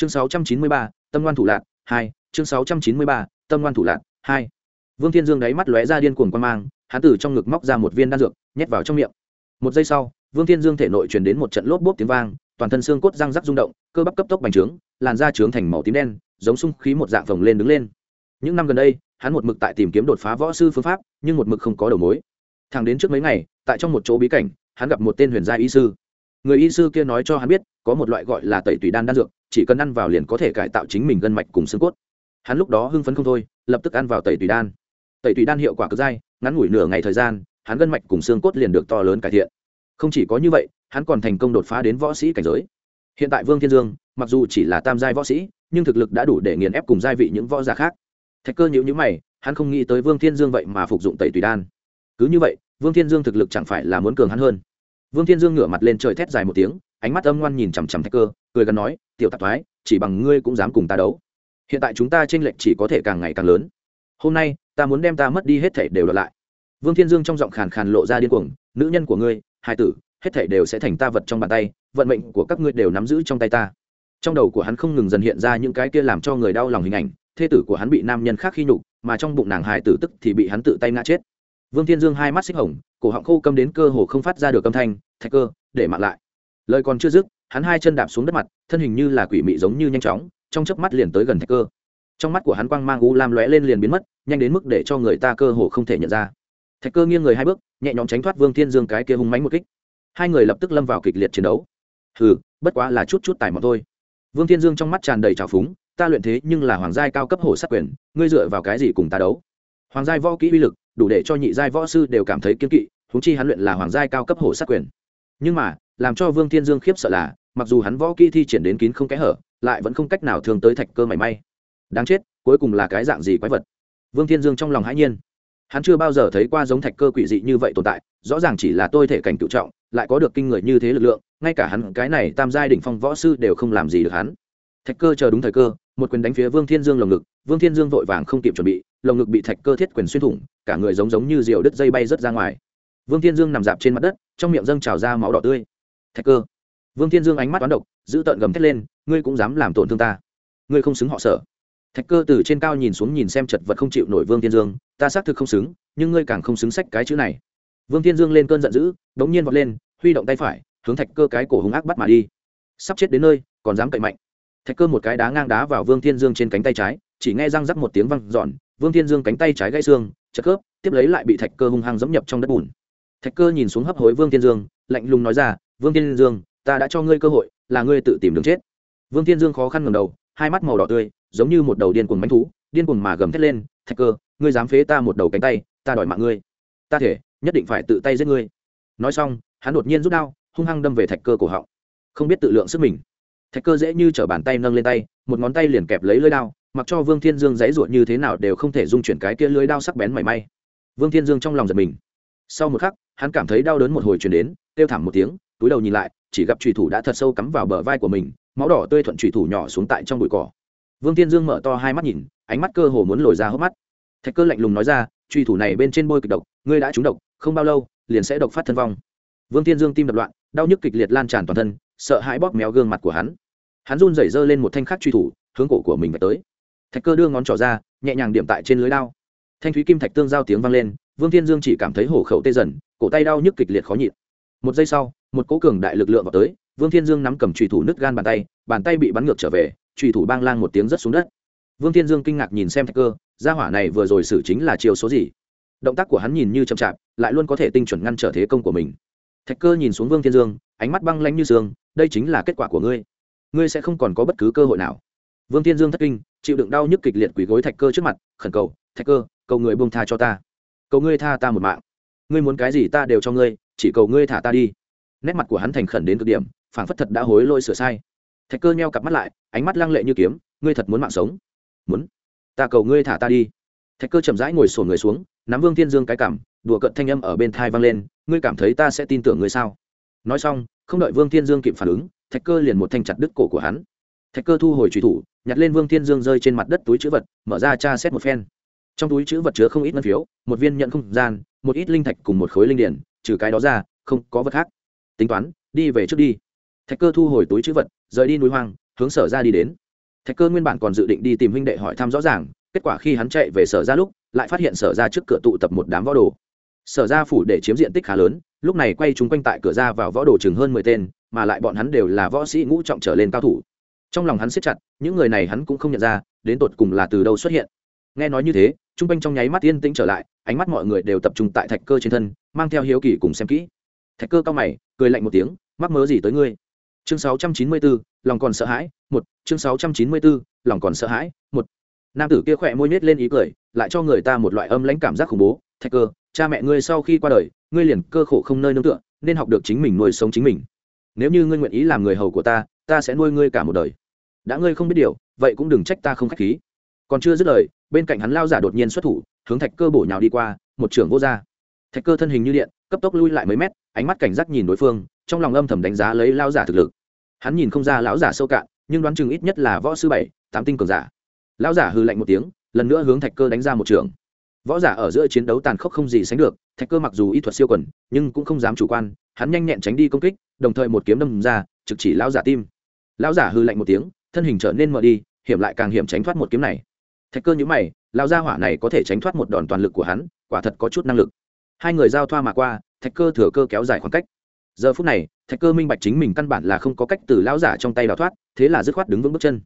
chương 693, tâm ngoan thủ lạc hai chương 693, tâm ngoan thủ lạc hai. Vương thiên dương đáy mắt lóe ra điên cuồng quan mang hắn từ trong ngực móc ra một viên đan dược nhét vào trong miệng. Một giây sau vương thiên dương thể nội truyền đến một trận lốp bốp tiếng vang toàn thân xương cốt răng rắc rung động cơ bắp cấp tốc bành trướng làn da trướng thành màu tím đen giống sung khí một dạng vồng lên đứng lên. Những năm gần đây hắn một mực tại tìm kiếm đột phá võ sư phương pháp nhưng một mực không có đầu mối. Thẳng đến trước mấy ngày tại trong một chỗ bí cảnh hắn gặp một tên huyền gia y sư. Người y sư kia nói cho hắn biết có một loại gọi là tẩy tùy đan đan dược chỉ cần ăn vào liền có thể cải tạo chính mình gân mạch cùng xương cốt. Hắn lúc đó hưng phấn không thôi, lập tức ăn vào tẩy tùy đan. Tẩy tùy đan hiệu quả cực dai, ngắn ngủi nửa ngày thời gian, hắn gân mạch cùng xương cốt liền được to lớn cải thiện. Không chỉ có như vậy, hắn còn thành công đột phá đến võ sĩ cảnh giới. Hiện tại vương thiên dương, mặc dù chỉ là tam giai võ sĩ, nhưng thực lực đã đủ để nghiền ép cùng giai vị những võ gia khác. Thạch cơ nhữ nhữ mày, hắn không nghĩ tới vương thiên dương vậy mà phục dụng tẩy tùy đan. Cứ như vậy, vương thiên dương thực lực chẳng phải là muốn cường hắn hơn. Vương thiên dương ngửa mặt lên trời thét dài một tiếng ánh mắt âm ngoan nhìn chằm chằm thạch cơ, cười gần nói, tiểu tạp thoái, chỉ bằng ngươi cũng dám cùng ta đấu. Hiện tại chúng ta t r ê n lệch chỉ có thể càng ngày càng lớn. Hôm nay, ta muốn đem ta mất đi hết thể đều đợt lại. Vương thiên dương trong giọng khàn khàn lộ ra điên cuồng, nữ nhân của ngươi, hai tử, hết thể đều sẽ thành ta vật trong bàn tay, vận mệnh của các ngươi đều nắm giữ trong tay ta. Trong đầu của hắn không ngừng dần hiện ra những cái kia làm cho người đau lòng hình ảnh, thê tử của hắn bị nam nhân khác khi nhục, mà trong bụng nàng hài tử tức thì bị hắn tự tay ngã chết. Vương thiên dương hai mắt xích hồng, cổ họng khô câm đến cơ hồ không phát ra được âm thanh, thạch cơ, để mặn lại lời còn chưa dứt, hắn hai chân đạp xuống đất mặt, thân hình như là quỷ mị giống như nhanh chóng, trong chớp mắt liền tới gần thạch cơ. Trong mắt của hắn quang mang u lam lóe lên liền biến mất, nhanh đến mức để cho người ta cơ hồ không thể nhận ra. Thạch cơ nghiêng người hai bước, nhẹ nhõm tránh thoát vương thiên dương cái kia hung mánh một kích. Hai người lập tức lâm vào kịch liệt chiến đấu. Hừ, bất quá là chút chút tài mọn thôi. Vương thiên dương trong mắt tràn đầy trào phúng, ta luyện thế nhưng là hoàng giai cao cấp hổ sát quyền, ngươi dựa vào cái gì cùng ta đấu? Hoàng giai võ kỹ uy lực, đủ để cho nhị giai võ sư đều cảm thấy kiên kỵ húng chi hắn luyện là hoàng giai cao cấp hổ sát quyền. Nhưng mà làm cho vương thiên dương khiếp sợ là, mặc dù hắn võ kỹ thi triển đến kín không kẽ hở, lại vẫn không cách nào thường tới thạch cơ mảy may. Đáng chết, cuối cùng là cái dạng gì quái vật? Vương thiên dương trong lòng hãi nhiên. Hắn chưa bao giờ thấy qua giống thạch cơ quỷ dị như vậy tồn tại, rõ ràng chỉ là tôi thể cảnh tự trọng, lại có được kinh người như thế lực lượng, ngay cả hắn, cái này tam giai đỉnh phong võ sư đều không làm gì được hắn. Thạch cơ chờ đúng thời cơ, một quyền đánh phía vương thiên dương lồng ngực, vương thiên dương vội vàng không kịp chuẩn bị, lồng ngực bị thạch cơ thiết quyền xuyên thủng, cả người giống giống như diều đứt dây bay rớt ra ngoài. Vương thiên dương nằm dạp trên mặt đất, trong miệng dâng trào ra máu đỏ tươi thạch cơ. Vương thiên dương ánh mắt toán độc, giữ tợn gầm thét lên, ngươi cũng dám làm tổn thương ta? Ngươi không xứng họ sở. Thạch cơ từ trên cao nhìn xuống nhìn xem chật vật không chịu nổi vương thiên dương, ta xác thực không xứng, nhưng ngươi càng không xứng sách cái chữ này. Vương thiên dương lên cơn giận dữ đ ố n g nhiên vọt lên, huy động tay phải, hướng thạch cơ cái cổ hung ác bắt mà đi. Sắp chết đến nơi, còn dám cậy mạnh. Thạch cơ một cái đá ngang đá vào vương thiên dương trên cánh tay trái, chỉ nghe răng rắc một tiếng văng giòn vương thiên dương cánh tay trái gãy xương, chật khớp, tiếp lấy lại bị thạch cơ hung hăng dẫm nhập trong đất bùn. Thạch cơ nhìn xuống hấp hối vương thiên dương, lạnh lùng nói ra vương thiên dương, ta đã cho ngươi cơ hội, là ngươi tự tìm đường chết. Vương thiên dương khó khăn ngầm đầu, hai mắt màu đỏ tươi, giống như một đầu điên cuồng bánh thú, điên cuồng mà gầm thét lên, thạch cơ, ngươi dám phế ta một đầu cánh tay, ta đòi mạng ngươi. Ta thể, nhất định phải tự tay giết ngươi. Nói xong, hắn đột nhiên rút đao, hung hăng đâm về thạch cơ cổ họng. Không biết tự lượng sức mình. Thạch cơ dễ như t bàn tay nâng lên tay, một ngón tay liền kẹp lấy lưỡi đao, mặc cho vương thiên dương dãy ruột như thế nào đều không thể dung chuyển cái kia lưỡi đao sắc bén mảy may. Vương thiên dương trong lòng giật mình. Sau một khắc, hắn cảm thấy đau đớn một hồi chuyển đến, kêu thảm một tiếng túi đầu nhìn lại, chỉ gặp trùy thủ đã thật sâu cắm vào bờ vai của mình, máu đỏ tươi thuận trùy thủ nhỏ xuống tại trong bụi cỏ. Vương tiên dương mở to hai mắt nhìn, ánh mắt cơ hồ muốn lồi ra hốc mắt. Thạch cơ lạnh lùng nói ra trùy thủ này bên trên bôi kịch độc, ngươi đã trúng độc, không bao lâu, liền sẽ độc phát thân vong. Vương tiên dương tim đập loạn, đau nhức kịch liệt lan tràn toàn thân, sợ hãi bóp méo gương mặt của hắn. Hắn run rẩy dơ lên một thanh khắc truy thủ, hướng cổ của mình và tới. Thạch cơ đưa ngón trỏ ra, nhẹ nhàng điểm tại trên lưới đao. Thanh thúy kim thạch tương giao tiếng vang lên, vương thiên dương chỉ cảm thấy hổ khẩu tê dần, cổ tay đau nhức kịch liệt khó nhịn. Một giây sau một cỗ cường đại lực lượng vào tới, vương thiên dương nắm cầm trùy thủ nứt gan bàn tay bàn tay bị bắn ngược trở về trùy thủ bang lang một tiếng rất xuống đất. Vương thiên dương kinh ngạc nhìn xem thạch cơ, gia hỏa này vừa rồi xử chính là chiều số gì? Động tác của hắn nhìn như chậm chạp, lại luôn có thể tinh chuẩn ngăn trở thế công của mình. Thạch cơ nhìn xuống vương thiên dương, ánh mắt băng lanh như sương, đây chính là kết quả của ngươi. Ngươi sẽ không còn có bất cứ cơ hội nào. Vương thiên dương thất kinh, chịu đựng đau nhức kịch liệt quỳ gối thạch cơ trước mặt, khẩn cầu, thạch cơ, cầu người buông tha cho ta. Cầu ngươi tha ta một mạng. Ngươi muốn cái gì ta đều cho ngươi, chỉ cầu ngươi thả ta đi nét mặt của hắn thành khẩn đến cực điểm, phảng phất thật đã hối lỗi sửa sai. Thạch cơ nheo cặp mắt lại, ánh mắt lăng lệ như kiếm, ngươi thật muốn mạng sống? Muốn. Ta cầu ngươi thả ta đi. Thạch cơ chậm rãi ngồi sổn người xuống, nắm vương thiên dương cái cảm đùa cận thanh âm ở bên thai vang lên, ngươi cảm thấy ta sẽ tin tưởng ngươi sao? Nói xong, không đợi vương thiên dương kịp phản ứng, thạch cơ liền một thanh chặt đứt cổ của hắn. Thạch cơ thu hồi trùy thủ, nhặt lên vương thiên dương rơi trên mặt đất túi chữ vật, mở ra tra xét một phen. Trong túi chữ vật chứa không ít ngân phiếu, một viên nhận không gian, một ít linh thạch cùng một khối linh điển trừ cái đó ra, không có vật khác tính toán, đi về trước đi. Thạch cơ thu hồi túi chữ vật, rời đi núi hoang, hướng sở ra đi đến. Thạch cơ nguyên bản còn dự định đi tìm huynh đệ hỏi thăm rõ ràng, kết quả khi hắn chạy về sở ra lúc, lại phát hiện sở ra trước cửa tụ tập một đám võ đồ. Sở ra phủ để chiếm diện tích khá lớn, lúc này quay chúng quanh tại cửa ra vào võ đồ chừng hơn mười tên, mà lại bọn hắn đều là võ sĩ ngũ trọng trở lên cao thủ. Trong lòng hắn siết chặt, những người này hắn cũng không nhận ra, đến tột cùng là từ đâu xuất hiện. Nghe nói như thế t r u n g quanh trong nháy mắt yên tĩnh trở lại, ánh mắt mọi người đều tập trung tại thạch cơ trên thân, mang theo hiếu kỳ cùng xem kỹ thạch cơ cao mày, cười lạnh một tiếng, mắc mớ gì tới ngươi? Chương sáu trăm chín mươi bốn lòng còn sợ hãi, một, chương sáu trăm chín mươi bốn lòng còn sợ hãi, một. Nam tử kia khỏe môi nhét lên ý cười, lại cho người ta một loại âm lãnh cảm giác khủng bố. Thạch cơ, cha mẹ ngươi sau khi qua đời, ngươi liền cơ khổ không nơi nương tựa, nên học được chính mình nuôi sống chính mình. Nếu như ngươi nguyện ý làm người hầu của ta ta sẽ nuôi ngươi cả một đời. Đã ngươi không biết điều, vậy cũng đừng trách ta không k h á c h khí. Còn chưa dứt lời, bên cạnh hắn lao giả đột nhiên xuất thủ, hướng thạch cơ bổ nhào đi qua, một trưởng vô r thạch cơ thân hình như điện, cấp tốc lui lại mấy mét ánh mắt cảnh giác nhìn đối phương, trong lòng âm thầm đánh giá lấy lao giả thực lực. Hắn nhìn không ra lão giả sâu cạn, nhưng đoán chừng ít nhất là võ sư bảy, tám tinh cường giả. Lão giả hư lạnh một tiếng, lần nữa hướng thạch cơ đánh ra một trường. Võ giả ở giữa chiến đấu tàn khốc không gì sánh được, thạch cơ mặc dù y thuật siêu quần, nhưng cũng không dám chủ quan, hắn nhanh nhẹn tránh đi công kích, đồng thời một kiếm đâm ra, trực chỉ lão giả tim. Lão giả hư lạnh một tiếng, thân hình trở nên mờ đi, hiểm lại càng hiểm tránh thoát một kiếm này. Thạch cơ nhữ mày, lão gia hỏa này có thể tránh thoát một đòn toàn lực của hắn, quả thật có chút năng lực. Hai người giao thoa mà qua thạch cơ thừa cơ kéo dài khoảng cách. Giờ phút này, thạch cơ minh bạch chính mình căn bản là không có cách từ lão giả trong tay đào thoát, thế là dứt khoát đứng vững bước chân.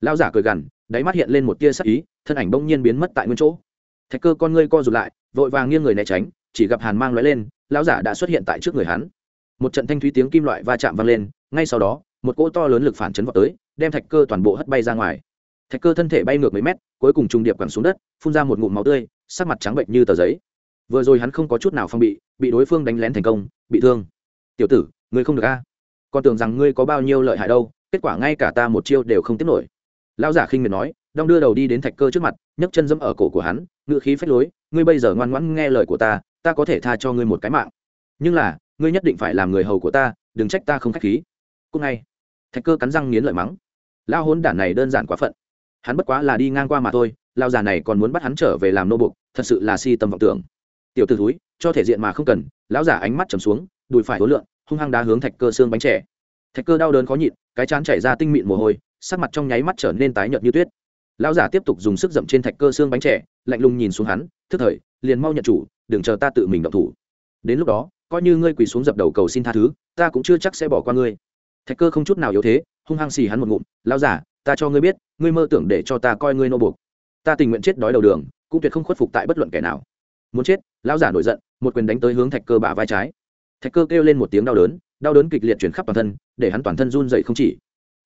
Lão giả cười gằn, đáy mắt hiện lên một tia sắc ý, thân ảnh bỗng nhiên biến mất tại nguyên chỗ. Thạch cơ con ngươi co rụt lại, vội vàng nghiêng người né tránh, chỉ gặp hàn mang lóe lên, lão giả đã xuất hiện tại trước người hắn. Một trận thanh thúy tiếng kim loại va chạm vang lên, ngay sau đó, một cỗ to lớn lực phản chấn vào tới, đem thạch cơ toàn bộ hất bay ra ngoài. Thạch cơ thân thể bay ngược mấy mét, cuối cùng trùng điệp quẳng xuống đất, phun ra một ngụm máu tươi, sắc mặt trắng bệnh như tờ giấy vừa rồi hắn không có chút nào phong bị bị đối phương đánh lén thành công, bị thương. Tiểu tử, ngươi không được a. Còn tưởng rằng ngươi có bao nhiêu lợi hại đâu, kết quả ngay cả ta một chiêu đều không tiếp nổi. Lão giả khinh miệt nói, đong đưa đầu đi đến thạch cơ trước mặt, nhấc chân dẫm ở cổ của hắn ngự khí phách lối, ngươi bây giờ ngoan ngoãn nghe lời của ta ta có thể tha cho ngươi một cái mạng. Nhưng là, ngươi nhất định phải làm người hầu của ta, đừng trách ta không k h á c h khí. Cúc ngay. Thạch cơ cắn răng nghiến lợi mắng. Lao hôn đản này đơn giản quá phận. Hắn bất quá là đi ngang qua mà thôi lao già này còn muốn bắt hắn trở về làm nô bục, thật sự là si tâm vọng tưởng tiểu t ử túi cho thể diện mà không cần lão giả ánh mắt trầm xuống đùi phải hối lượn, hung hăng đá hướng thạch cơ xương bánh trẻ thạch cơ đau đớn khó nhịn cái chán chảy ra tinh mịn mồ hôi sắc mặt trong nháy mắt trở nên tái nhợt như tuyết. Lão giả tiếp tục dùng sức dậm trên thạch cơ xương bánh trẻ lạnh lùng nhìn xuống hắn thức thời liền mau nhận chủ đừng chờ ta tự mình động thủ. Đến lúc đó coi như ngươi quỳ xuống dập đầu cầu xin tha thứ ta cũng chưa chắc sẽ bỏ qua ngươi. Thạch cơ không chút nào yếu thế hung hăng xì hắn một ngụm lão giả ta cho ngươi biết ngươi mơ tưởng để cho ta coi ngươi nô buộc. Ta tình nguyện chết đói đầu đường cũng tuyệt không khuất phục tại bất luận kẻ nào muốn chết, lão giả nổi giận, một quyền đánh tới hướng thạch cơ bả vai trái. Thạch cơ kêu lên một tiếng đau đớn đau đớn kịch liệt chuyển khắp toàn thân, để hắn toàn thân run dậy không chỉ.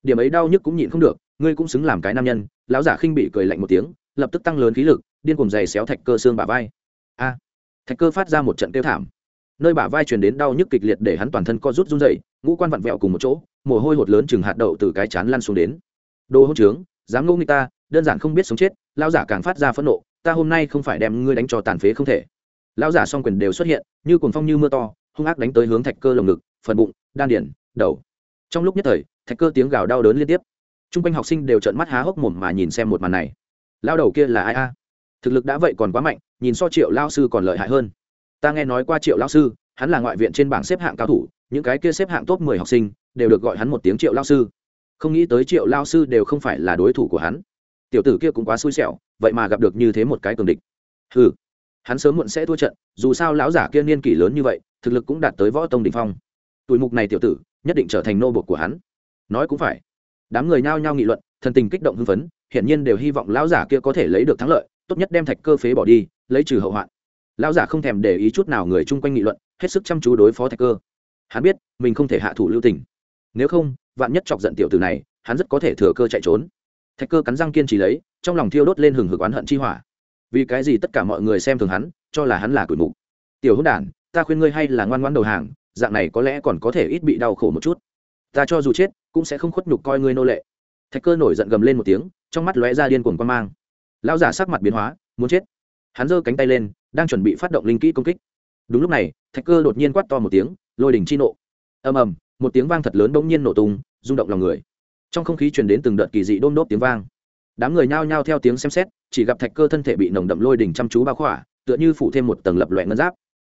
Điểm ấy đau nhức cũng nhịn không được, ngươi cũng xứng làm cái nam nhân, lão giả khinh bị cười lạnh một tiếng, lập tức tăng lớn khí lực, điên cùng giày xéo thạch cơ xương bả vai. A! Thạch cơ phát ra một trận kêu thảm. Nơi bả vai truyền đến đau nhức kịch liệt để hắn toàn thân co rút run dậy ngũ quan vặn vẹo cùng một chỗ, mồ hôi hột lớn chừng hạt đậu từ cái chán lăn xuống đến. Đồ hỗn trướng, dám ngô nghịch ta, đơn giản không biết sống chết, lão giả càng phát ra phẫn nộ ta hôm nay không phải đem ngươi đánh cho tàn phế không thể. Lão giả song quyền đều xuất hiện, như cuồng phong như mưa to, hung ác đánh tới hướng thạch cơ lồng ngực, phần bụng, đan điển, đầu. Trong lúc nhất thời, thạch cơ tiếng gào đau đớn liên tiếp. T r u n g quanh học sinh đều trợn mắt há hốc mồm mà nhìn xem một màn này. Lao đầu kia là ai a? Thực lực đã vậy còn quá mạnh, nhìn so triệu lao sư còn lợi hại hơn. Ta nghe nói qua triệu lao sư, hắn là ngoại viện trên bảng xếp hạng cao thủ, những cái kia xếp hạng top mười học sinh đều được gọi hắn một tiếng triệu lao sư. Không nghĩ tới triệu lao sư đều không phải là đối thủ của hắn. Tiểu tử kia cũng quá xui xẻo vậy mà gặp được như thế một cái cường địch. Ừ hắn sớm muộn sẽ thua trận, dù sao lão giả kia niên kỷ lớn như vậy, thực lực cũng đạt tới võ tông đỉnh phong. Tuổi mục này tiểu tử, nhất định trở thành nô bột của hắn. Nói cũng phải. Đám người nhao nhao nghị luận, thần tình kích động hưng phấn, hiển nhiên đều hy vọng lão giả kia có thể lấy được thắng lợi, tốt nhất đem thạch cơ phế bỏ đi, lấy trừ hậu hoạn. Lão giả không thèm để ý chút nào người chung quanh nghị luận, hết sức chăm chú đối phó thạch cơ. Hắn biết, mình không thể hạ thủ lưu tình. Nếu không, vạn nhất chọc giận tiểu tử này, hắn rất có thể thừa cơ chạy trốn thạch cơ cắn răng kiên trì lấy, trong lòng thiêu đốt lên hừng hực oán hận chi hỏa. Vì cái gì tất cả mọi người xem thường hắn, cho là hắn là cửi mục. Tiểu hữu đản, ta khuyên ngươi hay là ngoan ngoan đầu hàng, dạng này có lẽ còn có thể ít bị đau khổ một chút. Ta cho dù chết, cũng sẽ không khuất nhục coi ngươi nô lệ. Thạch cơ nổi giận gầm lên một tiếng, trong mắt lóe ra điên cuồng quan mang. Lão giả sắc mặt biến hóa, muốn chết. Hắn giơ cánh tay lên, đang chuẩn bị phát động linh kỹ công kích. Đúng lúc này, thạch cơ đột nhiên quát to một tiếng, lôi đỉnh chi nộ. Ầm ầm, một tiếng vang thật lớn bỗng nhiên nổ tung, rung động lòng người trong không khí truyền đến từng đợt kỳ dị đôm đốp tiếng vang. Đám người nhao nhao theo tiếng xem xét, chỉ gặp thạch cơ thân thể bị nồng đậm lôi đỉnh chăm chú bao khỏa, tựa như phủ thêm một tầng lập loại ngân giáp.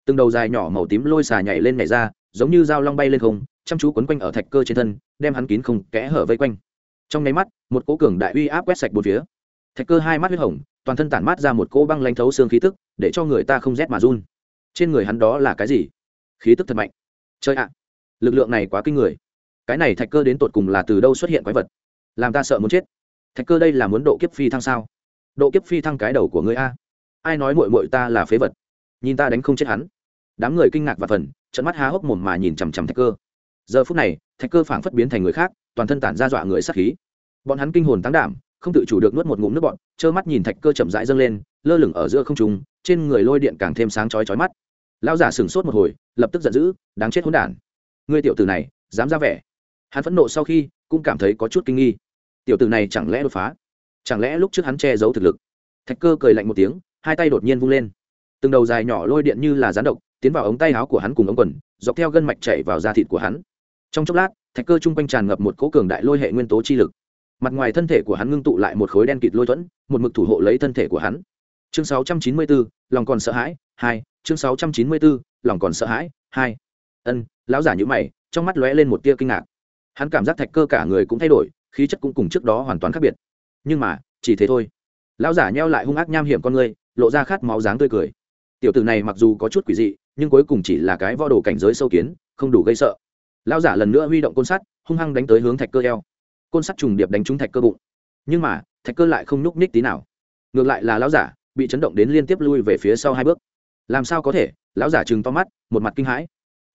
Từng đầu dài nhỏ màu tím lôi xà nhảy lên nhảy ra, giống như dao long bay lên không, chăm chú quấn quanh ở thạch cơ trên thân, đem hắn kín không kẽ hở vây quanh. Trong nháy mắt, một cỗ cường đại uy áp quét sạch bốn phía. Thạch cơ hai mắt huyết hồng, toàn thân tản mát ra một cỗ băng lanh thấu xương khí tức, để cho người ta không rét mà run. Trên người hắn đó là cái gì? Khí tức thật mạnh. Chơi ạ. Lực lượng này quá kinh người cái này thạch cơ đến tột cùng là từ đâu xuất hiện quái vật? Làm ta sợ muốn chết. Thạch cơ đây là muốn độ kiếp phi thăng sao? Độ kiếp phi thăng cái đầu của người a. Ai nói mội mội ta là phế vật? Nhìn ta đánh không chết hắn. Đám người kinh ngạc và phần trận mắt há hốc mồm mà nhìn chằm chằm thạch cơ. Giờ phút này, thạch cơ phảng phất biến thành người khác, toàn thân tản ra dọa người sát khí. Bọn hắn kinh hồn tăng đảm, không tự chủ được nuốt một ngụm nước bọn trơ mắt nhìn thạch cơ chậm rãi dâng lên, lơ lửng ở giữa không trùng trên người lôi điện càng thêm sáng chói chói mắt. Lão giả sửng sốt một hồi, lập tức giận dữ, đáng chết hỗn đản. Ngươi tiểu tử này, dám ra vẻ hắn phẫn nộ sau khi cũng cảm thấy có chút kinh nghi. Tiểu tử này chẳng lẽ đột phá? Chẳng lẽ lúc trước hắn che giấu thực lực? Thạch cơ cười lạnh một tiếng hai tay đột nhiên vung lên. Từng đầu dài nhỏ lôi điện như là rán độc tiến vào ống tay áo của hắn cùng ống quần dọc theo gân mạch chạy vào da thịt của hắn. Trong chốc lát thạch cơ chung quanh tràn ngập một cỗ cường đại lôi hệ nguyên tố chi lực. Mặt ngoài thân thể của hắn ngưng tụ lại một khối đen kịt lôi thuẫn một mực thủ hộ lấy thân thể của hắn. Chương 694, lòng còn sợ hãi hai. Chương 694, lòng còn sợ hãi hai. Ân lão giả nhữ mày trong mắt lóe lên một tia kinh ngạc hắn cảm giác thạch cơ cả người cũng thay đổi, khí chất cũng cùng trước đó hoàn toàn khác biệt. Nhưng mà, chỉ thế thôi. Lão giả nheo lại hung ác nham hiểm con người, lộ ra khát máu dáng tươi cười. Tiểu tử này mặc dù có chút quỷ dị, nhưng cuối cùng chỉ là cái võ đồ cảnh giới sâu kiến, không đủ gây sợ. Lão giả lần nữa huy động côn sắt, hung hăng đánh tới hướng thạch cơ eo. Côn sắt trùng điệp đánh trúng thạch cơ bụng. Nhưng mà, thạch cơ lại không nhúc ních tí nào. Ngược lại là lão giả, bị chấn động đến liên tiếp lui về phía sau hai bước. Làm sao có thể? Lão giả chừng to mắt, một mặt kinh hãi.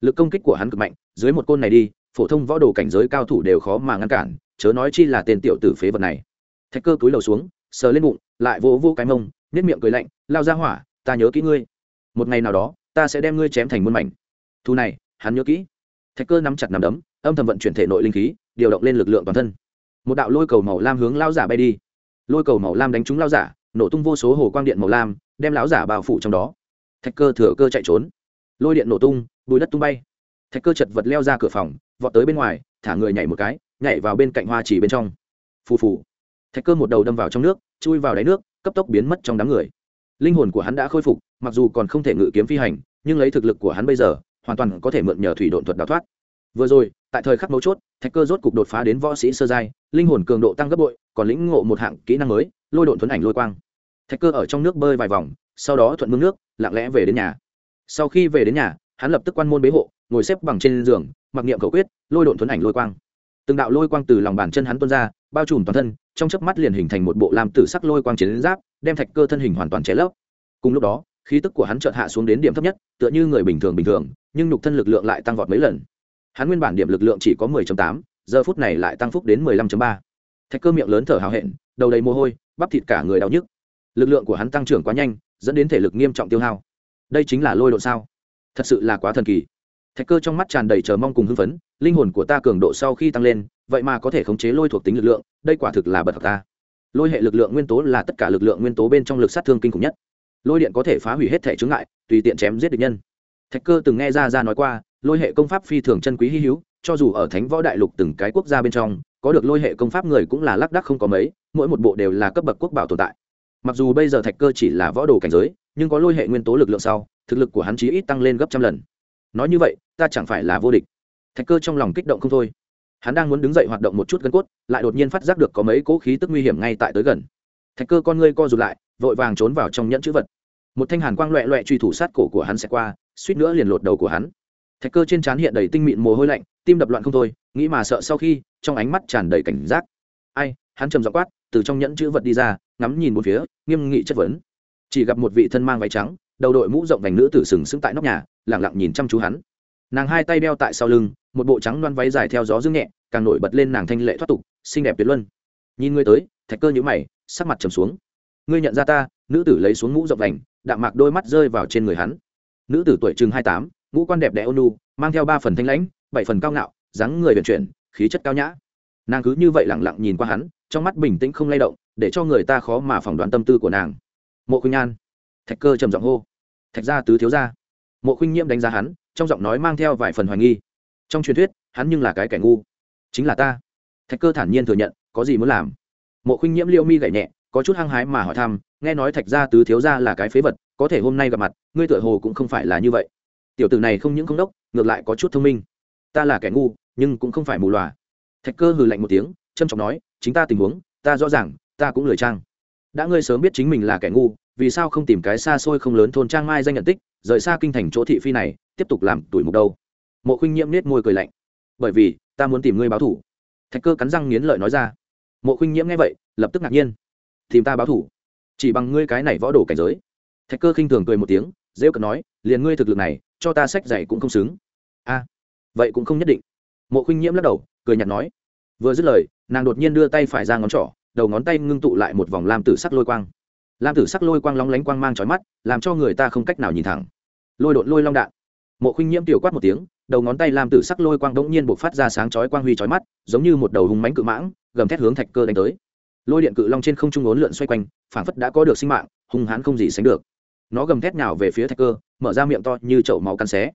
Lực công kích của hắn cực mạnh, dưới một côn này đi phổ thông võ đồ cảnh giới cao thủ đều khó mà ngăn cản, chớ nói chi là tên tiểu tử phế vật này. Thạch cơ cúi đầu xuống, sờ lên bụng, lại vỗ vỗ cái mông nếp miệng cười lạnh, lao ra hỏa, ta nhớ kỹ ngươi. Một ngày nào đó, ta sẽ đem ngươi chém thành muôn mảnh. Thu này, hắn nhớ kỹ. Thạch cơ nắm chặt nằm đấm, âm thầm vận chuyển thể nội linh khí, điều động lên lực lượng toàn thân. Một đạo lôi cầu màu lam hướng lao giả bay đi. Lôi cầu màu lam đánh trúng lao giả, nổ tung vô số hồ quang điện màu lam, đem lão giả bao phủ trong đó. Thạch cơ thừa cơ chạy trốn. Lôi điện nổ tung, bùi đất tung bay thạch cơ chật vật leo ra cửa phòng, vọt tới bên ngoài, thả người nhảy một cái, nhảy vào bên cạnh hoa chỉ bên trong. Phù phù. Thạch cơ một đầu đâm vào trong nước, chui vào đáy nước, cấp tốc biến mất trong đám người. Linh hồn của hắn đã khôi phục, mặc dù còn không thể ngự kiếm phi hành, nhưng lấy thực lực của hắn bây giờ, hoàn toàn có thể mượn nhờ thủy độn thuật đào thoát. Vừa rồi, tại thời khắc mấu chốt, thạch cơ rốt cục đột phá đến võ sĩ sơ giai, linh hồn cường độ tăng gấp bội, còn lĩnh ngộ một hạng kỹ năng mới, lôi độn thuấn ảnh lôi quang. Thạch cơ ở trong nước bơi vài vòng, sau đó thuận mương nước, lặng lẽ về đến nhà. Sau khi về đến nhà, hắn lập tức quan môn bế hộ ngồi xếp bằng trên giường mặc niệm khẩu quyết lôi độn thuấn ảnh lôi quang. Từng đạo lôi quang từ lòng bàn chân hắn tuôn ra bao trùm toàn thân trong chớp mắt liền hình thành một bộ lam tử sắc lôi quang chiến giáp đem thạch cơ thân hình hoàn toàn cháy lấp. Cùng lúc đó khí tức của hắn chợt hạ xuống đến điểm thấp nhất tựa như người bình thường bình thường nhưng nhục thân lực lượng lại tăng vọt mấy lần. Hắn nguyên bản điểm lực lượng chỉ có 10.8, giờ phút này lại tăng phúc đến 15.3. thạch cơ miệng lớn thở hào hẹn đầu đầy mồ hôi bắp thịt cả người đau nhức. Lực lượng của hắn tăng trưởng quá nhanh dẫn đến thể lực nghiêm trọng tiêu hao. Đây chính là lôi độ sao? Thật sự là quá thần kỳ thạch cơ trong mắt tràn đầy chờ mong cùng hưng phấn, linh hồn của ta cường độ sau khi tăng lên, vậy mà có thể khống chế lôi thuộc tính lực lượng, đây quả thực là bật thật ta lôi hệ lực lượng nguyên tố là tất cả lực lượng nguyên tố bên trong lực sát thương kinh khủng nhất. Lôi điện có thể phá hủy hết thể chướng ngại, tùy tiện chém giết địch nhân. Thạch cơ từng nghe ra ra nói qua, lôi hệ công pháp phi thường chân quý hy hữu, cho dù ở thánh võ đại lục từng cái quốc gia bên trong, có được lôi hệ công pháp người cũng là lác đắc không có mấy, mỗi một bộ đều là cấp bậc quốc bảo tồn tại. Mặc dù bây giờ thạch cơ chỉ là võ đồ cảnh giới, nhưng có lôi hệ nguyên tố lực lượng sau, thực lực của hắn chí ít tăng lên gấp trăm lần nói như vậy, ta chẳng phải là vô địch. Thạch cơ trong lòng kích động không thôi. Hắn đang muốn đứng dậy hoạt động một chút gân cốt, lại đột nhiên phát giác được có mấy cỗ khí tức nguy hiểm ngay tại tới gần. Thạch cơ con ngươi co rụt lại, vội vàng trốn vào trong nhẫn chữ vật. Một thanh hàn quang loẹ loẹ truy thủ sát cổ của hắn sẽ qua, suýt nữa liền lột đầu của hắn. Thạch cơ trên trán hiện đầy tinh mịn mồ hôi lạnh, tim đập loạn không thôi, nghĩ mà sợ sau khi, trong ánh mắt tràn đầy cảnh giác. Ai, hắn trầm dọ quát, từ trong nhẫn chữ vật đi ra, ngắm nhìn một phía, nghiêm nghị chất vấn. Chỉ gặp một vị thân mang váy trắng, đầu đội mũ rộng vành nữ tử sừng sững tại nóc nhà lẳng lặng nhìn chăm chú hắn. Nàng hai tay đeo tại sau lưng, một bộ trắng loan váy dài theo gió dương nhẹ, càng nổi bật lên nàng thanh lệ thoát tục, xinh đẹp tuyệt luân. Nhìn ngươi tới, thạch cơ nhữ mày, sắc mặt trầm xuống. Ngươi nhận ra ta, nữ tử lấy xuống mũ rộng vành, đạm mạc đôi mắt rơi vào trên người hắn. Nữ tử tuổi chừng hai tám, ngũ quan đẹp đẽ ônu mang theo ba phần thanh lãnh, bảy phần cao ngạo, dáng người vận chuyển, khí chất cao nhã. Nàng cứ như vậy lẳng lặng nhìn qua hắn, trong mắt bình tĩnh không lay động, để cho người ta khó mà phỏng đoán tâm tư của nàng. Mộ khuynh nhan thạch cơ trầm giọng hô. Thạch gia tứ thiếu gia mộ khuynh nhiễm đánh giá hắn, trong giọng nói mang theo vài phần hoài nghi. Trong truyền thuyết, hắn nhưng là cái kẻ ngu. Chính là ta. Thạch cơ thản nhiên thừa nhận, có gì muốn làm? Mộ khuynh nhiễm liêu mi gậy nhẹ, có chút hăng hái mà hỏi thăm, nghe nói thạch gia tứ thiếu gia là cái phế vật, có thể hôm nay gặp mặt, ngươi tựa hồ cũng không phải là như vậy. Tiểu tử này không những không đốc, ngược lại có chút thông minh. Ta là kẻ ngu, nhưng cũng không phải mù loà. Thạch cơ hừ lạnh một tiếng trâm trọng nói, chính ta tình huống, ta rõ ràng, ta cũng lười trang. Đã ngươi sớm biết chính mình là kẻ ngu vì sao không tìm cái xa xôi không lớn thôn trang mai danh nhận tích, rời xa kinh thành chỗ thị phi này, tiếp tục làm tuổi mục đâu? Mộ khuynh nhiễm nết môi cười lạnh. Bởi vì, ta muốn tìm ngươi báo thủ. Thạch cơ cắn răng nghiến lợi nói ra. Mộ khuynh nhiễm nghe vậy, lập tức ngạc nhiên. Tìm ta báo thủ? Chỉ bằng ngươi cái này võ đồ cảnh giới. Thạch cơ khinh thường cười một tiếng, rêu cận nói, liền ngươi thực lực này, cho ta sách dạy cũng không xứng. A, vậy cũng không nhất định. Mộ khuynh nhiễm lắc đầu, cười nhạt nói. Vừa dứt lời, nàng đột nhiên đưa tay phải ra ngón trỏ, đầu ngón tay ngưng tụ lại một vòng lam tử sắc lôi quang lam tử sắc lôi quang lóng lánh quang mang trói mắt, làm cho người ta không cách nào nhìn thẳng. Lôi đột lôi long đạn. Mộ khuynh nhiễm tiểu quát một tiếng, đầu ngón tay lam tử sắc lôi quang đống nhiên buộc phát ra sáng chói quang huy chói mắt, giống như một đầu hùng mánh cự mãng, gầm thét hướng thạch cơ đánh tới. Lôi điện cự long trên không trung ốn lượn xoay quanh, phảng phất đã có được sinh mạng, hung hãn không gì sánh được. Nó gầm thét nào về phía thạch cơ, mở ra miệng to như chậu máu căn xé.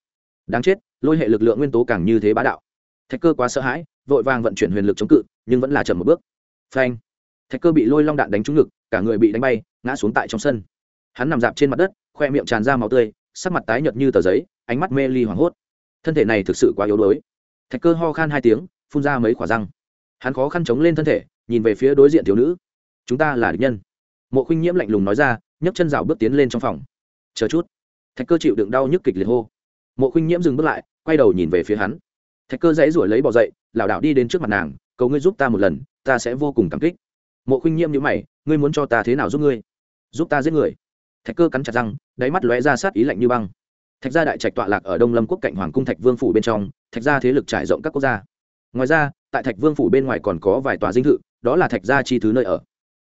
Đáng chết, lôi hệ lực lượng nguyên tố càng như thế bá đạo. Thạch cơ quá sợ hãi, vội vàng vận chuyển huyền lực chống cự, nhưng vẫn là chậm một bước. Phanh. Thạch cơ bị lôi long đạn đánh trúng ngực, cả người bị đánh bay ngã xuống tại trong sân. Hắn nằm dạp trên mặt đất, khoe miệng tràn ra máu tươi, sắc mặt tái nhợt như tờ giấy, ánh mắt mê ly hoảng hốt. Thân thể này thực sự quá yếu đuối. Thạch cơ ho khan hai tiếng, phun ra mấy quả răng. Hắn khó khăn chống lên thân thể, nhìn về phía đối diện thiếu nữ. Chúng ta là địch nhân. Mộ khuynh nhiễm lạnh lùng nói ra, nhấc chân rào bước tiến lên trong phòng. Chờ chút. Thạch cơ chịu đựng đau nhức kịch liệt hô. Mộ khuynh nhiễm dừng bước lại, quay đầu nhìn về phía hắn. Thạch cơ dãy ruổi lấy bỏ dậy, lảo đảo đi đến trước mặt nàng, cầu ngươi giúp ta một lần, ta sẽ vô cùng cảm kích. Mộ khuynh nhiễm nhữ mày, ngươi muốn cho ta thế nào giúp ngươi? Giúp ta giết người. Thạch cơ cắn chặt răng đáy mắt lóe ra sát ý lạnh như băng. Thạch gia đại trạch tọa lạc ở đông lâm quốc cạnh hoàng cung thạch vương phủ bên trong thạch gia thế lực trải rộng các quốc gia. Ngoài ra tại thạch vương phủ bên ngoài còn có vài tòa dinh thự đó là thạch gia chi thứ nơi ở.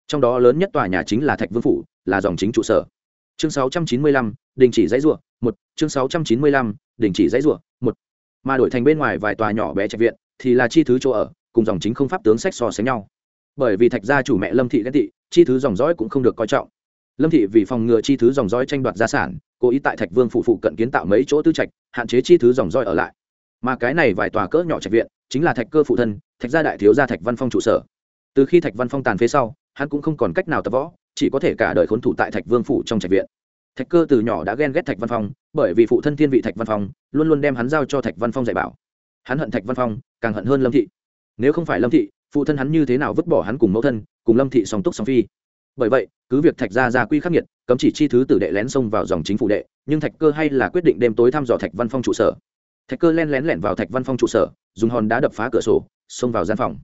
Trong đó lớn nhất tòa nhà chính là thạch vương phủ là dòng chính trụ sở. Chương 695, đình chỉ dãy ruộng một. Chương 695, đình chỉ dãy ruộng một. Mà đổi thành bên ngoài vài tòa nhỏ bé trạch viện thì là chi thứ chỗ ở cùng dòng chính không pháp tướng sách so sánh nhau. Bởi vì thạch gia chủ mẹ lâm thị ghét thị, chi thứ dòng dõi cũng không được coi trọng lâm thị vì phòng ngừa chi thứ dòng dõi tranh đoạt gia sản, cố ý tại thạch vương phụ phụ cận kiến tạo mấy chỗ tư trạch, hạn chế chi thứ dòng dõi ở lại. Mà cái này vài tòa cỡ nhỏ trạch viện, chính là thạch cơ phụ thân, thạch gia đại thiếu gia thạch văn phong trụ sở. Từ khi thạch văn phong tàn phế sau, hắn cũng không còn cách nào tập võ, chỉ có thể cả đời khốn thủ tại thạch vương phủ trong trạch viện. Thạch cơ từ nhỏ đã ghen ghét thạch văn phong, bởi vì phụ thân thiên vị thạch văn phong, luôn luôn đem hắn giao cho thạch văn phong dạy bảo. Hắn hận thạch văn phong, càng hận hơn lâm thị. Nếu không phải lâm thị, phụ thân hắn như thế nào vứt bỏ hắn cùng mẫu thân, cùng lâm thị song túc song phi? Bởi vậy, cứ việc thạch gia gia quy khắc nghiệt, cấm chỉ chi thứ tử đệ lén xông vào dòng chính phủ đệ, nhưng thạch cơ hay là quyết định đêm tối thăm dò thạch văn phong trụ sở. Thạch cơ len lén lẻn vào thạch văn phong trụ sở, dùng hòn đá đập phá cửa sổ, xông vào gian phòng.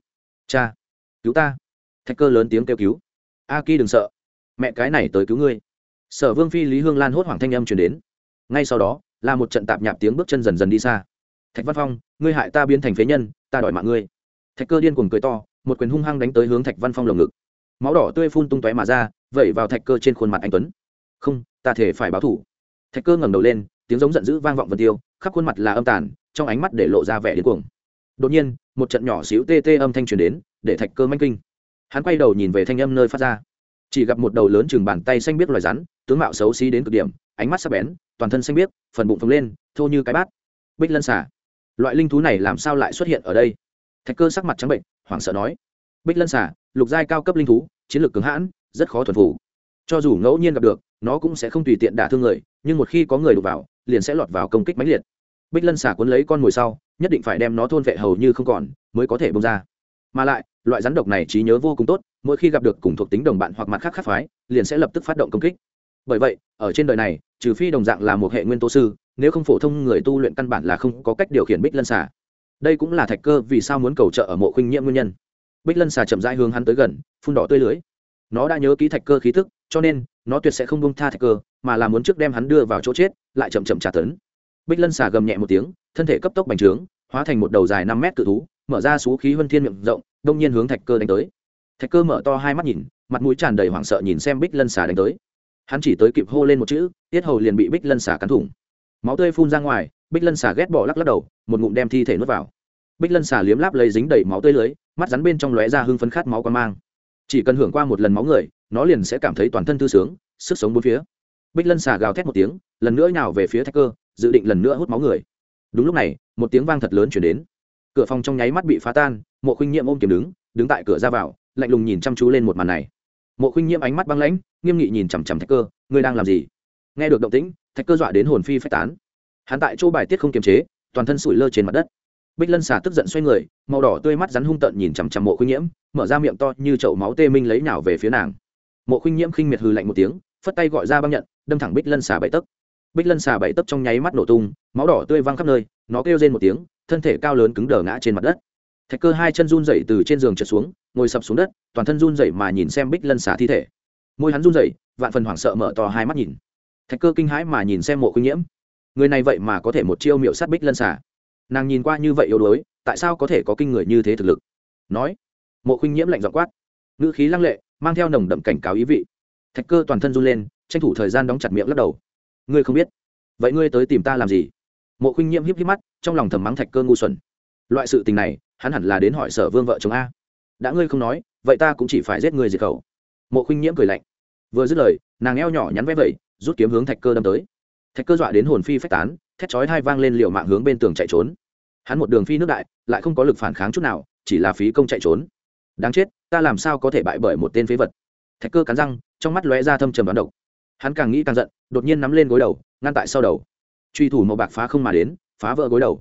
Cha, cứu ta. Thạch cơ lớn tiếng kêu cứu. A ki đừng sợ. Mẹ cái này tới cứu ngươi. Sở vương phi, lý hương lan hốt hoảng thanh âm chuyển đến. Ngay sau đó, là một trận tạp nhạp tiếng bước chân dần dần đi xa. Thạch văn phong, ngươi hại ta biến thành phế nhân, ta đòi mạng ngươi. Thạch cơ điên cuồng cười to, một quyền hung hăng đánh tới hướng thạch văn phong lồng ngực máu đỏ tươi phun tung tóe mà ra, vẩy vào thạch cơ trên khuôn mặt anh tuấn. Không, ta thể phải báo thủ. Thạch cơ ngẩng đầu lên, tiếng giống giận dữ vang vọng vân tiêu, khắp khuôn mặt là âm tàn, trong ánh mắt để lộ ra vẻ điên cuồng. Đột nhiên, một trận nhỏ xíu tê tê âm thanh truyền đến, để thạch cơ manh kinh. Hắn quay đầu nhìn về thanh âm nơi phát ra. Chỉ gặp một đầu lớn chừng bàn tay xanh biếc loài rắn, tướng mạo xấu xí đến cực điểm, ánh mắt sắc bén, toàn thân xanh biếc, phần bụng phồng lên, thô như cái bát. Bích lân xả loại linh thú này làm sao lại xuất hiện ở đây? Thạch cơ sắc mặt trắng bệnh hoảng sợ nói. Bích lân xả lục giai cao cấp linh thú, chiến lược cứng hãn, rất khó thuần phủ cho dù ngẫu nhiên gặp được, nó cũng sẽ không tùy tiện đả thương người, nhưng một khi có người đụng vào, liền sẽ lọt vào công kích mãnh liệt. Bích lân xả cuốn lấy con mồi sau, nhất định phải đem nó thôn vệ hầu như không còn, mới có thể bông ra. Mà lại, loại rắn độc này trí nhớ vô cùng tốt, mỗi khi gặp được cùng thuộc tính đồng bạn hoặc mặt khác khác phái, liền sẽ lập tức phát động công kích. Bởi vậy, ở trên đời này, trừ phi đồng dạng là một hệ nguyên tố sư, nếu không phổ thông người tu luyện căn bản là không có cách điều khiển bích lân xả. Đây cũng là thạch cơ vì sao muốn cầu trợ ở mộ khuynh nhiễm nguyên nhân bích lân xà chậm rãi hướng hắn tới gần, phun đỏ tươi lưới. Nó đã nhớ ký thạch cơ khí thức, cho nên, nó tuyệt sẽ không bông tha thạch cơ, mà là muốn trước đem hắn đưa vào chỗ chết, lại chậm chậm trả tấn. Bích lân xà gầm nhẹ một tiếng, thân thể cấp tốc bành trướng, hóa thành một đầu dài năm mét cự thú, mở ra xú khí huân thiên miệng rộng, đông nhiên hướng thạch cơ đánh tới. Thạch cơ mở to hai mắt nhìn, mặt mũi tràn đầy hoảng sợ nhìn xem bích lân xà đánh tới. Hắn chỉ tới kịp hô lên một chữ, tiết hầu liền bị bích lân xà cắn thủng. Máu tươi phun ra ngoài, bích lân xà ghét bỏ lắc lắc đầu, một ngụm đem thi thể nuốt vào bích lân xà liếm láp lấy dính đầy máu tươi lưới, mắt rắn bên trong lóe ra hưng phấn khát máu quan mang. Chỉ cần hưởng qua một lần máu người, nó liền sẽ cảm thấy toàn thân thư sướng, sức sống bốn phía. Bích lân xà gào thét một tiếng, lần nữa nhào về phía thạch cơ, dự định lần nữa hút máu người. Đúng lúc này, một tiếng vang thật lớn chuyển đến. Cửa phòng trong nháy mắt bị phá tan, mộ khuynh nhiệm ôm kiếm đứng đứng tại cửa ra vào, lạnh lùng nhìn chăm chú lên một màn này. Mộ khuynh nhiệm ánh mắt băng lãnh, nghiêm nghị nhìn chằm chằm thạch cơ, ngươi đang làm gì? Nghe được động tĩnh thạch cơ dọa đến hồn phi phách tán. Hắn tại chỗ bài tiết không kiềm chế, toàn thân sủi lơ trên mặt đất bích lân xà tức giận xoay người, màu đỏ tươi mắt rắn hung tợn nhìn chằm chằm mộ khuynh nhiễm, mở ra miệng to như chậu máu tê minh lấy nào về phía nàng. Mộ khuynh nhiễm khinh miệt hừ lạnh một tiếng, phất tay gọi ra băng nhận, đâm thẳng bích lân xà bảy tấc. Bích lân xà bảy tấc trong nháy mắt nổ tung, máu đỏ tươi văng khắp nơi, nó kêu rên một tiếng, thân thể cao lớn cứng đờ ngã trên mặt đất. Thạch cơ hai chân run dậy từ trên giường trượt xuống, ngồi sập xuống đất, toàn thân run dậy mà nhìn xem bích lân xà thi thể. Môi hắn run dậy vạn phần hoảng sợ mở to hai mắt nhìn. Thạch cơ kinh hãi mà nhìn xem mộ khuynh nhiễm. Người này vậy mà có thể một chiêu miệu sát bích lân xà nàng nhìn qua như vậy yếu đuối, tại sao có thể có kinh người như thế thực lực? Nói, mộ khuynh nhiễm lạnh dọ quát. Ngữ khí lăng lệ, mang theo nồng đậm cảnh cáo ý vị. Thạch cơ toàn thân run lên, tranh thủ thời gian đóng chặt miệng lắc đầu. Ngươi không biết. Vậy ngươi tới tìm ta làm gì? Mộ khuynh nhiễm híp híp mắt, trong lòng thầm mắng thạch cơ ngu xuẩn. Loại sự tình này, hắn hẳn là đến hỏi sở vương vợ chồng a. Đã ngươi không nói, vậy ta cũng chỉ phải giết người diệt khẩu. Mộ khuynh nhiễm cười lạnh. Vừa dứt lời, nàng eo nhỏ nhắn vẽ vẩy, rút kiếm hướng thạch cơ đâm tới thạch cơ dọa đến hồn phi phách tán, thét chói hai vang lên liều mạng hướng bên tường chạy trốn. Hắn một đường phi nước đại, lại không có lực phản kháng chút nào, chỉ là phí công chạy trốn. Đáng chết, ta làm sao có thể bại bởi một tên phế vật? Thạch cơ cắn răng, trong mắt lóe ra thâm trầm đoán độc. Hắn càng nghĩ càng giận, đột nhiên nắm lên gối đầu, ngăn tại sau đầu. Truy thủ màu bạc phá không mà đến, phá vỡ gối đầu.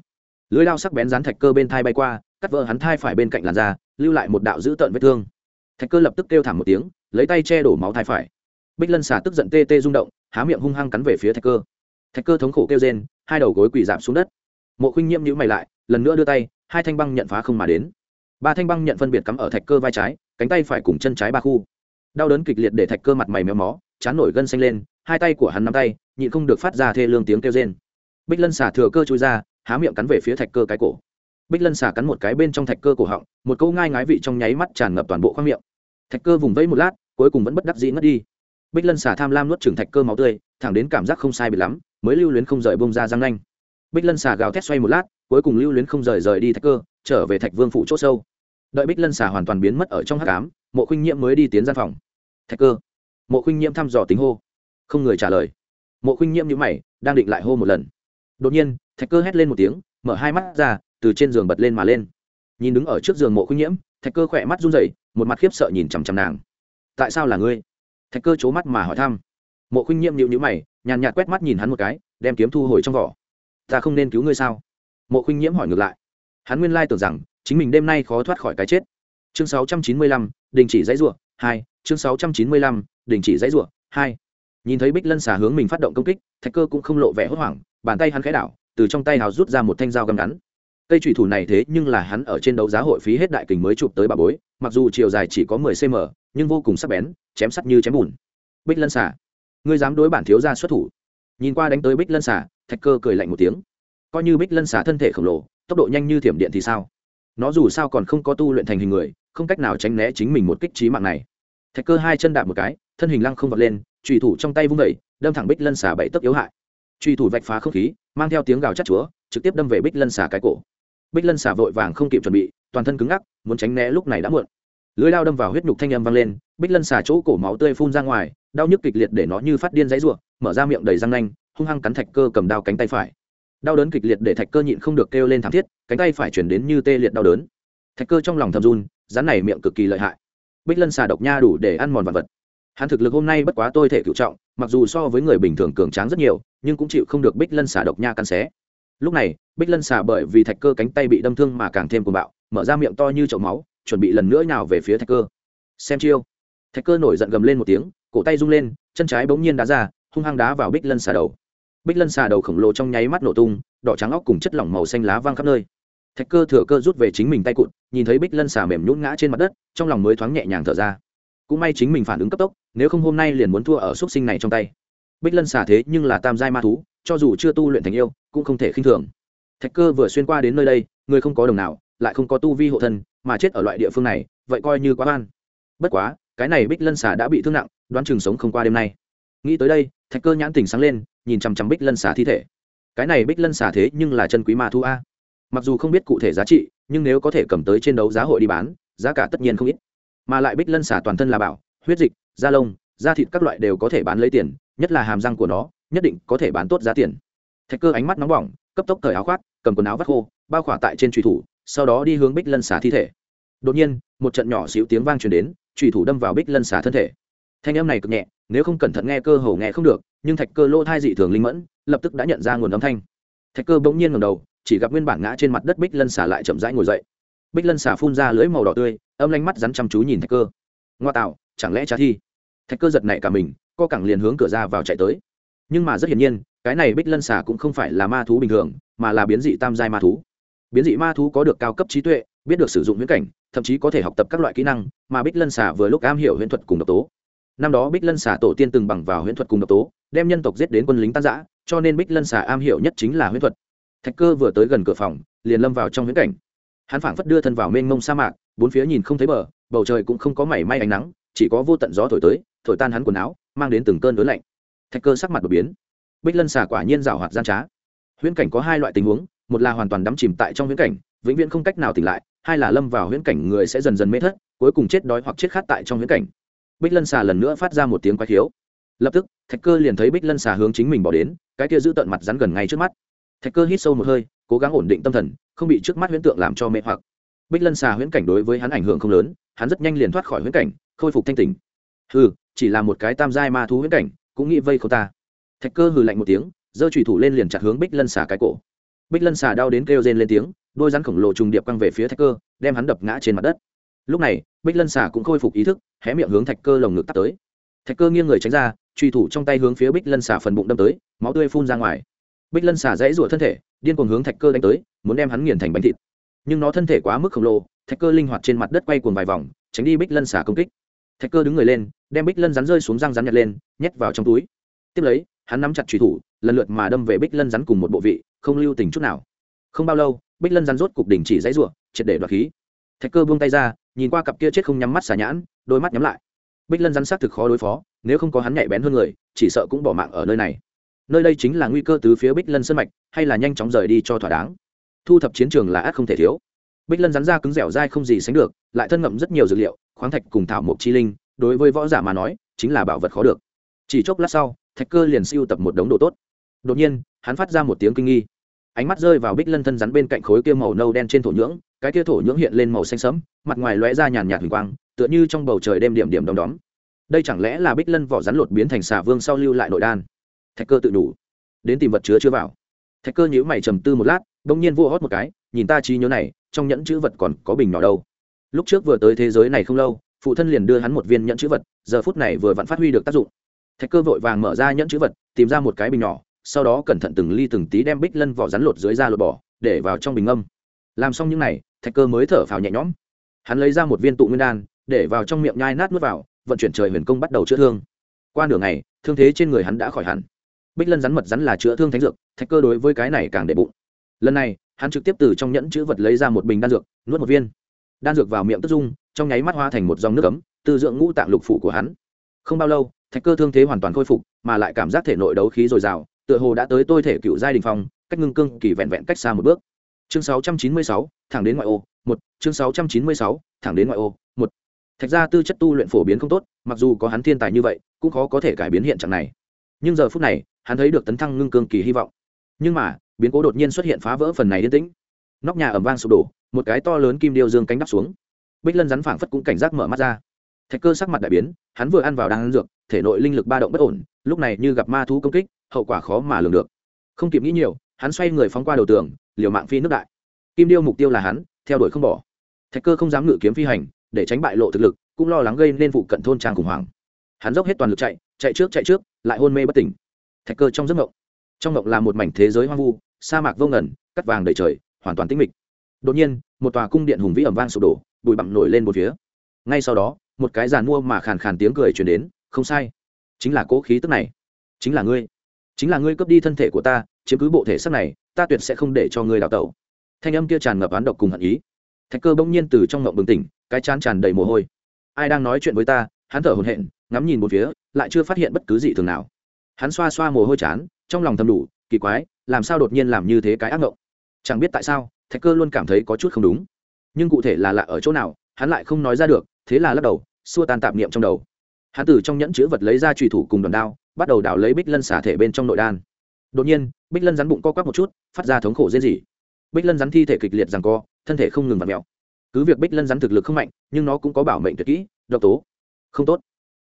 Lưới lao sắc bén dán thạch cơ bên thai bay qua, cắt vỡ hắn thai phải bên cạnh làn da, lưu lại một đạo dữ tợn vết thương. Thạch cơ lập tức kêu thảm một tiếng, lấy tay che đổ máu thai phải. Bích lân xà tức giận tê tê rung động, há miệng hung hăng cắn về phía thạch cơ thạch cơ thống khổ kêu rên, hai đầu gối quỳ giảm xuống đất. Mộ khuynh nhiễm nhữ mày lại, lần nữa đưa tay, hai thanh băng nhận phá không mà đến. Ba thanh băng nhận phân biệt cắm ở thạch cơ vai trái, cánh tay phải cùng chân trái ba khu. Đau đớn kịch liệt để thạch cơ mặt mày méo mó, chán nổi gân xanh lên, hai tay của hắn nắm tay, nhịn không được phát ra thê lương tiếng kêu rên. Bích lân xả thừa cơ chui ra, há miệng cắn về phía thạch cơ cái cổ. Bích lân xả cắn một cái bên trong thạch cơ cổ họng, một câu ngai ngái vị trong nháy mắt tràn ngập toàn bộ khoang miệng. Thạch cơ vùng vẫy một lát, cuối cùng vẫn bất đắc dĩ ngất đi. Bích lân xả tham lam nuốt trừng thạch cơ máu tươi, thẳng đến cảm giác không sai bị lắm mới lưu luyến không rời bông ra răng nanh. Bích lân xà gào thét xoay một lát cuối cùng lưu luyến không rời rời đi thạch cơ trở về thạch vương phụ c h ỗ sâu. Đợi bích lân xà hoàn toàn biến mất ở trong hắc ám, mộ khuynh nhiễm mới đi tiến gian phòng. Thạch cơ. Mộ khuynh nhiễm thăm dò tính hô. Không người trả lời. Mộ khuynh nhiễm nhữ mày đang định lại hô một lần. Đột nhiên thạch cơ hét lên một tiếng mở hai mắt ra từ trên giường bật lên mà lên. Nhìn đứng ở trước giường mộ khuynh nhiễm thạch cơ khỏe mắt run rẩy một mặt khiếp sợ nhìn chằm chằm nàng. Tại sao là ngươi? Thạch cơ c mắt mà hỏi thăm. Mộ khuynh nhiễm nhịu nhữ mày nhàn nhạt quét mắt nhìn hắn một cái đem kiếm thu hồi trong vỏ. Ta không nên cứu ngươi sao? Mộ khuynh nhiễm hỏi ngược lại. Hắn nguyên lai tưởng rằng chính mình đêm nay khó thoát khỏi cái chết. Chương 695, đình chỉ dãy ruộng hai chương 695, đình chỉ dãy ruộng hai. Nhìn thấy bích lân xà hướng mình phát động công kích thạch cơ cũng không lộ vẻ hốt hoảng bàn tay hắn khẽ đảo từ trong tay hào rút ra một thanh dao găm ngắn. Cây trùy thủ này thế nhưng là hắn ở trên đấu giá hội phí hết đại kình mới chụp tới bà bối mặc dù chiều dài chỉ có mười cm nhưng vô cùng sắc bén chém sắt như chém bùn. Bích lân xà ngươi dám đối bản thiếu gia xuất thủ. Nhìn qua đánh tới bích lân Xả, thạch cơ cười lạnh một tiếng. Coi như bích lân Xả thân thể khổng lồ tốc độ nhanh như thiểm điện thì sao? Nó dù sao còn không có tu luyện thành hình người không cách nào tránh né chính mình một kích trí mạng này. Thạch cơ hai chân đạp một cái thân hình lăng không vọt lên trùy thủ trong tay vung vẩy đâm thẳng bích lân Xả bảy tấc yếu hại. Trùy thủ vạch phá không khí mang theo tiếng gào chắc chúa trực tiếp đâm về bích lân Xả cái cổ. Bích lân Xả vội vàng không kịp chuẩn bị toàn thân cứng ngắc muốn tránh né lúc này đã muộn. Lưới lao đâm vào huyết nhục thanh âm vang lên bích lân Xả chỗ cổ máu tươi phun ra ngoài đau nhức kịch liệt để nó như phát điên dãy ruộng mở ra miệng đầy răng nanh, hung hăng cắn thạch cơ cầm đao cánh tay phải. Đau đớn kịch liệt để thạch cơ nhịn không được kêu lên thảm thiết, cánh tay phải chuyển đến như tê liệt đau đớn. Thạch cơ trong lòng thầm run, rắn này miệng cực kỳ lợi hại. Bích lân xà độc nha đủ để ăn mòn vật vật. Hắn thực lực hôm nay bất quá tôi thể cựu trọng, mặc dù so với người bình thường cường tráng rất nhiều, nhưng cũng chịu không được bích lân xà độc nha căn xé. Lúc này, bích lân xà bởi vì thạch cơ cánh tay bị đâm thương mà càng thêm cuồng bạo, mở ra miệng to như chậu máu, chuẩn bị lần nữa nào về phía thạch cơ. Xem chiêu. Thạch cơ nổi giận gầm lên một tiếng cổ tay rung lên, chân trái bỗng nhiên đá ra, hung hăng đá vào bích lân xà đầu. Bích lân xà đầu khổng lồ trong nháy mắt nổ tung, đỏ trắng óc cùng chất lỏng màu xanh lá văng khắp nơi. Thạch cơ thừa cơ rút về chính mình tay cụt, nhìn thấy bích lân xà mềm nhún ngã trên mặt đất, trong lòng mới thoáng nhẹ nhàng thở ra. Cũng may chính mình phản ứng cấp tốc, nếu không hôm nay liền muốn thua ở x u ấ t sinh này trong tay. Bích lân xả thế nhưng là tam giai ma thú, cho dù chưa tu luyện thành yêu, cũng không thể khinh thường. Thạch cơ vừa xuyên qua đến nơi đây, người không có đồng nào, lại không có tu vi hộ thân, mà chết ở loại địa phương này, vậy coi như quá van bất quá cái này bích lân xả đã bị thương nặng, đoán chừng sống không qua đêm nay. Nghĩ tới đây, thạch cơ nhãn tỉnh sáng lên, nhìn chằm chằm bích lân xả thi thể. Cái này bích lân xả thế nhưng là chân quý ma thu a. Mặc dù không biết cụ thể giá trị, nhưng nếu có thể cầm tới trên đấu giá hội đi bán, giá cả tất nhiên không ít. Mà lại bích lân xả toàn thân là bảo, huyết dịch, da lông, da thịt các loại đều có thể bán lấy tiền, nhất là hàm răng của nó, nhất định có thể bán tốt giá tiền. Thạch cơ ánh mắt nóng bỏng, cấp tốc cởi áo khoác, cầm quần áo vắt khô, bao khỏa tại trên trùy thủ, sau đó đi hướng bích lân xả thi thể. Đột nhiên, một trận nhỏ xíu tiếng vang truyền đến trùy thủ đâm vào bích lân xả thân thể. Thanh âm này cực nhẹ, nếu không cẩn thận nghe cơ hồ nghe không được, nhưng thạch cơ lỗ thai dị thường linh mẫn, lập tức đã nhận ra nguồn âm thanh. Thạch cơ bỗng nhiên ngầm đầu, chỉ gặp nguyên bản ngã trên mặt đất bích lân xả lại chậm rãi ngồi dậy. Bích lân xả phun ra lưỡi màu đỏ tươi, âm lanh mắt rắn chăm chú nhìn thạch cơ. Ngoa tạo, chẳng lẽ trả thi? Thạch cơ giật nảy cả mình, co cẳng liền hướng cửa ra vào chạy tới. Nhưng mà rất hiển nhiên, cái này bích lân xà cũng không phải là ma thú bình thường, mà là biến dị tam giai ma thú. Biến dị ma thú có được cao cấp trí tuệ biết được sử dụng huyễn cảnh, thậm chí có thể học tập các loại kỹ năng, mà bích lân xà vừa lúc am hiểu huyễn thuật cùng độc tố. Năm đó bích lân xà tổ tiên từng bằng vào huyễn thuật cùng độc tố, đem nhân tộc giết đến quân lính tan giã cho nên bích lân xà am hiểu nhất chính là huyễn thuật. Thạch cơ vừa tới gần cửa phòng, liền lâm vào trong huyễn cảnh. Hắn phảng phất đưa thân vào mênh mông sa mạc, bốn phía nhìn không thấy bờ, bầu trời cũng không có mảy may ánh nắng, chỉ có vô tận gió thổi tới, thổi tan hắn quần áo, mang đến từng cơn đớn lạnh. Thạch cơ sắc mặt đột biến. Bích lân xà quả nhiên rào hoạt gian trá. Huyễn cảnh có hai loại tình huống, một là hoàn toàn đắm chìm tại trong huyễn cảnh, vĩnh viễn không cách nào tỉnh lại hai là lâm vào huyễn cảnh người sẽ dần dần mê thất, cuối cùng chết đói hoặc chết khát tại trong huyễn cảnh. Bích lân xà lần nữa phát ra một tiếng quái khiếu. Lập tức, thạch cơ liền thấy bích lân xà hướng chính mình bỏ đến, cái kia giữ tận mặt rắn gần ngay trước mắt. Thạch cơ hít sâu một hơi, cố gắng ổn định tâm thần, không bị trước mắt huyễn tượng làm cho mê hoặc. Bích lân xà huyễn cảnh đối với hắn ảnh hưởng không lớn, hắn rất nhanh liền thoát khỏi huyễn cảnh, khôi phục thanh tỉnh. Hừ, chỉ là một cái tam giai ma thú huyễn cảnh, cũng nghĩ vây không ta. Thạch cơ hừ lạnh một tiếng, giơ trùy thủ lên liền chặt hướng bích lân xà cái cổ. Bích lân xà đau đến kêu rên lên tiếng đôi rắn khổng lồ trùng điệp quăng về phía thạch cơ, đem hắn đập ngã trên mặt đất. Lúc này, bích lân xà cũng khôi phục ý thức, hé miệng hướng thạch cơ lồng ngực tắt tới. Thạch cơ nghiêng người tránh ra, truy thủ trong tay hướng phía bích lân xà phần bụng đâm tới, máu tươi phun ra ngoài. Bích lân xà dãy rụa thân thể, điên cuồng hướng thạch cơ đánh tới, muốn đem hắn nghiền thành bánh thịt. Nhưng nó thân thể quá mức khổng lồ, thạch cơ linh hoạt trên mặt đất quay cuồng vài vòng, tránh đi bích lân xà công kích. Thạch cơ đứng người lên, đem bích lân rắn rơi xuống răng rắn nhặt lên, nhét vào trong túi. Tiếp lấy, hắn nắm chặt truy thủ, lần lượt mà đâm về bích lân rắn cùng một bộ vị, không lưu tình chút nào. Không bao lâu bích lân rắn rốt cục đỉnh chỉ dãy rủa, triệt để đoạt khí. Thạch cơ buông tay ra nhìn qua cặp kia chết không nhắm mắt xà nhãn đôi mắt nhắm lại. Bích lân rắn xác thực khó đối phó nếu không có hắn nhạy bén hơn người chỉ sợ cũng bỏ mạng ở nơi này. Nơi đây chính là nguy cơ từ phía bích lân sân mạch hay là nhanh chóng rời đi cho thỏa đáng. Thu thập chiến trường là ác không thể thiếu. Bích lân rắn ra cứng dẻo dai không gì sánh được lại thân ngậm rất nhiều dược liệu khoáng thạch cùng thảo mộc chi linh đối với võ giả mà nói chính là bảo vật khó được. Chỉ chốc lát sau thạch cơ liền siêu tập một đống đồ tốt. Đột nhiên hắn phát ra một tiếng kinh nghi ánh mắt rơi vào bích lân thân rắn bên cạnh khối kia màu nâu đen trên thổ nhưỡng, cái kia thổ nhưỡng hiện lên màu xanh sẫm, mặt ngoài lóe ra nhàn nhạt huỳnh quang, tựa như trong bầu trời đêm điểm điểm đom đóm. Đây chẳng lẽ là bích lân vỏ rắn lột biến thành xà vương sau lưu lại nội đan? Thạch cơ tự đủ. Đến tìm vật chứa chưa vào. Thạch cơ nhíu mày trầm tư một lát, bỗng nhiên vô hót một cái, nhìn ta trí nhớ này, trong nhẫn chữ vật còn có bình nhỏ đâu. Lúc trước vừa tới thế giới này không lâu, phụ thân liền đưa hắn một viên nhẫn chữ vật, giờ phút này vừa vặn phát huy được tác dụng. Thạch cơ vội vàng mở ra nhẫn chữ vật, tìm ra một cái bình nhỏ sau đó cẩn thận từng ly từng tí đem bích lân vỏ rắn lột dưới da lột bỏ, để vào trong bình âm làm xong những n à y thạch cơ mới thở phào nhẹ nhõm. Hắn lấy ra một viên tụ nguyên đan, để vào trong miệng nhai nát n u ố t vào, vận chuyển trời huyền công bắt đầu chữa thương. Qua nửa ngày, thương thế trên người hắn đã khỏi hẳn. Bích lân rắn mật rắn là chữa thương thánh dược, thạch cơ đối với cái này càng đệ bụng. Lần này, hắn trực tiếp từ trong nhẫn chữ vật lấy ra một bình đan dược, nuốt một viên. Đan dược vào miệng tức dung trong nháy mắt hoa thành một dòng nước ấm tư dưỡng ngũ tạng lục phủ của hắn. Không bao lâu, thạch cơ thương thế hoàn toàn khôi phục, mà lại cảm giác thể nội đấu khí dồi dào tựa hồ đã tới tôi thể cựu giai đình phong cách ngưng cương kỳ vẹn vẹn cách xa một bước. Chương 696, thẳng đến ngoại ô một. Chương 696, thẳng đến ngoại ô một. Thạch ra tư chất tu luyện phổ biến không tốt mặc dù có hắn thiên tài như vậy cũng khó có thể cải biến hiện trạng này. Nhưng giờ phút này hắn thấy được tấn thăng ngưng cương kỳ hy vọng. Nhưng mà biến cố đột nhiên xuất hiện phá vỡ phần này yên tĩnh. Nóc nhà ẩm vang sụp đổ một cái to lớn kim điêu dương cánh đắp xuống. Bích lân rắn phảng phất cũng cảnh giác mở mắt ra. Thạch cơ sắc mặt đại biến hắn vừa ăn vào đang ăn dược thể nội linh lực ba động bất ổn lúc này như gặp ma thú công kích hậu quả khó mà lường được. Không kịp nghĩ nhiều, hắn xoay người phóng qua đầu tường, liều mạng phi nước đại. Kim điêu mục tiêu là hắn, theo đuổi không bỏ. Thạch cơ không dám ngự kiếm phi hành, để tránh bại lộ thực lực, cũng lo lắng gây nên vụ cận thôn trang khủng hoảng. Hắn dốc hết toàn lực chạy chạy trước chạy trước, lại hôn mê bất tỉnh. Thạch cơ trong giấc mộng, trong mộng là một mảnh thế giới hoang vu, sa mạc vô ngẩn cắt vàng đầy trời, hoàn toàn tĩnh mịch. Đột nhiên, một tòa cung điện hùng vĩ ẩm vang sụp đổ, bụi bặm nổi lên một phía. Ngay sau đó, một cái giàn mua mà khàn khàn tiếng cười truyền đến, không sai, chính là cố khí tức này, chính là ngươi chính là ngươi cướp đi thân thể của ta, chiếm cứ bộ thể xác này, ta tuyệt sẽ không để cho ngươi đào tẩu. Thanh âm kia tràn ngập án độc cùng hận ý. Thạch cơ bỗng nhiên từ trong ngộng bừng tỉnh, cái chán tràn đầy mồ hôi. Ai đang nói chuyện với ta, hắn thở hồn hện ngắm nhìn một phía, lại chưa phát hiện bất cứ gì thường nào. Hắn xoa xoa mồ hôi chán, trong lòng thầm đủ, kỳ quái, làm sao đột nhiên làm như thế cái ác ngộng? Chẳng biết tại sao, thạch cơ luôn cảm thấy có chút không đúng. Nhưng cụ thể là lạ ở chỗ nào, hắn lại không nói ra được, thế là lắc đầu, xua tan tạp niệm trong đầu. Hắn từ trong nhẫn chữ vật lấy ra trùy thủ cùng đòn đao bắt đầu đào lấy bích lân xả thể bên trong nội đan. Đột nhiên, bích lân rắn bụng co quắp một chút, phát ra thống khổ dễ gì bích lân rắn thi thể kịch liệt rằng co, thân thể không ngừng vặt mẹo cứ việc bích lân rắn thực lực không mạnh, nhưng nó cũng có bảo mệnh tuyệt kỹ, độc tố. Không tốt.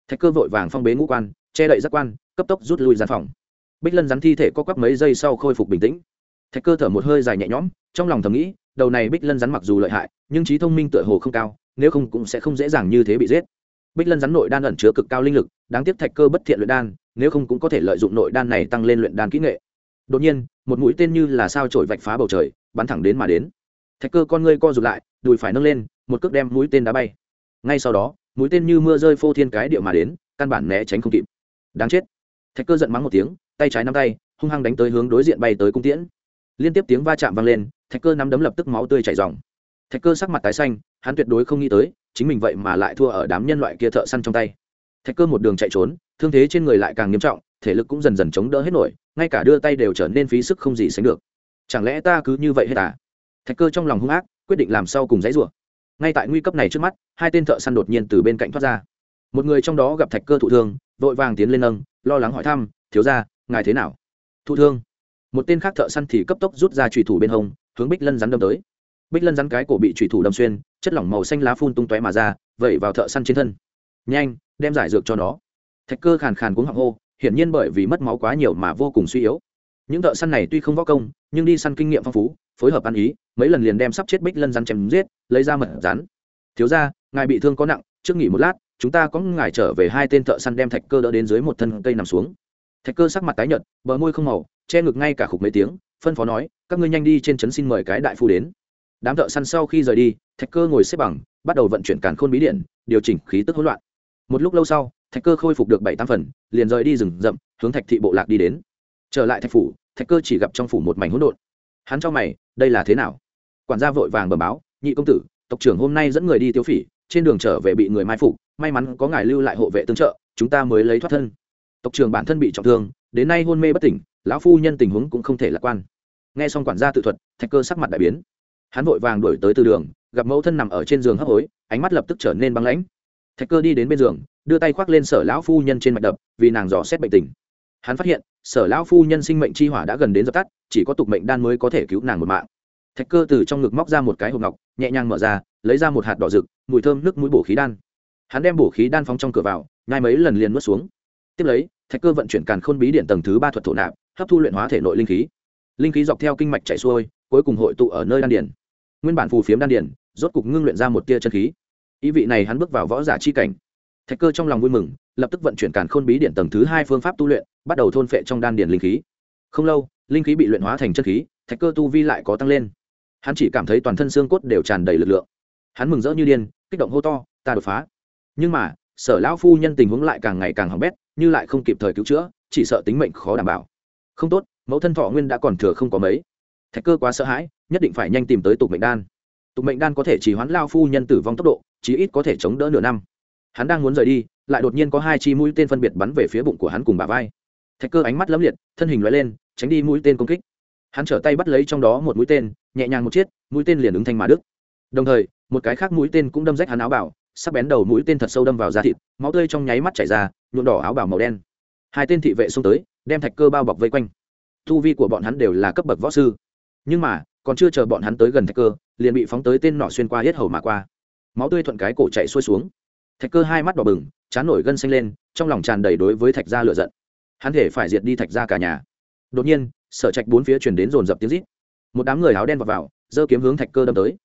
Thạch cơ vội vàng phong bế ngũ quan, che đậy giác quan, cấp tốc rút lui gian phòng. Bích lân rắn thi thể co quắp mấy giây sau khôi phục bình tĩnh. Thạch cơ thở một hơi dài nhẹ nhõm, trong lòng thầm nghĩ, đầu này bích lân rắn mặc dù lợi hại, nhưng trí thông minh tựa hồ không cao, nếu không cũng sẽ không dễ dàng như thế bị giết. Bích lân rắn nội đan ẩn chứa cực cao linh lực, đáng tiếc thạch cơ bất thiện luyện đan nếu không cũng có thể lợi dụng nội đan này tăng lên luyện đan kỹ nghệ. Đột nhiên, một mũi tên như là sao trổi vạch phá bầu trời, bắn thẳng đến mà đến. Thạch cơ con ngươi co rụt lại, đùi phải nâng lên, một cước đem mũi tên đá bay. Ngay sau đó, mũi tên như mưa rơi phô thiên cái điệu mà đến, căn bản né tránh không kịp. Đáng chết. Thạch cơ giận mắng một tiếng, tay trái nắm tay, hung hăng đánh tới hướng đối diện bay tới cung tiễn. Liên tiếp tiếng va chạm vang lên, thạch cơ nắm đấm lập tức máu tươi chảy dòng thạch cơ sắc mặt tái xanh, hắn tuyệt đối không nghĩ tới, chính mình vậy mà lại thua ở đám nhân loại kia thợ săn trong tay. Thạch cơ một đường chạy trốn thương thế trên người lại càng nghiêm trọng, thể lực cũng dần dần chống đỡ hết nổi, ngay cả đưa tay đều trở nên phí sức không gì sánh được. Chẳng lẽ ta cứ như vậy hết à? Thạch cơ trong lòng hung ác, quyết định làm sau cùng dãy rủa. Ngay tại nguy cấp này trước mắt, hai tên thợ săn đột nhiên từ bên cạnh thoát ra. Một người trong đó gặp thạch cơ thụ thương, vội vàng tiến lên nâng, lo lắng hỏi thăm, thiếu ra ngài thế nào? Thụ thương. Một tên khác thợ săn thì cấp tốc rút ra trùy thủ bên hông, hướng bích lân rắn đâm tới. Bích lân rắn cái cổ bị trùy thủ đâm xuyên, chất lỏng màu xanh lá phun tung tóe mà ra, vẩy vào thợ săn trên thân. Nhanh, đem giải dược cho nó thạch cơ khàn khàn cuống họng hô, hiển nhiên bởi vì mất máu quá nhiều mà vô cùng suy yếu. Những thợ săn này tuy không võ công, nhưng đi săn kinh nghiệm phong phú, phối hợp ăn ý, mấy lần liền đem sắp chết bích lân rắn chém giết, lấy ra mật rắn. Thiếu ra ngài bị thương có nặng, trước nghỉ một lát, chúng ta có ngài trở về hai tên thợ săn đem thạch cơ đỡ đến dưới một thân cây nằm xuống. Thạch cơ sắc mặt tái nhợt, bờ môi không màu, che ngực ngay cả khục mấy tiếng, phân phó nói, các ngươi nhanh đi trên trấn xin mời cái đại phu đến. Đám thợ săn sau khi rời đi, thạch cơ ngồi xếp bằng, bắt đầu vận chuyển càn khôn bí điện, điều chỉnh khí tức hỗn loạn. Một lúc lâu sau thạch cơ khôi phục được bảy tam phần, liền rời đi rừng rậm, hướng thạch thị bộ lạc đi đến. Trở lại thạch phủ, thạch cơ chỉ gặp trong phủ một mảnh hỗn độn. Hắn cho mày, đây là thế nào? Quản gia vội vàng bẩm báo, nhị công tử, tộc trưởng hôm nay dẫn người đi tiêu phỉ, trên đường trở về bị người mai phục, may mắn có ngài lưu lại hộ vệ tương trợ, chúng ta mới lấy thoát thân. Tộc trưởng bản thân bị trọng thương, đến nay hôn mê bất tỉnh, lão phu nhân tình huống cũng không thể lạc quan. Nghe xong quản gia tự thuật, thạch cơ sắc mặt đại biến. Hắn vội vàng đuổi tới từ đường, gặp mẫu thân nằm ở trên giường hấp hối, ánh mắt lập tức trở nên băng lãnh thạch cơ đi đến bên giường, đưa tay khoác lên sở lão phu nhân trên mạch đập, vì nàng dò xét bệnh tình. Hắn phát hiện, sở lão phu nhân sinh mệnh chi hỏa đã gần đến dập tắt, chỉ có tục mệnh đan mới có thể cứu nàng một mạng. Thạch cơ từ trong ngực móc ra một cái hộp ngọc, nhẹ nhàng mở ra, lấy ra một hạt đỏ rực, mùi thơm nước mũi bổ khí đan. Hắn đem bổ khí đan phóng trong cửa vào, nhai mấy lần liền nuốt xuống. Tiếp lấy, thạch cơ vận chuyển càn khôn bí điện tầng thứ ba thuật thổ nạp, hấp thu luyện hóa thể nội linh khí. Linh khí dọc theo kinh mạch chảy xuôi, cuối cùng hội tụ ở nơi đan điển nguyên bản phù phiếm đan điển rốt cục ngưng luyện ra một tia chân khí ý vị này hắn bước vào võ giả chi cảnh. Thạch cơ trong lòng vui mừng, lập tức vận chuyển càn khôn bí điện tầng thứ hai phương pháp tu luyện, bắt đầu thôn phệ trong đan điển linh khí. Không lâu, linh khí bị luyện hóa thành chân khí, thạch cơ tu vi lại có tăng lên. Hắn chỉ cảm thấy toàn thân xương cốt đều tràn đầy lực lượng. Hắn mừng rỡ như điên, kích động hô to, ta đột phá! Nhưng mà, sở lão phu nhân tình huống lại càng ngày càng hỏng bét, như lại không kịp thời cứu chữa, chỉ sợ tính mệnh khó đảm bảo. Không tốt, mẫu thân thọ nguyên đã còn thừa không có mấy. Thạch cơ quá sợ hãi, nhất định phải nhanh tìm tới tục mệnh đan. Tục mệnh đan có thể chỉ hoán lao phu nhân tử vong tốc độ chí ít có thể chống đỡ nửa năm. Hắn đang muốn rời đi, lại đột nhiên có hai chi mũi tên phân biệt bắn về phía bụng của hắn cùng bà vai. Thạch cơ ánh mắt lấm liệt, thân hình loại lên, tránh đi mũi tên công kích. Hắn trở tay bắt lấy trong đó một mũi tên, nhẹ nhàng một chiếc, mũi tên liền ứng thanh mà đức đồng thời, một cái khác mũi tên cũng đâm rách hắn áo bảo sắc bén đầu mũi tên thật sâu đâm vào da thịt, máu tươi trong nháy mắt chảy ra, nhuộm đỏ áo bảo màu đen. Hai tên thị vệ xông tới, đem thạch cơ bao bọc vây quanh. Thu vi của bọn hắn đều là cấp bậc võ sư. Nhưng mà, còn chưa chờ bọn hắn tới gần thạch cơ, liền bị phóng tới tên nọ xuyên qua hết hầu mà qua máu tươi thuận cái cổ chạy xuôi xuống. Thạch cơ hai mắt đỏ bừng chán nổi gân xanh lên trong lòng tràn đầy đối với thạch gia lựa giận. Hắn thể phải diệt đi thạch gia cả nhà. Đột nhiên sở trạch bốn phía chuyển đến dồn dập tiếng rít. Một đám người áo đen vào vào giơ kiếm hướng thạch cơ đâm tới.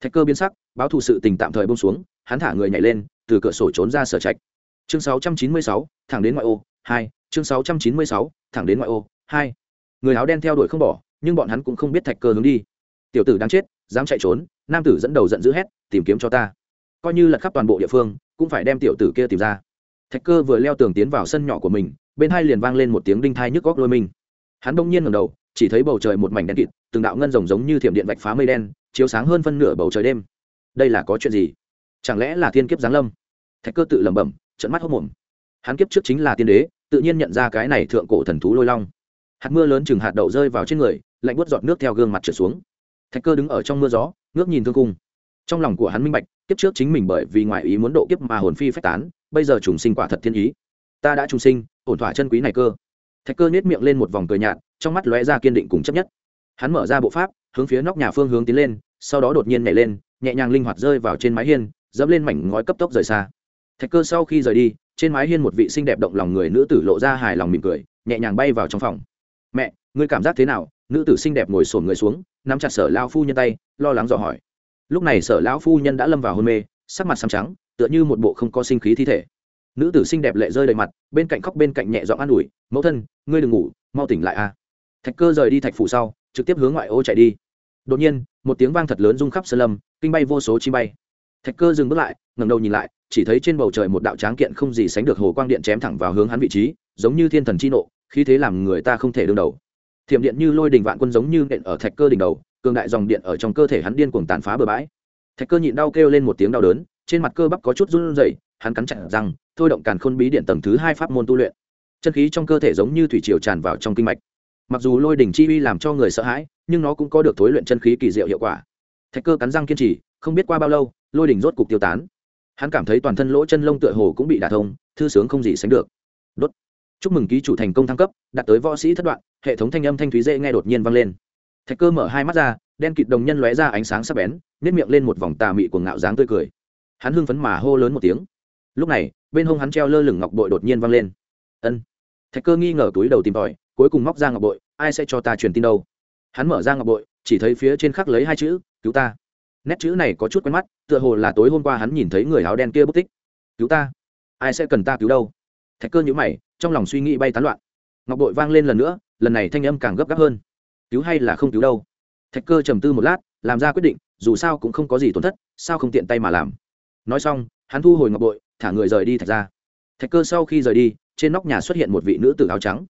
Thạch cơ biến sắc báo thù sự tình tạm thời bông xuống hắn thả người nhảy lên từ cửa sổ trốn ra sở trạch. Chương 696, thẳng đến ngoại ô hai chương 696, thẳng đến ngoại ô hai. Người áo đen theo đuổi không bỏ nhưng bọn hắn cũng không biết thạch cơ hướng đi. Tiểu tử đang chết dám chạy trốn nam tử dẫn đầu giận dữ hét tìm kiếm cho ta coi như lật khắp toàn bộ địa phương, cũng phải đem tiểu tử kia tìm ra. Thạch cơ vừa leo tường tiến vào sân nhỏ của mình, bên hai liền vang lên một tiếng đinh thai nhức góc lôi mình. Hắn đông nhiên ngầm đầu, chỉ thấy bầu trời một mảnh đen kịt, từng đạo ngân rồng giống như thiểm điện vạch phá mây đen, chiếu sáng hơn phân nửa bầu trời đêm. Đây là có chuyện gì? Chẳng lẽ là thiên kiếp giáng lâm? Thạch cơ tự lẩm bẩm trận mắt hốc mồm hắn kiếp trước chính là tiên đế, tự nhiên nhận ra cái này thượng cổ thần thú lôi long. Hạt mưa lớn chừng hạt đậu rơi vào trên người, lạnh buốt giọt nước theo gương mặt trượt xuống. Thạch cơ đứng ở trong mưa gió, ngước nhìn thương cung. Trong lòng của hắn minh bạch kiếp trước chính mình bởi vì ngoại ý muốn độ kiếp mà hồn phi phách tán, bây giờ trùng sinh quả thật thiên ý. Ta đã trùng sinh, ổn thỏa chân quý này cơ. Thạch cơ nết miệng lên một vòng cười nhạt, trong mắt lóe ra kiên định cùng chấp nhất. Hắn mở ra bộ pháp, hướng phía nóc nhà phương hướng tiến lên, sau đó đột nhiên nhảy lên, nhẹ nhàng linh hoạt rơi vào trên mái hiên, dẫm lên mảnh ngói cấp tốc rời xa. Thạch cơ sau khi rời đi, trên mái hiên một vị xinh đẹp động lòng người nữ tử lộ ra hài lòng mỉm cười, nhẹ nhàng bay vào trong phòng. Mẹ, ngươi cảm giác thế nào? Nữ tử xinh đẹp ngồi sổn người xuống, nắm chặt sở lao phu nhân tay, lo lắng dò hỏi lúc này sở lão phu nhân đã lâm vào hôn mê, sắc mặt xám trắng, tựa như một bộ không có sinh khí thi thể. Nữ tử xinh đẹp lệ rơi đầy mặt, bên cạnh khóc bên cạnh nhẹ giọng an ủi, mẫu thân, ngươi đừng ngủ, mau tỉnh lại a. Thạch cơ rời đi thạch phủ sau, trực tiếp hướng ngoại ô chạy đi. Đột nhiên, một tiếng vang thật lớn rung khắp sơn lâm, kinh bay vô số chi bay. Thạch cơ dừng bước lại, ngẩng đầu nhìn lại, chỉ thấy trên bầu trời một đạo tráng kiện không gì sánh được hồ quang điện chém thẳng vào hướng hắn vị trí, giống như thiên thần chi nộ khi thế làm người ta không thể đương đầu thiểm điện như lôi đình vạn quân giống như điện ở thạch cơ đỉnh đầu, cường đại dòng điện ở trong cơ thể hắn điên cuồng tàn phá bừa bãi. Thạch cơ nhịn đau kêu lên một tiếng đau đớn, trên mặt cơ bắp có chút run rẩy, hắn cắn chặt răng, thôi động càn khôn bí điện tầng thứ hai pháp môn tu luyện. Chân khí trong cơ thể giống như thủy triều tràn vào trong kinh mạch. Mặc dù lôi đỉnh chi uy làm cho người sợ hãi, nhưng nó cũng có được thối luyện chân khí kỳ diệu hiệu quả. Thạch cơ cắn răng kiên trì, không biết qua bao lâu, lôi đỉnh rốt cục tiêu tán. Hắn cảm thấy toàn thân lỗ chân lông tựa hồ cũng bị đả thông, thư sướng không gì sánh được. Đốt. Chúc mừng ký chủ thành công thăng cấp, đạt tới võ sĩ thất đoạn hệ thống thanh âm thanh thúy dễ nghe đột nhiên vang lên. Thạch cơ mở hai mắt ra, đen kịt đồng nhân lóe ra ánh sáng sắc bén nếp miệng lên một vòng tà mị của ngạo dáng tươi cười. Hắn hưng phấn mà hô lớn một tiếng. Lúc này, bên hông hắn treo lơ lửng ngọc bội đột nhiên vang lên. Ân. Thạch cơ nghi ngờ túi đầu tìm tòi, cuối cùng móc ra ngọc bội, ai sẽ cho ta truyền tin đâu? Hắn mở ra ngọc bội, chỉ thấy phía trên khắc lấy hai chữ, cứu ta. Nét chữ này có chút quen mắt, tựa hồ là tối hôm qua hắn nhìn thấy người áo đen kia bất tích. Cứu ta? Ai sẽ cần ta cứu đâu? Thạch cơ nhữ mày, trong lòng suy nghĩ bay tán loạn. Ngọc bội vang lên lần nữa lần này thanh âm càng gấp gáp hơn. Cứu hay là không cứu đâu? Thạch cơ trầm tư một lát, làm ra quyết định, dù sao cũng không có gì tổn thất, sao không tiện tay mà làm. Nói xong, hắn thu hồi ngọc bội, thả người rời đi thạch ra thạch cơ sau khi rời đi, trên nóc nhà xuất hiện một vị nữ tử áo trắng.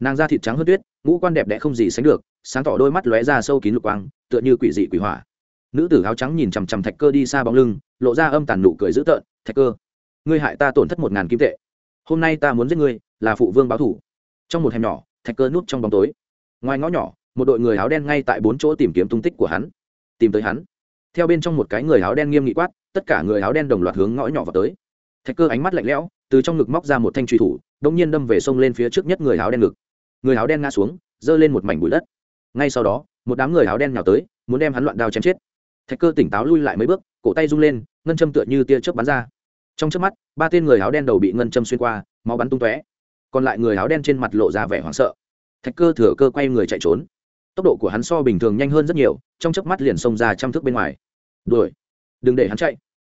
Nàng da thịt trắng hơn tuyết, ngũ quan đẹp đẽ không gì sánh được, sáng tỏ đôi mắt lóe ra sâu kín lục quang, tựa như quỷ dị quỷ hỏa. Nữ tử áo trắng nhìn chằm chằm thạch cơ đi xa bóng lưng, lộ ra âm tàn nụ cười dữ tợn, thạch cơ, ngươi hại ta tổn thất một ngàn kim tệ. Hôm nay ta muốn giết ngươi, là phụ vương báo thủ. Trong một hẻm nhỏ thạch cơ núp trong bóng tối. Ngoài ngõ nhỏ, một đội người áo đen ngay tại bốn chỗ tìm kiếm tung tích của hắn. Tìm tới hắn. Theo bên trong một cái người áo đen nghiêm nghị quát, tất cả người áo đen đồng loạt hướng ngõ nhỏ vào tới. Thạch cơ ánh mắt lạnh lẽo, từ trong ngực móc ra một thanh truy thủ đống nhiên đâm về sông lên phía trước nhất người áo đen ngực. Người áo đen ngã xuống, giơ lên một mảnh bụi đất. Ngay sau đó, một đám người áo đen nhào tới, muốn đem hắn loạn đao chém chết. Thạch cơ tỉnh táo lui lại mấy bước, cổ tay rung lên, ngân châm tựa như tia chớp bắn ra. Trong chớp mắt, ba tên người áo đen đầu bị ngân châm xuyên qua, máu bắn tung tóe. Còn lại người áo đen trên mặt lộ ra vẻ hoảng sợ thạch cơ thừa cơ quay người chạy trốn. Tốc độ của hắn so bình thường nhanh hơn rất nhiều, trong chớp mắt liền xông ra trăm thước bên ngoài. Đuổi. Đừng để hắn chạy.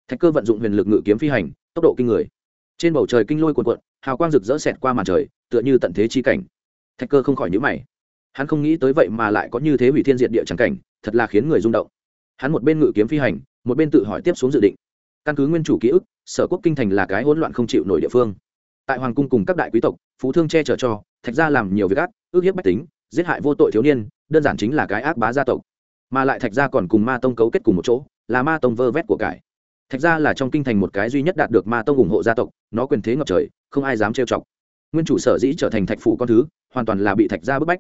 Thạch cơ vận dụng huyền lực ngự kiếm phi hành, tốc độ kinh người. Trên bầu trời kinh lôi cuồn cuộn, hào quang rực rỡ xẹt qua màn trời, tựa như tận thế chi cảnh. Thạch cơ không khỏi nhíu mày. Hắn không nghĩ tới vậy mà lại có như thế hủy thiên diệt địa chẳng cảnh, thật là khiến người rung động. Hắn một bên ngự kiếm phi hành, một bên tự hỏi tiếp xuống dự định. Căn cứ nguyên chủ ký ức, sở quốc kinh thành là cái hỗn loạn không chịu nổi địa phương. Tại hoàng cung cùng các đại quý tộc, phú thương che chở cho, thạch gia làm nhiều việc ác ước hiếp bách tính, giết hại vô tội thiếu niên, đơn giản chính là cái ác bá gia tộc. Mà lại thạch gia còn cùng ma tông cấu kết cùng một chỗ, là ma tông vơ vét của cải. Thạch gia là trong kinh thành một cái duy nhất đạt được ma tông ủng hộ gia tộc, nó quyền thế ngập trời, không ai dám trêu chọc. Nguyên chủ sở dĩ trở thành thạch phủ con thứ, hoàn toàn là bị thạch gia bức bách.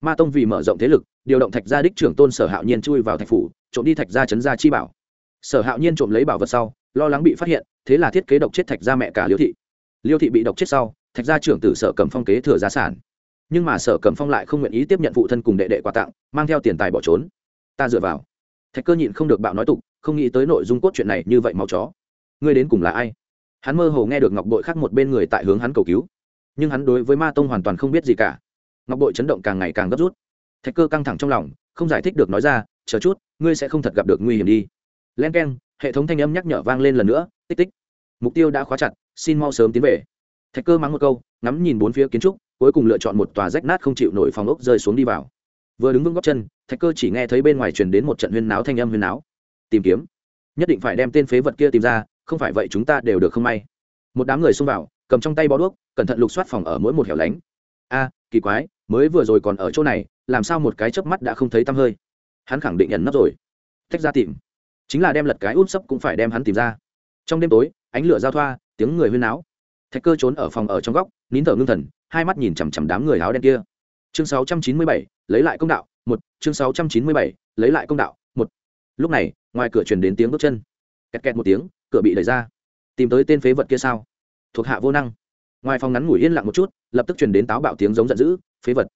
Ma tông vì mở rộng thế lực, điều động thạch gia đích trưởng tôn sở hạo nhiên chui vào thạch phủ, trộm đi thạch gia chấn gia chi bảo. Sở hạo nhiên trộm lấy bảo vật sau, lo lắng bị phát hiện, thế là thiết kế độc chết thạch gia mẹ cả liêu thị. Liêu thị bị độc chết sau, thạch gia trưởng tử sở cầm phong kế thừa gia sản nhưng mà sở cầm phong lại không nguyện ý tiếp nhận phụ thân cùng đệ đệ quà tặng, mang theo tiền tài bỏ trốn. Ta dựa vào. Thạch cơ nhịn không được bạo nói tục, không nghĩ tới nội dung cốt truyện này như vậy mau chó. Ngươi đến cùng là ai? Hắn mơ hồ nghe được ngọc bội khác một bên người tại hướng hắn cầu cứu. Nhưng hắn đối với ma tông hoàn toàn không biết gì cả. Ngọc bội chấn động càng ngày càng gấp rút. Thạch cơ căng thẳng trong lòng, không giải thích được nói ra, chờ chút, ngươi sẽ không thật gặp được nguy hiểm đi. Len k e n hệ thống thanh âm nhắc nhở vang lên lần nữa, tích tích. Mục tiêu đã khóa chặt, xin mau sớm tiến về. Thạch cơ mắng một câu, ngắm nhìn bốn phía kiến trúc cuối cùng lựa chọn một tòa rách nát không chịu nổi phòng ốc rơi xuống đi vào. Vừa đứng vững góc chân, thạch cơ chỉ nghe thấy bên ngoài truyền đến một trận huyên náo thanh âm huyên náo. Tìm kiếm. Nhất định phải đem tên phế vật kia tìm ra, không phải vậy chúng ta đều được không may. Một đám người xông vào, cầm trong tay bó đuốc, cẩn thận lục soát phòng ở mỗi một hẻo lánh. A, kỳ quái, mới vừa rồi còn ở chỗ này, làm sao một cái chớp mắt đã không thấy tăm hơi? Hắn khẳng định nhận nấp rồi. Thách ra tìm. Chính là đem lật cái út sấp cũng phải đem hắn tìm ra. Trong đêm tối, ánh lửa giao thoa, tiếng người huyên náo. Thạch cơ trốn ở phòng ở trong góc, nín thở ngưng thần hai mắt nhìn chằm chằm đám người áo đen kia. Chương 697, lấy lại công đạo một. Chương 697, lấy lại công đạo một. Lúc này ngoài cửa truyền đến tiếng bước chân. Kẹt kẹt một tiếng cửa bị đẩy ra. Tìm tới tên phế vật kia sao? Thuộc hạ vô năng. Ngoài phòng ngắn ngủi yên lặng một chút lập tức truyền đến táo bạo tiếng giống giận dữ phế vật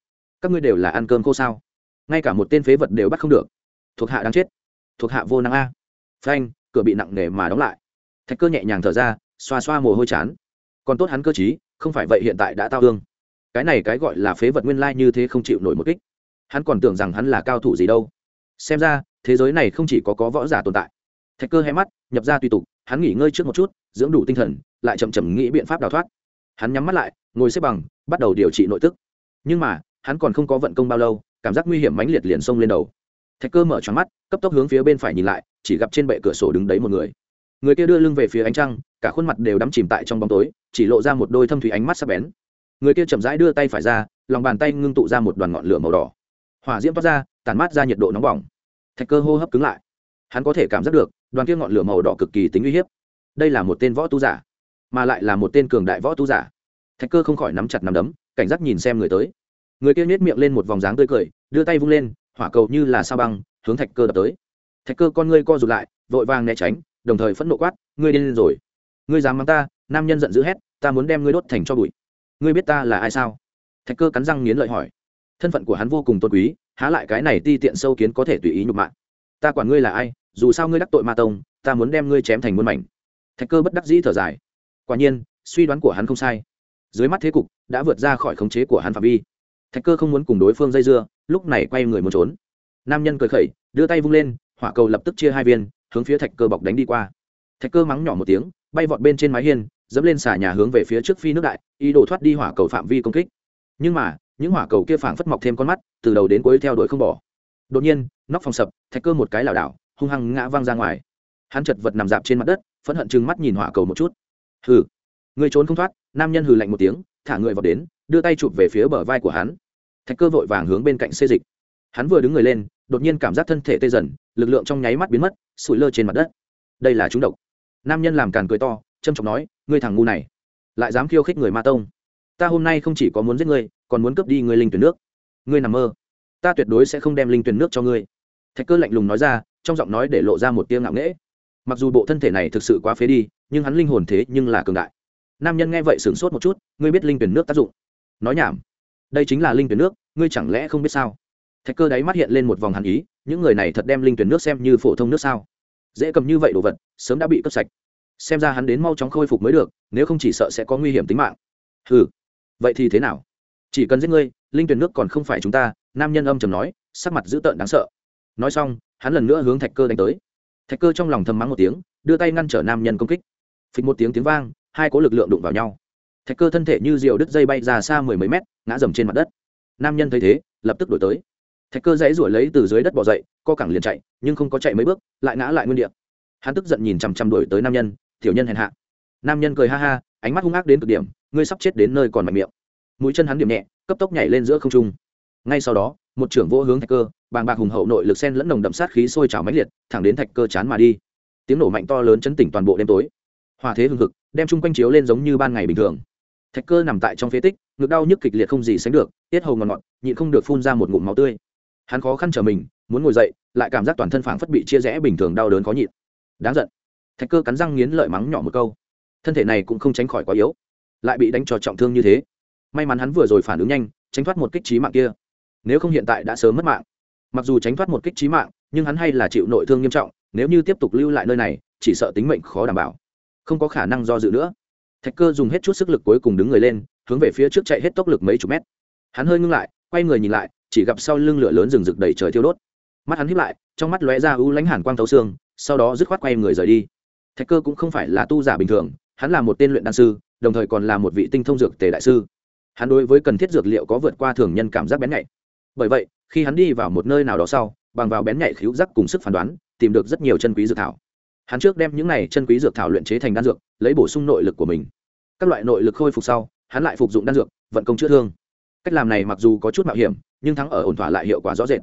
các ngươi đều là ăn cơm khô sao? Ngay cả một tên phế vật đều bắt không được. Thuộc hạ đang chết. Thuộc hạ vô năng a. Phanh cửa bị nặng nề mà đóng lại. Thạch cơ nhẹ nhàng thở ra xoa xoa mồ hôi chán. Còn tốt hắn cơ t không phải vậy hiện tại đã tao thương. Cái này cái gọi là phế vật nguyên lai như thế không chịu nổi một kích. Hắn còn tưởng rằng hắn là cao thủ gì đâu. Xem ra, thế giới này không chỉ có có võ giả tồn tại. Thạch cơ hé mắt, nhập ra tùy tục, hắn nghỉ ngơi trước một chút, dưỡng đủ tinh thần, lại chậm chậm nghĩ biện pháp đào thoát. Hắn nhắm mắt lại, ngồi xếp bằng, bắt đầu điều trị nội tức. Nhưng mà, hắn còn không có vận công bao lâu, cảm giác nguy hiểm mãnh liệt liền xông lên đầu. Thạch cơ mở tròn mắt, cấp tốc hướng phía bên phải nhìn lại, chỉ gặp trên bệ cửa sổ đứng đấy một người người kia đưa lưng về phía ánh trăng, cả khuôn mặt đều đắm chìm tại trong bóng tối, chỉ lộ ra một đôi thâm thủy ánh mắt sắc bén. Người kia chậm rãi đưa tay phải ra, lòng bàn tay ngưng tụ ra một đoàn ngọn lửa màu đỏ. Hỏa diễm toát ra tàn mát ra nhiệt độ nóng bỏng. Thạch cơ hô hấp cứng lại. Hắn có thể cảm giác được, đoàn kia ngọn lửa màu đỏ cực kỳ tính uy hiếp. Đây là một tên võ tu giả, mà lại là một tên cường đại võ tu giả. Thạch cơ không khỏi nắm chặt nắm đấm, cảnh giác nhìn xem người tới. Người kia nhét miệng lên một vòng dáng tươi cười, đưa tay vung lên, hỏa cầu như là sao băng, hướng thạch cơ đập tới. Thạch cơ con ngươi co rụt lại, vội vàng né tránh đồng thời phẫn nộ quát, ngươi điên rồi. Ngươi dám mắng ta, nam nhân giận dữ hét, ta muốn đem ngươi đốt thành cho bụi. Ngươi biết ta là ai sao? Thạch cơ cắn răng nghiến lợi hỏi. Thân phận của hắn vô cùng tôn quý, há lại cái này ti tiện sâu kiến có thể tùy ý nhục mạ. Ta quản ngươi là ai, dù sao ngươi đắc tội ma tông, ta muốn đem ngươi chém thành muôn mảnh. Thạch cơ bất đắc dĩ thở dài. Quả nhiên, suy đoán của hắn không sai. Dưới mắt thế cục đã vượt ra khỏi khống chế của hắn phạm vi. Thạch cơ không muốn cùng đối phương dây dưa, lúc này quay người muốn trốn. Nam nhân cười khẩy, đưa tay vung lên, hỏa cầu lập tức chia hai viên hướng phía thạch cơ bọc đánh đi qua. Thạch cơ mắng nhỏ một tiếng, bay vọt bên trên mái hiên, dẫm lên xà nhà hướng về phía trước phi nước đại, ý đồ thoát đi hỏa cầu phạm vi công kích. Nhưng mà, những hỏa cầu kia phảng phất mọc thêm con mắt, từ đầu đến cuối theo đuổi không bỏ. Đột nhiên, nóc phòng sập, thạch cơ một cái lảo đảo, hung hăng ngã văng ra ngoài. Hắn chật vật nằm dạp trên mặt đất, phẫn hận chừng mắt nhìn hỏa cầu một chút. Hừ người trốn không thoát, nam nhân hừ lạnh một tiếng, thả người vào đến, đưa tay chụp về phía bờ vai của hắn. Thạch cơ vội vàng hướng bên cạnh xê dịch. Hắn vừa đứng người lên, đột nhiên cảm giác thân thể tê dần lực lượng trong nháy mắt biến mất, sủi lơ trên mặt đất. Đây là chúng độc. Nam nhân làm càn cười to, trâm trọng nói, ngươi thằng ngu này, lại dám khiêu khích người ma tông. Ta hôm nay không chỉ có muốn giết ngươi, còn muốn cướp đi ngươi linh tuyển nước. Ngươi nằm mơ. Ta tuyệt đối sẽ không đem linh tuyển nước cho ngươi. Thạch cơ lạnh lùng nói ra, trong giọng nói để lộ ra một tiếng ngạo nghễ. Mặc dù bộ thân thể này thực sự quá phế đi, nhưng hắn linh hồn thế nhưng là cường đại. Nam nhân nghe vậy sửng sốt một chút, ngươi biết linh tuyển nước tác dụng? Nói nhảm. Đây chính là linh tuyển nước, ngươi chẳng lẽ không biết sao? Thạch cơ đáy mắt hiện lên một vòng hàn ý những người này thật đem linh tuyển nước xem như phổ thông nước sao? Dễ cầm như vậy đồ vật, sớm đã bị cấp sạch. Xem ra hắn đến mau chóng khôi phục mới được, nếu không chỉ sợ sẽ có nguy hiểm tính mạng. Ừ vậy thì thế nào? Chỉ cần giết ngươi, linh tuyển nước còn không phải chúng ta, nam nhân âm trầm nói, sắc mặt dữ tợn đáng sợ. Nói xong, hắn lần nữa hướng thạch cơ đánh tới. Thạch cơ trong lòng thầm mắng một tiếng, đưa tay ngăn trở nam nhân công kích. Phịch một tiếng tiếng vang, hai có lực lượng đụng vào nhau. Thạch cơ thân thể như diều đứt dây bay ra xa mười mấy mét, ngã dầm trên mặt đất. Nam nhân thấy thế, lập tức đổi tới thạch cơ dãy ruổi lấy từ dưới đất bỏ dậy, co cẳng liền chạy, nhưng không có chạy mấy bước, lại ngã lại nguyên đ ị a hắn tức giận nhìn chằm chằm đuổi tới nam nhân, tiểu nhân hèn hạ. Nam nhân cười ha ha, ánh mắt hung ác đến cực điểm, ngươi sắp chết đến nơi còn mạnh miệng. Mũi chân hắn điểm nhẹ, cấp tốc nhảy lên giữa không trung. Ngay sau đó, một trưởng vô hướng thạch cơ, bàng bạc hùng hậu nội lực sen lẫn nồng đậm sát khí sôi trào mãnh liệt, thẳng đến thạch cơ chán mà đi. Tiếng nổ mạnh to lớn chấn tỉnh toàn bộ đêm tối. Hòa thế hưng hực, đem chung quanh chiếu lên giống như ban ngày bình thường. Thạch cơ nằm tại trong phế tích, ngực đau nhức kịch liệt không gì sánh được, tiết hầu ngọt ngọt, nhịn không được phun ra một ngụm máu tươi hắn khó khăn trở mình, muốn ngồi dậy, lại cảm giác toàn thân phảng phất bị chia rẽ bình thường đau đớn khó nhịn. Đáng giận. Thạch cơ cắn răng nghiến lợi mắng nhỏ một câu. Thân thể này cũng không tránh khỏi quá yếu, lại bị đánh trò trọng thương như thế. May mắn hắn vừa rồi phản ứng nhanh, tránh thoát một kích trí mạng kia. Nếu không hiện tại đã sớm mất mạng. Mặc dù tránh thoát một kích trí mạng, nhưng hắn hay là chịu nội thương nghiêm trọng, nếu như tiếp tục lưu lại nơi này, chỉ sợ tính mệnh khó đảm bảo. Không có khả năng do dự nữa. Thạch cơ dùng hết chút sức lực cuối cùng đứng người lên, hướng về phía trước chạy hết tốc lực mấy chục mét. Hắn hơi ngưng lại, quay người nhìn lại chỉ gặp sau lưng lửa lớn rừng rực đầy trời thiêu đốt. Mắt hắn hiếp lại, trong mắt lóe ra ưu lãnh hàn quang thấu xương, sau đó dứt khoát quay người rời đi. Thạch cơ cũng không phải là tu giả bình thường, hắn là một tên luyện đan sư, đồng thời còn là một vị tinh thông dược tề đại sư. Hắn đối với cần thiết dược liệu có vượt qua thường nhân cảm giác bén nhạy. Bởi vậy, khi hắn đi vào một nơi nào đó sau, bằng vào bén nhạy khíu giác cùng sức phán đoán, tìm được rất nhiều chân quý dược thảo. Hắn trước đem những này chân quý dược thảo luyện chế thành đan dược, lấy bổ sung nội lực của mình. Các loại nội lực khôi phục sau, hắn lại phục dụng đan dược, vận công chữa thương cách làm này mặc dù có chút mạo hiểm, nhưng thắng ở ổn thỏa lại hiệu quả rõ rệt.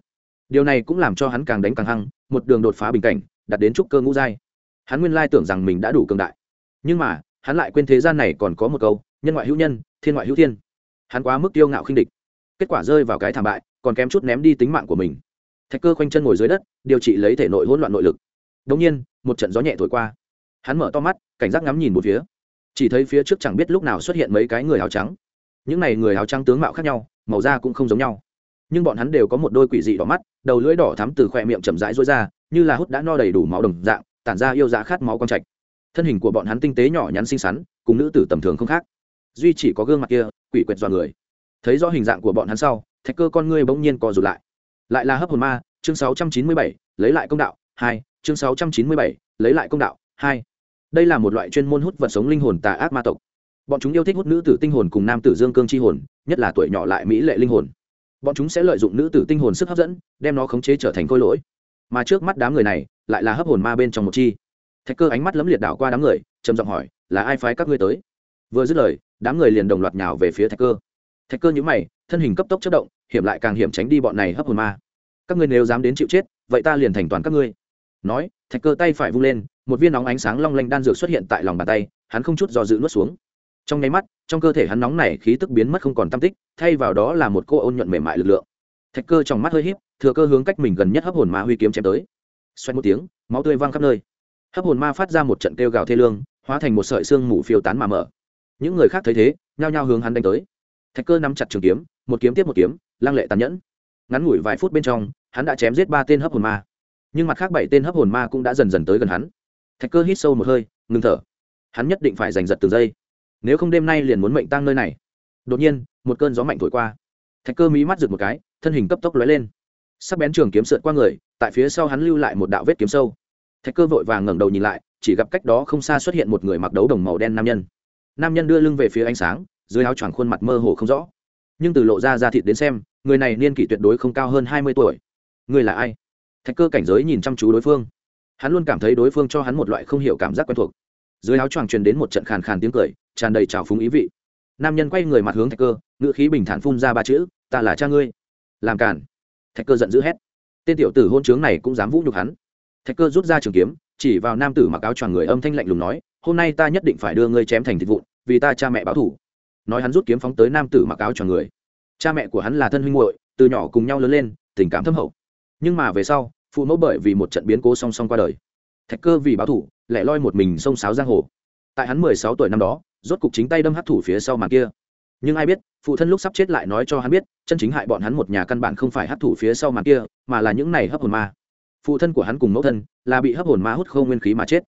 Điều này cũng làm cho hắn càng đánh càng hăng, một đường đột phá bình cảnh đặt đến trúc cơ ngũ giai. Hắn nguyên lai tưởng rằng mình đã đủ cường đại. Nhưng mà, hắn lại quên thế gian này còn có một câu, nhân ngoại hữu nhân, thiên ngoại hữu thiên. Hắn quá mức tiêu ngạo khinh địch. Kết quả rơi vào cái thảm bại, còn kém chút ném đi tính mạng của mình. Thạch cơ khoanh chân ngồi dưới đất, điều trị lấy thể nội hỗn loạn nội lực. Đống nhiên, một trận gió nhẹ thổi qua. Hắn mở to mắt, cảnh giác ngắm nhìn một phía. Chỉ thấy phía trước chẳng biết lúc nào xuất hiện mấy cái người áo trắng những này người áo trắng tướng mạo khác nhau màu da cũng không giống nhau. Nhưng bọn hắn đều có một đôi quỷ dị đỏ mắt đầu lưỡi đỏ thắm từ khoe miệng chậm rãi rối ra như là hút đã no đầy đủ máu đồng dạng tản ra yêu dã khát máu con trạch. Thân hình của bọn hắn tinh tế nhỏ nhắn xinh xắn cùng nữ tử tầm thường không khác. Duy chỉ có gương mặt kia quỷ quyệt dọa người. Thấy rõ hình dạng của bọn hắn sau thạch cơ con ngươi bỗng nhiên co rụt lại. Lại là hấp hồn ma chương 697, lấy lại công đạo hai chương 697, lấy lại công đạo hai. Đây là một loại chuyên môn hút vật sống linh hồn tà ác ma tộc bọn chúng yêu thích hút nữ tử tinh hồn cùng nam tử dương cương c h i hồn, nhất là tuổi nhỏ lại mỹ lệ linh hồn. Bọn chúng sẽ lợi dụng nữ tử tinh hồn sức hấp dẫn, đem nó khống chế trở thành khôi lỗi. Mà trước mắt đám người này, lại là hấp hồn ma bên trong một chi. Thạch cơ ánh mắt lấm liệt đảo qua đám người, trầm giọng hỏi, là ai phái các ngươi tới? Vừa dứt lời, đám người liền đồng loạt nhào về phía thạch cơ. Thạch cơ nhữ mày, thân hình cấp tốc chất động, hiểm lại càng hiểm tránh đi bọn này hấp hồn ma. Các ngươi nếu dám đến chịu chết, vậy ta liền thành toàn các ngươi. Nói, thạch cơ tay phải vung lên, một viên nóng ánh sáng long lanh đan dược xuất hiện tại lòng bàn tay, hắn không chút do dự nuốt xuống trong nháy mắt, trong cơ thể hắn nóng này khí tức biến mất không còn tam tích, thay vào đó là một cô ôn nhuận mềm mại lực lượng. Thạch cơ trong mắt hơi híp, thừa cơ hướng cách mình gần nhất hấp hồn ma huy kiếm chém tới. Xoay một tiếng, máu tươi văng khắp nơi. Hấp hồn ma phát ra một trận kêu gào thê lương, hóa thành một sợi xương mù phiêu tán mà mở. Những người khác thấy thế, nhao nhao hướng hắn đánh tới. Thạch cơ nắm chặt trường kiếm, một kiếm tiếp một kiếm, lăng lệ tàn nhẫn. Ngắn ngủi vài phút bên trong, hắn đã chém giết ba tên hấp hồn ma. Nhưng mặt khác bảy tên hấp hồn ma cũng đã dần dần tới gần hắn. Thạch cơ hít sâu một hơi, ngừng thở. Hắn nhất định phải giành giật từng giây nếu không đêm nay liền muốn mệnh tăng nơi này. Đột nhiên, một cơn gió mạnh thổi qua. Thạch cơ mí mắt rực một cái, thân hình cấp tốc lóe lên. Sắc bén trường kiếm sượt qua người, tại phía sau hắn lưu lại một đạo vết kiếm sâu. Thạch cơ vội vàng ngẩng đầu nhìn lại, chỉ gặp cách đó không xa xuất hiện một người mặc đấu đồng màu đen nam nhân. Nam nhân đưa lưng về phía ánh sáng, dưới áo choàng khuôn mặt mơ hồ không rõ. Nhưng từ lộ ra ra thịt đến xem, người này niên kỷ tuyệt đối không cao hơn hai mươi tuổi. Người là ai? Thạch cơ cảnh giới nhìn chăm chú đối phương. Hắn luôn cảm thấy đối phương cho hắn một loại không hiểu cảm giác quen thuộc. Dưới áo choàng truyền đến một trận khàn khàn tiếng cười tràn đầy trào phúng ý vị. Nam nhân quay người mặt hướng thạch cơ, ngữ khí bình thản phun ra ba chữ, ta là cha ngươi. Làm cản thạch cơ giận dữ hét. Tên tiểu tử hôn trướng này cũng dám vũ nhục hắn. Thạch cơ rút ra trường kiếm, chỉ vào nam tử mặc áo choàng người âm thanh lạnh lùng nói, hôm nay ta nhất định phải đưa ngươi chém thành thịt vụn, vì ta cha mẹ báo thủ nói hắn rút kiếm phóng tới nam tử mặc áo choàng người. Cha mẹ của hắn là thân huynh muội, từ nhỏ cùng nhau lớn lên, tình cảm thâm hậu. Nhưng mà về sau, phụ mẫu bởi vì một trận biến cố song song qua đời. Thạch cơ vì báo thủ lại loi một mình xông sáo giang hồ. Tại hắn mười sáu tuổi năm đó rốt cục chính tay đâm hắc thủ phía sau màn kia. Nhưng ai biết, phụ thân lúc sắp chết lại nói cho hắn biết, chân chính hại bọn hắn một nhà căn bản không phải hắc thủ phía sau màn kia, mà là những này hấp hồn ma. Phụ thân của hắn cùng mẫu thân là bị hấp hồn ma hút không nguyên khí mà chết.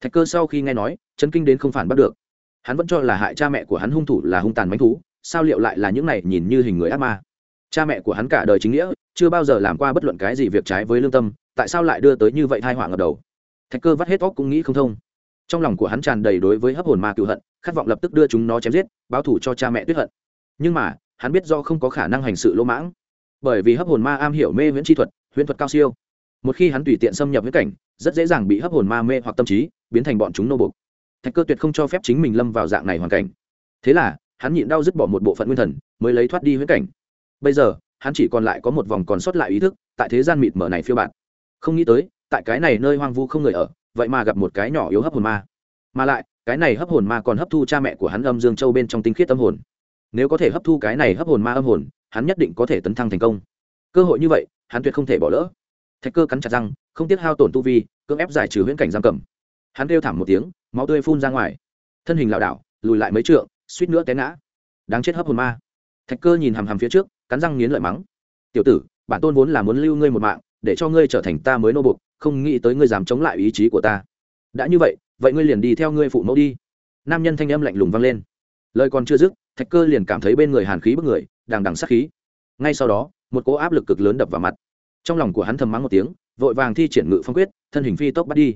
Thạch cơ sau khi nghe nói chân kinh đến không phản bắt được. Hắn vẫn cho là hại cha mẹ của hắn hung thủ là hung tàn mánh thú, sao liệu lại là những này nhìn như hình người ác ma? Cha mẹ của hắn cả đời chính nghĩa, chưa bao giờ làm qua bất luận cái gì việc trái với lương tâm, tại sao lại đưa tới như vậy thai họa ngập đầu? Thạch cơ vắt hết óc cũng nghĩ không thông trong lòng của hắn tràn đầy đối với hấp hồn ma cựu hận, khát vọng lập tức đưa chúng nó chém giết, báo thủ cho cha mẹ tuyết hận. Nhưng mà, hắn biết do không có khả năng hành sự lỗ mãng. Bởi vì hấp hồn ma am hiểu mê viễn chi thuật, huyễn thuật cao siêu. Một khi hắn tùy tiện xâm nhập huyễn cảnh, rất dễ dàng bị hấp hồn ma mê hoặc tâm trí, biến thành bọn chúng nô bục thạch cơ tuyệt không cho phép chính mình lâm vào dạng này hoàn cảnh. Thế là, hắn nhịn đau dứt bỏ một bộ phận nguyên thần, mới lấy thoát đi huyễn cảnh. Bây giờ, hắn chỉ còn lại có một vòng còn sót lại ý thức, tại thế gian mịt mở này phiêu bạt. Không nghĩ tới, tại cái này nơi hoang vu không người ở vậy mà gặp một cái nhỏ yếu hấp hồn ma. Mà lại, cái này hấp hồn ma còn hấp thu cha mẹ của hắn âm dương châu bên trong tinh khiết tâm hồn. Nếu có thể hấp thu cái này hấp hồn ma âm hồn, hắn nhất định có thể tấn thăng thành công. Cơ hội như vậy, hắn tuyệt không thể bỏ lỡ. Thạch cơ cắn chặt răng, không tiếc hao tổn tu vi, cưỡng ép giải trừ huyễn cảnh giam cầm. Hắn kêu thảm một tiếng, máu tươi phun ra ngoài. Thân hình lảo đảo, lùi lại mấy trượng, suýt nữa té ngã. Đáng chết hấp hồn ma. Thạch cơ nhìn hằm hằm phía trước, cắn răng nghiến lợi mắng. Tiểu tử, bản tôn vốn là muốn lưu ngươi một mạng, để cho ngươi trở thành ta mới nô bục không nghĩ tới ngươi dám chống lại ý chí của ta. Đã như vậy vậy ngươi liền đi theo ngươi phụ mẫu đi. Nam nhân thanh âm lạnh lùng vang lên. Lời còn chưa dứt, thạch cơ liền cảm thấy bên người hàn khí bức người, đằng đằng sát khí. Ngay sau đó, một cỗ áp lực cực lớn đập vào mặt. Trong lòng của hắn thầm mắng một tiếng, vội vàng thi triển ngự phong quyết, thân hình phi tốc bắt đi.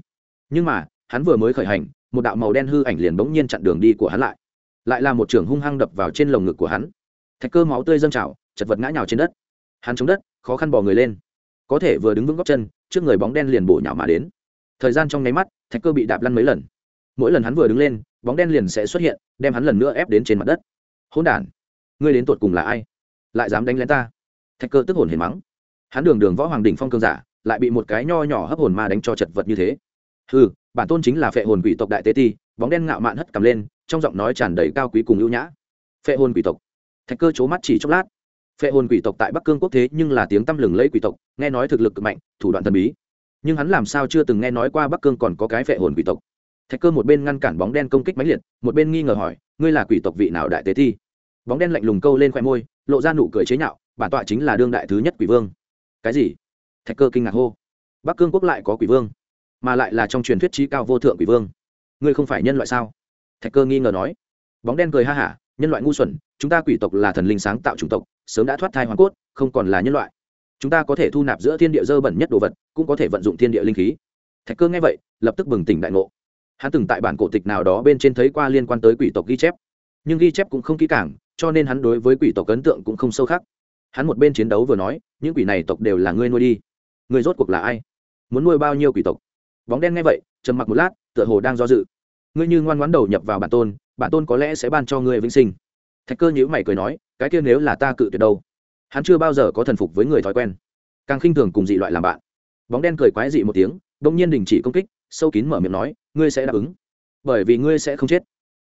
Nhưng mà, hắn vừa mới khởi hành, một đạo màu đen hư ảnh liền bỗng nhiên chặn đường đi của hắn lại. Lại là một trường hung hăng đập vào trên lồng ngực của hắn. Thạch cơ máu tươi dâng trào, chật vật ngã nhào trên đất. Hắn chống đất, khó khăn bò người lên có thể vừa đứng vững góc chân, trước người bóng đen liền bổ nhào mà đến. Thời gian trong nháy mắt, thạch cơ bị đạp lăn mấy lần. Mỗi lần hắn vừa đứng lên, bóng đen liền sẽ xuất hiện, đem hắn lần nữa ép đến trên mặt đất. Hỗn đản, ngươi đến tột cùng là ai? Lại dám đánh lén ta? Thạch cơ tức hồn hề mắng. Hắn đường đường võ hoàng đỉnh phong cương giả, lại bị một cái nho nhỏ hấp hồn ma đánh cho chật vật như thế. Ừ bản tôn chính là phệ hồn quỷ tộc đại tế ti, bóng đen ngạo mạn hất cầm lên, trong giọng nói tràn đầy cao quý cùng ưu nhã. Phệ hồn quỷ tộc. Thạch cơ c mắt chỉ chốc lát phệ hồn quỷ tộc tại bắc cương quốc thế nhưng là tiếng tăm lừng lẫy quỷ tộc, nghe nói thực lực cực mạnh, thủ đoạn thần bí. Nhưng hắn làm sao chưa từng nghe nói qua bắc cương còn có cái phệ hồn quỷ tộc. Thạch cơ một bên ngăn cản bóng đen công kích mãnh liệt, một bên nghi ngờ hỏi, ngươi là quỷ tộc vị nào đại tế thi? Bóng đen lạnh lùng câu lên khoe môi, lộ ra nụ cười chế nhạo, bản tọa chính là đương đại thứ nhất quỷ vương. Cái gì? Thạch cơ kinh ngạc hô. Bắc cương quốc lại có quỷ vương, mà lại là trong truyền thuyết trí cao vô thượng quỷ vương. Ngươi không phải nhân loại sao? Thạch cơ nghi ngờ nói. Bóng đen cười ha hả, nhân loại ngu xuẩn chúng ta quỷ tộc là thần linh sáng tạo chủng tộc, sớm đã thoát thai hoàn cốt, không còn là nhân loại. Chúng ta có thể thu nạp giữa thiên địa dơ bẩn nhất đồ vật, cũng có thể vận dụng thiên địa linh khí. Thạch cơ nghe vậy, lập tức bừng tỉnh đại ngộ. Hắn từng tại bản cổ tịch nào đó bên trên thấy qua liên quan tới quỷ tộc ghi chép, nhưng ghi chép cũng không kỹ càng, cho nên hắn đối với quỷ tộc ấn tượng cũng không sâu khắc hắn một bên chiến đấu vừa nói, những quỷ này tộc đều là ngươi nuôi đi. Người rốt cuộc là ai? Muốn nuôi bao nhiêu quỷ tộc? Bóng đen nghe vậy, trầm mặc một lát, tựa hồ đang do dự. Ngươi như ngoan ngoãn đầu nhập vào bản tôn bản tôn có lẽ sẽ ban cho ngươi vĩnh sinh thạch cơ nhữ mày cười nói cái kia nếu là ta cự tuyệt đâu? Hắn chưa bao giờ có thần phục với người thói quen. Càng khinh thường cùng dị loại làm bạn. Bóng đen cười quái dị một tiếng đ ỗ n g nhiên đình chỉ công kích sâu kín mở miệng nói ngươi sẽ đáp ứng bởi vì ngươi sẽ không chết.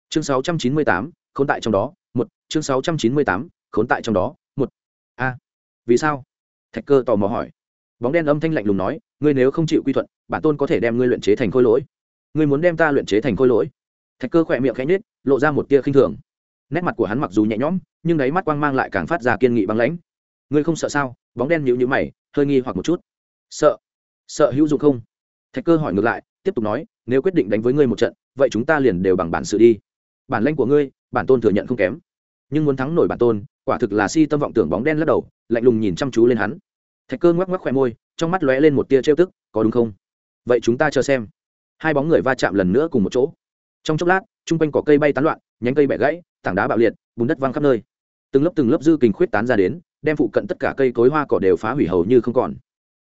Chương 698, khốn tại trong đó một. Chương 698, khốn tại trong đó một. A. Vì sao? Thạch cơ tò mò hỏi. Bóng đen âm thanh lạnh lùng nói ngươi nếu không chịu quy thuận bản tôn có thể đem ngươi luyện chế thành khôi lỗi. Ngươi muốn đem ta luyện chế thành khôi lỗi? Thạch cơ khỏe miệng khẽ nhết lộ ra một tia khinh thường nét mặt của hắn mặc dù nhẹ nhõm, nhưng đáy mắt quang mang lại càng phát ra kiên nghị băng lãnh. Ngươi không sợ sao? Bóng đen nhịu nhữ mày, hơi nghi hoặc một chút. Sợ. Sợ hữu dụng không? Thạch cơ hỏi ngược lại, tiếp tục nói, nếu quyết định đánh với ngươi một trận, vậy chúng ta liền đều bằng bản sự đi. Bản lãnh của ngươi, bản tôn thừa nhận không kém. Nhưng muốn thắng nổi bản tôn, quả thực là si tâm vọng tưởng bóng đen lắc đầu, lạnh lùng nhìn chăm chú lên hắn. Thạch cơ ngoắc ngoắc khoe môi, trong mắt lóe lên một tia trêu tức, có đúng không? Vậy chúng ta chờ xem. Hai bóng người va chạm lần nữa cùng một chỗ. Trong chốc lát, chung quanh cỏ cây bay tán loạn, nhánh cây bẻ gãy tảng đá bạo liệt, bùn đất văng khắp nơi. Từng lớp từng lớp dư kình khuyết tán ra đến, đem phụ cận tất cả cây cối hoa cỏ đều phá hủy hầu như không còn.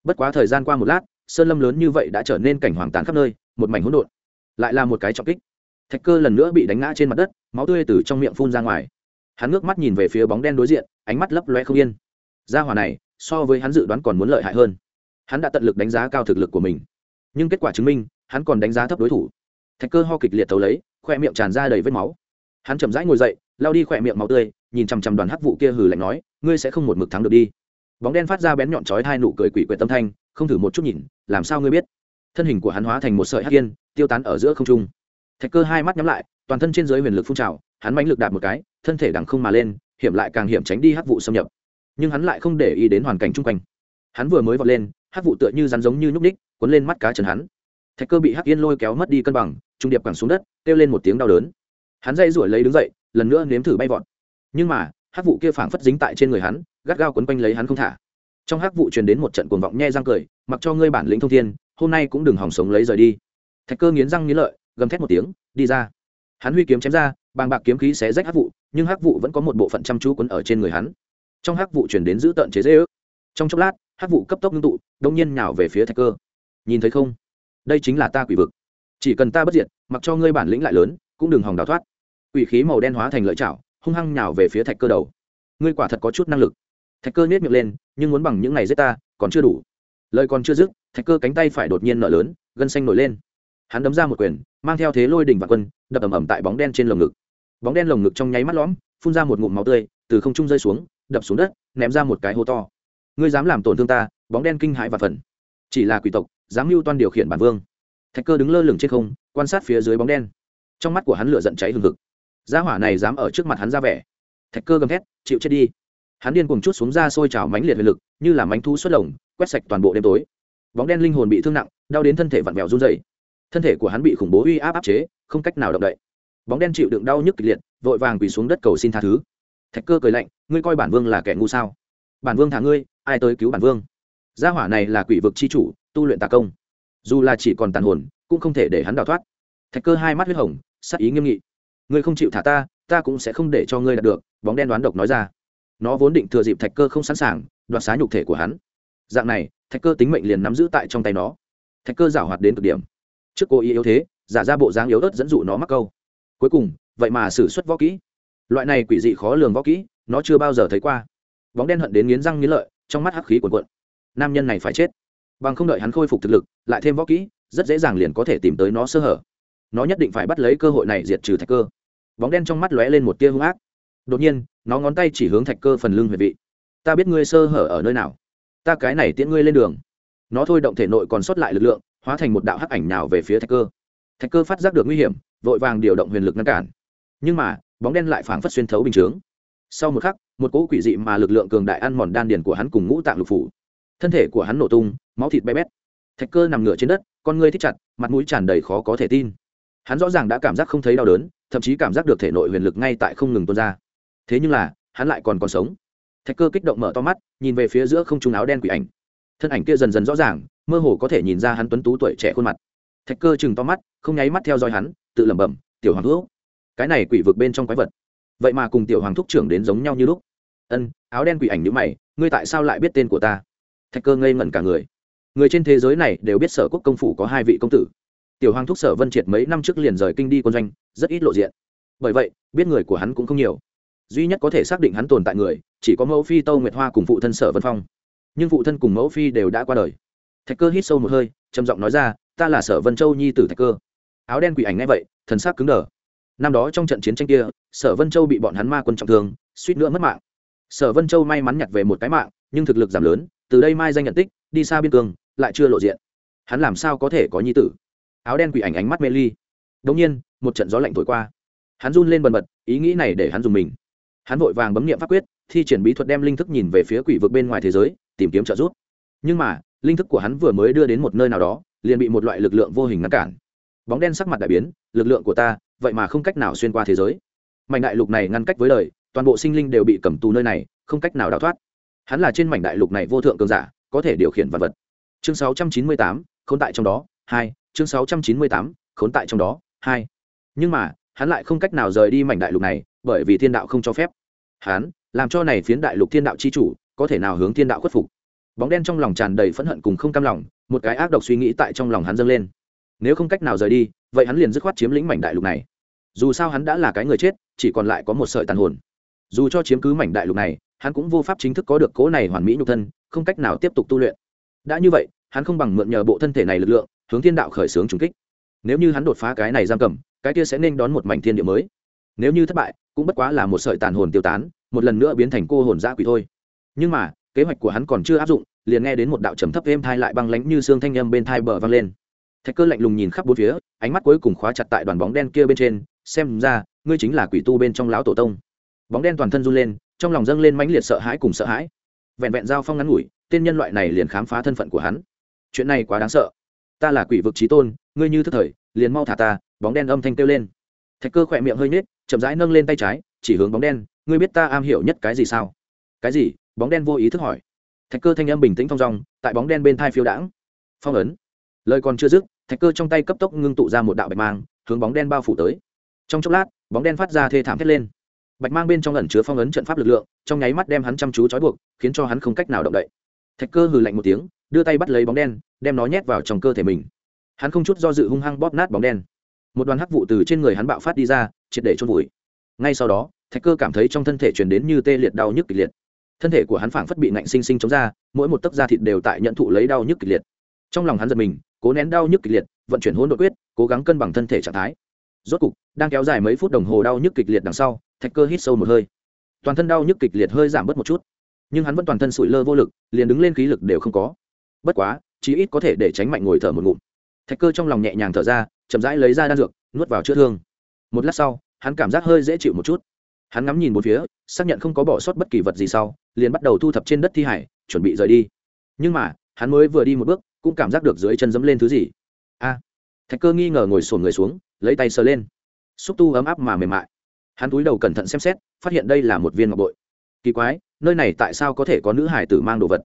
Bất quá thời gian qua một lát, sơn lâm lớn như vậy đã trở nên cảnh hoàng tàn khắp nơi, một mảnh hỗn độn, lại là một cái trọng kích. Thạch cơ lần nữa bị đánh ngã trên mặt đất, máu tươi từ trong miệng phun ra ngoài. Hắn ngước mắt nhìn về phía bóng đen đối diện, ánh mắt lấp loe không yên. Ra hỏa này, so với hắn dự đoán còn muốn lợi hại hơn. Hắn đã tận lực đánh giá cao thực lực của mình. Nhưng kết quả chứng minh, hắn còn đánh giá thấp đối thủ. Thạch cơ ho kịch liệt thấu lấy, khoe miệng tràn ra đầy vết máu hắn chậm rãi ngồi dậy lao đi khỏe miệng máu tươi, nhìn chằm chằm đoàn hắc vụ kia hừ lạnh nói, ngươi sẽ không một mực thắng được đi. Bóng đen phát ra bén nhọn chói hai nụ cười quỷ quyệt tâm thanh, không thử một chút nhìn, làm sao ngươi biết? Thân hình của hắn hóa thành một sợi hắc yên, tiêu tán ở giữa không trung. Thạch cơ hai mắt nhắm lại, toàn thân trên dưới huyền lực phun trào, hắn mãnh lực đạp một cái, thân thể đằng không mà lên, hiểm lại càng hiểm tránh đi hắc vụ xâm nhập. Nhưng hắn lại không để ý đến hoàn cảnh chung quanh. Hắn vừa mới vọt lên, hắc vụ tựa như rắn giống như nhúc ních cuốn lên mắt cá chân hắn. Thạch cơ bị hắc yên lôi kéo mất đi cân bằng, trung điệp quẳng xuống đất, kêu lên một tiếng đau đớn hắn dây rủi lấy đứng dậy, lần nữa nếm thử bay vọt. Nhưng mà, hắc vụ kia phảng phất dính tại trên người hắn, gắt gao quấn quanh lấy hắn không thả. Trong hắc vụ truyền đến một trận cuồng vọng nhe răng cười, mặc cho ngươi bản lĩnh thông thiên, hôm nay cũng đừng hỏng sống lấy rời đi. Thạch cơ nghiến răng nghiến lợi, gầm thét một tiếng, đi ra. Hắn huy kiếm chém ra, bàng bạc kiếm khí xé rách hắc vụ, nhưng hắc vụ vẫn có một bộ phận chăm chú quấn ở trên người hắn. Trong hắc vụ chuyển đến giữ tợn chế dễ ước trong chốc lát, hắc vụ cấp tốc ngưng tụ đông nhiên nhào về phía thạch cơ. Nhìn thấy không? Đây chính là ta quỷ vực. Chỉ cần ta bất diệt, mặc cho ngươi bản lĩnh lại lớn cũng đừng hòng đào thoát. Quỷ khí màu đen hóa thành lợi chảo, hung hăng nhào về phía thạch cơ đầu. Ngươi quả thật có chút năng lực. Thạch cơ nhét miệng lên, nhưng muốn bằng những này giết ta, còn chưa đủ. Lời còn chưa dứt, thạch cơ cánh tay phải đột nhiên nở lớn, gân xanh nổi lên. Hắn đấm ra một quyền, mang theo thế lôi đỉnh và quân, đập ầm ầm tại bóng đen trên lồng ngực. Bóng đen lồng ngực trong nháy mắt lõm, phun ra một ngụm máu tươi, từ không trung rơi xuống, đập xuống đất, ném ra một cái hố to. Ngươi dám làm tổn thương ta, bóng đen kinh hãi và phần chỉ là quỷ tộc, dám mưu toan điều khiển bản vương. Thạch cơ đứng lơ lửng trên không, quan sát phía dưới bóng đen trong mắt của hắn lửa giận cháy hừng hực. Gia hỏa này dám ở trước mặt hắn ra vẻ. Thạch cơ gầm thét, chịu chết đi. Hắn điên cuồng chút xuống ra sôi trào mánh liệt huyền lực, như là mánh thu xuất lồng, quét sạch toàn bộ đêm tối. Bóng đen linh hồn bị thương nặng, đau đến thân thể vặn vẹo run dày thân thể của hắn bị khủng bố uy áp áp chế, không cách nào động đậy. Bóng đen chịu đựng đau nhức kịch liệt, vội vàng quỳ xuống đất cầu xin tha thứ. Thạch cơ cười lạnh, ngươi coi bản vương là kẻ ngu sao? Bản vương thả ngươi, ai tới cứu bản vương? Gia hỏa này là quỷ vực c h i chủ, tu luyện tà công. Dù là chỉ còn tàn hồn, cũng không thể để hắn đào thoát. Thạch cơ hai mắt huyết hồng sắc ý nghiêm nghị. Ngươi không chịu thả ta ta cũng sẽ không để cho ngươi đạt được, bóng đen đoán độc nói ra. Nó vốn định thừa dịp thạch cơ không sẵn sàng, đoạt xá nhục thể của hắn. Dạng này, thạch cơ tính mệnh liền nắm giữ tại trong tay nó. Thạch cơ giảo hoạt đến cực điểm. Trước cô ý yếu thế, giả ra bộ dáng yếu ớt dẫn dụ nó mắc câu. Cuối cùng, vậy mà xử suất võ kỹ. Loại này quỷ dị khó lường võ kỹ, nó chưa bao giờ thấy qua. Bóng đen hận đến nghiến răng nghiến lợi, trong mắt hắc khí cuồn cuộn. Nam nhân này phải chết. Bằng không đợi hắn khôi phục thực lực, lại thêm võ kỹ, rất dễ dàng liền có thể tìm tới nó sơ hở nó nhất định phải bắt lấy cơ hội này diệt trừ thạch cơ. Bóng đen trong mắt lóe lên một tia hung ác. Đột nhiên, nó ngón tay chỉ hướng thạch cơ phần lưng huyệt vị. Ta biết ngươi sơ hở ở nơi nào. Ta cái này tiễn ngươi lên đường. Nó thôi động thể nội còn sót lại lực lượng, hóa thành một đạo hắc ảnh nào về phía thạch cơ. Thạch cơ phát giác được nguy hiểm, vội vàng điều động huyền lực ngăn cản. Nhưng mà, bóng đen lại phảng phất xuyên thấu bình chướng. Sau một khắc, một cỗ quỷ dị mà lực lượng cường đại ăn mòn đan điền của hắn cùng ngũ tạng lục phủ. Thân thể của hắn nổ tung, máu thịt bé bét. Thạch cơ nằm ngửa trên đất, con ngươi thích chặt, mặt mũi tràn đầy khó có thể tin hắn rõ ràng đã cảm giác không thấy đau đớn, thậm chí cảm giác được thể nội huyền lực ngay tại không ngừng tuôn ra. Thế nhưng là, hắn lại còn còn sống. Thạch cơ kích động mở to mắt, nhìn về phía giữa không trung áo đen quỷ ảnh. Thân ảnh kia dần dần rõ ràng, mơ hồ có thể nhìn ra hắn tuấn tú tuổi trẻ khuôn mặt. Thạch cơ chừng to mắt, không nháy mắt theo dõi hắn, tự lẩm bẩm, tiểu hoàng thuốc cái này quỷ vực bên trong quái vật. Vậy mà cùng tiểu hoàng thúc trưởng đến giống nhau như lúc. Ân, áo đen quỷ ảnh nhữ mày, ngươi tại sao lại biết tên của ta? Thạch cơ ngây ngẩn cả người. Người trên thế giới này đều biết sở quốc công phủ có hai vị công tử tiểu hoàng thúc sở vân triệt mấy năm trước liền rời kinh đi quân doanh, rất ít lộ diện. Bởi vậy, biết người của hắn cũng không nhiều. Duy nhất có thể xác định hắn tồn tại người, chỉ có mẫu phi, tâu nguyệt hoa cùng phụ thân sở vân phong. Nhưng phụ thân cùng mẫu phi đều đã qua đời. Thạch cơ hít sâu một hơi, trầm giọng nói ra, ta là sở vân châu nhi tử thạch cơ. Áo đen quỷ ảnh ngay vậy, thần sắc cứng đờ. Năm đó trong trận chiến tranh kia, sở vân châu bị bọn hắn ma quân trọng thương, suýt nữa mất mạng. Sở vân châu may mắn nhặt về một cái mạng, nhưng thực lực giảm lớn, từ đây mai danh nhận tích, đi xa biên cương, lại chưa lộ diện. Hắn làm sao có thể có nhi tử? Áo đen quỷ ảnh ánh mắt mê ly. Đống nhiên một trận gió lạnh thổi qua. Hắn run lên bần bật ý nghĩ này để hắn dùng mình. Hắn vội vàng bấm nghiệm pháp quyết thi triển bí thuật đem linh thức nhìn về phía quỷ vực bên ngoài thế giới tìm kiếm trợ giúp. Nhưng mà linh thức của hắn vừa mới đưa đến một nơi nào đó liền bị một loại lực lượng vô hình ngăn cản. Bóng đen sắc mặt đại biến lực lượng của ta vậy mà không cách nào xuyên qua thế giới. Mảnh đại lục này ngăn cách với đời toàn bộ sinh linh đều bị cầm tù nơi này không cách nào đào thoát. Hắn là trên mảnh đại lục này vô thượng cường giả có thể điều khiển vật vật. Chương 698, khốn tại trong đó hai chương 698, khốn tại trong đó hai. Nhưng mà hắn lại không cách nào rời đi mảnh đại lục này bởi vì thiên đạo không cho phép. Hắn làm cho này phiến đại lục thiên đạo chi chủ có thể nào hướng thiên đạo khuất phục? Bóng đen trong lòng tràn đầy phẫn hận cùng không cam lòng một cái ác độc suy nghĩ tại trong lòng hắn dâng lên. Nếu không cách nào rời đi vậy hắn liền dứt khoát chiếm lĩnh mảnh đại lục này. Dù sao hắn đã là cái người chết chỉ còn lại có một sợi tàn hồn. Dù cho chiếm cứ mảnh đại lục này hắn cũng vô pháp chính thức có được cố này hoàn mỹ nhục thân không cách nào tiếp tục tu luyện. Đã như vậy hắn không bằng mượn nhờ bộ thân thể này lực lượng hướng thiên đạo khởi xướng trùng kích. Nếu như hắn đột phá cái này giam cầm, cái kia sẽ nên đón một mảnh thiên địa mới. Nếu như thất bại, cũng bất quá là một sợi tàn hồn tiêu tán, một lần nữa biến thành cô hồn dã quỷ thôi. Nhưng mà, kế hoạch của hắn còn chưa áp dụng, liền nghe đến một đạo trầm thấp êm thai lại băng lánh như xương thanh âm bên thai bờ vang lên. Thạch cơ lạnh lùng nhìn khắp bốn phía, ánh mắt cuối cùng khóa chặt tại đoàn bóng đen kia bên trên, xem ra, ngươi chính là quỷ tu bên trong lão tổ tông. Bóng đen toàn thân run lên, trong lòng dâng lên mãnh liệt sợ hãi cùng sợ hãi. Vẹn vẹn giao phong ngắn ngủi, tên nhân loại này liền khám phá thân phận của hắn. Chuyện này quá đáng sợ ta là quỷ vực trí tôn, ngươi như thức thời, liền mau thả ta, bóng đen âm thanh kêu lên. Thạch cơ khỏe miệng hơi nhếch, chậm rãi nâng lên tay trái, chỉ hướng bóng đen, ngươi biết ta am hiểu nhất cái gì sao? Cái gì? Bóng đen vô ý thức hỏi. Thạch cơ thanh âm bình tĩnh thong dong, tại bóng đen bên thai phiêu đãng. Phong ấn. Lời còn chưa dứt, thạch cơ trong tay cấp tốc ngưng tụ ra một đạo bạch mang, hướng bóng đen bao phủ tới. Trong chốc lát, bóng đen phát ra thê thảm thét lên. Bạch mang bên trong ẩn chứa phong ấn trận pháp lực lượng, trong nháy mắt đem hắn chăm chú trói buộc, khiến cho hắn không cách nào động đậy. Thạch cơ hừ lạnh một tiếng đưa tay bắt lấy bóng đen, đem nó nhét vào trong cơ thể mình. Hắn không chút do dự hung hăng bóp nát bóng đen. Một đoàn hắc vụ từ trên người hắn bạo phát đi ra, triệt để chôn vùi. Ngay sau đó, thạch cơ cảm thấy trong thân thể truyền đến như tê liệt đau nhức kịch liệt. Thân thể của hắn phảng phất bị nạnh sinh sinh chống ra, mỗi một tấc da thịt đều tại nhận thụ lấy đau nhức kịch liệt. Trong lòng hắn giật mình, cố nén đau nhức kịch liệt, vận chuyển hỗn độn quyết, cố gắng cân bằng thân thể trạng thái. Rốt cục, đang kéo dài mấy phút đồng hồ đau nhức kịch liệt đằng sau, thạch cơ hít sâu một hơi. Toàn thân đau nhức kịch liệt hơi giảm bớt một chút, nhưng hắn vẫn toàn thân sụi lơ vô lực, liền đứng lên khí lực đều không có bất quá, chí ít có thể để tránh mạnh ngồi thở một ngụm. Thạch cơ trong lòng nhẹ nhàng thở ra, chậm rãi lấy ra đan dược, nuốt vào chữa thương. Một lát sau, hắn cảm giác hơi dễ chịu một chút. Hắn ngắm nhìn một phía, xác nhận không có bỏ sót bất kỳ vật gì sau, liền bắt đầu thu thập trên đất thi hải, chuẩn bị rời đi. Nhưng mà, hắn mới vừa đi một bước, cũng cảm giác được dưới chân dẫm lên thứ gì. A! Thạch cơ nghi ngờ ngồi sổn người xuống, lấy tay sờ lên. Xúc tu ấm áp mà mềm mại. Hắn túi đầu cẩn thận xem xét, phát hiện đây là một viên ngọc bội. Kỳ quái, nơi này tại sao có thể có nữ hải tử mang đồ vật?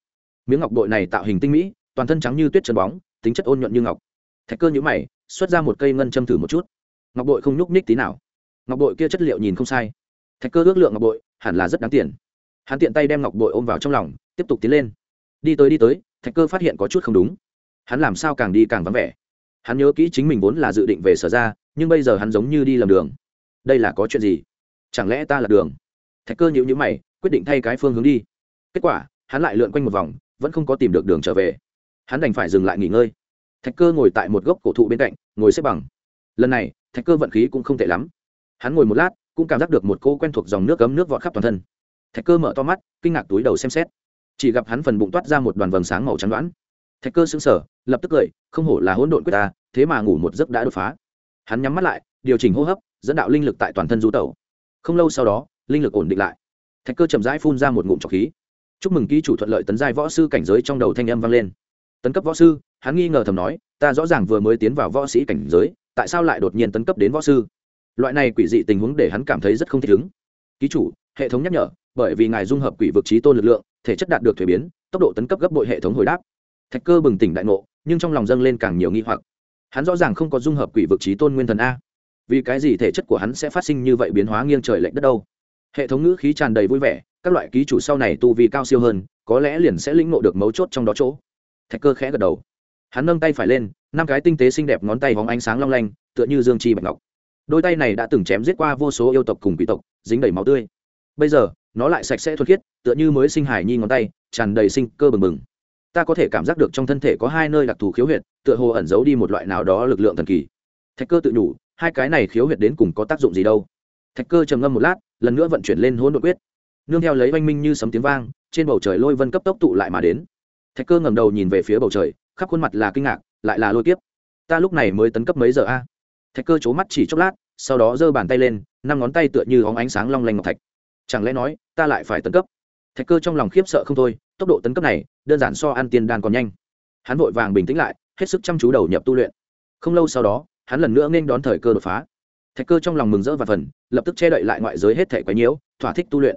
Miếng ngọc bội này tạo hình tinh mỹ, toàn thân trắng như tuyết chân bóng, tính chất ôn nhuận như ngọc. Thạch cơ nhữ mày, xuất ra một cây ngân châm thử một chút. Ngọc bội không nhúc ních tí nào. Ngọc bội kia chất liệu nhìn không sai. Thạch cơ ước lượng ngọc bội, hẳn là rất đáng tiền. Hắn tiện tay đem ngọc bội ôm vào trong lòng, tiếp tục tiến lên. Đi tới đi tới, thạch cơ phát hiện có chút không đúng. Hắn làm sao càng đi càng vắng vẻ. Hắn nhớ kỹ chính mình vốn là dự định về sở ra, nhưng bây giờ hắn giống như đi lầm đường. Đây là có chuyện gì? Chẳng lẽ ta là đường? Thạch cơ nhịu nhữ mày, quyết định thay cái phương hướng đi. Kết quả, hắn lại lượn quanh một vòng vẫn không có tìm được đường trở về. Hắn đành phải dừng lại nghỉ ngơi. Thạch cơ ngồi tại một gốc cổ thụ bên cạnh, ngồi xếp bằng. Lần này, thạch cơ vận khí cũng không tệ lắm. Hắn ngồi một lát, cũng cảm giác được một cô quen thuộc dòng nước cấm nước vọt khắp toàn thân. Thạch cơ mở to mắt, kinh ngạc túi đầu xem xét. Chỉ gặp hắn phần bụng toát ra một đoàn vầng sáng màu trắng đoán thạch cơ xứng sở lập tức cười, không hổ là hỗn độn quyết ta, thế mà ngủ một giấc đã đột phá. Hắn nhắm mắt lại, điều chỉnh hô hấp, dẫn đạo linh lực tại toàn thân du tẩu. Không lâu sau đó, linh lực ổn định lại. Thạch cơ chậm rãi phun ra một ngụm trọc khí chúc mừng ký chủ thuận lợi tấn giai võ sư cảnh giới trong đầu thanh âm vang lên. Tấn cấp võ sư, hắn nghi ngờ thầm nói, ta rõ ràng vừa mới tiến vào võ sĩ cảnh giới, tại sao lại đột nhiên tấn cấp đến võ sư? Loại này quỷ dị tình huống để hắn cảm thấy rất không thích ứng. Ký chủ, hệ thống nhắc nhở, bởi vì ngài dung hợp quỷ vực trí tôn lực lượng, thể chất đạt được thuế biến, tốc độ tấn cấp gấp bội hệ thống hồi đáp. Thạch cơ bừng tỉnh đại ngộ, nhưng trong lòng dâng lên càng nhiều nghi hoặc. Hắn rõ ràng không có dung hợp quỷ vực trí tôn nguyên thần a. Vì cái gì thể chất của hắn sẽ phát sinh như vậy biến hóa nghiêng trời lệch đất đâu? Hệ thống ngữ khí tràn đầy vui vẻ, các loại ký chủ sau này tu vi cao siêu hơn, có lẽ liền sẽ lĩnh ngộ được mấu chốt trong đó chỗ. Thạch cơ khẽ gật đầu. Hắn nâng tay phải lên, năm cái tinh tế xinh đẹp ngón tay hóng ánh sáng long lanh, tựa như dương chi bạch ngọc. Đôi tay này đã từng chém giết qua vô số yêu tộc cùng quỷ tộc, dính đầy máu tươi. Bây giờ, nó lại sạch sẽ thuần khiết, tựa như mới sinh hải nhi ngón tay, tràn đầy sinh cơ bừng bừng. Ta có thể cảm giác được trong thân thể có hai nơi đặc thù khiếu huyệt, tựa hồ ẩn giấu đi một loại nào đó lực lượng thần kỳ. Thạch cơ tự nhủ, hai cái này khiếu huyệt đến cùng có tác dụng gì đâu? Thạch cơ trầm ngâm một lát, lần nữa vận chuyển lên hỗn độn quyết. Nương theo lấy oanh minh như sấm tiếng vang, trên bầu trời lôi vân cấp tốc tụ lại mà đến. Thạch cơ ngầm đầu nhìn về phía bầu trời, khắp khuôn mặt là kinh ngạc, lại là lôi kiếp. Ta lúc này mới tấn cấp mấy giờ a? Thạch cơ c mắt chỉ chốc lát, sau đó giơ bàn tay lên, năm ngón tay tựa như hóng ánh sáng long lanh ngọc thạch. Chẳng lẽ nói, ta lại phải tấn cấp? Thạch cơ trong lòng khiếp sợ không thôi, tốc độ tấn cấp này, đơn giản so ăn tiền đan còn nhanh. Hắn vội vàng bình tĩnh lại, hết sức chăm chú đầu nhập tu luyện. Không lâu sau đó, hắn lần nữa nên đón thời cơ đột phá thạch cơ trong lòng mừng rỡ và phần, lập tức che đậy lại ngoại giới hết thể quái nhiễu, thỏa thích tu luyện.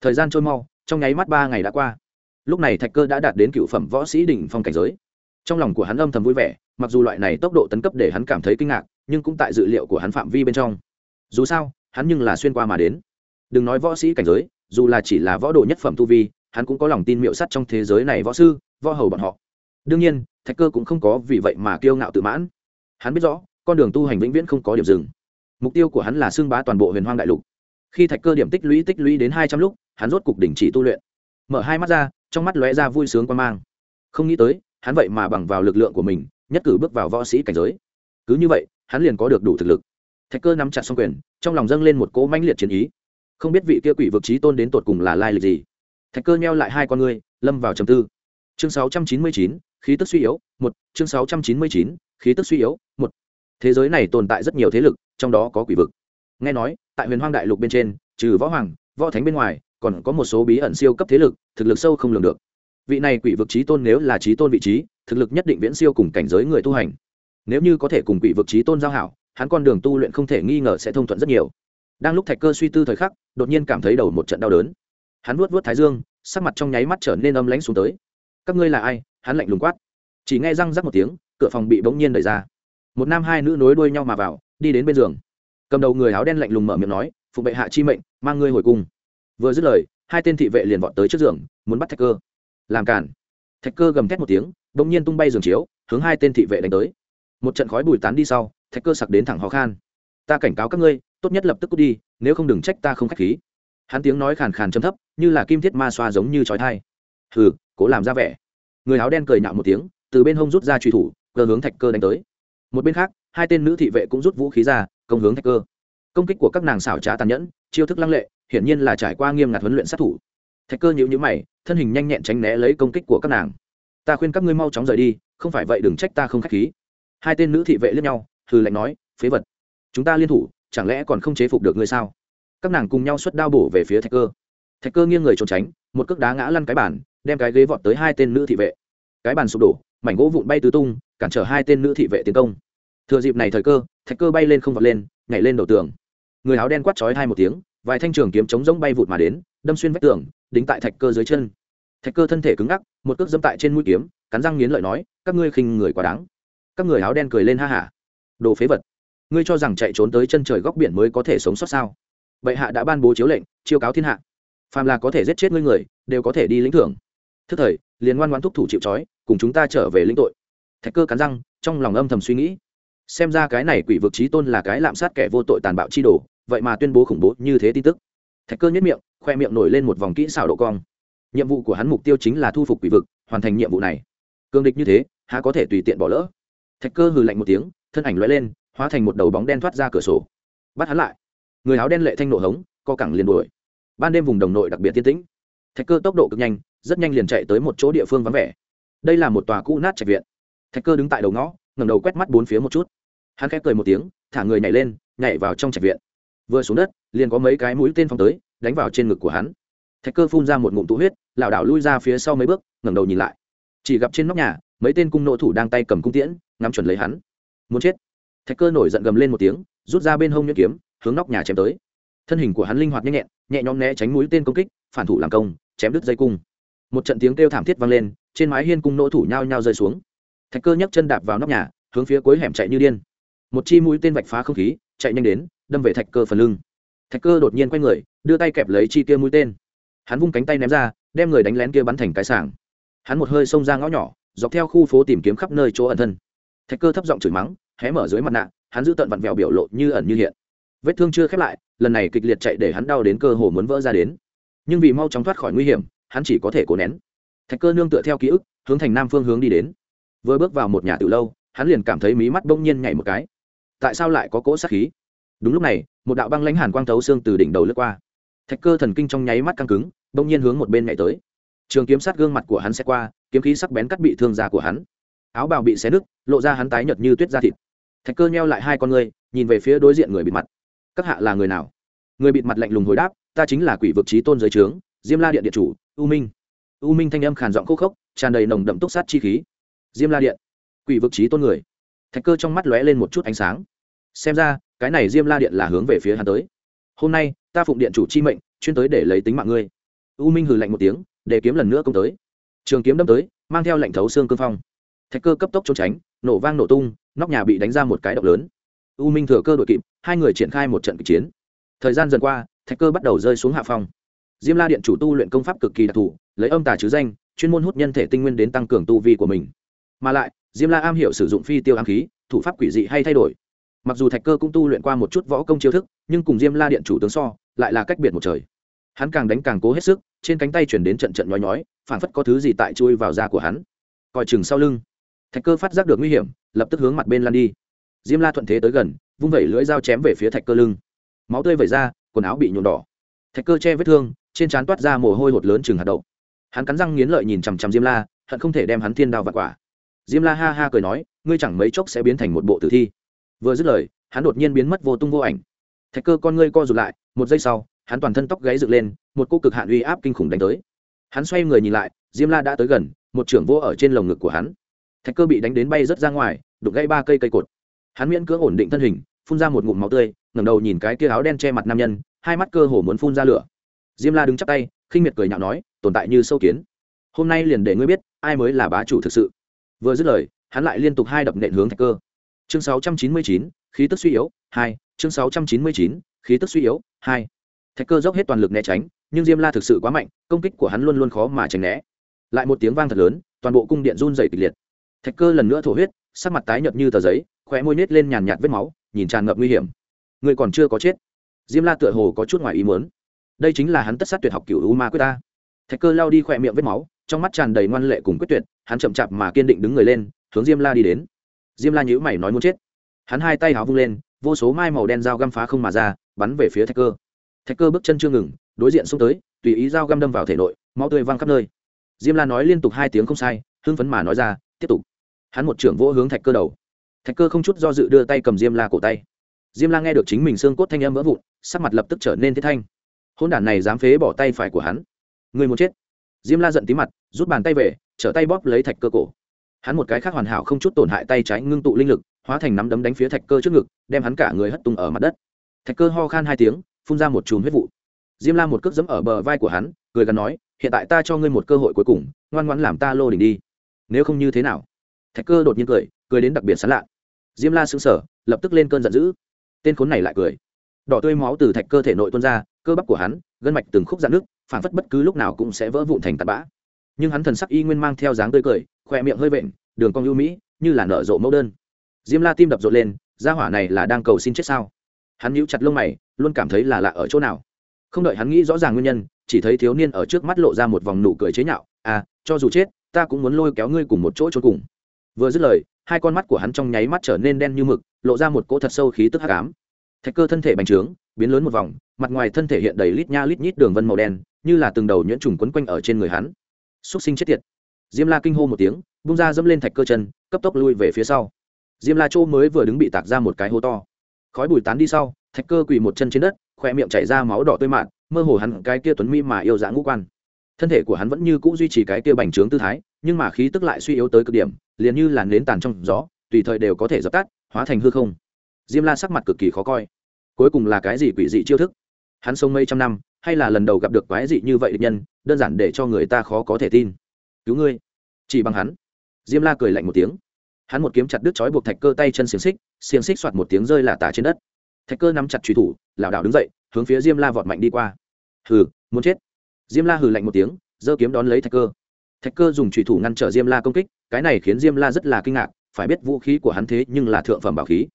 Thời gian trôi mau, trong nháy mắt ba ngày đã qua. Lúc này thạch cơ đã đạt đến cựu phẩm võ sĩ đỉnh phong cảnh giới. Trong lòng của hắn âm thầm vui vẻ, mặc dù loại này tốc độ tấn cấp để hắn cảm thấy kinh ngạc, nhưng cũng tại dự liệu của hắn phạm vi bên trong. Dù sao, hắn nhưng là xuyên qua mà đến. Đừng nói võ sĩ cảnh giới, dù là chỉ là võ đồ nhất phẩm tu vi, hắn cũng có lòng tin miệu sắt trong thế giới này võ sư, võ hầu bọn họ. Đương nhiên, thạch cơ cũng không có vì vậy mà kiêu ngạo tự mãn. Hắn biết rõ, con đường tu hành vĩnh viễn không có điểm dừng mục tiêu của hắn là xưng bá toàn bộ huyền hoang đại lục. Khi thạch cơ điểm tích lũy tích lũy đến hai trăm lúc, hắn rốt cục đỉnh chỉ tu luyện. Mở hai mắt ra, trong mắt lóe ra vui sướng quan mang. Không nghĩ tới, hắn vậy mà bằng vào lực lượng của mình, nhất cử bước vào võ sĩ cảnh giới. Cứ như vậy, hắn liền có được đủ thực lực. Thạch cơ nắm chặt xong quyền, trong lòng dâng lên một cỗ mãnh liệt chiến ý. Không biết vị kia quỷ vực trí tôn đến tột cùng là lai lịch gì. Thạch cơ neo lại hai con ngươi, lâm vào trầm tư. Chương sáu trăm chín mươi chín, khí tức suy yếu, một. Chương sáu trăm chín mươi chín, khí tức suy yếu, một. Thế giới này tồn tại rất nhiều thế lực trong đó có quỷ vực. Nghe nói, tại huyền hoang đại lục bên trên, trừ võ hoàng, võ thánh bên ngoài, còn có một số bí ẩn siêu cấp thế lực, thực lực sâu không lường được. Vị này quỷ vực trí tôn nếu là trí tôn vị trí, thực lực nhất định viễn siêu cùng cảnh giới người tu hành. Nếu như có thể cùng quỷ vực trí tôn giao hảo, hắn con đường tu luyện không thể nghi ngờ sẽ thông thuận rất nhiều. Đang lúc thạch cơ suy tư thời khắc, đột nhiên cảm thấy đầu một trận đau đớn. Hắn vuốt vuốt thái dương, sắc mặt trong nháy mắt trở nên âm lãnh xuống tới. Các ngươi là ai? hắn lạnh lùng quát. Chỉ nghe răng rắc một tiếng, cửa phòng bị bỗng nhiên đẩy ra. Một nam hai nữ nối đuôi nhau mà vào đi đến bên giường. Cầm đầu người áo đen lạnh lùng mở miệng nói phụ bệ hạ chi mệnh, mang ngươi hồi cung. Vừa dứt lời, hai tên thị vệ liền vọt tới trước giường, muốn bắt thạch cơ. Làm cản thạch cơ gầm thét một tiếng đ ỗ n g nhiên tung bay giường chiếu, hướng hai tên thị vệ đánh tới. Một trận khói bùi tán đi sau, thạch cơ sặc đến thẳng khó khăn ta cảnh cáo các ngươi, tốt nhất lập tức cút đi, nếu không đừng trách ta không k h á c h khí. Hắn tiếng nói khàn khàn châm thấp, như là kim thiết ma xoa giống như trói thai hừ, cố làm ra vẻ. Người áo đen cười nhạo một tiếng, từ bên hông rút ra truy thủ, cơ hướng thạch cơ đánh tới. Một bên khác hai tên nữ thị vệ cũng rút vũ khí ra, công hướng thạch cơ công kích của các nàng xảo trá tàn nhẫn, chiêu thức lăng lệ, hiển nhiên là trải qua nghiêm ngặt huấn luyện sát thủ. Thạch cơ nhíu nhíu mày, thân hình nhanh nhẹn tránh né lấy công kích của các nàng. Ta khuyên các ngươi mau chóng rời đi, không phải vậy đừng trách ta không khách khí. Hai tên nữ thị vệ lướt nhau, hừ lạnh nói, phế vật, chúng ta liên thủ, chẳng lẽ còn không chế phục được ngươi sao? Các nàng cùng nhau xuất đao bổ về phía thạch cơ thạch cơ nghiêng người trốn tránh, một cước đá ngã lăn cái bàn, đem cái ghế vọt tới hai tên nữ thị vệ. Cái bàn sụp đổ, mảnh gỗ vụn bay tứ tung, cản trở hai tên nữ thị vệ tiến công thừa dịp này thời cơ, thạch cơ bay lên không vọt lên, nhảy lên đầu tường. Người áo đen quát chói hai một tiếng, vài thanh trường kiếm chống rỗng bay vụt mà đến, đâm xuyên vách tường, đính tại thạch cơ dưới chân. Thạch cơ thân thể cứng ngắc, một cước dâm tại trên mũi kiếm, cắn răng nghiến lợi nói, các ngươi khinh người quá đáng. Các người áo đen cười lên ha hả. Đồ phế vật, ngươi cho rằng chạy trốn tới chân trời góc biển mới có thể sống sót sao? Bệ hạ đã ban bố chiếu lệnh, chiêu cáo thiên hạ. Phàm là có thể giết chết ngươi người, đều có thể đi lĩnh thưởng. Thức thời, liền ngoan ngoan thúc thủ chịu trói, cùng chúng ta trở về lĩnh tội. Thạch cơ cắn răng, trong lòng âm thầm suy nghĩ xem ra cái này quỷ vực trí tôn là cái lạm sát kẻ vô tội tàn bạo chi đồ, vậy mà tuyên bố khủng bố như thế tin tức. Thạch cơ nhất miệng, khoe miệng nổi lên một vòng kỹ xảo độ cong. Nhiệm vụ của hắn mục tiêu chính là thu phục quỷ vực, hoàn thành nhiệm vụ này. Cương địch như thế, há có thể tùy tiện bỏ lỡ? Thạch cơ hừ lạnh một tiếng, thân ảnh lóe lên, hóa thành một đầu bóng đen thoát ra cửa sổ. Bắt hắn lại. Người áo đen lệ thanh nổ hống, co cẳng liền đuổi. Ban đêm vùng đồng nội đặc biệt tiên tĩnh. Thạch cơ tốc độ cực nhanh, rất nhanh liền chạy tới một chỗ địa phương vắng vẻ. Đây là một tòa cũ nát trạch viện. Thạch cơ đứng tại đầu ngõ ngẩng đầu quét mắt bốn phía một chút. Hắn khép cười một tiếng, thả người nhảy lên, nhảy vào trong trạch viện. Vừa xuống đất, liền có mấy cái mũi tên phong tới, đánh vào trên ngực của hắn. Thạch cơ phun ra một ngụm tụ huyết, lảo đảo lui ra phía sau mấy bước, ngẩng đầu nhìn lại. Chỉ gặp trên nóc nhà, mấy tên cung nộ thủ đang tay cầm cung tiễn, ngắm chuẩn lấy hắn. Muốn chết. Thạch cơ nổi giận gầm lên một tiếng, rút ra bên hông nhuyễn kiếm, hướng nóc nhà chém tới. Thân hình của hắn linh hoạt nhanh nhẹn, nhẹ nhõm né tránh mũi tên công kích, phản thủ làm công, chém đứt dây cung. Một trận tiếng kêu thảm thiết vang lên, trên mái hiên cung nỗ thủ nhao nhao rơi xuống thạch cơ nhấc chân đạp vào nóc nhà, hướng phía cuối hẻm chạy như điên. Một chi mũi tên vạch phá không khí, chạy nhanh đến, đâm về thạch cơ phần lưng. Thạch cơ đột nhiên quay người, đưa tay kẹp lấy chi kia mũi tên. Hắn vung cánh tay ném ra, đem người đánh lén kia bắn thành cái sảng. Hắn một hơi xông ra ngõ nhỏ, dọc theo khu phố tìm kiếm khắp nơi chỗ ẩn thân. Thạch cơ thấp giọng chửi mắng, hé mở dưới mặt nạ, hắn giữ tận vặn vẹo biểu lộ như ẩn như hiện. Vết thương chưa khép lại, lần này kịch liệt chạy để hắn đau đến cơ hồ muốn vỡ ra đến. Nhưng vì mau chóng thoát khỏi nguy hiểm, hắn chỉ có thể cố nén. Thạch cơ nương tựa theo ký ức, hướng thành nam phương hướng đi đến vừa bước vào một nhà từ lâu, hắn liền cảm thấy mí mắt bỗng nhiên nhảy một cái. Tại sao lại có cỗ sát khí? Đúng lúc này, một đạo băng lãnh hàn quang thấu xương từ đỉnh đầu lướt qua. Thạch cơ thần kinh trong nháy mắt căng cứng, bỗng nhiên hướng một bên nhảy tới. Trường kiếm sát gương mặt của hắn sẽ qua, kiếm khí sắc bén cắt bị thương da của hắn. Áo bào bị xé nứt, lộ ra hắn tái nhợt như tuyết da thịt. Thạch cơ nheo lại hai con ngươi, nhìn về phía đối diện người bịt mặt. Các hạ là người nào? Người bịt mặt lạnh lùng hồi đáp, ta chính là quỷ vực trí tôn giới trướng, diêm la điện điện chủ, u minh. U minh thanh âm khàn giọng khúc khốc, tràn đầy nồng đậm túc sát chi khí diêm la điện. Quỷ vực trí tôn người. Thạch cơ trong mắt lóe lên một chút ánh sáng. Xem ra, cái này diêm la điện là hướng về phía hắn tới. Hôm nay, ta phụng điện chủ chi mệnh, chuyên tới để lấy tính mạng ngươi. U minh hừ lạnh một tiếng, để kiếm lần nữa công tới. Trường kiếm đâm tới, mang theo lệnh thấu xương cương phong. Thạch cơ cấp tốc trốn tránh, nổ vang nổ tung, nóc nhà bị đánh ra một cái động lớn. U minh thừa cơ đội kịp, hai người triển khai một trận kịch chiến. Thời gian dần qua, thạch cơ bắt đầu rơi xuống hạ phong. Diêm la điện chủ tu luyện công pháp cực kỳ đặc thù, lấy âm tà chứ danh, chuyên môn hút nhân thể tinh nguyên đến tăng cường tu vi của mình mà lại, diêm la am hiểu sử dụng phi tiêu ám khí, thủ pháp quỷ dị hay thay đổi. Mặc dù thạch cơ cũng tu luyện qua một chút võ công chiêu thức, nhưng cùng diêm la điện chủ tướng so, lại là cách biệt một trời. Hắn càng đánh càng cố hết sức, trên cánh tay chuyển đến trận trận nhói nhói phản phất có thứ gì tại chui vào da của hắn. Coi chừng sau lưng, thạch cơ phát giác được nguy hiểm, lập tức hướng mặt bên lan đi. Diêm la thuận thế tới gần, vung vẩy lưỡi dao chém về phía thạch cơ lưng. Máu tươi vẩy ra, quần áo bị nhuộm đỏ. Thạch cơ che vết thương, trên trán toát ra mồ hôi hột lớn chừng hạt đậu. Hắn cắn răng nghiến lợi nhìn chằm chằm diêm la, hận không thể đem hắn thiên đao và quả diêm la ha ha cười nói, ngươi chẳng mấy chốc sẽ biến thành một bộ tử thi. Vừa dứt lời, hắn đột nhiên biến mất vô tung vô ảnh. Thạch cơ con ngươi co rụt lại, một giây sau, hắn toàn thân tóc gáy dựng lên, một cô cực hạn uy áp kinh khủng đánh tới. Hắn xoay người nhìn lại, diêm la đã tới gần, một trưởng vô ở trên lồng ngực của hắn. Thạch cơ bị đánh đến bay rớt ra ngoài, đục gãy ba cây cây cột. Hắn miễn cưỡng ổn định thân hình, phun ra một ngụm máu tươi, ngẩng đầu nhìn cái kia áo đen che mặt nam nhân, hai mắt cơ hồ muốn phun ra lửa. Diêm la đứng chắp tay, khinh miệt cười nhạo nói, tồn tại như sâu kiến. Hôm nay liền để ngươi biết, ai mới là bá chủ thực sự vừa dứt lời hắn lại liên tục hai đập nện hướng thạch cơ. Chương 699, khí tức suy yếu hai chương 699, khí tức suy yếu hai. Thạch cơ dốc hết toàn lực né tránh nhưng diêm la thực sự quá mạnh công kích của hắn luôn luôn khó mà tránh né. Lại một tiếng vang thật lớn toàn bộ cung điện run dày kịch liệt. Thạch cơ lần nữa thổ huyết sắc mặt tái nhợt như tờ giấy khóe môi nết lên nhàn nhạt vết máu nhìn tràn ngập nguy hiểm. Người còn chưa có chết. Diêm la tựa hồ có chút ngoài ý muốn. Đây chính là hắn tất sát tuyệt học cựu u ma quyết ta. Thạch cơ lao đi khỏe miệng vết máu trong mắt tràn đầy ngoan lệ cùng quyết tuyệt, hắn chậm chạp mà kiên định đứng người lên, hướng diêm la đi đến. Diêm la nhữ mày nói muốn chết. Hắn hai tay háo vung lên, vô số mai màu đen dao găm phá không mà ra, bắn về phía thạch cơ. Thạch cơ bước chân chưa ngừng, đối diện xông tới, tùy ý dao găm đâm vào thể nội, máu tươi văng khắp nơi. Diêm la nói liên tục hai tiếng không sai, hưng phấn mà nói ra, tiếp tục. Hắn một trưởng vỗ hướng thạch cơ đầu. Thạch cơ không chút do dự đưa tay cầm diêm la cổ tay. Diêm la nghe được chính mình xương cốt thanh âm vỡ vụn, sắc mặt lập tức trở nên thế thanh. Hôn đản này dám phế bỏ tay phải của hắn. Người muốn chết diêm la giận tí mặt, rút bàn tay về, trở tay bóp lấy thạch cơ cổ. Hắn một cái khác hoàn hảo không chút tổn hại tay trái ngưng tụ linh lực, hóa thành nắm đấm đánh phía thạch cơ trước ngực, đem hắn cả người hất tung ở mặt đất. Thạch cơ ho khan hai tiếng, phun ra một chùm huyết vụ. Diêm la một cước dẫm ở bờ vai của hắn, cười gắn nói, hiện tại ta cho ngươi một cơ hội cuối cùng, ngoan ngoãn làm ta lô đỉnh đi. Nếu không như thế nào? Thạch cơ đột nhiên cười cười đến đặc biệt sán lạ. Diêm la sững sờ, lập tức lên cơn giận dữ. Tên khốn này lại cười. Đỏ tươi máu từ thạch cơ thể nội tuôn ra, cơ bắp của hắn gân mạch từng khúc dạn nước phản phất bất cứ lúc nào cũng sẽ vỡ vụn thành tạt bã. Nhưng hắn thần sắc y nguyên mang theo dáng tươi cười, khoe miệng hơi vện, đường cong ưu mỹ, như là nở rộ mẫu đơn. Diêm la tim đập rộn lên, gia hỏa này là đang cầu xin chết sao? Hắn nhíu chặt lông mày, luôn cảm thấy là lạ ở chỗ nào. Không đợi hắn nghĩ rõ ràng nguyên nhân, chỉ thấy thiếu niên ở trước mắt lộ ra một vòng nụ cười chế nhạo à cho dù chết, ta cũng muốn lôi kéo ngươi cùng một chỗ trốn cùng. Vừa dứt lời, hai con mắt của hắn trong nháy mắt trở nên đen như mực, lộ ra một cỗ thật sâu khí tức hắc ám. Thạch cơ thân thể bành trướng, biến lớn một vòng mặt ngoài thân thể hiện đầy lít nha lít nhít đường vân màu đen, như là từng đầu nhuyễn trùng quấn quanh ở trên người hắn. Xúc sinh chết tiệt. Diêm la kinh hô một tiếng, bung ra dẫm lên thạch cơ chân, cấp tốc lui về phía sau. Diêm la châu mới vừa đứng bị tạc ra một cái hố to. Khói bùi tán đi sau, thạch cơ quỳ một chân trên đất khoe miệng chảy ra máu đỏ tươi mạn, mơ hồ hắn cái kia tuấn mỹ mà yêu dã ngũ quan. Thân thể của hắn vẫn như cũ duy trì cái kia bành trướng tư thái, nhưng mà khí tức lại suy yếu tới cực điểm, liền như là nến tàn trong gió, tùy thời đều có thể dập tắt, hóa thành hư không. Diêm la sắc mặt cực kỳ khó coi. Cuối cùng là cái gì quỷ dị chiêu thức? Hắn sống mấy trăm năm, hay là lần đầu gặp được quái dị như vậy địch nhân, đơn giản để cho người ta khó có thể tin. Cứu ngươi. Chỉ bằng hắn. Diêm la cười lạnh một tiếng. Hắn một kiếm chặt đứt chói buộc thạch cơ tay chân xiềng xích xiềng xích soạt một tiếng rơi là tả trên đất. Thạch cơ nắm chặt truy thủ, lảo đảo đứng dậy, hướng phía diêm la vọt mạnh đi qua. Hừ, muốn chết. Diêm la hừ lạnh một tiếng, giơ kiếm đón lấy thạch cơ. Thạch cơ dùng truy thủ ngăn trở diêm la công kích, cái này khiến diêm la rất là kinh ngạc, phải biết vũ khí của hắn thế nhưng là thượng phẩm bảo khí.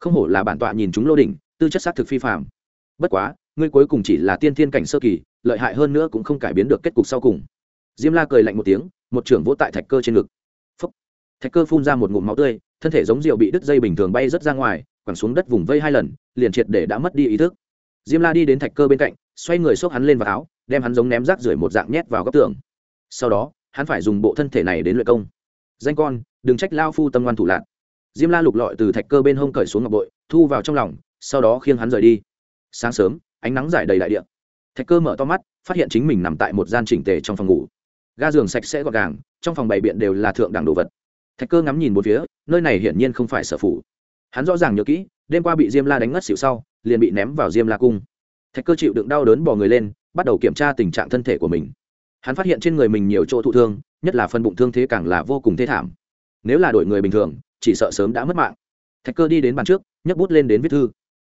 Không hổ là bản tọa nhìn chúng lô đỉnh, tư chất xác thực phi phạm bất quá ngươi cuối cùng chỉ là tiên thiên cảnh sơ kỳ, lợi hại hơn nữa cũng không cải biến được kết cục sau cùng. Diêm la cười lạnh một tiếng, một trưởng vỗ tại thạch cơ trên ngực. Phúc. thạch cơ phun ra một ngụm máu tươi, thân thể giống rượu bị đứt dây bình thường bay rớt ra ngoài, quẳng xuống đất vùng vây hai lần, liền triệt để đã mất đi ý thức. Diêm la đi đến thạch cơ bên cạnh, xoay người xốc hắn lên vào áo, đem hắn giống ném rác rưởi một dạng nhét vào góc tường. Sau đó, hắn phải dùng bộ thân thể này đến luyện công. Danh con, đừng trách lao phu tâm ngoan thủ lạc diêm la lục lọi từ thạch cơ bên hông cởi xuống ngọc bội, thu vào trong lòng, sau đó khiêng hắn rời đi. Sáng sớm ánh nắng giải đầy đại địa. Thạch cơ mở to mắt, phát hiện chính mình nằm tại một gian chỉnh tề trong phòng ngủ. Ga giường sạch sẽ gọn gàng, trong phòng bày biện đều là thượng đẳng đồ vật. Thạch cơ ngắm nhìn một phía, nơi này hiển nhiên không phải sở phủ. Hắn rõ ràng nhớ kỹ, đêm qua bị diêm la đánh ngất xỉu sau, liền bị ném vào diêm la cung. Thạch cơ chịu đựng đau đớn bỏ người lên, bắt đầu kiểm tra tình trạng thân thể của mình. Hắn phát hiện trên người mình nhiều chỗ thụ thương, nhất là phân bụng thương thế càng là vô cùng thê thảm. Nếu là đổi người bình thường, chỉ sợ sớm đã mất mạng. Thạch cơ đi đến bàn trước, nhấc bút lên đến viết thư.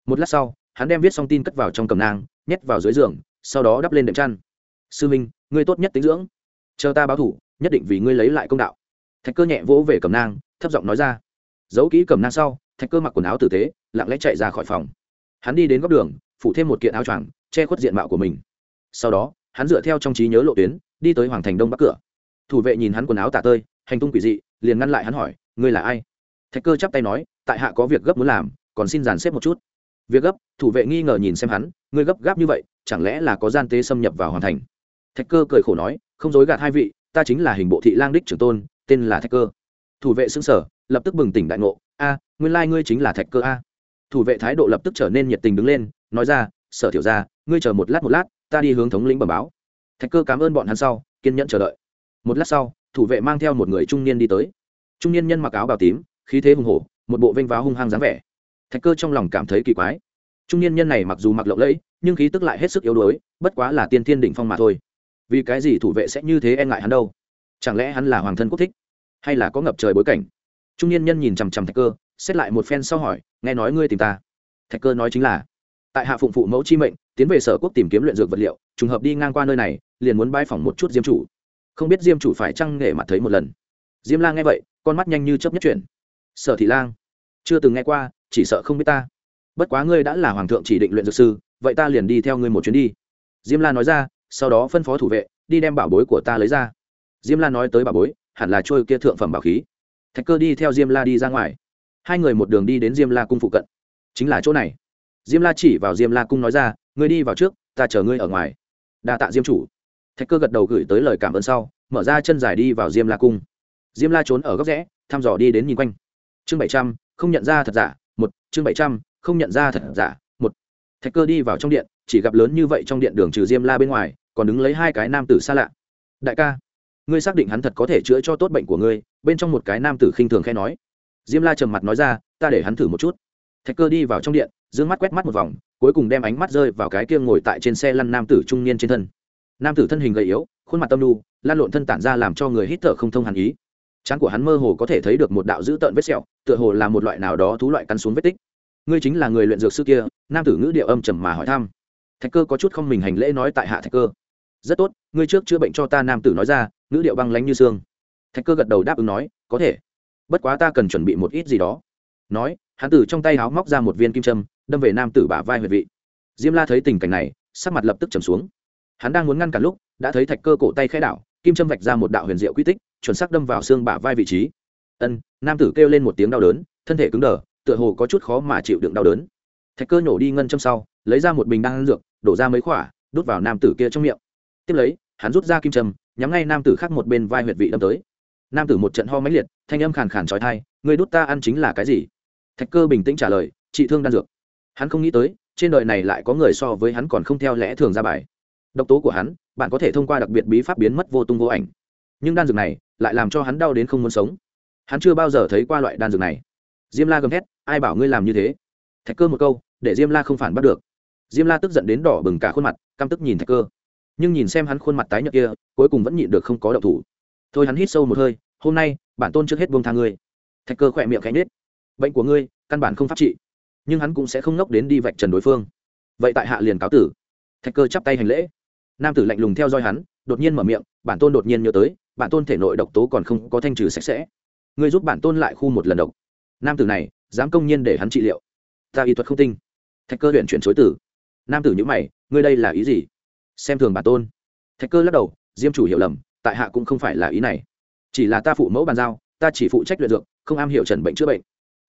Một lát sau hắn đem viết xong tin cất vào trong cầm nang, nhét vào dưới giường, sau đó đắp lên đệm chăn. Sư minh, ngươi tốt nhất tính dưỡng. Chờ ta báo thủ, nhất định vì ngươi lấy lại công đạo. Thạch cơ nhẹ vỗ về cầm nang, thấp giọng nói ra. Giấu kỹ cầm nang sau, thạch cơ mặc quần áo tử tế, lặng lẽ chạy ra khỏi phòng. Hắn đi đến góc đường, phủ thêm một kiện áo choàng, che khuất diện mạo của mình. Sau đó, hắn dựa theo trong trí nhớ lộ tuyến, đi tới hoàng thành đông bắc cửa. Thủ vệ nhìn hắn quần áo tả tơi, hành tung quỷ dị, liền ngăn lại hắn hỏi, ngươi là ai? Thạch cơ chắp tay nói, tại hạ có việc gấp muốn làm, còn xin dàn xếp một chút việc gấp, thủ vệ nghi ngờ nhìn xem hắn, ngươi gấp gáp như vậy, chẳng lẽ là có gian tế xâm nhập vào hoàn thành? Thạch cơ cười khổ nói, không dối gạt hai vị, ta chính là hình bộ thị lang đích trưởng tôn, tên là thạch cơ. Thủ vệ xứng sở lập tức bừng tỉnh đại ngộ, a, nguyên lai ngươi chính là thạch cơ a. Thủ vệ thái độ lập tức trở nên nhiệt tình đứng lên, nói ra, sở thiểu ra ngươi chờ một lát một lát, ta đi hướng thống lĩnh bẩm báo. Thạch cơ cảm ơn bọn hắn sau, kiên nhẫn chờ đợi. Một lát sau, thủ vệ mang theo một người trung niên đi tới. Trung niên nhân mặc áo bào tím, khí thế hùng hổ, một bộ vênh váo hung hăng dáng vẻ thạch cơ trong lòng cảm thấy kỳ quái. Trung niên nhân này mặc dù mặc lộng lẫy, nhưng khí tức lại hết sức yếu đuối, bất quá là tiên thiên đỉnh phong mà thôi. Vì cái gì thủ vệ sẽ như thế e ngại hắn đâu? Chẳng lẽ hắn là hoàng thân quốc thích, hay là có ngập trời bối cảnh? Trung niên nhân nhìn chằm chằm thạch cơ, xét lại một phen sau hỏi, nghe nói ngươi tìm ta? Thạch cơ nói chính là, tại hạ phụng phụ mẫu chi mệnh, tiến về sở quốc tìm kiếm luyện dược vật liệu, trùng hợp đi ngang qua nơi này, liền muốn bãi phỏng một chút diêm chủ. Không biết diêm chủ phải chăng nghệ mặt thấy một lần. Diêm la nghe vậy, con mắt nhanh như chớp nhất chuyển. Sở thị lang, chưa từng nghe qua chỉ sợ không biết ta. Bất quá ngươi đã là hoàng thượng chỉ định luyện dược sư, vậy ta liền đi theo ngươi một chuyến đi. Diêm la nói ra, sau đó phân phó thủ vệ, đi đem bảo bối của ta lấy ra. Diêm la nói tới bảo bối, hẳn là trôi kia thượng phẩm bảo khí. Thạch cơ đi theo diêm la đi ra ngoài. Hai người một đường đi đến diêm la cung phụ cận. Chính là chỗ này. Diêm la chỉ vào diêm la cung nói ra, ngươi đi vào trước, ta chờ ngươi ở ngoài. Đa tạ diêm chủ. Thạch cơ gật đầu gửi tới lời cảm ơn sau, mở ra chân dài đi vào diêm la cung. Diêm la trốn ở góc rẽ, thăm dò đi đến nhìn quanh. Chương bảy trăm, không nhận ra thật giả một, chương bảy trăm, không nhận ra thật giả, một. Thạch cơ đi vào trong điện, chỉ gặp lớn như vậy trong điện đường trừ diêm la bên ngoài, còn đứng lấy hai cái nam tử xa lạ. Đại ca, ngươi xác định hắn thật có thể chữa cho tốt bệnh của ngươi, bên trong một cái nam tử khinh thường khe nói. Diêm la trầm mặt nói ra, ta để hắn thử một chút. Thạch cơ đi vào trong điện d ư ơ n g mắt quét mắt một vòng, cuối cùng đem ánh mắt rơi vào cái kia ngồi tại trên xe lăn nam tử trung niên trên thân. Nam tử thân hình gầy yếu, khuôn mặt tâm đu lan lộn thân tản ra làm cho người hít thở không thông hẳn ý. Trán của hắn mơ hồ có thể thấy được một đạo dữ tợn vết sẹo tựa hồ là một loại nào đó thú loại cắn xuống vết tích. Ngươi chính là người luyện dược sư kia, nam tử ngữ điệu âm trầm mà hỏi thăm. Thạch cơ có chút không mình hành lễ nói tại hạ thạch cơ. Rất tốt, ngươi trước chữa bệnh cho ta nam tử nói ra, ngữ điệu băng lánh như xương. Thạch cơ gật đầu đáp ứng nói, có thể. Bất quá ta cần chuẩn bị một ít gì đó. Nói, hắn tử trong tay háo móc ra một viên kim châm, đâm về nam tử bả vai huyệt vị. Diêm la thấy tình cảnh này, sắc mặt lập tức trầm xuống. Hắn đang muốn ngăn cản lúc, đã thấy thạch cơ cổ tay khẽ đảo, kim châm vạch ra một đạo huyền diệu quy tích, chuẩn xác đâm vào xương bả vai vị trí ân, nam tử kêu lên một tiếng đau đớn, thân thể cứng đờ, tựa hồ có chút khó mà chịu đựng đau đớn. Thạch cơ nhổ đi ngân châm sau, lấy ra một bình đan dược, đổ ra mấy khỏa, đút vào nam tử kia trong miệng. Tiếp lấy, hắn rút ra kim châm, nhắm ngay nam tử khác một bên vai huyệt vị đâm tới. Nam tử một trận ho máy liệt, thanh âm khàn khàn trói thai người đút ta ăn chính là cái gì? Thạch cơ bình tĩnh trả lời trị thương đan dược. Hắn không nghĩ tới, trên đời này lại có người so với hắn còn không theo lẽ thường ra bài. Độc tố của hắn, bạn có thể thông qua đặc biệt bí pháp biến mất vô tung vô ảnh. Nhưng đan dược này lại làm cho hắn đau đến không muốn sống hắn chưa bao giờ thấy qua loại đan dược này. Diêm la gầm thét, ai bảo ngươi làm như thế? Thạch cơ một câu, để diêm la không phản bắt được. Diêm la tức giận đến đỏ bừng cả khuôn mặt, căm tức nhìn thạch cơ. Nhưng nhìn xem hắn khuôn mặt tái nhợt kia, cuối cùng vẫn nhịn được không có động thủ. Thôi hắn hít sâu một hơi, hôm nay, bản tôn trước hết buông tha ngươi. Thạch cơ khỏe miệng cánh nết bệnh của ngươi, căn bản không pháp trị, nhưng hắn cũng sẽ không ngốc đến đi vạch trần đối phương. Vậy tại hạ liền cáo tử. Thạch cơ chắp tay hành lễ. Nam tử lạnh lùng theo dõi hắn, đột nhiên mở miệng, bản tôn đột nhiên nhớ tới, bản tôn thể nội độc tố còn không có thanh trừ sạch sẽ ngươi giúp bản tôn lại khu một lần độc. Nam tử này, dám công nhiên để hắn trị liệu. Ta y thuật không tinh. Thạch cơ huyện chuyển chối tử nam tử nhữ mày, ngươi đây là ý gì? Xem thường bản tôn. Thạch cơ lắc đầu, diêm chủ hiểu lầm, tại hạ cũng không phải là ý này. Chỉ là ta phụ mẫu bàn giao, ta chỉ phụ trách luyện dược, không am hiểu trần bệnh chữa bệnh.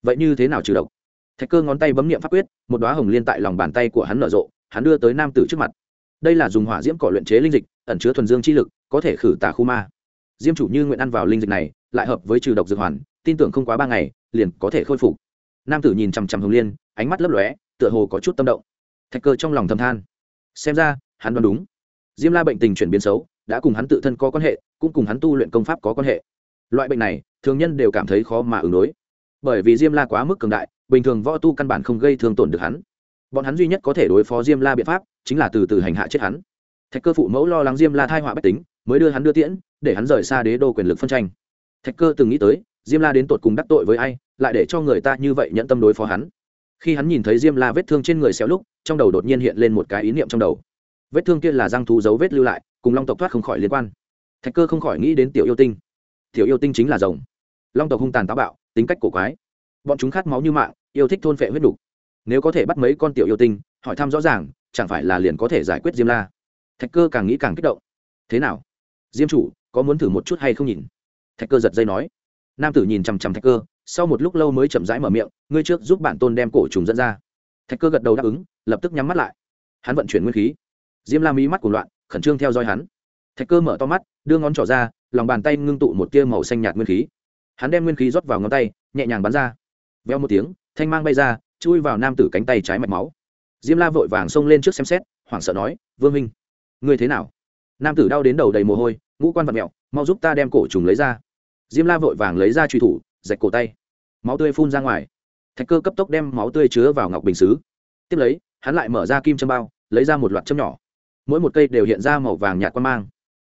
Vậy như thế nào trừ độc? Thạch cơ ngón tay bấm nghiệm pháp quyết, một đoá hồng liên tại lòng bàn tay của hắn nở rộ, hắn đưa tới nam tử trước mặt. Đây là dùng hỏa diễm cỏ luyện chế linh dịch, ẩn chứa thuần dương chi lực, có thể khử tà khu ma diêm chủ như nguyện ăn vào linh dịch này, lại hợp với trừ độc dược hoàn, tin tưởng không quá ba ngày, liền có thể khôi phục. Nam tử nhìn chằm chằm hồng liên, ánh mắt lấp lóe, tựa hồ có chút tâm động. Thạch cơ trong lòng thầm than. Xem ra, hắn đoán đúng. Diêm la bệnh tình chuyển biến xấu, đã cùng hắn tự thân có quan hệ, cũng cùng hắn tu luyện công pháp có quan hệ. Loại bệnh này, thường nhân đều cảm thấy khó mà ứng đối. Bởi vì diêm la quá mức cường đại, bình thường võ tu căn bản không gây thương tổn được hắn. Bọn hắn duy nhất có thể đối phó diêm la biện pháp, chính là từ từ hành hạ chết hắn. Thạch cơ phụ mẫu lo lắng diêm la thai họa bách tính, mới đưa hắn đưa tiễn để hắn rời xa đế đô quyền lực phân tranh. Thạch cơ từng nghĩ tới, diêm la đến tột cùng đắc tội với ai, lại để cho người ta như vậy nhận tâm đối phó hắn. Khi hắn nhìn thấy diêm la vết thương trên người xéo lúc, trong đầu đột nhiên hiện lên một cái ý niệm trong đầu. Vết thương kia là răng thú dấu vết lưu lại, cùng long tộc thoát không khỏi liên quan. Thạch cơ không khỏi nghĩ đến tiểu yêu tinh. Tiểu yêu tinh chính là rồng. Long tộc hung tàn táo bạo, tính cách cổ quái. Bọn chúng khát máu như mạng, yêu thích thôn phệ huyết đục nếu có thể bắt mấy con tiểu yêu tinh, hỏi thăm rõ ràng, chẳng phải là liền có thể giải quyết diêm la. Thạch cơ càng nghĩ càng kích động. Thế nào? Diêm chủ có muốn thử một chút hay không nhìn? Thạch cơ giật dây nói. Nam tử nhìn chằm chằm thạch cơ, sau một lúc lâu mới chậm rãi mở miệng, ngươi trước giúp bản tôn đem cổ trùng dẫn ra. Thạch cơ gật đầu đáp ứng, lập tức nhắm mắt lại. Hắn vận chuyển nguyên khí. Diêm la mí mắt của loạn, khẩn trương theo dõi hắn. Thạch cơ mở to mắt, đưa ngón trỏ ra, lòng bàn tay ngưng tụ một tia màu xanh nhạt nguyên khí. Hắn đem nguyên khí rót vào ngón tay, nhẹ nhàng bắn ra. Veo một tiếng, thanh mang bay ra, chui vào nam tử cánh tay trái mạch máu. Diêm la vội vàng xông lên trước xem xét, hoảng sợ nói, vương minh ngươi thế nào? Nam tử đau đến đầu đầy mồ hôi ngũ quan vật mẹo, mau giúp ta đem cổ trùng lấy ra. Diêm la vội vàng lấy ra truy thủ, rạch cổ tay. Máu tươi phun ra ngoài. Thạch cơ cấp tốc đem máu tươi chứa vào ngọc bình xứ tiếp lấy, hắn lại mở ra kim châm bao, lấy ra một loạt châm nhỏ. Mỗi một cây đều hiện ra màu vàng nhạt quan mang.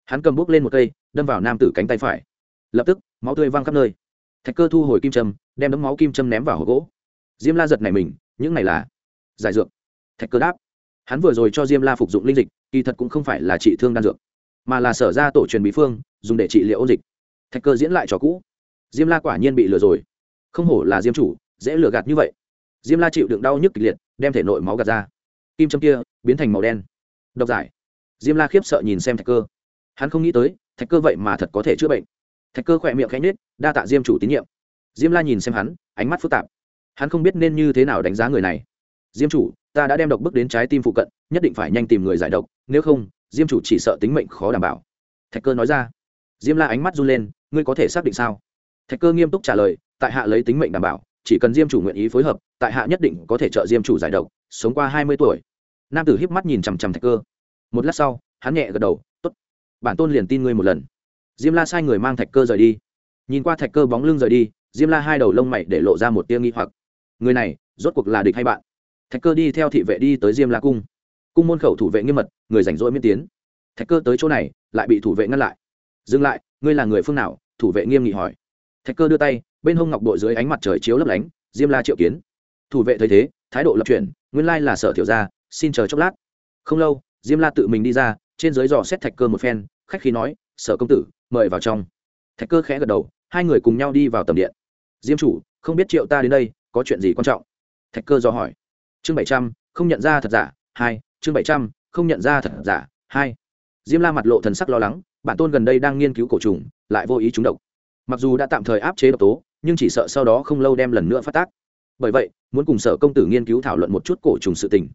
Hắn cầm bút lên một cây, đâm vào nam tử cánh tay phải. Lập tức, máu tươi văng khắp nơi. Thạch cơ thu hồi kim châm, đem đấm máu kim châm ném vào hộp gỗ. Diêm la giật này mình, những này là giải dược. Thạch cơ đáp. Hắn vừa rồi cho diêm la phục dụng linh dịch, kỳ thật cũng không phải là trị thương đan dược mà là sở ra tổ truyền bí phương, dùng để trị liệu ôn dịch. Thạch cơ diễn lại trò cũ. Diêm la quả nhiên bị lừa rồi. Không hổ là diêm chủ, dễ lừa gạt như vậy. Diêm la chịu đựng đau nhức kịch liệt, đem thể nội máu gạt ra. Kim châm kia biến thành màu đen. Độc giải. Diêm la khiếp sợ nhìn xem thạch cơ. Hắn không nghĩ tới, thạch cơ vậy mà thật có thể chữa bệnh. Thạch cơ khỏe miệng khẽ nết đa tạ diêm chủ tín nhiệm. Diêm la nhìn xem hắn, ánh mắt phức tạp. Hắn không biết nên như thế nào đánh giá người này. Diêm chủ, ta đã đem độc bước đến trái tim phụ cận, nhất định phải nhanh tìm người giải độc, nếu không diêm chủ chỉ sợ tính mệnh khó đảm bảo. Thạch cơ nói ra. Diêm la ánh mắt run lên, ngươi có thể xác định sao? Thạch cơ nghiêm túc trả lời, tại hạ lấy tính mệnh đảm bảo, chỉ cần diêm chủ nguyện ý phối hợp, tại hạ nhất định có thể trợ diêm chủ giải độc, sống qua hai mươi tuổi. Nam tử híp mắt nhìn chằm chằm thạch cơ. Một lát sau, hắn nhẹ gật đầu t ố t bản tôn liền tin ngươi một lần. Diêm la sai người mang thạch cơ rời đi. Nhìn qua thạch cơ bóng lưng rời đi, diêm la hai đầu lông mày để lộ ra một tia nghi hoặc. Người này, rốt cuộc là địch hay bạn? Thạch cơ đi theo thị vệ đi tới diêm la cung cung môn khẩu thủ vệ nghiêm mật, người rảnh rỗi miễn tiến. Thạch cơ tới chỗ này, lại bị thủ vệ ngăn lại. Dừng lại, ngươi là người phương nào? Thủ vệ nghiêm nghị hỏi. Thạch cơ đưa tay, bên hông ngọc đội dưới ánh mặt trời chiếu lấp lánh, diêm la triệu kiến. Thủ vệ thấy thế, thái độ lập chuyển, nguyên lai là sở thiểu gia, xin chờ chốc lát. Không lâu, diêm la tự mình đi ra, trên dưới dò xét thạch cơ một phen, khách khí nói, sở công tử, mời vào trong. Thạch cơ khẽ gật đầu, hai người cùng nhau đi vào tầm điện. Diêm chủ, không biết triệu ta đến đây, có chuyện gì quan trọng? Thạch cơ do hỏi. Chương bảy trăm, không nhận ra thật giả, hai chương bảy trăm, không nhận ra thật giả, hai. Diêm la mặt lộ thần sắc lo lắng, bản tôn gần đây đang nghiên cứu cổ trùng, lại vô ý trúng độc. Mặc dù đã tạm thời áp chế độc tố, nhưng chỉ sợ sau đó không lâu đem lần nữa phát tác. Bởi vậy, muốn cùng sở công tử nghiên cứu thảo luận một chút cổ trùng sự tình.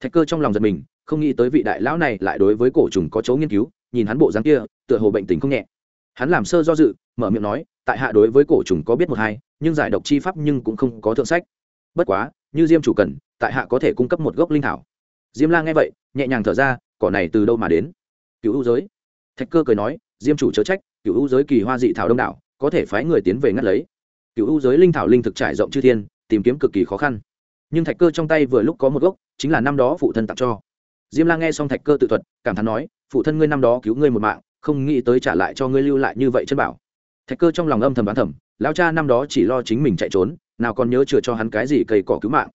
Thạch cơ trong lòng giật mình, không nghĩ tới vị đại lão này lại đối với cổ trùng có chỗ nghiên cứu, nhìn hắn bộ dáng kia, tựa hồ bệnh tình không nhẹ. Hắn làm sơ do dự, mở miệng nói, tại hạ đối với cổ trùng có biết một hai, nhưng giải độc chi pháp nhưng cũng không có thượng sách. Bất quá, như diêm chủ cần, tại hạ có thể cung cấp một gốc linh thảo diêm la nghe vậy, nhẹ nhàng thở ra, cỏ này từ đâu mà đến? Cựu hữu giới. Thạch cơ cười nói, diêm chủ chớ trách cựu hữu giới kỳ hoa dị thảo đông đảo, có thể phái người tiến về ngắt lấy. Cựu hữu giới linh thảo linh thực trải rộng chư thiên, tìm kiếm cực kỳ khó khăn. Nhưng thạch cơ trong tay vừa lúc có một gốc, chính là năm đó phụ thân tặng cho. Diêm la nghe xong thạch cơ tự thuật, cảm thán nói, phụ thân ngươi năm đó cứu ngươi một mạng, không nghĩ tới trả lại cho ngươi lưu lại như vậy chân bảo. Thạch cơ trong lòng âm thầm bán thầm, lão cha năm đó chỉ lo chính mình chạy trốn, nào còn nhớ chừa cho hắn cái gì cây cỏ cứu mạng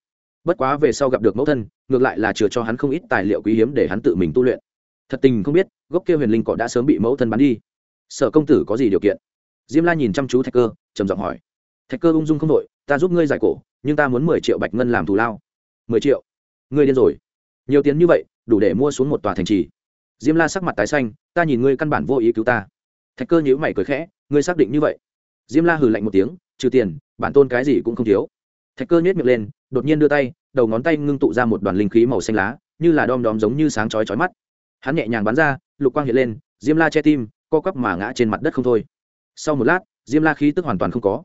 bất quá về sau gặp được mẫu thân, ngược lại là chừa cho hắn không ít tài liệu quý hiếm để hắn tự mình tu luyện. Thật tình không biết, gốc kia huyền linh cỏ đã sớm bị mẫu thân bắn đi. Sở công tử có gì điều kiện? Diêm la nhìn chăm chú thạch cơ, trầm giọng hỏi. Thạch cơ ung dung không đội ta giúp ngươi giải cổ, nhưng ta muốn mười triệu bạch ngân làm thù lao. Mười triệu? Ngươi điên rồi. Nhiều tiền như vậy, đủ để mua xuống một tòa thành trì. Diêm la sắc mặt tái xanh, ta nhìn ngươi căn bản vô ý cứu ta. Thạch cơ nhíu mày cười khẽ, ngươi xác định như vậy. Diêm la hừ lạnh một tiếng, trừ tiền, bản tôn cái gì cũng không thiếu thạch cơ nhếch miệng lên, đột nhiên đưa tay, đầu ngón tay ngưng tụ ra một đoàn linh khí màu xanh lá, như là đom đóm giống như sáng chói chói mắt. Hắn nhẹ nhàng bắn ra, lục quang hiện lên, diêm la che tim, co quắp mà ngã trên mặt đất không thôi. Sau một lát, diêm la khí tức hoàn toàn không có.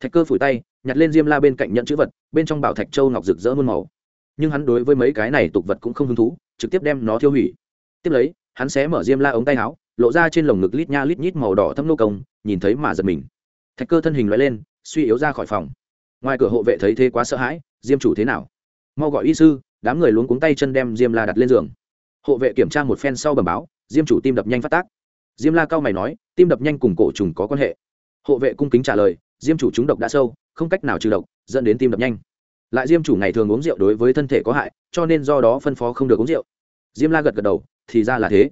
Thạch cơ phủi tay, nhặt lên diêm la bên cạnh nhận chữ vật, bên trong bảo thạch châu ngọc rực rỡ muôn màu. Nhưng hắn đối với mấy cái này tục vật cũng không hứng thú, trực tiếp đem nó tiêu hủy. Tiếp lấy, hắn xé mở diêm la ống tay áo, lộ ra trên lồng ngực lít nha lít nhít màu đỏ thâm nô công, nhìn thấy mà giật mình. Thạch cơ thân hình loại lên, suy yếu ra khỏi phòng ngoài cửa hộ vệ thấy thế quá sợ hãi, diêm chủ thế nào? Mau gọi y sư, đám người luống cuống tay chân đem diêm la đặt lên giường. Hộ vệ kiểm tra một phen sau bẩm báo, diêm chủ tim đập nhanh phát tác. Diêm la cao mày nói, tim đập nhanh cùng cổ trùng có quan hệ. Hộ vệ cung kính trả lời, diêm chủ chúng độc đã sâu, không cách nào trừ độc, dẫn đến tim đập nhanh. Lại diêm chủ ngày thường uống rượu đối với thân thể có hại, cho nên do đó phân phó không được uống rượu. Diêm la gật gật đầu, thì ra là thế.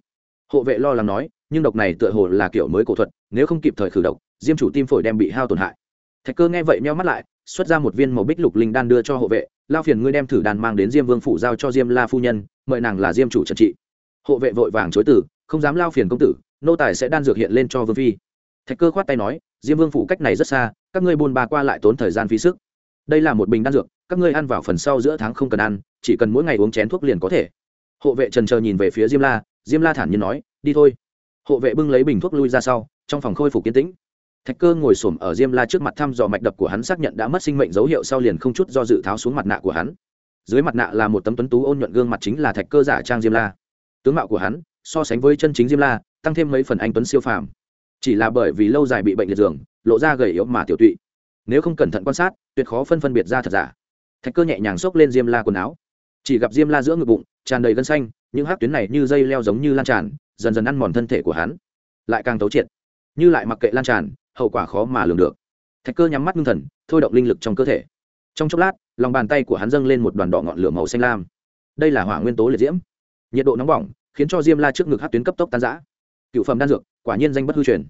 Hộ vệ lo lắng nói, nhưng độc này tựa hồ là kiểu mới cổ thuật, nếu không kịp thời khử độc, diêm chủ tim phổi đem bị hao tổn hại. Thạch cơ nghe vậy meo mắt lại xuất ra một viên màu bích lục linh đan đưa cho hộ vệ, lao phiền ngươi đem thử đàn mang đến diêm vương phủ giao cho diêm la phu nhân, mời nàng là diêm chủ trần trị. Hộ vệ vội vàng chối tử không dám lao phiền công tử, nô tài sẽ đan dược hiện lên cho vương phi. Thạch cơ khoát tay nói, diêm vương phủ cách này rất xa, các ngươi buôn ba qua lại tốn thời gian phí sức. Đây là một bình đan dược, các ngươi ăn vào phần sau giữa tháng không cần ăn, chỉ cần mỗi ngày uống chén thuốc liền có thể. Hộ vệ trần chờ nhìn về phía diêm la diêm la thản nhiên nói, đi thôi. Hộ vệ bưng lấy bình thuốc lui ra sau, trong phòng khôi phục kiến tĩnh thạch cơ ngồi s ổ m ở diêm la trước mặt thăm dò mạch đập của hắn xác nhận đã mất sinh mệnh dấu hiệu sau liền không chút do dự tháo xuống mặt nạ của hắn. Dưới mặt nạ là một tấm tuấn tú ôn nhuận gương mặt chính là thạch cơ giả trang diêm la. Tướng mạo của hắn, so sánh với chân chính diêm la, tăng thêm mấy phần anh tuấn siêu phàm. Chỉ là bởi vì lâu dài bị bệnh liệt giường, lộ ra gầy yếu mà tiểu tụy. Nếu không cẩn thận quan sát, tuyệt khó phân phân biệt ra thật giả. Thạch cơ nhẹ nhàng xốc lên diêm la quần áo. Chỉ gặp diêm la giữa ngực bụng, tràn đầy gân xanh, những hát tuyến này như dây leo giống như lan tràn, dần dần ăn mòn thân thể của hắn. Lại càng tấu triệt. Như lại mặc kệ lan tràn hậu quả khó mà lường được. Thạch cơ nhắm mắt ngưng thần, thôi động linh lực trong cơ thể. Trong chốc lát, lòng bàn tay của hắn dâng lên một đoàn đỏ ngọn lửa màu xanh lam. Đây là hỏa nguyên tố liệt diễm. Nhiệt độ nóng bỏng, khiến cho diêm la trước ngực hát tuyến cấp tốc tan giã cựu phẩm đan dược, quả nhiên danh bất hư truyền.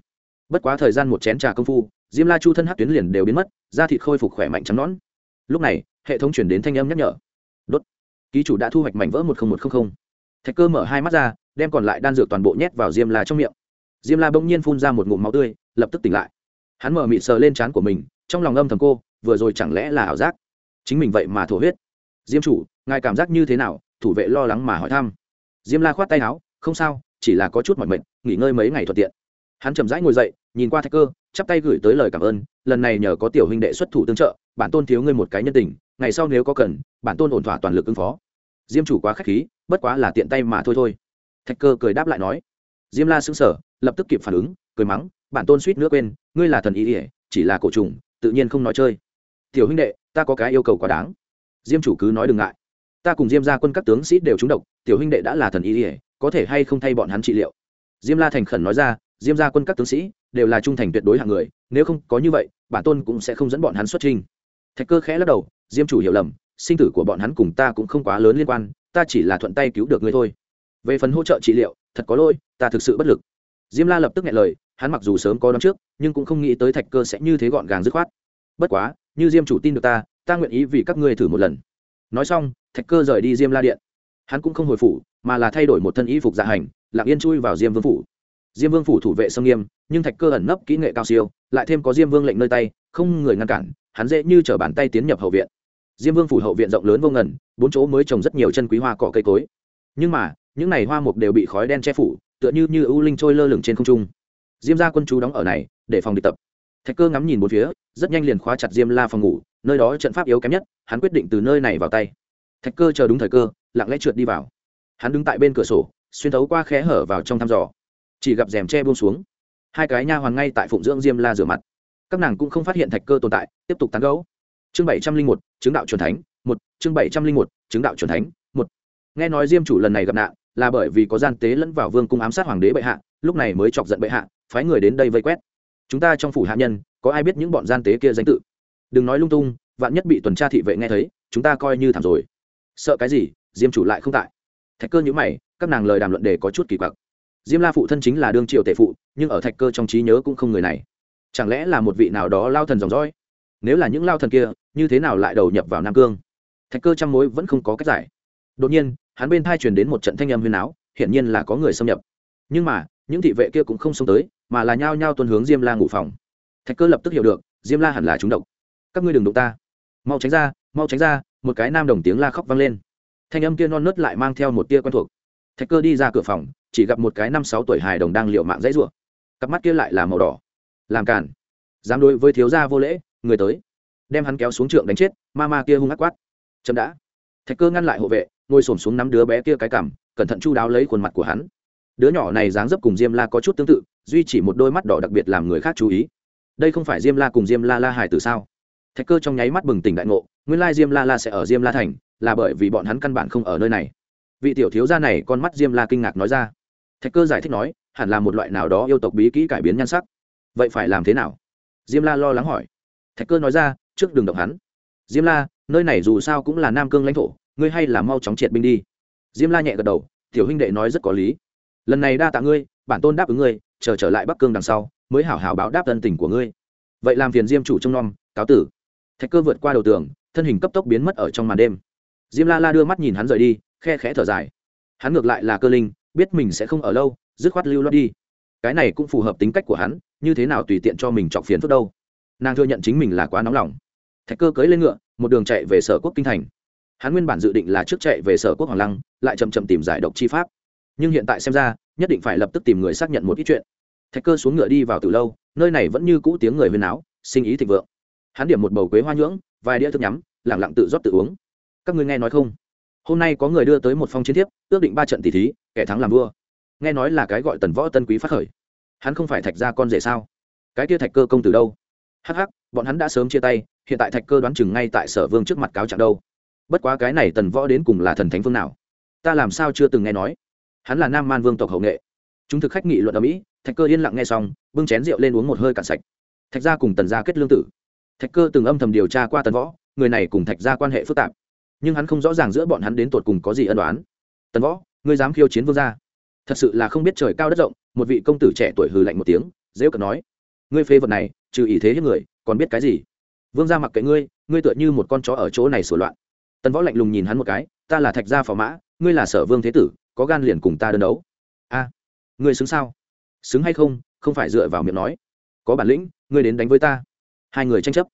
Bất quá thời gian một chén trà công phu, diêm la chu thân hát tuyến liền đều biến mất, da thịt khôi phục khỏe mạnh trắng nón lúc này, hệ thống chuyển đến thanh âm nhắc nhở. Đốt. Ký chủ đã thu hoạch mảnh vỡ một nghìn một trăm linh thạch cơ mở hai mắt ra, đem còn lại đan dược toàn bộ nhét vào diêm la trong miệng. Diêm la bỗng nhiên phun ra một ngụm máu tươi lập tức tỉnh lại. Hắn mở mịt sờ lên trán của mình, trong lòng âm thầm cô, vừa rồi chẳng lẽ là ảo giác? Chính mình vậy mà thổ huyết. Diêm chủ, ngài cảm giác như thế nào? Thủ vệ lo lắng mà hỏi thăm. Diêm la khoát tay áo, không sao, chỉ là có chút mọi mệnh nghỉ ngơi mấy ngày thuận tiện. Hắn chậm rãi ngồi dậy, nhìn qua thạch cơ, chắp tay gửi tới lời cảm ơn, lần này nhờ có tiểu huynh đệ xuất thủ tương trợ, bản tôn thiếu ngươi một cái nhân tình, ngày sau nếu có cần, bản tôn ổn thỏa toàn lực ứng phó. Diêm chủ quá k h á c h khí, bất quá là tiện tay mà thôi thôi. Thạch cơ cười đáp lại nói. Diêm la xứng sở lập tức kịp phản ứng, cười mắng bản tôn suýt nữa quên, ngươi là thần ý ỉa chỉ là cổ trùng, tự nhiên không nói chơi. Tiểu huynh đệ, ta có cái yêu cầu quá đáng. Diêm chủ cứ nói đừng ngại. Ta cùng diêm ra quân các tướng sĩ đều trúng độc, tiểu huynh đệ đã là thần ý ỉa có thể hay không thay bọn hắn trị liệu? Diêm la thành khẩn nói ra, diêm ra quân các tướng sĩ đều là trung thành tuyệt đối hạng người, nếu không có như vậy, bản tôn cũng sẽ không dẫn bọn hắn xuất trình thạch cơ khẽ lắc đầu, diêm chủ hiểu lầm, sinh tử của bọn hắn cùng ta cũng không quá lớn liên quan, ta chỉ là thuận tay cứu được ngươi thôi. Về phần hỗ trợ trị liệu, thật có lỗi, ta thực sự bất lực. Diêm la lập tức nghe lời hắn mặc dù sớm có đón trước, nhưng cũng không nghĩ tới thạch cơ sẽ như thế gọn gàng dứt khoát. Bất quá, như diêm chủ tin được ta ta nguyện ý vì các ngươi thử một lần. Nói xong, thạch cơ rời đi diêm la điện. Hắn cũng không hồi phủ, mà là thay đổi một thân y phục dạ hành, lặng yên chui vào diêm vương phủ. Diêm vương phủ thủ vệ sông nghiêm, nhưng thạch cơ ẩn nấp kỹ nghệ cao siêu, lại thêm có diêm vương lệnh nơi tay, không người ngăn cản, hắn dễ như chở bàn tay tiến nhập hậu viện. Diêm vương phủ hậu viện rộng lớn vô ngần, bốn chỗ mới trồng rất nhiều chân quý hoa cỏ cây cối. Nhưng mà, những n à y hoa mục đều bị khói đen che phủ, tựa như như ưu linh trôi lơ lửng trên không trung diêm gia quân chú đóng ở này, để phòng địch tập. Thạch cơ ngắm nhìn một phía, rất nhanh liền khóa chặt diêm la phòng ngủ, nơi đó trận pháp yếu kém nhất, hắn quyết định từ nơi này vào tay. Thạch cơ chờ đúng thời cơ, lặng lẽ trượt đi vào. Hắn đứng tại bên cửa sổ, xuyên thấu qua khe hở vào trong thăm dò. Chỉ gặp rèm tre buông xuống. Hai cái nha hoàn ngay tại phụng dưỡng diêm la rửa mặt. Các nàng cũng không phát hiện thạch cơ tồn tại, tiếp tục tán gấu chương bảy trăm linh một, chứng đạo c thánh, một, chương bảy trăm linh một, chứng đạo c thánh, một. Nghe nói diêm chủ lần này gặp nạn, là bởi vì có gian tế lẫn vào vương cung ám sát hoàng đế bệ hạ, lúc này mới chọc giận bệ hạ phái người đến đây vây quét. Chúng ta trong phủ hạ nhân, có ai biết những bọn gian tế kia danh tự? Đừng nói lung tung, vạn nhất bị tuần tra thị vệ nghe thấy, chúng ta coi như thảm rồi. Sợ cái gì? Diêm chủ lại không tại. Thạch cơ nhữ mày, các nàng lời đàm luận đề có chút kỳ quặc. Diêm la phụ thân chính là đương triều tể phụ, nhưng ở thạch cơ trong trí nhớ cũng không người này. Chẳng lẽ là một vị nào đó lao thần dòng dõi? Nếu là những lao thần kia, như thế nào lại đầu nhập vào nam cương? Thạch cơ trăm mối vẫn không có cách giải. Đột nhiên, hắn bên thai truyền đến một trận thanh âm huyền áo, hiển nhiên là có người xâm nhập. Nhưng mà những thị vệ kia cũng không xông tới, mà là nhao nhao tuân hướng diêm la ngủ phòng. Thạch cơ lập tức hiểu được, diêm la hẳn là trúng độc. Các ngươi đừng đụng ta. Mau tránh ra, mau tránh ra, một cái nam đồng tiếng la khóc vang lên. Thanh âm kia non nớt lại mang theo một tia quen thuộc. Thạch cơ đi ra cửa phòng, chỉ gặp một cái năm sáu tuổi hài đồng đang liệu mạng dãy rủa. Cặp mắt kia lại là màu đỏ. Làm cản dám đối với thiếu gia vô lễ, người tới. Đem hắn kéo xuống trượng đánh chết, ma ma kia hung ác quát. Chậm đã. Thạch cơ ngăn lại hộ vệ, ngồi xổm xuống nắm đứa bé kia cái cằm, cẩn thận chu đáo lấy khuôn mặt của hắn đứa nhỏ này dáng dấp cùng diêm la có chút tương tự, duy chỉ một đôi mắt đỏ đặc biệt làm người khác chú ý. Đây không phải diêm la cùng diêm la la hải từ sao? Thạch cơ trong nháy mắt bừng tỉnh đại ngộ, nguyên lai diêm la la sẽ ở diêm la thành, là bởi vì bọn hắn căn bản không ở nơi này. Vị tiểu thiếu gia này con mắt diêm la kinh ngạc nói ra. Thạch cơ giải thích nói, hẳn là một loại nào đó yêu tộc bí kỹ cải biến nhan sắc. Vậy phải làm thế nào? Diêm la lo lắng hỏi. Thạch cơ nói ra, trước đường động hắn. Diêm la, nơi này dù sao cũng là nam cương lãnh thổ, ngươi hay là mau chóng triệt binh đi. Diêm la nhẹ gật đầu, tiểu huynh đệ nói rất có lý lần này đa tạ ngươi, bản tôn đáp ứng ngươi, chờ trở lại bắc cương đằng sau, mới hảo hảo báo đáp tân tình của ngươi. Vậy làm phiền diêm chủ trông nom, cáo tử. Thạch cơ vượt qua đầu tường, thân hình cấp tốc biến mất ở trong màn đêm. Diêm la la đưa mắt nhìn hắn rời đi, khe khẽ thở dài. Hắn ngược lại là cơ linh, biết mình sẽ không ở lâu, dứt khoát lưu loát đi. Cái này cũng phù hợp tính cách của hắn, như thế nào tùy tiện cho mình chọc phiền phức đâu. Nàng thừa nhận chính mình là quá nóng lòng. Thạch cơ cưới lên ngựa, một đường chạy về sở quốc kinh thành. Hắn nguyên bản dự định là trước chạy về sở quốc hoàng lăng, lại chậm chậm tìm giải độc chi pháp nhưng hiện tại xem ra, nhất định phải lập tức tìm người xác nhận một ít chuyện. Thạch cơ xuống ngựa đi vào từ lâu, nơi này vẫn như cũ tiếng người huyên áo sinh ý thịnh vượng. Hắn điểm một bầu quế hoa nhưỡng, vài đĩa thức nhắm lẳng lặng tự rót tự uống. Các ngươi nghe nói không? Hôm nay có người đưa tới một phong chiến thiếp, ước định ba trận tỷ thí, kẻ thắng làm vua. Nghe nói là cái gọi tần võ tân quý phát khởi. Hắn không phải thạch ra con rể sao? Cái kia thạch cơ công từ đâu? Hắc hắc, bọn hắn đã sớm chia tay, hiện tại thạch cơ đoán chừng ngay tại sở vương trước mặt cáo trạng đâu. Bất quá cái này tần võ đến cùng là thần thánh phương nào? Ta làm sao chưa từng nghe nói hắn là nam man vương tộc hậu nghệ. Chúng thực khách nghị luận ở mỹ, thạch cơ yên lặng nghe xong, bưng chén rượu lên uống một hơi cạn sạch. Thạch gia cùng tần gia kết lương tử. Thạch cơ từng âm thầm điều tra qua tần võ, người này cùng thạch gia quan hệ phức tạp. Nhưng hắn không rõ ràng giữa bọn hắn đến tột cùng có gì ân đoán tần võ, ngươi dám khiêu chiến vương gia? Thật sự là không biết trời cao đất rộng, một vị công tử trẻ tuổi hừ lạnh một tiếng, dễ cận nói. Ngươi phê vật này, trừ ý thế hết người, còn biết cái gì? Vương gia mặc kệ ngươi ngươi tựa như một con chó ở chỗ này sửa loạn. Tần võ lạnh lùng nhìn hắn một cái, ta là thạch gia phò mã, ngươi là sở vương thế tử có gan liền cùng ta đơn đấu. A, ngươi xứng sao? Xứng hay không không phải dựa vào miệng nói. Có bản lĩnh, ngươi đến đánh với ta. Hai người tranh chấp.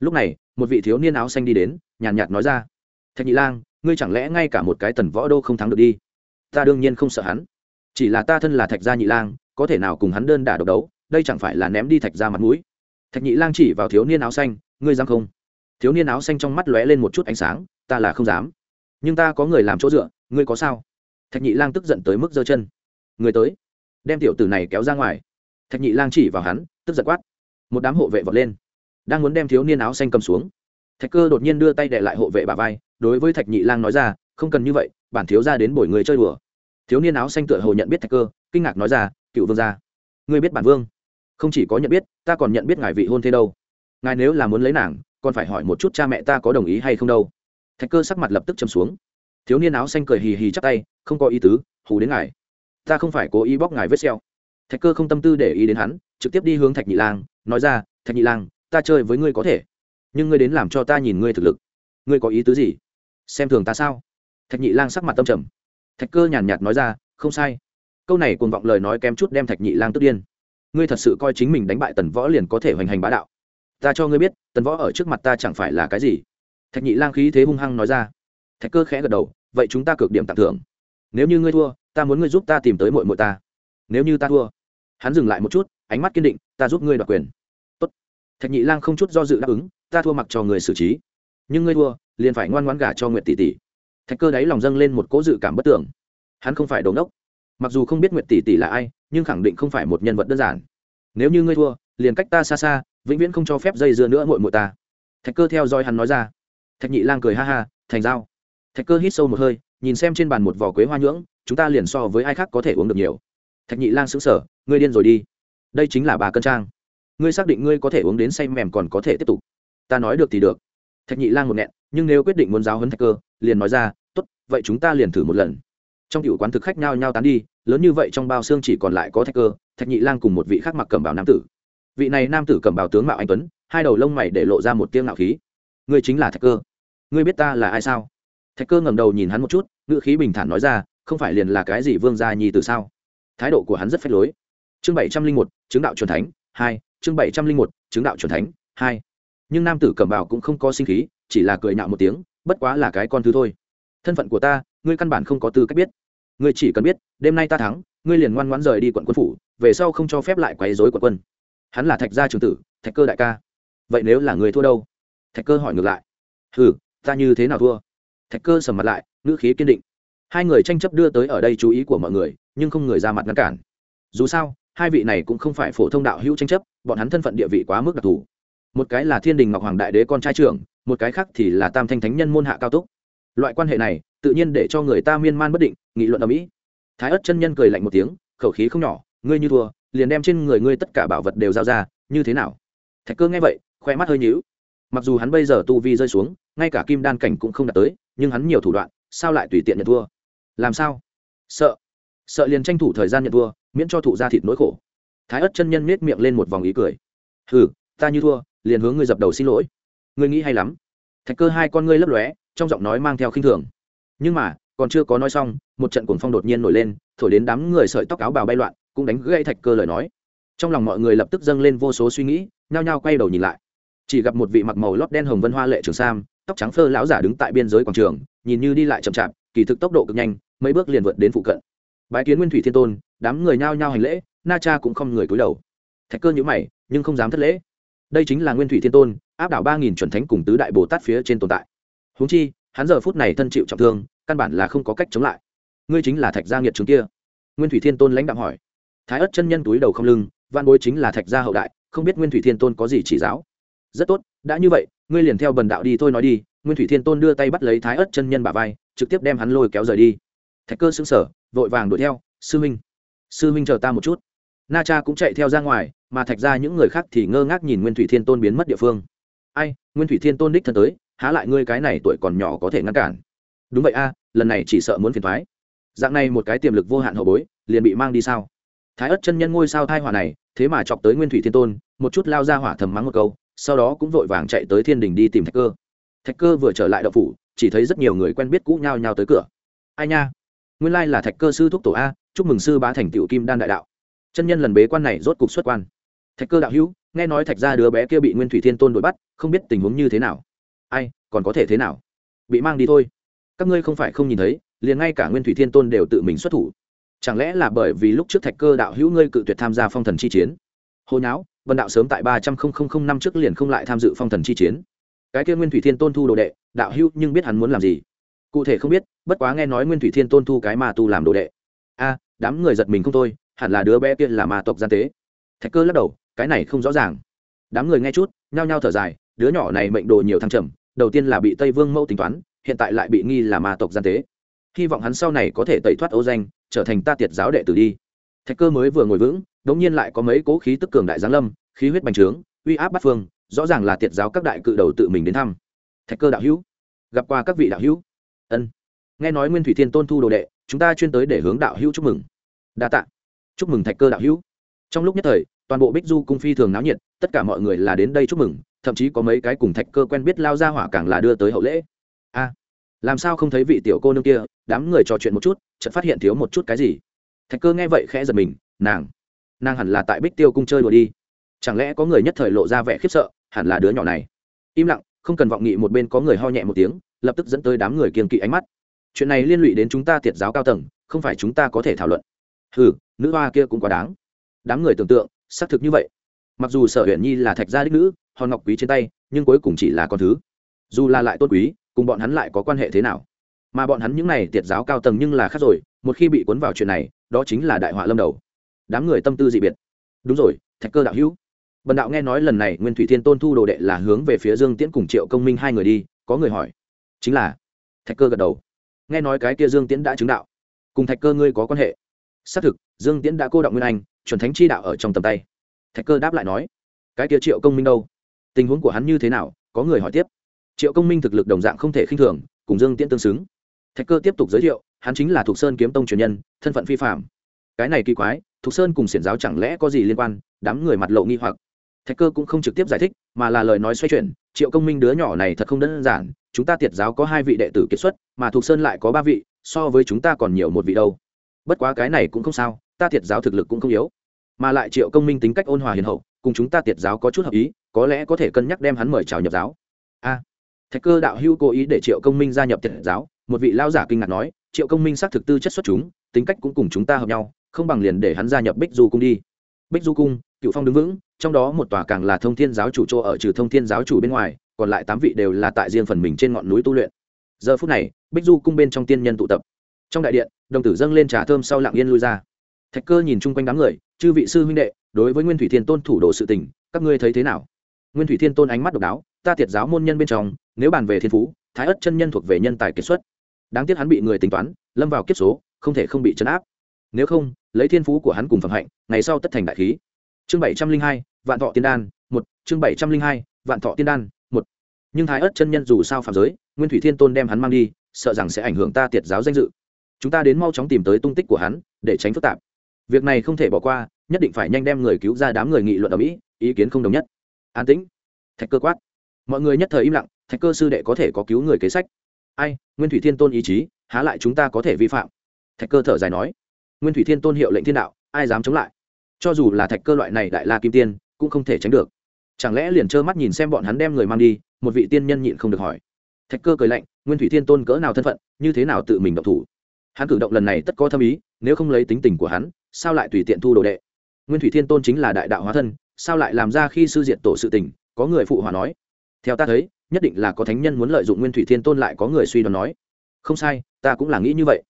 Lúc này, một vị thiếu niên áo xanh đi đến, nhàn nhạt nói ra. Thạch nhị lang, ngươi chẳng lẽ ngay cả một cái tần võ đô không thắng được đi? Ta đương nhiên không sợ hắn. Chỉ là ta thân là thạch gia nhị lang, có thể nào cùng hắn đơn đả độc đấu? Đây chẳng phải là ném đi thạch ra mặt mũi. Thạch nhị lang chỉ vào thiếu niên áo xanh, ngươi dám không? Thiếu niên áo xanh trong mắt lóe lên một chút ánh sáng, ta là không dám. Nhưng ta có người làm chỗ dựa, ngươi có sao? Thạch nhị lang tức giận tới mức giơ chân. Người tới. Đem tiểu tử này kéo ra ngoài. Thạch nhị lang chỉ vào hắn, tức giận quát. Một đám hộ vệ vọt lên. Đang muốn đem thiếu niên áo xanh cầm xuống. Thạch cơ đột nhiên đưa tay đệ lại hộ vệ bà vai, đối với thạch nhị lang nói ra, không cần như vậy, bản thiếu ra đến bổi người chơi đùa. Thiếu niên áo xanh tựa hồ nhận biết thạch cơ, kinh ngạc nói ra, cựu vương gia, ngươi biết bản vương? Không chỉ có nhận biết, ta còn nhận biết ngài vị hôn thế đâu. Ngài nếu là muốn lấy nàng, còn phải hỏi một chút cha mẹ ta có đồng ý hay không đâu. Thạch cơ sắc mặt lập tức châm xuống thiếu niên áo xanh cười hì hì chắp tay, không có ý tứ, hù đến ngài. Ta không phải cố ý bóc ngài vết xeo thạch cơ không tâm tư để ý đến hắn, trực tiếp đi hướng thạch nhị lang, nói ra, thạch nhị lang, ta chơi với ngươi có thể, nhưng ngươi đến làm cho ta nhìn ngươi thực lực. Ngươi có ý tứ gì? Xem thường ta sao? Thạch nhị lang sắc mặt tâm trầm. Thạch cơ nhàn nhạt nói ra, không sai. Câu này cuồng vọng lời nói kém chút đem thạch nhị lang tức điên. Ngươi thật sự coi chính mình đánh bại tần võ liền có thể hoành hành bá đạo. Ta cho ngươi biết, tần võ ở trước mặt ta chẳng phải là cái gì. Thạch nhị lang khí thế hung hăng nói ra thạch cơ khẽ gật đầu, vậy chúng ta cược điểm tặng thưởng. Nếu như ngươi thua, ta muốn ngươi giúp ta tìm tới mội mội ta. Nếu như ta thua. Hắn dừng lại một chút, ánh mắt kiên định, ta giúp ngươi đoạt quyền. Tốt. thạch nhị lang không chút do dự đáp ứng, ta thua mặc cho người xử trí. Nhưng ngươi thua, liền phải ngoan ngoãn gả cho nguyệt tỷ tỷ. Thạch cơ đáy lòng dâng lên một cỗ dự cảm bất tưởng. Hắn không phải đồn đốc mặc dù không biết nguyệt tỷ tỷ là ai, nhưng khẳng định không phải một nhân vật đơn giản. Nếu như ngươi thua, liền cách ta xa xa, vĩnh viễn không cho phép dây dưa nữa muội muội ta. Thạch cơ theo dõi hắn nói ra. Thạch nhị lang cười ha ha, thành dao thạch cơ hít sâu một hơi, nhìn xem trên bàn một vỏ quế hoa nhưỡng, chúng ta liền so với ai khác có thể uống được nhiều. Thạch nhị lang sững sờ, ngươi điên rồi đi. Đây chính là bà cân trang. Ngươi xác định ngươi có thể uống đến say mềm còn có thể tiếp tục. Ta nói được thì được. Thạch nhị lang một nghẹn, nhưng nếu quyết định muốn giáo hấn thạch cơ, liền nói ra, tốt, vậy chúng ta liền thử một lần. Trong cựu quán thực khách nhao nhao tán đi, lớn như vậy trong bao xương chỉ còn lại có thạch cơ, thạch nhị lang cùng một vị khác mặc cẩm bào nam tử. Vị này nam tử cẩm bào tướng mạo anh tuấn, hai đầu lông mày để lộ ra một tiếng ngạo khí. Ngươi chính là thạch cơ. Ngươi biết ta là ai sao? Thạch cơ ngẩng đầu nhìn hắn một chút, ngữ khí bình thản nói ra, không phải liền là cái gì vương gia nhi từ sao? Thái độ của hắn rất phách lối. Chương bảy trăm linh một, chứng đạo truyền thánh, hai, chương bảy trăm linh một, chứng đạo truyền thánh, hai. Nhưng nam tử cầm bào cũng không có sinh khí, chỉ là cười nhạo một tiếng, bất quá là cái con thứ thôi. Thân phận của ta, ngươi căn bản không có tư cách biết. Ngươi chỉ cần biết, đêm nay ta thắng, ngươi liền ngoan ngoãn rời đi quận quân phủ, về sau không cho phép lại quấy rối quận quân. Hắn là thạch gia trường tử, thạch cơ đại ca. Vậy nếu là người thua đâu? Thạch cơ hỏi ngược lại. Ừ ta như thế nào thua? Thạch cơ sầm mặt lại, ngữ khí kiên định. Hai người tranh chấp đưa tới ở đây chú ý của mọi người, nhưng không người ra mặt ngăn cản. Dù sao, hai vị này cũng không phải phổ thông đạo hữu tranh chấp, bọn hắn thân phận địa vị quá mức đặc thù. Một cái là thiên đình ngọc hoàng đại đế con trai trưởng, một cái khác thì là tam thanh thánh nhân môn hạ cao túc. Loại quan hệ này, tự nhiên để cho người ta miên man bất định, nghị luận ở mỹ thái ất chân nhân cười lạnh một tiếng, khẩu khí không nhỏ, ngươi như thua, liền đem trên người ngươi tất cả bảo vật đều giao ra, như thế nào? Thạch cơ nghe vậy khoe mắt hơi nhíu. Mặc dù hắn bây giờ tu vi rơi xuống, ngay cả kim đan cảnh cũng không đạt tới nhưng hắn nhiều thủ đoạn, sao lại tùy tiện nhận thua? Làm sao? Sợ. Sợ liền tranh thủ thời gian nhận thua, miễn cho thụ ra thịt nỗi khổ. Thái ất chân nhân nết miệng lên một vòng ý cười. Hừ, ta như thua, liền hướng ngươi dập đầu xin lỗi. Ngươi nghĩ hay lắm. Thạch cơ hai con ngươi lấp lóe, trong giọng nói mang theo khinh thường. Nhưng mà, còn chưa có nói xong, một trận cuồng phong đột nhiên nổi lên, thổi đến đám người sợi tóc áo bào bay loạn, cũng đánh gây thạch cơ lời nói. Trong lòng mọi người lập tức dâng lên vô số suy nghĩ, nhao nhao quay đầu nhìn lại. Chỉ gặp một vị mặc màu lót đen hồng vân hoa lệ trường sam tóc trắng phơ lão giả đứng tại biên giới quảng trường, nhìn như đi lại chậm chạp, kỳ thực tốc độ cực nhanh, mấy bước liền vượt đến phụ cận. Bái kiến nguyên thủy thiên tôn, đám người nhao nhao hành lễ, na cha cũng không người cúi đầu. Thạch cơ nhữ mày, nhưng không dám thất lễ. Đây chính là nguyên thủy thiên tôn, áp đảo ba nghìn chuẩn thánh cùng tứ đại bồ tát phía trên tồn tại. Húng chi, hắn giờ phút này thân chịu trọng thương, căn bản là không có cách chống lại. Ngươi chính là thạch gia nghiệt trường kia. Nguyên thủy thiên tôn lãnh đạo hỏi. Thái ất chân nhân túi đầu không lưng văn bối chính là thạch gia hậu đại, không biết nguyên thủy thiên tôn có gì chỉ giáo. Rất tốt, đã như vậy ngươi liền theo bần đạo đi, thôi nói đi. Nguyên thủy thiên tôn đưa tay bắt lấy thái ớt chân nhân bà vai, trực tiếp đem hắn lôi kéo rời đi. Thạch cơ xứng sở vội vàng đuổi theo, sư minh sư minh chờ ta một chút. Na cha cũng chạy theo ra ngoài, mà thạch ra những người khác thì ngơ ngác nhìn nguyên thủy thiên tôn biến mất địa phương. Ai, nguyên thủy thiên tôn đích thân tới, há lại ngươi cái này tuổi còn nhỏ có thể ngăn cản? Đúng vậy a, lần này chỉ sợ muốn phiền thoái dạng này một cái tiềm lực vô hạn hậu bối, liền bị mang đi sao? Thái ất chân nhân ngôi sao thai hỏa này, thế mà chọc tới nguyên thủy thiên tôn, một chút lao ra hỏa thầm mắng một câu sau đó cũng vội vàng chạy tới thiên đình đi tìm thạch cơ. Thạch cơ vừa trở lại đậu phủ, chỉ thấy rất nhiều người quen biết cũ nhao nhao tới cửa. Ai nha? Nguyên lai là thạch cơ sư thúc tổ a, chúc mừng sư bá thành tựu kim đan đại đạo. Chân nhân lần bế quan này rốt cục xuất quan. Thạch cơ đạo hữu, nghe nói thạch ra đứa bé kia bị nguyên thủy thiên tôn đuổi bắt, không biết tình huống như thế nào? Ai, còn có thể thế nào? Bị mang đi thôi. Các ngươi không phải không nhìn thấy, liền ngay cả nguyên thủy thiên tôn đều tự mình xuất thủ. Chẳng lẽ là bởi vì lúc trước thạch cơ đạo hữu ngươi cự tuyệt tham gia phong thần chi chiến? Hồi nháo vân đạo sớm tại ba trăm linh năm trước liền không lại tham dự phong thần chi chiến. Cái kia nguyên thủy thiên tôn thu đồ đệ, đạo hữu nhưng biết hắn muốn làm gì? Cụ thể không biết, bất quá nghe nói nguyên thủy thiên tôn thu cái ma tu làm đồ đệ. A, đám người giật mình không thôi, hẳn là đứa bé kia là ma tộc gian tế. Thạch cơ lắc đầu, cái này không rõ ràng. Đám người nghe chút, nhao nhao thở dài, đứa nhỏ này mệnh đồ nhiều thăng trầm, đầu tiên là bị tây vương mẫu tính toán, hiện tại lại bị nghi là ma tộc gian tế. Hy vọng hắn sau này có thể tẩy thoát ô danh, trở thành ta tiệt giáo đệ tử đi. Thạch cơ mới vừa ngồi vững đống nhiên lại có mấy cố khí tức cường đại giáng lâm, khí huyết bành trướng, uy áp bắt phương, rõ ràng là tiệt giáo các đại cự đầu tự mình đến thăm. Thạch cơ đạo hữu, gặp qua các vị đạo hữu. Ân. Nghe nói nguyên thủy thiên tôn thu đồ đệ, chúng ta chuyên tới để hướng đạo hữu chúc mừng. Đa tạ. Chúc mừng thạch cơ đạo hữu. Trong lúc nhất thời, toàn bộ bích du cung phi thường náo nhiệt, tất cả mọi người là đến đây chúc mừng, thậm chí có mấy cái cùng thạch cơ quen biết lao ra hỏa càng là đưa tới hậu lễ. A, làm sao không thấy vị tiểu cô nương kia, đám người trò chuyện một chút, chợt phát hiện thiếu một chút cái gì. Thạch cơ nghe vậy khẽ giật mình, nàng nàng hẳn là tại bích tiêu cung chơi đùa đi. Chẳng lẽ có người nhất thời lộ ra vẻ khiếp sợ, hẳn là đứa nhỏ này? Im lặng, không cần vọng nghị một bên có người ho nhẹ một tiếng, lập tức dẫn tới đám người kiềm kỵ ánh mắt. Chuyện này liên lụy đến chúng ta tiệt giáo cao tầng, không phải chúng ta có thể thảo luận. Ừ nữ hoa kia cũng quá đáng. Đám người tưởng tượng, xác thực như vậy. Mặc dù sở huyền nhi là thạch gia đích nữ, hòn ngọc quý trên tay, nhưng cuối cùng chỉ là con thứ. Dù là lại tôn quý, cùng bọn hắn lại có quan hệ thế nào? Mà bọn hắn những này tiệt giáo cao tầng nhưng là khác rồi, một khi bị cuốn vào chuyện này, đó chính là đại họa lâm đầu đám người tâm tư dị biệt. Đúng rồi, thạch cơ đạo hữu. Bần đạo nghe nói lần này nguyên thủy thiên tôn thu đồ đệ là hướng về phía dương tiễn cùng triệu công minh hai người đi, có người hỏi. Chính là, thạch cơ gật đầu. Nghe nói cái kia dương tiễn đã chứng đạo. Cùng thạch cơ ngươi có quan hệ? Xác thực, dương tiễn đã cô động nguyên anh, chuẩn thánh chi đạo ở trong tầm tay. Thạch cơ đáp lại nói, cái kia triệu công minh đâu? Tình huống của hắn như thế nào? Có người hỏi tiếp. Triệu công minh thực lực đồng dạng không thể khinh thường, cùng dương tiễn tương xứng. Thạch cơ tiếp tục giới thiệu, hắn chính là thục sơn kiếm tông truyền nhân, thân phận phi phạm cái này kỳ quái thục sơn cùng xiển giáo chẳng lẽ có gì liên quan? Đám người mặt lộ nghi hoặc. Thạch cơ cũng không trực tiếp giải thích, mà là lời nói xoay chuyển, triệu công minh đứa nhỏ này thật không đơn giản, chúng ta tiệt giáo có hai vị đệ tử kiệt xuất, mà thục sơn lại có ba vị, so với chúng ta còn nhiều một vị đâu. Bất quá cái này cũng không sao, ta tiệt giáo thực lực cũng không yếu. Mà lại triệu công minh tính cách ôn hòa hiền hậu, cùng chúng ta tiệt giáo có chút hợp ý, có lẽ có thể cân nhắc đem hắn mời chào nhập giáo. A. Thạch cơ đạo hữu cố ý để triệu công minh gia nhập tiệt giáo, một vị lao giả kinh ngạc nói, triệu công minh xác thực tư chất xuất chúng, tính cách cũng cùng chúng ta hợp nhau không bằng liền để hắn gia nhập bích du cung đi. Bích du cung cựu phong đứng vững, trong đó một tòa càng là thông thiên giáo chủ chỗ ở trừ thông thiên giáo chủ bên ngoài, còn lại tám vị đều là tại riêng phần mình trên ngọn núi tu luyện. Giờ phút này, bích du cung bên trong tiên nhân tụ tập. Trong đại điện, đồng tử dâng lên trà thơm sau lặng yên lui ra. Thạch cơ nhìn chung quanh đám người, chư vị sư huynh đệ, đối với nguyên thủy thiên tôn thủ đồ sự tình, các ngươi thấy thế nào? Nguyên thủy thiên tôn ánh mắt độc đáo, ta tiệt giáo môn nhân bên trong, nếu bàn về thiên phú, thái ất chân nhân thuộc về nhân tài kiệt xuất. Đáng tiếc hắn bị người tính toán, lâm vào kiếp số, không thể không bị chấn áp. Nếu không lấy thiên phú của hắn cùng phẩm hạnh, ngày sau tất thành đại khí. Chương bảy trăm linh hai, vạn thọ tiên đan, một. Chương bảy trăm linh hai, vạn thọ tiên đan, một. Nhưng thái ất chân nhân dù sao phạm giới, nguyên thủy thiên tôn đem hắn mang đi, sợ rằng sẽ ảnh hưởng ta tiệt giáo danh dự. Chúng ta đến mau chóng tìm tới tung tích của hắn, để tránh phức tạp. Việc này không thể bỏ qua, nhất định phải nhanh đem người cứu ra đám người nghị luận ở mỹ, ý kiến không đồng nhất. An tĩnh. Thạch cơ quát. Mọi người nhất thời im lặng, thạch cơ sư đệ có thể có cứu người kế sách. Ai, nguyên thủy thiên tôn ý chí, há lại chúng ta có thể vi phạm? Thạch cơ thở dài nói nguyên thủy thiên tôn hiệu lệnh thiên đạo, ai dám chống lại? Cho dù là thạch cơ loại này đại la kim tiên, cũng không thể tránh được. Chẳng lẽ liền trơ mắt nhìn xem bọn hắn đem người mang đi, một vị tiên nhân nhịn không được hỏi. Thạch cơ cười lạnh, nguyên thủy thiên tôn cỡ nào thân phận, như thế nào tự mình động thủ? Hắn cử động lần này tất có thâm ý, nếu không lấy tính tình của hắn, sao lại tùy tiện thu đồ đệ? Nguyên thủy thiên tôn chính là đại đạo hóa thân, sao lại làm ra khi sư diện tổ sự tình, có người phụ hòa nói. Theo ta thấy, nhất định là có thánh nhân muốn lợi dụng nguyên thủy thiên tôn lại có người suy đoán nói. Không sai, ta cũng là nghĩ như vậy.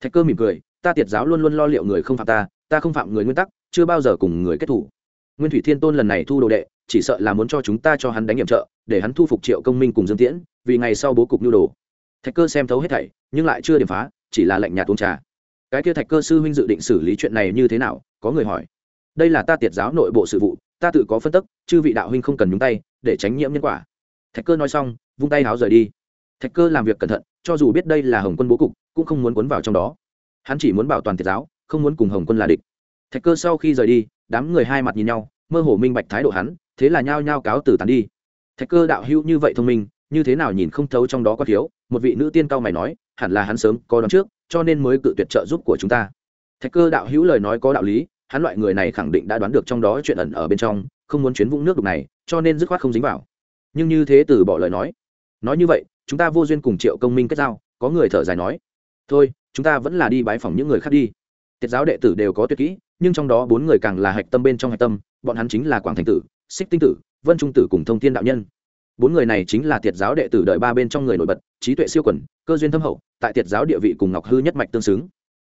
Thạch cơ mỉm cười ta tiệt giáo luôn luôn lo liệu người không phạm ta ta không phạm người nguyên tắc, chưa bao giờ cùng người kết thủ. Nguyên thủy thiên tôn lần này thu đồ đệ, chỉ sợ là muốn cho chúng ta cho hắn đánh nhiệm trợ, để hắn thu phục triệu công minh cùng dương tiễn, vì ngày sau bố cục nhu đồ. Thạch cơ xem thấu hết thảy, nhưng lại chưa điểm phá, chỉ là lệnh nhạt uống trà. Cái kia thạch cơ sư huynh dự định xử lý chuyện này như thế nào? Có người hỏi. Đây là ta tiệt giáo nội bộ sự vụ, ta tự có phân tức, chư vị đạo huynh không cần nhúng tay, để tránh nhiễm nhân quả. Thạch cơ nói xong, vung tay háo rời đi. Thạch cơ làm việc cẩn thận, cho dù biết đây là hồng quân bố cục, cũng không muốn cuốn vào trong đó hắn chỉ muốn bảo toàn thiệt giáo, không muốn cùng hồng quân là địch. Thạch cơ sau khi rời đi, đám người hai mặt nhìn nhau, mơ hồ minh bạch thái độ hắn, thế là nhao nhao cáo từ tán đi. Thạch cơ đạo hữu như vậy thông minh, như thế nào nhìn không thấu trong đó có thiếu, một vị nữ tiên cao mày nói, hẳn là hắn sớm có đón trước, cho nên mới cự tuyệt trợ giúp của chúng ta. Thạch cơ đạo hữu lời nói có đạo lý, hắn loại người này khẳng định đã đoán được trong đó chuyện ẩn ở bên trong, không muốn chuyến vũng nước đục này, cho nên dứt khoát không dính vào. Nhưng như thế từ bỏ lời nói. Nói như vậy, chúng ta vô duyên cùng triệu công minh kết giao, có người thở dài nói, thôi chúng ta vẫn là đi bái phỏng những người khác đi. Tiết giáo đệ tử đều có tuyệt kỹ, nhưng trong đó bốn người càng là hạch tâm bên trong hạch tâm, bọn hắn chính là quảng thành tử, xích tinh tử, vân trung tử cùng thông thiên đạo nhân. Bốn người này chính là tiệt giáo đệ tử đợi ba bên trong người nổi bật, trí tuệ siêu quẩn cơ duyên thâm hậu, tại tiệt giáo địa vị cùng ngọc hư nhất mạch tương xứng.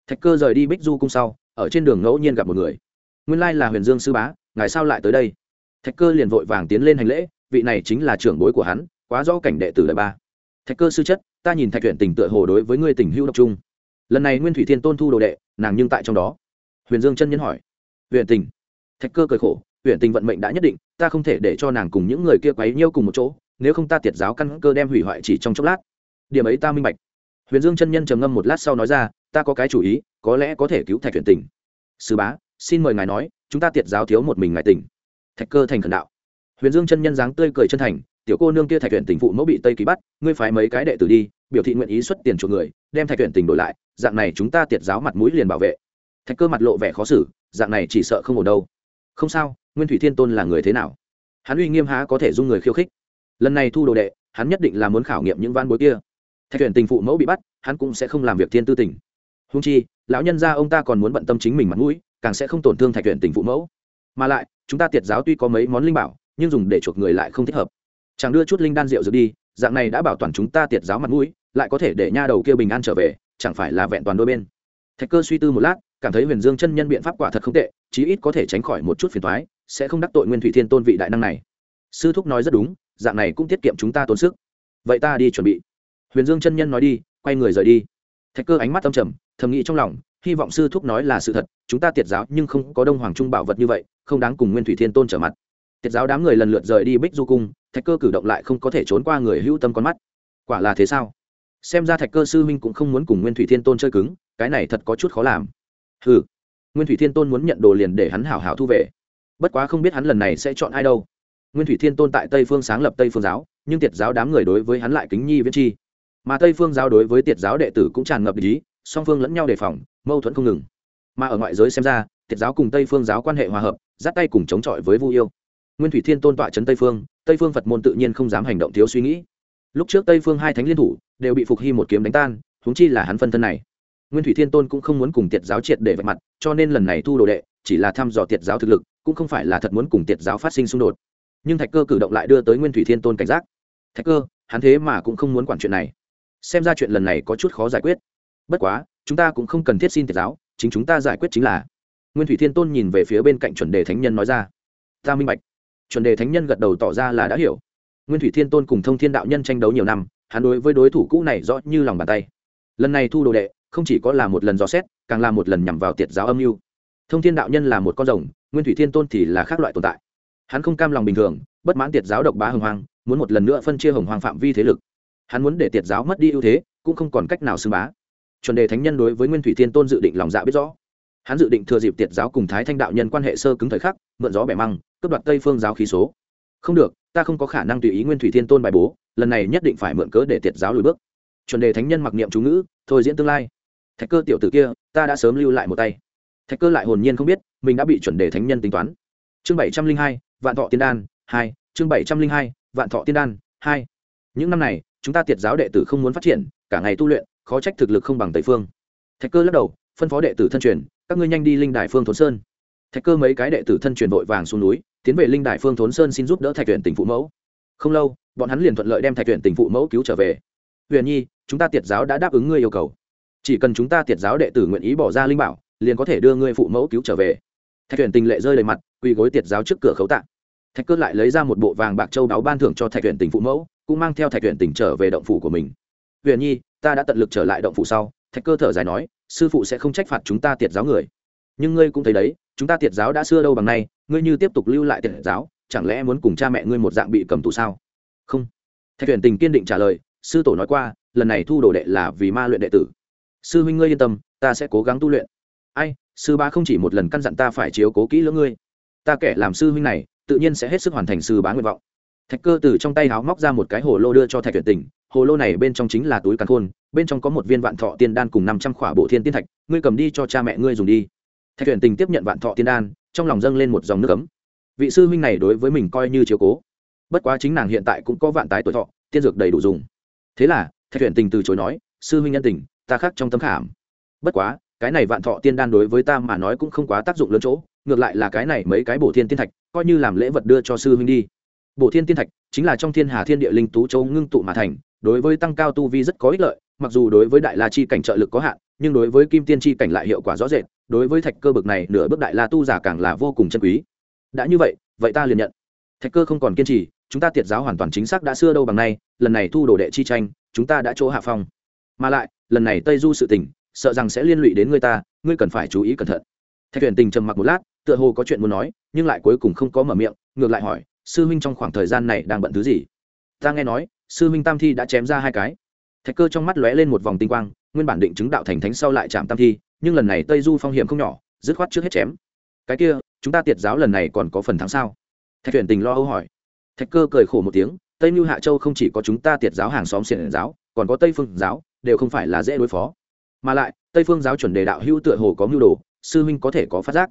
Thạch cơ rời đi bích du cung sau, ở trên đường ngẫu nhiên gặp một người. Nguyên lai là huyền dương sư bá, ngài sao lại tới đây? Thạch cơ liền vội vàng tiến lên hành lễ, vị này chính là trưởng bối của hắn, quá rõ cảnh đệ tử đời ba. Thạch cơ sư chất, ta nhìn thạch huyện tình tựa hồ đối với ngươi tình hữu độc trung lần này nguyên thủy thiên tôn thu đồ đệ, nàng nhưng tại trong đó. Huyền dương chân nhân hỏi. Huyện tình. Thạch cơ cười khổ huyện tình vận mệnh đã nhất định, ta không thể để cho nàng cùng những người kia quấy nhiêu cùng một chỗ, nếu không ta tiệt giáo căn cơ đem hủy hoại chỉ trong chốc lát. Điểm ấy ta minh bạch. Huyền dương chân nhân trầm ngâm một lát sau nói ra, ta có cái chủ ý, có lẽ có thể cứu thạch huyện tình. Sư bá, xin mời ngài nói, chúng ta tiệt giáo thiếu một mình ngài tỉnh thạch cơ thành khẩn đạo. Huyền dương chân nhân dáng tươi cười chân thành, tiểu cô nương kia thạch huyện tình phụ mẫu bị tây kỳ bắt, ngươi phải mấy cái đệ tử đi biểu thị nguyện ý xuất tiền chuộc người, đem thạch tuyển tình đổi lại, dạng này chúng ta tiệt giáo mặt mũi liền bảo vệ. Thạch cơ mặt lộ vẻ khó xử, dạng này chỉ sợ không ổn đâu. Không sao, nguyên thủy thiên tôn là người thế nào? Hắn uy nghiêm há có thể dung người khiêu khích? Lần này thu đồ đệ, hắn nhất định là muốn khảo nghiệm những van bối kia. Thạch tuyển tình phụ mẫu bị bắt, hắn cũng sẽ không làm việc thiên tư tỉnh húng chi, lão nhân gia ông ta còn muốn bận tâm chính mình mặt mũi, càng sẽ không tổn thương thạch tuyển tình phụ mẫu. Mà lại, chúng ta tiệt giáo tuy có mấy món linh bảo, nhưng dùng để chuộc người lại không thích hợp. Chẳng đưa chút linh đan rượu dược đi, dạng này đã bảo toàn chúng ta tiệt giáo mặt mũi lại có thể để nha đầu kia bình an trở về, chẳng phải là vẹn toàn đôi bên. Thạch cơ suy tư một lát, cảm thấy huyền dương chân nhân biện pháp quả thật không tệ, chí ít có thể tránh khỏi một chút phiền thoái sẽ không đắc tội nguyên thủy thiên tôn vị đại năng này. Sư thúc nói rất đúng, dạng này cũng tiết kiệm chúng ta tốn sức. Vậy ta đi chuẩn bị. Huyền dương chân nhân nói đi, quay người rời đi. Thạch cơ ánh mắt âm trầm, thầm nghĩ trong lòng, hy vọng sư thúc nói là sự thật, chúng ta tiệt giáo nhưng không có đông hoàng trung bảo vật như vậy, không đáng cùng nguyên thủy thiên tôn trở mặt. Tiệt giáo đám người lần lượt rời đi bích du cung, thạch cơ cử động lại không có thể trốn qua người hữu tâm con mắt. Quả là thế sao? Xem ra thạch cơ sư huynh cũng không muốn cùng nguyên thủy thiên tôn chơi cứng, cái này thật có chút khó làm. Ừ nguyên thủy thiên tôn muốn nhận đồ liền để hắn hảo hảo thu về. Bất quá không biết hắn lần này sẽ chọn ai đâu. Nguyên thủy thiên tôn tại tây phương sáng lập tây phương giáo, nhưng tiệt giáo đám người đối với hắn lại kính nhi viễn chi. Mà tây phương giáo đối với tiệt giáo đệ tử cũng tràn ngập ý song phương lẫn nhau đề phòng, mâu thuẫn không ngừng. Mà ở ngoại giới xem ra, tiệt giáo cùng tây phương giáo quan hệ hòa hợp, giáp tay cùng chống chọi với vu yêu. Nguyên thủy thiên tôn tọa trấn tây phương tây phương phật môn tự nhiên không dám hành động thiếu suy nghĩ lúc trước tây phương hai thánh liên thủ, đều bị phục hy một kiếm đánh tan húng chi là hắn phân thân này. Nguyên thủy thiên tôn cũng không muốn cùng tiệt giáo triệt để vạch mặt, cho nên lần này thu đồ đệ, chỉ là thăm dò tiệt giáo thực lực, cũng không phải là thật muốn cùng tiệt giáo phát sinh xung đột. Nhưng thạch cơ cử động lại đưa tới nguyên thủy thiên tôn cảnh giác. Thạch cơ, hắn thế mà cũng không muốn quản chuyện này. Xem ra chuyện lần này có chút khó giải quyết. Bất quá, chúng ta cũng không cần thiết xin tiệt giáo, chính chúng ta giải quyết chính là. Nguyên thủy thiên tôn nhìn về phía bên cạnh chuẩn đề thánh nhân nói ra. Ta minh bạch. Chuẩn đề thánh nhân gật đầu tỏ ra là đã hiểu nguyên thủy thiên tôn cùng thông thiên đạo nhân tranh đấu nhiều năm, hắn đối với đối thủ cũ này rõ như lòng bàn tay. Lần này thu đồ đệ, không chỉ có là một lần dò xét, càng là một lần nhằm vào tiệt giáo âm mưu. Thông thiên đạo nhân là một con rồng, nguyên thủy thiên tôn thì là khác loại tồn tại. Hắn không cam lòng bình thường, bất mãn tiệt giáo độc bá hồng hoang, muốn một lần nữa phân chia hồng hoang phạm vi thế lực. Hắn muốn để tiệt giáo mất đi ưu thế, cũng không còn cách nào xưng bá. Chuẩn đề thánh nhân đối với nguyên thủy thiên tôn dự định lòng dạ biết rõ. Hắn dự định thừa dịp tiệt giáo cùng thái thanh đạo nhân quan hệ sơ cứng thời khắc, mượn gió bẻ măng, cướp đoạt tây phương giáo khí số không được, ta không có khả năng tùy ý nguyên thủy thiên tôn bài bố, lần này nhất định phải mượn cớ để tiệt giáo lùi bước. Chuẩn đề thánh nhân mặc niệm chú ngữ, thôi diễn tương lai. Thạch cơ tiểu tử kia, ta đã sớm lưu lại một tay. Thạch cơ lại hồn nhiên không biết, mình đã bị chuẩn đề thánh nhân tính toán. Chương bảy trăm linh hai, vạn thọ tiên đan, hai. Chương bảy trăm linh hai, vạn thọ tiên đan, hai. Những năm này, chúng ta tiệt giáo đệ tử không muốn phát triển, cả ngày tu luyện, khó trách thực lực không bằng tây phương. Thạch cơ lắc đầu, phân phó đệ tử thân truyền, các ngươi nhanh đi linh đài phương thốn sơn thạch cơ mấy cái đệ tử thân truyền vội vàng xuống núi, tiến về linh Đại phương thốn sơn xin giúp đỡ thạch tuyển tỉnh phụ mẫu. Không lâu, bọn hắn liền thuận lợi đem thạch tuyển tỉnh phụ mẫu cứu trở về. Huyền nhi, chúng ta tiệt giáo đã đáp ứng ngươi yêu cầu. Chỉ cần chúng ta tiệt giáo đệ tử nguyện ý bỏ ra linh bảo, liền có thể đưa ngươi phụ mẫu cứu trở về. Thạch tuyển tình lệ rơi đầy mặt, quỳ gối tiệt giáo trước cửa khấu tạng thạch cơ lại lấy ra một bộ vàng bạc châu đáo ban thưởng cho thạch tuyển tình phụ mẫu, cũng mang theo thạch tuyển tình trở về động phủ của mình. Huyền nhi, ta đã tận lực trở lại động phủ sau. Thạch cơ thở dài nói, sư phụ sẽ không trách phạt chúng ta tiệt giáo người nhưng ngươi cũng thấy đấy, chúng ta tiệt giáo đã xưa đâu bằng nay, ngươi như tiếp tục lưu lại tiệt giáo, chẳng lẽ muốn cùng cha mẹ ngươi một dạng bị cầm tù sao? Không. Thạch tuyển tình kiên định trả lời, sư tổ nói qua, lần này thu đồ đệ là vì ma luyện đệ tử. Sư huynh ngươi yên tâm, ta sẽ cố gắng tu luyện. Ai, sư bá không chỉ một lần căn dặn ta phải chiếu cố kỹ lưỡng ngươi. Ta kẻ làm sư huynh này, tự nhiên sẽ hết sức hoàn thành sư bá nguyện vọng. Thạch cơ từ trong tay háo móc ra một cái hồ lô đưa cho thạch tuyển tình. Hồ lô này bên trong chính là túi càn khôn, bên trong có một viên vạn thọ tiên đan cùng năm trăm khỏa bộ thiên tiên thạch. Ngươi cầm đi cho cha mẹ ngươi dùng đi thạch tuyển tình tiếp nhận vạn thọ tiên đan, trong lòng dâng lên một dòng nước ấm. Vị sư huynh này đối với mình coi như chiếu cố. Bất quá chính nàng hiện tại cũng có vạn tái tuổi thọ, tiên dược đầy đủ dùng. Thế là, thạch tuyển tình từ chối nói, sư huynh nhân tình, ta khác trong tấm khảm. Bất quá, cái này vạn thọ tiên đan đối với ta mà nói cũng không quá tác dụng lớn chỗ, ngược lại là cái này mấy cái bổ thiên tiên thạch, coi như làm lễ vật đưa cho sư huynh đi. Bổ thiên tiên thạch chính là trong thiên hà thiên địa linh tú châu ngưng tụ mà thành, đối với tăng cao tu vi rất có ích lợi, mặc dù đối với đại la chi cảnh trợ lực có hạn, nhưng đối với kim tiên chi cảnh lại hiệu quả rõ rệt đối với thạch cơ bực này, nửa bước đại la tu giả càng là vô cùng chân quý. Đã như vậy vậy ta liền nhận. Thạch cơ không còn kiên trì, chúng ta tiệt giáo hoàn toàn chính xác đã xưa đâu bằng nay, lần này thu đồ đệ chi tranh, chúng ta đã chỗ hạ phong. Mà lại, lần này tây du sự tình, sợ rằng sẽ liên lụy đến ngươi ta, ngươi cần phải chú ý cẩn thận. Thạch tuyển tình trầm mặc một lát, tựa hồ có chuyện muốn nói, nhưng lại cuối cùng không có mở miệng, ngược lại hỏi, sư huynh trong khoảng thời gian này đang bận thứ gì? Ta nghe nói, sư huynh tam thi đã chém ra hai cái. Thạch cơ trong mắt lóe lên một vòng tinh quang, nguyên bản định chứng đạo thành thánh sau lại chạm tam thi nhưng lần này tây du phong hiểm không nhỏ, dứt khoát trước hết chém. Cái kia, chúng ta tiệt giáo lần này còn có phần thắng sao? Thạch tuyển tình lo âu hỏi. Thạch cơ cười khổ một tiếng, tây mưu hạ châu không chỉ có chúng ta tiệt giáo hàng xóm xiển giáo, còn có tây phương giáo, đều không phải là dễ đối phó. Mà lại, tây phương giáo chuẩn đề đạo hữu tựa hồ có mưu đồ, sư huynh có thể có phát giác.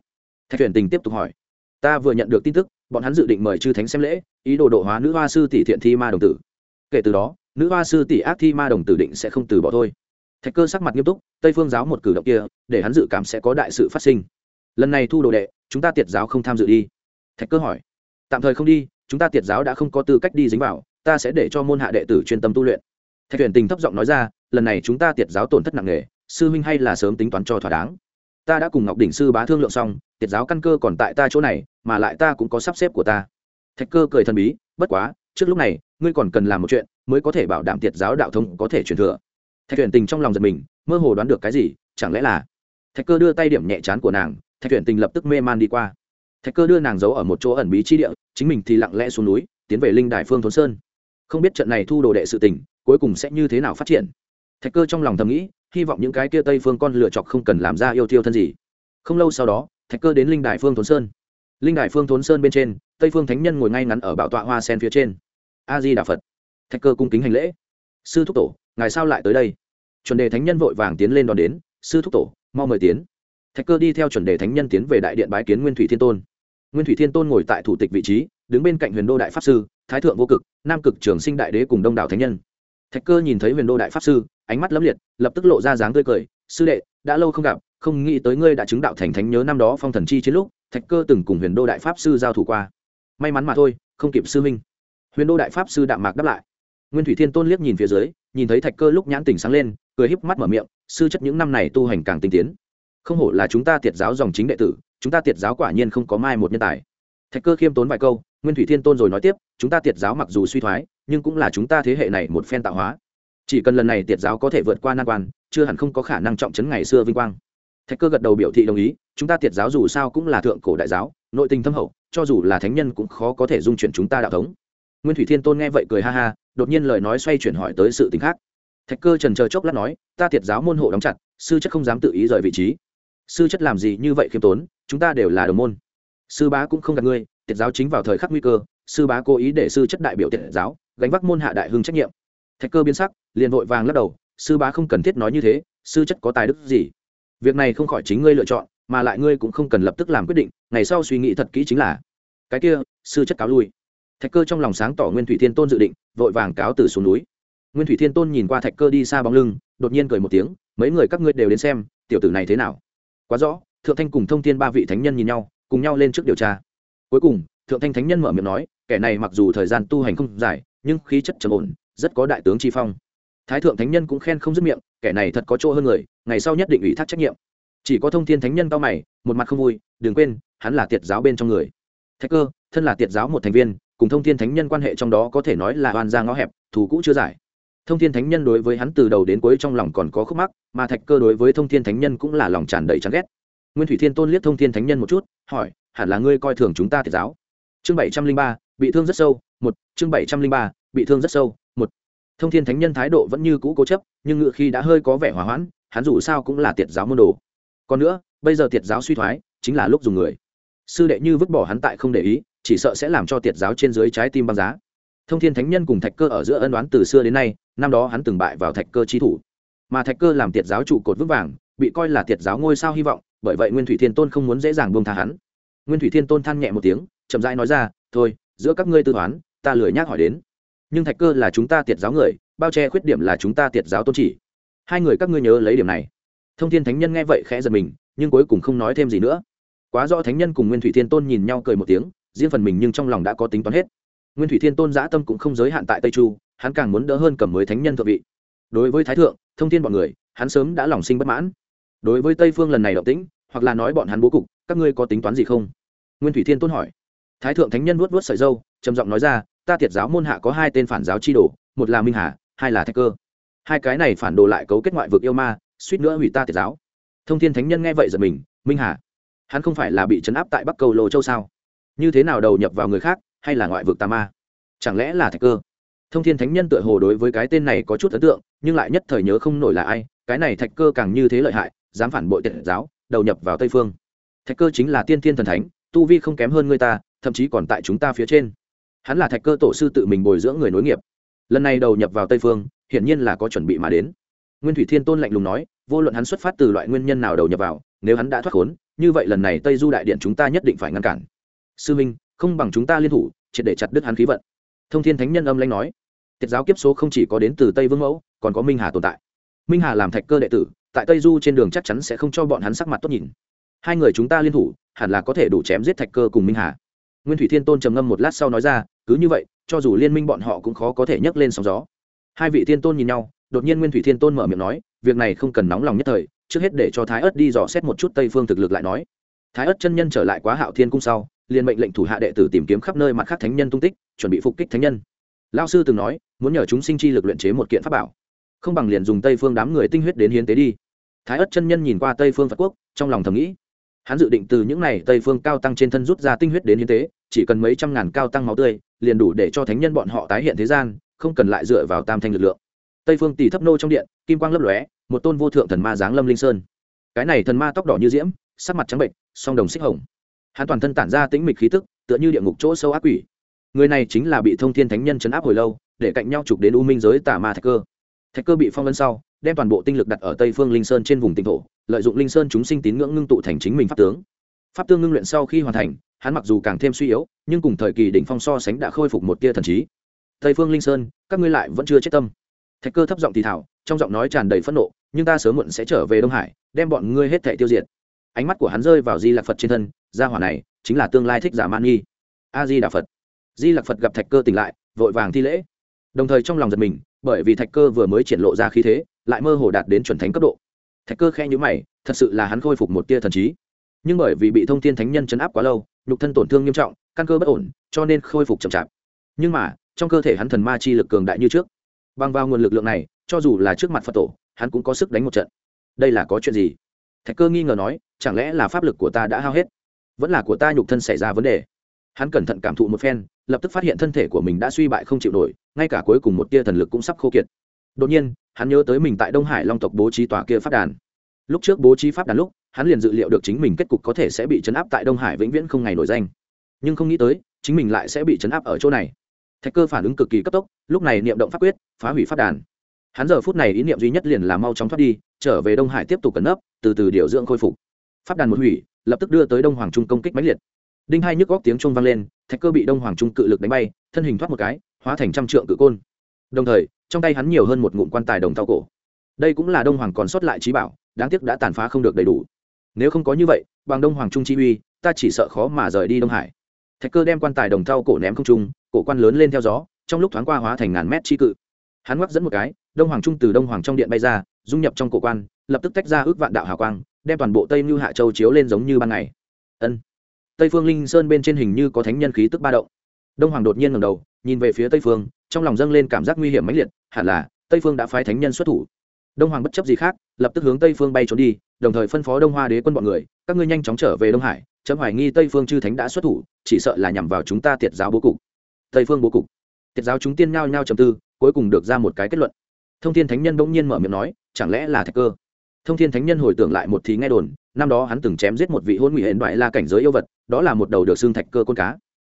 Thạch tuyển tình tiếp tục hỏi. Ta vừa nhận được tin tức, bọn hắn dự định mời chư thánh xem lễ, ý đồ độ hóa nữ hoa sư tỷ thiện thi ma đồng tử. Kể từ đó, nữ hoa sư tỷ ác thi ma đồng tử định sẽ không từ bỏ thôi thạch cơ sắc mặt nghiêm túc, tây phương giáo một cử động kia, để hắn dự cảm sẽ có đại sự phát sinh. Lần này thu đồ đệ, chúng ta tiệt giáo không tham dự đi. Thạch cơ hỏi. Tạm thời không đi, chúng ta tiệt giáo đã không có tư cách đi dính vào, ta sẽ để cho môn hạ đệ tử chuyên tâm tu luyện. Thạch tuyển tình thấp giọng nói ra, lần này chúng ta tiệt giáo tổn thất nặng nề, sư huynh hay là sớm tính toán cho thỏa đáng. Ta đã cùng ngọc đỉnh sư bá thương lượng xong, tiệt giáo căn cơ còn tại ta chỗ này, mà lại ta cũng có sắp xếp của ta. Thạch cơ cười thần bí, bất quá, trước lúc này, ngươi còn cần làm một chuyện, mới có thể bảo đảm tiệt giáo đạo thông có thể truyền thừa thạch tuyển tình trong lòng giật mình, mơ hồ đoán được cái gì, chẳng lẽ là thạch cơ đưa tay điểm nhẹ chán của nàng, thạch tuyển tình lập tức mê man đi qua. Thạch cơ đưa nàng giấu ở một chỗ ẩn bí chi địa, chính mình thì lặng lẽ xuống núi, tiến về linh đài phương thốn sơn. Không biết trận này thu đồ đệ sự tình, cuối cùng sẽ như thế nào phát triển. Thạch cơ trong lòng thầm nghĩ, hy vọng những cái kia tây phương con lựa chọc không cần làm ra yêu thiêu thân gì. Không lâu sau đó, thạch cơ đến linh đài phương thốn sơn. Linh đài phương thốn sơn bên trên, tây phương thánh nhân ngồi ngay ngắn ở bảo tọa hoa sen phía trên. A di đà phật. Thạch cơ cung kính hành lễ. Sư thúc tổ ngài sao lại tới đây? Chuẩn đề thánh nhân vội vàng tiến lên đón đến, sư thúc tổ, mau mời tiến. Thạch cơ đi theo chuẩn đề thánh nhân tiến về đại điện bái kiến nguyên thủy thiên tôn. Nguyên thủy thiên tôn ngồi tại thủ tịch vị trí, đứng bên cạnh huyền đô đại pháp sư, thái thượng vô cực, nam cực trường sinh đại đế cùng đông đảo thánh nhân. Thạch cơ nhìn thấy huyền đô đại pháp sư, ánh mắt lấm liệt, lập tức lộ ra dáng tươi cười, sư đệ, đã lâu không gặp, không nghĩ tới ngươi đã chứng đạo thành thánh nhớ năm đó phong thần chi chiến lúc, thạch cơ từng cùng huyền đô đại pháp sư giao thủ qua. May mắn mà thôi, không kịp sư minh huyền đô đại pháp sư đạm mạc đáp lại nguyên thủy thiên tôn liếc nhìn phía dưới, nhìn thấy thạch cơ lúc nhãn tỉnh sáng lên, cười híp mắt mở miệng, sư chất những năm này tu hành càng tinh tiến. Không hổ là chúng ta tiệt giáo dòng chính đệ tử, chúng ta tiệt giáo quả nhiên không có mai một nhân tài. Thạch cơ khiêm tốn vài câu, nguyên thủy thiên tôn rồi nói tiếp, chúng ta tiệt giáo mặc dù suy thoái, nhưng cũng là chúng ta thế hệ này một phen tạo hóa. Chỉ cần lần này tiệt giáo có thể vượt qua nan quan, chưa hẳn không có khả năng trọng trấn ngày xưa vinh quang. Thạch cơ gật đầu biểu thị đồng ý, chúng ta tiệt giáo dù sao cũng là thượng cổ đại giáo, nội tình thâm hậu, cho dù là thánh nhân cũng khó có thể dung chuyển chúng ta đạo thống nguyên thủy thiên tôn nghe vậy cười ha ha, đột nhiên lời nói xoay chuyển hỏi tới sự t khác. Thạch cơ trần chờ chốc lát nói, ta thiệt giáo môn hộ đóng chặt, sư chất không dám tự ý rời vị trí. Sư chất làm gì như vậy khiêm tốn, chúng ta đều là đồng môn. Sư bá cũng không gặp ngươi tiệt giáo chính vào thời khắc nguy cơ, sư bá cố ý để sư chất đại biểu tiệt giáo, gánh vác môn hạ đại hưng trách nhiệm. Thạch cơ biến sắc, liền vội vàng lắc đầu, sư bá không cần thiết nói như thế, sư chất có tài đức gì? Việc này không khỏi chính ngươi lựa chọn, mà lại ngươi cũng không cần lập tức làm quyết định, ngày sau suy nghĩ thật kỹ chính là. Cái kia, sư chất cáo lui thạch cơ trong lòng sáng tỏ nguyên thủy thiên tôn dự định, vội vàng cáo từ xuống núi. Nguyên thủy thiên tôn nhìn qua thạch cơ đi xa bóng lưng, đột nhiên cười một tiếng, mấy người các ngươi đều đến xem, tiểu tử này thế nào? Quá rõ. Thượng thanh cùng thông thiên ba vị thánh nhân nhìn nhau, cùng nhau lên trước điều tra. Cuối cùng, thượng thanh thánh nhân mở miệng nói, kẻ này mặc dù thời gian tu hành không dài, nhưng khí chất trầm ổn, rất có đại tướng tri phong. Thái thượng thánh nhân cũng khen không dứt miệng, kẻ này thật có chỗ hơn người, ngày sau nhất định ủy thác trách nhiệm. Chỉ có thông thiên thánh nhân cao mày, một mặt không vui, đừng quên, hắn là tiệt giáo bên trong người. Thạch cơ, thân là tiệt giáo một thành viên cùng thông thiên thánh nhân quan hệ trong đó có thể nói là oan ra ngõ hẹp, thù cũ chưa giải. Thông thiên thánh nhân đối với hắn từ đầu đến cuối trong lòng còn có khúc mắc, mà thạch cơ đối với thông thiên thánh nhân cũng là lòng tràn đầy chán ghét. Nguyên thủy thiên tôn liếc thông thiên thánh nhân một chút, hỏi, hẳn là ngươi coi thường chúng ta Thiệt giáo? Chương bảy trăm linh ba, bị thương rất sâu, một, chương bảy trăm linh ba, bị thương rất sâu, một. Thông thiên thánh nhân thái độ vẫn như cũ cố chấp, nhưng ngự khi đã hơi có vẻ hỏa hoãn, hắn dù sao cũng là tiệt giáo môn đồ. Còn nữa, bây giờ tiệt giáo suy thoái, chính là lúc dùng người. Sư đệ như vứt bỏ hắn tại không để ý chỉ sợ sẽ làm cho tiệt giáo trên dưới trái tim băng giá. Thông thiên thánh nhân cùng thạch cơ ở giữa ân đoán từ xưa đến nay, năm đó hắn từng bại vào thạch cơ chi thủ. Mà thạch cơ làm tiệt giáo trụ cột vững vàng, bị coi là tiệt giáo ngôi sao hy vọng, bởi vậy nguyên thủy thiên tôn không muốn dễ dàng buông tha hắn. Nguyên thủy thiên tôn than nhẹ một tiếng, chậm rãi nói ra, thôi, giữa các ngươi tư toán ta lười nhác hỏi đến. Nhưng thạch cơ là chúng ta tiệt giáo người, bao che khuyết điểm là chúng ta tiệt giáo tôn chỉ. Hai người các ngươi nhớ lấy điểm này. Thông thiên thánh nhân nghe vậy khẽ giật mình, nhưng cuối cùng không nói thêm gì nữa. Quá rõ thánh nhân cùng nguyên thủy thiên tôn nhìn nhau cười một tiếng riêng phần mình nhưng trong lòng đã có tính toán hết. Nguyên thủy thiên tôn giã tâm cũng không giới hạn tại tây chu, hắn càng muốn đỡ hơn cầm mới thánh nhân thượng vị. Đối với thái thượng, thông thiên bọn người, hắn sớm đã lòng sinh bất mãn. Đối với tây phương lần này động tĩnh, hoặc là nói bọn hắn bố cục, các ngươi có tính toán gì không? Nguyên thủy thiên tôn hỏi. Thái thượng thánh nhân vuốt vuốt sợi dâu trầm giọng nói ra, ta tiệt giáo môn hạ có hai tên phản giáo chi đồ, một là minh hà, hai là thạch cơ. Hai cái này phản đồ lại cấu kết ngoại vực yêu ma, suýt nữa hủy ta tiệt giáo. Thông thiên thánh nhân nghe vậy giật mình, minh hà, hắn không phải là bị chấn áp tại bắc cầu lô châu sao? Như thế nào đầu nhập vào người khác, hay là ngoại vực tà ma? Chẳng lẽ là thạch cơ? Thông thiên thánh nhân tựa hồ đối với cái tên này có chút ấn tượng, nhưng lại nhất thời nhớ không nổi là ai, cái này thạch cơ càng như thế lợi hại, dám phản bội tiện giáo, đầu nhập vào tây phương. Thạch cơ chính là tiên thiên thần thánh, tu vi không kém hơn người ta, thậm chí còn tại chúng ta phía trên. Hắn là thạch cơ tổ sư tự mình bồi dưỡng người nối nghiệp. Lần này đầu nhập vào tây phương, hiển nhiên là có chuẩn bị mà đến. Nguyên thủy thiên tôn lạnh lùng nói, vô luận hắn xuất phát từ loại nguyên nhân nào đầu nhập vào, nếu hắn đã thoát khốn, như vậy lần này tây du đại điện chúng ta nhất định phải ngăn cản sư minh, không bằng chúng ta liên thủ, triệt để chặt đứt hắn khí vận. Thông thiên thánh nhân âm lãnh nói tiết giáo kiếp số không chỉ có đến từ tây vương mẫu, còn có minh hà tồn tại. Minh hà làm thạch cơ đệ tử, tại tây du trên đường chắc chắn sẽ không cho bọn hắn sắc mặt tốt nhìn. Hai người chúng ta liên thủ, hẳn là có thể đủ chém giết thạch cơ cùng minh hà. Nguyên thủy thiên tôn trầm ngâm một lát sau nói ra, cứ như vậy, cho dù liên minh bọn họ cũng khó có thể nhấc lên sóng gió. Hai vị thiên tôn nhìn nhau, đột nhiên nguyên thủy thiên tôn mở miệng nói, việc này không cần nóng lòng nhất thời, trước hết để cho thái ớt đi dò xét một chút tây phương thực lực lại nói. Thái ớt chân nhân trở lại quá hạo thiên cung sau liền mệnh lệnh thủ hạ đệ tử tìm kiếm khắp nơi mặt khác thánh nhân tung tích, chuẩn bị phục kích thánh nhân. Lao sư từng nói, muốn nhờ chúng sinh chi lực luyện chế một kiện pháp bảo. Không bằng liền dùng tây phương đám người tinh huyết đến hiến tế đi. Thái ất chân nhân nhìn qua tây phương phật quốc, trong lòng thầm nghĩ. Hắn dự định từ những n à y tây phương cao tăng trên thân rút ra tinh huyết đến hiến tế, chỉ cần mấy trăm ngàn cao tăng máu tươi, liền đủ để cho thánh nhân bọn họ tái hiện thế gian, không cần lại dựa vào tam thanh lực lượng. Tây phương tỷ thấp nô trong điện, kim quang lấp lóe, một tôn vô thượng thần ma giáng lâm linh sơn. Cái này thần ma tóc đỏ như diễm, sắc mặt trắng bệnh song đồng xích hồng hắn toàn thân tản ra tĩnh mịch khí tức, tựa như địa ngục chỗ sâu ác quỷ. Người này chính là bị thông thiên thánh nhân chấn áp hồi lâu, để cạnh nhau chụp đến u minh giới tà ma thạch cơ. Thạch cơ bị phong ấn sau, đem toàn bộ tinh lực đặt ở tây phương linh sơn trên vùng tỉnh thổ, lợi dụng linh sơn chúng sinh tín ngưỡng ngưng tụ thành chính mình pháp tướng. Pháp tương ngưng luyện sau khi hoàn thành, hắn mặc dù càng thêm suy yếu, nhưng cùng thời kỳ đỉnh phong so sánh đã khôi phục một tia thần trí. Tây phương linh sơn, các ngươi lại vẫn chưa chết tâm. Thạch cơ thấp giọng thì thảo trong giọng nói tràn đầy phẫn nộ, nhưng ta sớm muộn sẽ trở về đông hải, đem bọn ngươi hết thảy tiêu diệt. Ánh mắt của hắn rơi vào di lạc phật trên thân gia hỏa này chính là tương lai thích giả man nghi a di đà phật. Di lạc phật gặp thạch cơ tỉnh lại, vội vàng thi lễ. Đồng thời trong lòng giật mình, bởi vì thạch cơ vừa mới triển lộ ra khí thế, lại mơ hồ đạt đến chuẩn thánh cấp độ. Thạch cơ khe nhữ mày, thật sự là hắn khôi phục một tia thần trí. Nhưng bởi vì bị thông thiên thánh nhân chấn áp quá lâu, nhục thân tổn thương nghiêm trọng, căn cơ bất ổn, cho nên khôi phục chậm chạp. Nhưng mà, trong cơ thể hắn thần ma chi lực cường đại như trước. Bằng vào nguồn lực lượng này, cho dù là trước mặt phật tổ, hắn cũng có sức đánh một trận. Đây là có chuyện gì? Thạch cơ nghi ngờ nói, chẳng lẽ là pháp lực của ta đã hao hết? Vẫn là của ta nhục thân xảy ra vấn đề. Hắn cẩn thận cảm thụ một phen, lập tức phát hiện thân thể của mình đã suy bại không chịu nổi, ngay cả cuối cùng một tia thần lực cũng sắp khô kiệt. Đột nhiên, hắn nhớ tới mình tại đông hải long tộc bố trí tòa kia pháp đàn. Lúc trước bố trí pháp đàn lúc, hắn liền dự liệu được chính mình kết cục có thể sẽ bị chấn áp tại đông hải vĩnh viễn không ngày nổi danh. Nhưng không nghĩ tới, chính mình lại sẽ bị chấn áp ở chỗ này. Thạch cơ phản ứng cực kỳ cấp tốc, lúc này niệm động pháp quyết, phá hủy pháp đàn. Hắn giờ phút này ý niệm duy nhất liền là mau chóng thoát đi, trở về đông hải tiếp tục cẩn nấp, từ từ điều dưỡng khôi phục. Pháp đàn một hủy lập tức đưa tới đông hoàng trung công kích mãnh liệt. Đinh hai nhức góc tiếng trung vang lên, thạch cơ bị đông hoàng trung cự lực đánh bay, thân hình thoát một cái, hóa thành trăm trượng cự côn. Đồng thời, trong tay hắn nhiều hơn một ngụm quan tài đồng thao cổ. Đây cũng là đông hoàng còn sót lại trí bảo, đáng tiếc đã tàn phá không được đầy đủ. Nếu không có như vậy, bằng đông hoàng trung chi uy, ta chỉ sợ khó mà rời đi đông hải. Thạch cơ đem quan tài đồng thau cổ ném không trung, cổ quan lớn lên theo gió, trong lúc thoáng qua hóa thành ngàn mét chi cự. Hắn ngoắc dẫn một cái, đông hoàng trung từ đông hoàng trong điện bay ra, dung nhập trong cổ quan, lập tức tách ra ước vạn đạo hào quang đem toàn bộ tây mưu hạ châu chiếu lên giống như ban ngày. Ân. Tây phương linh sơn bên trên hình như có thánh nhân khí tức ba động. Đông hoàng đột nhiên ngầm đầu, nhìn về phía tây phương, trong lòng dâng lên cảm giác nguy hiểm mãnh liệt, hẳn là tây phương đã phái thánh nhân xuất thủ. Đông hoàng bất chấp gì khác, lập tức hướng tây phương bay trốn đi, đồng thời phân phó đông hoa đế quân bọn người, các ngươi nhanh chóng trở về đông hải, chấm hoài nghi tây phương chư thánh đã xuất thủ, chỉ sợ là nhằm vào chúng ta tiệt giáo bố cục. Tây phương bố cục. Tiệt giáo chúng tiên nhao nhao trầm tư, cuối cùng được ra một cái kết luận. Thông thiên thánh nhân bỗng nhiên mở miệng nói, chẳng lẽ là thạch cơ? Thông thiên thánh nhân hồi tưởng lại một thì nghe đồn, năm đó hắn từng chém giết một vị hôn nguy hệ đoại la cảnh giới yêu vật, đó là một đầu được xương thạch cơ con cá.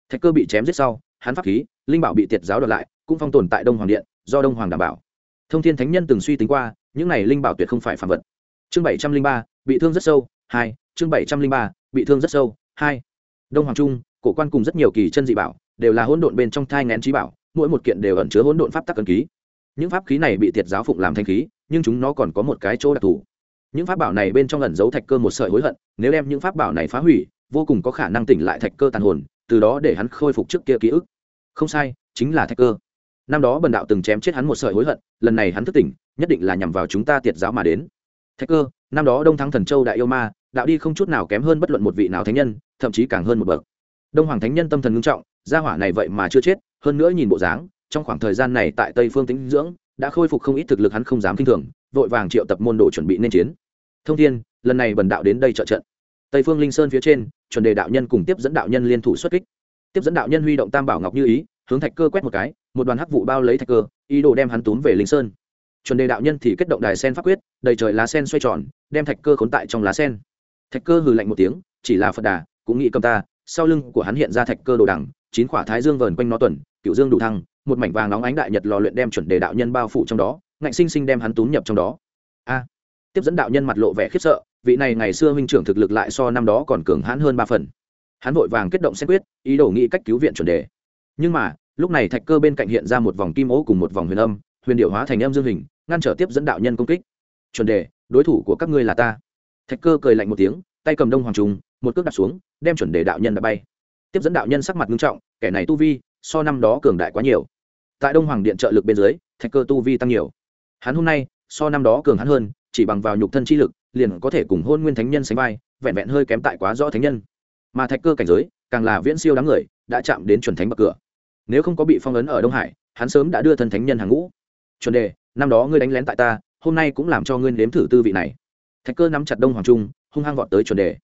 Thạch cơ bị chém giết sau, hắn pháp khí, linh bảo bị tiệt giáo đoạt lại, cũng phong tồn tại đông hoàng điện, do đông hoàng đảm bảo. Thông thiên thánh nhân từng suy tính qua, những này linh bảo tuyệt không phải phàm vật. Chương bảy trăm linh ba, bị thương rất sâu, hai, chương bảy trăm linh ba, bị thương rất sâu, hai. Đông hoàng trung, cổ quan cùng rất nhiều kỳ chân dị bảo, đều là hỗn độn bên trong thai ngén trí bảo, mỗi một kiện đều ẩn chứa hỗn độn pháp tắc cân ký. Những pháp khí này bị tiệt giáo phụng làm thanh khí, nhưng chúng nó còn có một cái chỗ đặc thù những pháp bảo này bên trong ẩn giấu thạch cơ một sợi hối hận, nếu đem những pháp bảo này phá hủy, vô cùng có khả năng tỉnh lại thạch cơ tàn hồn, từ đó để hắn khôi phục trước kia ký ức. Không sai, chính là thạch cơ. Năm đó bần đạo từng chém chết hắn một sợi hối hận, lần này hắn thức tỉnh, nhất định là nhằm vào chúng ta tiệt giáo mà đến. Thạch cơ, năm đó đông thắng thần châu đại yêu ma, đạo đi không chút nào kém hơn bất luận một vị nào thánh nhân, thậm chí càng hơn một bậc. Đông hoàng thánh nhân tâm thần ngưng trọng, gia hỏa này vậy mà chưa chết, hơn nữa nhìn bộ dáng, trong khoảng thời gian này tại tây phương tính dưỡng, đã khôi phục không ít thực lực hắn không dám kinh thường vội vàng triệu tập môn đồ chuẩn bị nên chiến. Thông thiên, lần này bần đạo đến đây trợ trận. Tây phương linh sơn phía trên, chuẩn đề đạo nhân cùng tiếp dẫn đạo nhân liên thủ xuất kích. Tiếp dẫn đạo nhân huy động tam bảo ngọc như ý, hướng thạch cơ quét một cái, một đoàn hắc vụ bao lấy thạch cơ, ý đồ đem hắn túm về linh sơn. Chuẩn đề đạo nhân thì kết động đài sen pháp quyết, đầy trời lá sen xoay tròn, đem thạch cơ khốn tại trong lá sen. Thạch cơ hừ lạnh một tiếng, chỉ là phật đà, cũng nghĩ cầm ta, sau lưng của hắn hiện ra thạch cơ đồ đằng, chín quả thái dương vờn quanh nó tuần, cựu dương đủ thăng, một mảnh vàng nóng ánh đại nhật lò luyện đem chuẩn đề đạo nhân bao phủ trong đó ngạnh sinh sinh đem hắn tún nhập trong đó. A, tiếp dẫn đạo nhân mặt lộ vẻ khiếp sợ, vị này ngày xưa huynh trưởng thực lực lại so năm đó còn cường hãn hơn ba phần. Hắn vội vàng kết động xét quyết, ý đồ nghĩ cách cứu viện chuẩn đề. Nhưng mà, lúc này thạch cơ bên cạnh hiện ra một vòng kim ố cùng một vòng huyền âm, huyền điệu hóa thành âm dương hình, ngăn trở tiếp dẫn đạo nhân công kích. Chuẩn đề, đối thủ của các ngươi là ta. Thạch cơ cười lạnh một tiếng, tay cầm đông hoàng trùng, một cước đặt xuống, đem chuẩn đề đạo nhân đã bay. Tiếp dẫn đạo nhân sắc mặt nghiêm trọng, kẻ này tu vi, so năm đó cường đại quá nhiều. Tại đông hoàng điện trợ lực bên dưới, thạch cơ tu vi tăng nhiều hắn hôm nay, so năm đó cường hắn hơn, chỉ bằng vào nhục thân chi lực, liền có thể cùng hôn nguyên thánh nhân sánh vai, vẹn vẹn hơi kém tại quá rõ thánh nhân. Mà thạch cơ cảnh giới, càng là viễn siêu đám người, đã chạm đến chuẩn thánh bậc cửa. Nếu không có bị phong ấn ở đông hải, hắn sớm đã đưa thân thánh nhân hàng ngũ. Chuẩn đề, năm đó ngươi đánh lén tại ta, hôm nay cũng làm cho ngươi nếm thử tư vị này. Thạch cơ nắm chặt đông hoàng trung, hung hăng vọt tới chuẩn đề.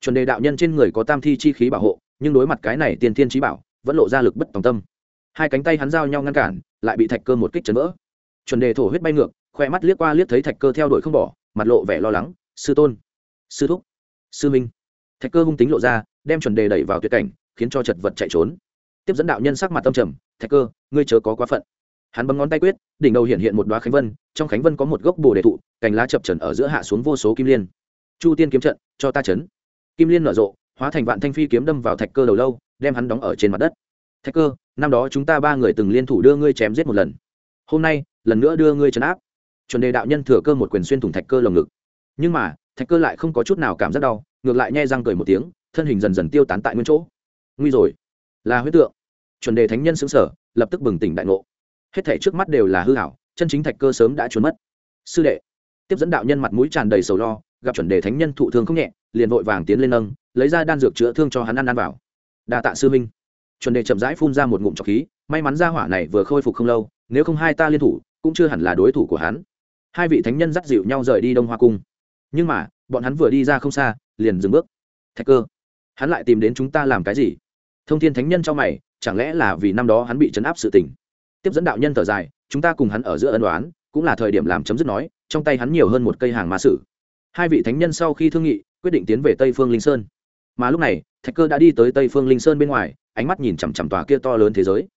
Chuẩn đề đạo nhân trên người có tam thi chi khí bảo hộ, nhưng đối mặt cái này tiền tiên trí bảo, vẫn lộ ra lực bất tòng tâm. Hai cánh tay hắn giao nhau ngăn cản, lại bị thạch cơ một kích chấn vỡ chuẩn đề thổ huyết bay ngược, khoe mắt liếc qua liếc thấy thạch cơ theo đuổi không bỏ, mặt lộ vẻ lo lắng. Sư tôn, sư thúc, sư minh. Thạch cơ hung tính lộ ra, đem chuẩn đề đẩy vào tuyệt cảnh, khiến cho chật vật chạy trốn. Tiếp dẫn đạo nhân sắc mặt tâm trầm, thạch cơ, ngươi chớ có quá phận. Hắn bấm ngón tay quyết, đỉnh đầu hiện hiện một đoá khánh vân, trong khánh vân có một gốc bồ đề thụ, cành lá chập trần ở giữa hạ xuống vô số kim liên. Chu tiên kiếm trận, cho ta chấn. Kim liên nở rộ, hóa thành vạn thanh phi kiếm đâm vào thạch cơ đầu lâu, đem hắn đóng ở trên mặt đất. Thạch cơ, năm đó chúng ta ba người từng liên thủ đưa ngươi chém giết một lần. Hôm nay lần nữa đưa ngươi trấn áp. Chuẩn đề đạo nhân thừa cơ một quyền xuyên thủng thạch cơ lồng ngực. Nhưng mà, thạch cơ lại không có chút nào cảm giác đau, ngược lại nhai răng cười một tiếng, thân hình dần dần tiêu tán tại nguyên chỗ. Nguy rồi. Là huyết tượng. Chuẩn đề thánh nhân xứng sở lập tức bừng tỉnh đại ngộ. Hết thể trước mắt đều là hư hảo chân chính thạch cơ sớm đã trốn mất. Sư đệ. Tiếp dẫn đạo nhân mặt mũi tràn đầy sầu lo, gặp chuẩn đề thánh nhân thụ thương không nhẹ, liền vội vàng tiến lên nâng, lấy ra đan dược chữa thương cho hắn ăn ăn vào. Đa tạ sư minh chuẩn đề chậm rãi phun ra một ngụm trọc khí, may mắn ra hỏa này vừa khôi phục không lâu, nếu không hai ta liên thủ cũng chưa hẳn là đối thủ của hắn. Hai vị thánh nhân dắt dịu nhau rời đi đông hoa cung. Nhưng mà, bọn hắn vừa đi ra không xa, liền dừng bước. Thạch cơ, hắn lại tìm đến chúng ta làm cái gì? Thông thiên thánh nhân cho mày, chẳng lẽ là vì năm đó hắn bị chấn áp sự tình? Tiếp dẫn đạo nhân thở dài, chúng ta cùng hắn ở giữa ân đoán cũng là thời điểm làm chấm dứt nói, trong tay hắn nhiều hơn một cây hàng ma sử. Hai vị thánh nhân sau khi thương nghị, quyết định tiến về tây phương linh sơn. Mà lúc này, thạch cơ đã đi tới tây phương linh sơn bên ngoài, ánh mắt nhìn chằm chằm tòa kia to lớn thế giới.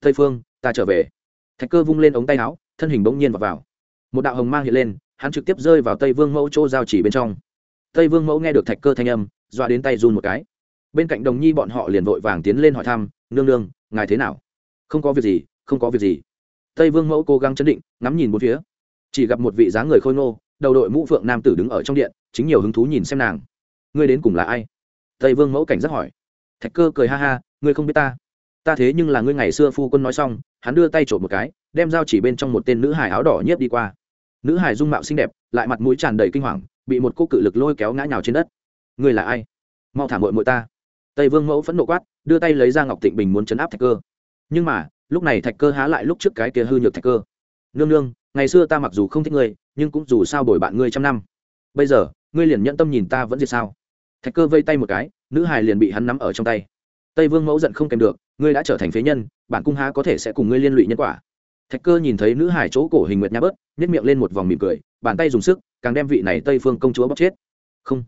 Tây phương, ta trở về. Thạch cơ vung lên ống tay áo thân hình bỗng nhiên vào, vào. một đạo hồng mang hiện lên hắn trực tiếp rơi vào tây vương mẫu chỗ giao chỉ bên trong. Tây vương mẫu nghe được thạch cơ thanh âm dọa đến tay run một cái. Bên cạnh đồng nhi bọn họ liền vội vàng tiến lên hỏi thăm nương nương ngài thế nào? Không có việc gì không có việc gì. Tây vương mẫu cố gắng chấn định ngắm nhìn bốn phía. Chỉ gặp một vị dáng người khôi ngô đầu đội mũ phượng nam tử đứng ở trong điện chính nhiều hứng thú nhìn xem nàng. Ngươi đến cùng là ai? Tây vương mẫu cảnh giác hỏi. Thạch cơ cười ha ha ngươi không biết ta. Ta thế nhưng là ngươi ngày xưa phu quân nói xong hắn đưa tay trộm một cái đem dao chỉ bên trong một tên nữ hải áo đỏ nhiếp đi qua. Nữ hải dung mạo xinh đẹp, lại mặt mũi tràn đầy kinh hoàng, bị một cô cự lực lôi kéo ngã nhào trên đất. Người là ai? Mau thả mội mội ta. Tây vương mẫu phẫn nộ quát, đưa tay lấy ra ngọc tịnh bình muốn chấn áp thạch cơ. Nhưng mà, lúc này thạch cơ há lại lúc trước cái kia hư nhược thạch cơ. Nương nương, ngày xưa ta mặc dù không thích ngươi, nhưng cũng dù sao bồi bạn ngươi trăm năm. Bây giờ, ngươi liền nhẫn tâm nhìn ta vẫn diệt sao? Thạch cơ vây tay một cái, nữ hài liền bị hắn nắm ở trong tay. Tây vương mẫu giận không kèm được, ngươi đã trở thành phế nhân, bản cung há có thể sẽ cùng ngươi liên lụy nhân quả? Thạch cơ nhìn thấy nữ hải chỗ cổ hình nguyệt nha bớt nhét miệng lên một vòng mỉm cười, bàn tay dùng sức, càng đem vị này tây phương công chúa bóc chết. Không,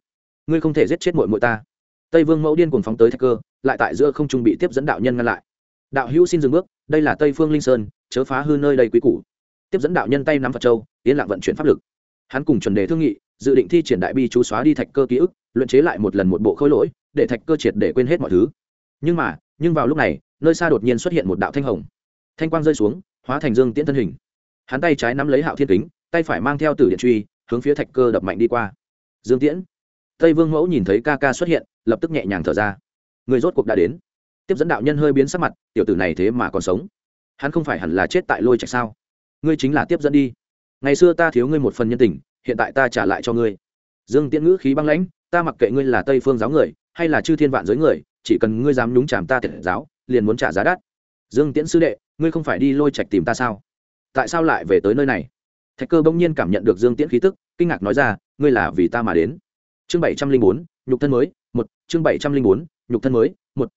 ngươi không thể giết chết mội mội ta. Tây vương mẫu điên cuồng phóng tới thạch cơ, lại tại giữa không trung bị tiếp dẫn đạo nhân ngăn lại. Đạo hữu xin dừng bước, đây là tây phương linh sơn, chớ phá hư nơi đây quý củ. Tiếp dẫn đạo nhân tay nắm phật châu, yên lặng vận chuyển pháp lực. Hắn cùng chuẩn đề thương nghị, dự định thi triển đại bi chú xóa đi thạch cơ ký ức, luyện chế lại một lần một bộ khối lỗi, để thạch cơ triệt để quên hết mọi thứ. Nhưng mà, nhưng vào lúc này, nơi xa đột nhiên xuất hiện một đạo thanh hồng. Thanh quang rơi xuống hóa thành dương tiễn thân hình. Hắn tay trái nắm lấy hạo thiên kính, tay phải mang theo tử điện truy, hướng phía thạch cơ đập mạnh đi qua. Dương tiễn. Tây vương mẫu nhìn thấy ca ca xuất hiện, lập tức nhẹ nhàng thở ra. Người rốt cuộc đã đến. Tiếp dẫn đạo nhân hơi biến sắc mặt, tiểu tử này thế mà còn sống. Hắn không phải hẳn là chết tại lôi trạch sao? Ngươi chính là tiếp dẫn đi. Ngày xưa ta thiếu ngươi một phần nhân tình, hiện tại ta trả lại cho ngươi. Dương tiễn ngữ khí băng lãnh, ta mặc kệ ngươi là tây phương giáo người, hay là chư thiên vạn giới người, chỉ cần ngươi dám nhúng chàm ta thiệt giáo, liền muốn trả giá đắt. Dương tiễn sư đệ ngươi không phải đi lôi trạch tìm ta sao? Tại sao lại về tới nơi này? Thạch cơ bỗng nhiên cảm nhận được dương tiễn khí tức, kinh ngạc nói ra, ngươi là vì ta mà đến. Chương bảy trăm linh bốn, nhục thân mới, một, chương bảy trăm linh bốn, nhục thân mới, một.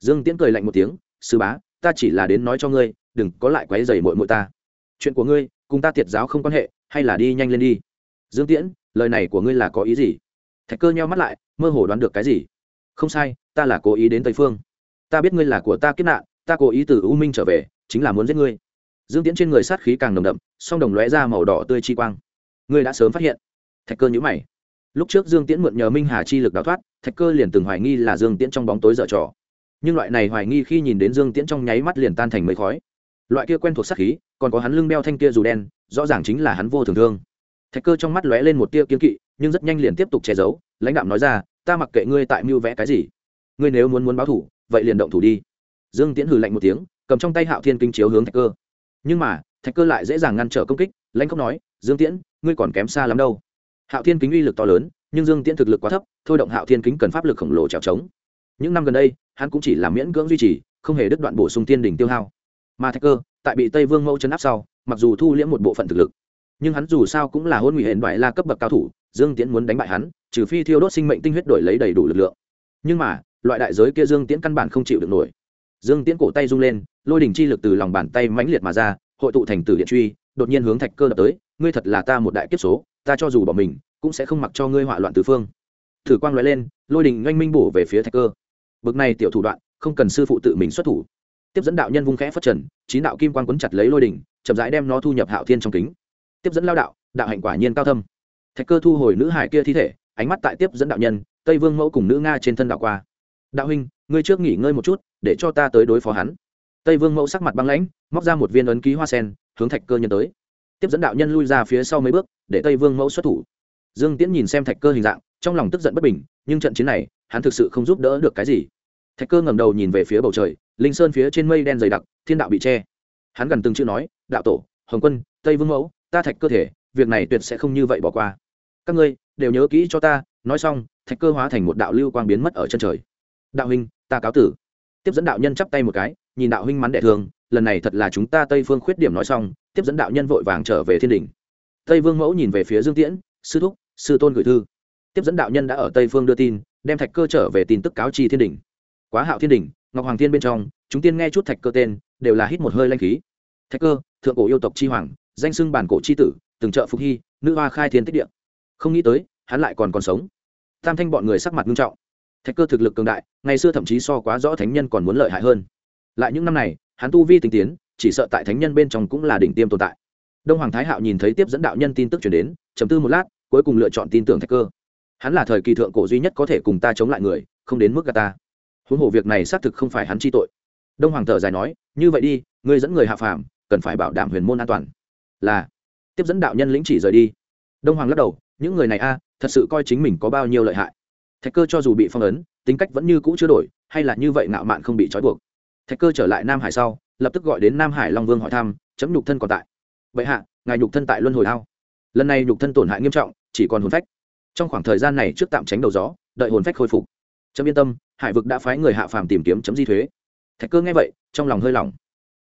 Dương tiễn cười lạnh một tiếng, sư bá, ta chỉ là đến nói cho ngươi, đừng có lại quấy dày mội mội ta. Chuyện của ngươi, cùng ta tiệt giáo không quan hệ, hay là đi nhanh lên đi? Dương tiễn, lời này của ngươi là có ý gì? Thạch cơ nheo mắt lại, mơ hồ đoán được cái gì. Không sai, ta là cố ý đến tây phương. Ta biết ngươi là của ta kiếp nạn, ta cố ý từ u minh trở về chính là muốn giết ngươi. Dương tiễn trên người sát khí càng nồng đậm, song đồng lóe ra màu đỏ tươi chi quang. Ngươi đã sớm phát hiện. Thạch cơ nhữ mày. Lúc trước dương tiễn mượn nhờ minh hà chi lực đào thoát, thạch cơ liền từng hoài nghi là dương tiễn trong bóng tối dở trò. Nhưng loại này hoài nghi khi nhìn đến dương tiễn trong nháy mắt liền tan thành mấy khói. Loại kia quen thuộc sát khí, còn có hắn lưng đeo thanh kia dù đen, rõ ràng chính là hắn vô thường thương. Thạch cơ trong mắt lóe lên một tia kiếm kỵ, nhưng rất nhanh liền tiếp tục che giấu, lãnh đạo nói ra, ta mặc kệ ngươi tại mưu vẽ cái gì. Ngươi nếu muốn muốn báo thủ, vậy liền động thủ đi. Dương tiễn hừ lạnh một tiếng cầm trong tay hạo thiên kinh chiếu hướng thạch cơ. Nhưng mà, thạch cơ lại dễ dàng ngăn trở công kích, lãnh không nói, dương tiễn, ngươi còn kém xa lắm đâu. Hạo thiên kính uy lực to lớn, nhưng dương tiễn thực lực quá thấp, thôi động hạo thiên kính cần pháp lực khổng lồ trèo trống. Những năm gần đây, hắn cũng chỉ làm miễn cưỡng duy trì, không hề đứt đoạn bổ sung tiên đỉnh tiêu hao. Mà thạch cơ, tại bị tây vương mẫu chấn áp sau, mặc dù thu liễm một bộ phận thực lực, nhưng hắn dù sao cũng là hôn nguy hển đoại la cấp bậc cao thủ, dương tiễn muốn đánh bại hắn, trừ phi thiêu đốt sinh mệnh tinh huyết đổi lấy đầy đủ lực lượng. Nhưng mà, loại đại giới kia dương tiễn căn bản không chịu được nổi dương tiễn cổ tay rung lên, lôi đỉnh chi lực từ lòng bàn tay mãnh liệt mà ra, hội tụ thành tử điện truy, đột nhiên hướng thạch cơ đập tới, ngươi thật là ta một đại kiếp số, ta cho dù bỏ mình, cũng sẽ không mặc cho ngươi hỏa loạn tứ phương. Thử quang loại lên, lôi đình oanh minh bổ về phía thạch cơ. Bực này tiểu thủ đoạn, không cần sư phụ tự mình xuất thủ. Tiếp dẫn đạo nhân vung khẽ phất trần, chín đạo kim quan quấn chặt lấy lôi đình chậm rãi đem nó thu nhập hạo thiên trong kính. Tiếp dẫn lao đạo đạo hạnh quả nhiên cao thâm. Thạch cơ thu hồi nữ hải kia thi thể, ánh mắt tại tiếp dẫn đạo nhân, tây vương mẫu cùng nữ nga trên thân đạo qua. Đạo huynh ngươi trước nghỉ ngơi một chút, để cho ta tới đối phó hắn. Tây vương mẫu sắc mặt băng lãnh, móc ra một viên ấn ký hoa sen, hướng thạch cơ nhân tới. Tiếp dẫn đạo nhân lui ra phía sau mấy bước, để tây vương mẫu xuất thủ. Dương tiễn nhìn xem thạch cơ hình dạng, trong lòng tức giận bất bình, nhưng trận chiến này, hắn thực sự không giúp đỡ được cái gì. Thạch cơ ngẩng đầu nhìn về phía bầu trời, linh sơn phía trên mây đen dày đặc, thiên đạo bị che. Hắn gần từng chữ nói, đạo tổ, hồng quân, tây vương mẫu, ta thạch cơ thể, việc này tuyệt sẽ không như vậy bỏ qua. Các ngươi đều nhớ kỹ cho ta, nói xong, thạch cơ hóa thành một đạo lưu quang biến mất ở chân trời. Đạo huynh ta cáo tử. Tiếp dẫn đạo nhân chắp tay một cái, nhìn đạo huynh mắn đệ thường lần này thật là chúng ta tây phương khuyết điểm nói xong, tiếp dẫn đạo nhân vội vàng trở về thiên đình. Tây vương mẫu nhìn về phía dương tiễn, sư thúc, sư tôn gửi thư. Tiếp dẫn đạo nhân đã ở tây phương đưa tin, đem thạch cơ trở về tin tức cáo chi thiên đình. Quá hạo thiên đình, ngọc hoàng thiên bên trong, chúng tiên nghe chút thạch cơ tên, đều là hít một hơi lanh khí. Thạch cơ, thượng cổ yêu tộc chi hoàng, danh xưng bản cổ chi tử, từng trợ phục hy, nữ hoa khai thiên tích địa. Không nghĩ tới, hắn lại còn còn sống. Tam thanh bọn người sắc mặt nghiêm trọng thạch cơ thực lực cường đại, ngày xưa thậm chí so quá rõ thánh nhân còn muốn lợi hại hơn. Lại những năm này, hắn tu vi tinh tiến, chỉ sợ tại thánh nhân bên trong cũng là đỉnh tiêm tồn tại. Đông hoàng thái hạo nhìn thấy tiếp dẫn đạo nhân tin tức chuyển đến chấm tư một lát, cuối cùng lựa chọn tin tưởng thạch cơ. Hắn là thời kỳ thượng cổ duy nhất có thể cùng ta chống lại người, không đến mức gà ta. Huống hồ việc này xác thực không phải hắn chi tội. Đông hoàng thở dài nói, như vậy đi, ngươi dẫn người hạ phàm, cần phải bảo đảm huyền môn an toàn. Là. Tiếp dẫn đạo nhân lĩnh chỉ rời đi. Đông hoàng lắc đầu, những người này a, thật sự coi chính mình có bao nhiêu lợi hại thạch cơ cho dù bị phong ấn, tính cách vẫn như cũ chưa đổi, hay là như vậy ngạo mạn không bị trói buộc. Thạch cơ trở lại nam hải sau, lập tức gọi đến nam hải long vương hỏi thăm, chấm nhục thân còn tại? Vậy hạ, ngài nhục thân tại luân hồi ao. Lần này nhục thân tổn hại nghiêm trọng, chỉ còn hồn phách. Trong khoảng thời gian này trước tạm tránh đầu gió, đợi hồn phách khôi phục. Chấm yên tâm, hải vực đã phái người hạ phàm tìm kiếm chấm di thuế. Thạch cơ nghe vậy, trong lòng hơi lỏng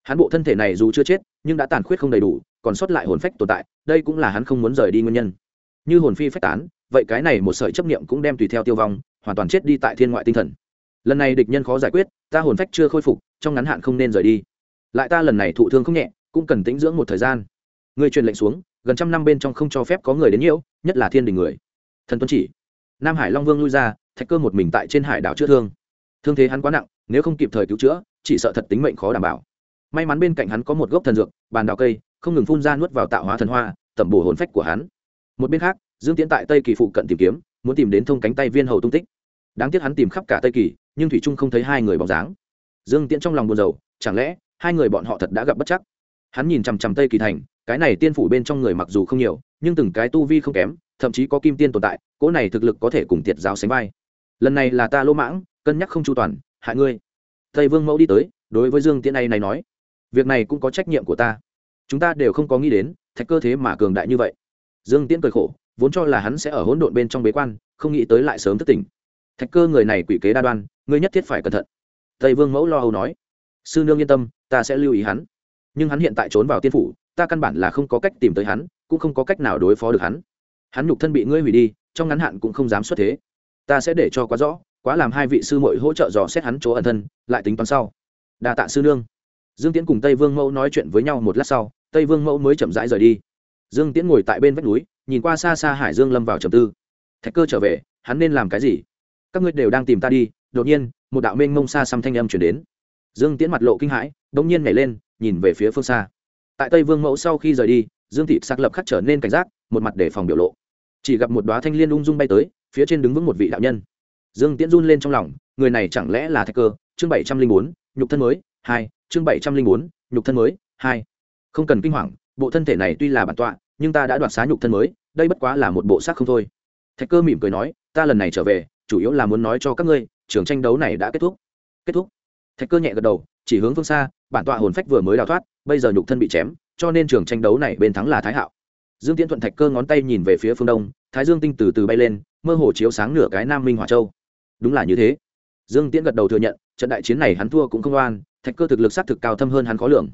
hắn bộ thân thể này dù chưa chết, nhưng đã tàn khuyết không đầy đủ, còn sót lại hồn phách tồn tại, đây cũng là hắn không muốn rời đi nguyên nhân. Như hồn phi phách tán vậy cái này một sợi chấp niệm cũng đem tùy theo tiêu vong, hoàn toàn chết đi tại thiên ngoại tinh thần. Lần này địch nhân khó giải quyết, ta hồn phách chưa khôi phục, trong ngắn hạn không nên rời đi. Lại ta lần này thụ thương không nhẹ, cũng cần tĩnh dưỡng một thời gian. Người truyền lệnh xuống, gần trăm năm bên trong không cho phép có người đến nhiễu, nhất là thiên đình người. Thần tuân chỉ. Nam hải long vương lui ra, thạch cơ một mình tại trên hải đảo chữa thương. Thương thế hắn quá nặng, nếu không kịp thời cứu chữa, chỉ sợ thật tính mệnh khó đảm bảo. May mắn bên cạnh hắn có một gốc thần dược, bàn đào cây, không ngừng phun ra nuốt vào tạo hóa thần hoa, tẩm bổ hồn phách của hắn. Một bên khác dương tiến tại tây kỳ phụ cận tìm kiếm, muốn tìm đến thông cánh tay viên hầu tung tích. Đáng tiếc hắn tìm khắp cả tây kỳ, nhưng thủy trung không thấy hai người bóng dáng. Dương tiễn trong lòng buồn rầu, chẳng lẽ hai người bọn họ thật đã gặp bất chắc? Hắn nhìn chằm chằm tây kỳ thành, cái này tiên phủ bên trong người mặc dù không nhiều, nhưng từng cái tu vi không kém, thậm chí có kim tiên tồn tại, cỗ này thực lực có thể cùng tiệt giáo sánh vai. Lần này là ta lỗ mãng, cân nhắc không chu toàn hạ ngươi. Tây vương mẫu đi tới, đối với dương tiễn này này nói, việc này cũng có trách nhiệm của ta. Chúng ta đều không có nghĩ đến, thạch cơ thế mà cường đại như vậy. Dương tiễn cười khổ vốn cho là hắn sẽ ở hỗn độn bên trong bế quan, không nghĩ tới lại sớm thức tỉnh. Thạch cơ người này quỷ kế đa đoan, ngươi nhất thiết phải cẩn thận. Tây vương mẫu lo âu nói. Sư nương yên tâm, ta sẽ lưu ý hắn. Nhưng hắn hiện tại trốn vào tiên phủ, ta căn bản là không có cách tìm tới hắn, cũng không có cách nào đối phó được hắn. Hắn nhục thân bị ngươi hủy đi, trong ngắn hạn cũng không dám xuất thế. Ta sẽ để cho quá rõ, quá làm hai vị sư muội hỗ trợ dò xét hắn chỗ ẩn thân, lại tính toán sau. Đa tạ sư nương. Dương tiễn cùng tây vương mẫu nói chuyện với nhau một lát sau, tây vương mẫu mới chậm rãi rời đi. Dương tiễn ngồi tại bên vách núi nhìn qua xa xa hải dương lâm vào trầm tư. Thạch cơ trở về, hắn nên làm cái gì? Các ngươi đều đang tìm ta đi. Đột nhiên, một đạo mênh mông xa xăm thanh âm chuyển đến. Dương tiễn mặt lộ kinh hãi đ ỗ n g nhiên nhảy lên, nhìn về phía phương xa. Tại tây vương mẫu sau khi rời đi, dương thị xác lập khắc trở nên cảnh giác, một mặt để phòng biểu lộ. Chỉ gặp một đoá thanh liên ung dung bay tới, phía trên đứng vững một vị đạo nhân. Dương tiễn run lên trong lòng, người này chẳng lẽ là thạch cơ? Chương bảy trăm linh bốn, nhục thân mới, hai, chương bảy trăm linh bốn, nhục thân mới, hai. Không cần kinh hoàng, bộ thân thể này tuy là bản tọa nhưng ta đã đoạt xá nhục thân mới, đây bất quá là một bộ xác không thôi. Thạch cơ mỉm cười nói, ta lần này trở về, chủ yếu là muốn nói cho các ngươi, trường tranh đấu này đã kết thúc. Kết thúc. Thạch cơ nhẹ gật đầu, chỉ hướng phương xa, bản tọa hồn phách vừa mới đào thoát, bây giờ nhục thân bị chém, cho nên trường tranh đấu này bên thắng là thái hạo. Dương tiễn thuận thạch cơ ngón tay nhìn về phía phương đông, thái dương tinh từ từ bay lên, mơ hồ chiếu sáng nửa cái nam minh hỏa châu. Đúng là như thế. Dương tiễn gật đầu thừa nhận, trận đại chiến này hắn thua cũng không oan, thạch cơ thực lực s á t thực cao thâm hơn hắn khó lường.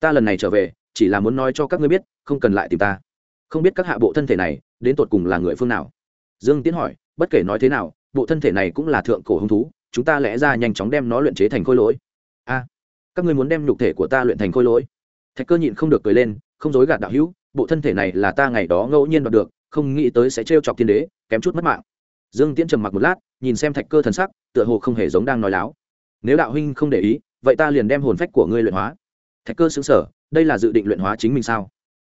Ta lần này trở về chỉ là muốn nói cho các ngươi biết, không cần lại tìm ta. Không biết các hạ bộ thân thể này, đến tột cùng là người phương nào? Dương tiến hỏi, bất kể nói thế nào, bộ thân thể này cũng là thượng cổ hứng thú, chúng ta lẽ ra nhanh chóng đem nó luyện chế thành khôi lỗi. A, các ngươi muốn đem nhục thể của ta luyện thành khôi lỗi? Thạch cơ nhịn không được cười lên, không dối gạt đạo hữu, bộ thân thể này là ta ngày đó ngẫu nhiên đoạt được, không nghĩ tới sẽ trêu chọc thiên đế, kém chút mất mạng. Dương tiễn trầm mặc một lát, nhìn xem thạch cơ thần sắc, tựa hồ không hề giống đang nói láo. Nếu đạo huynh không để ý, vậy ta liền đem hồn phách của ngươi luyện hóa thạch cơ xứng sở, đây là dự định luyện hóa chính mình sao?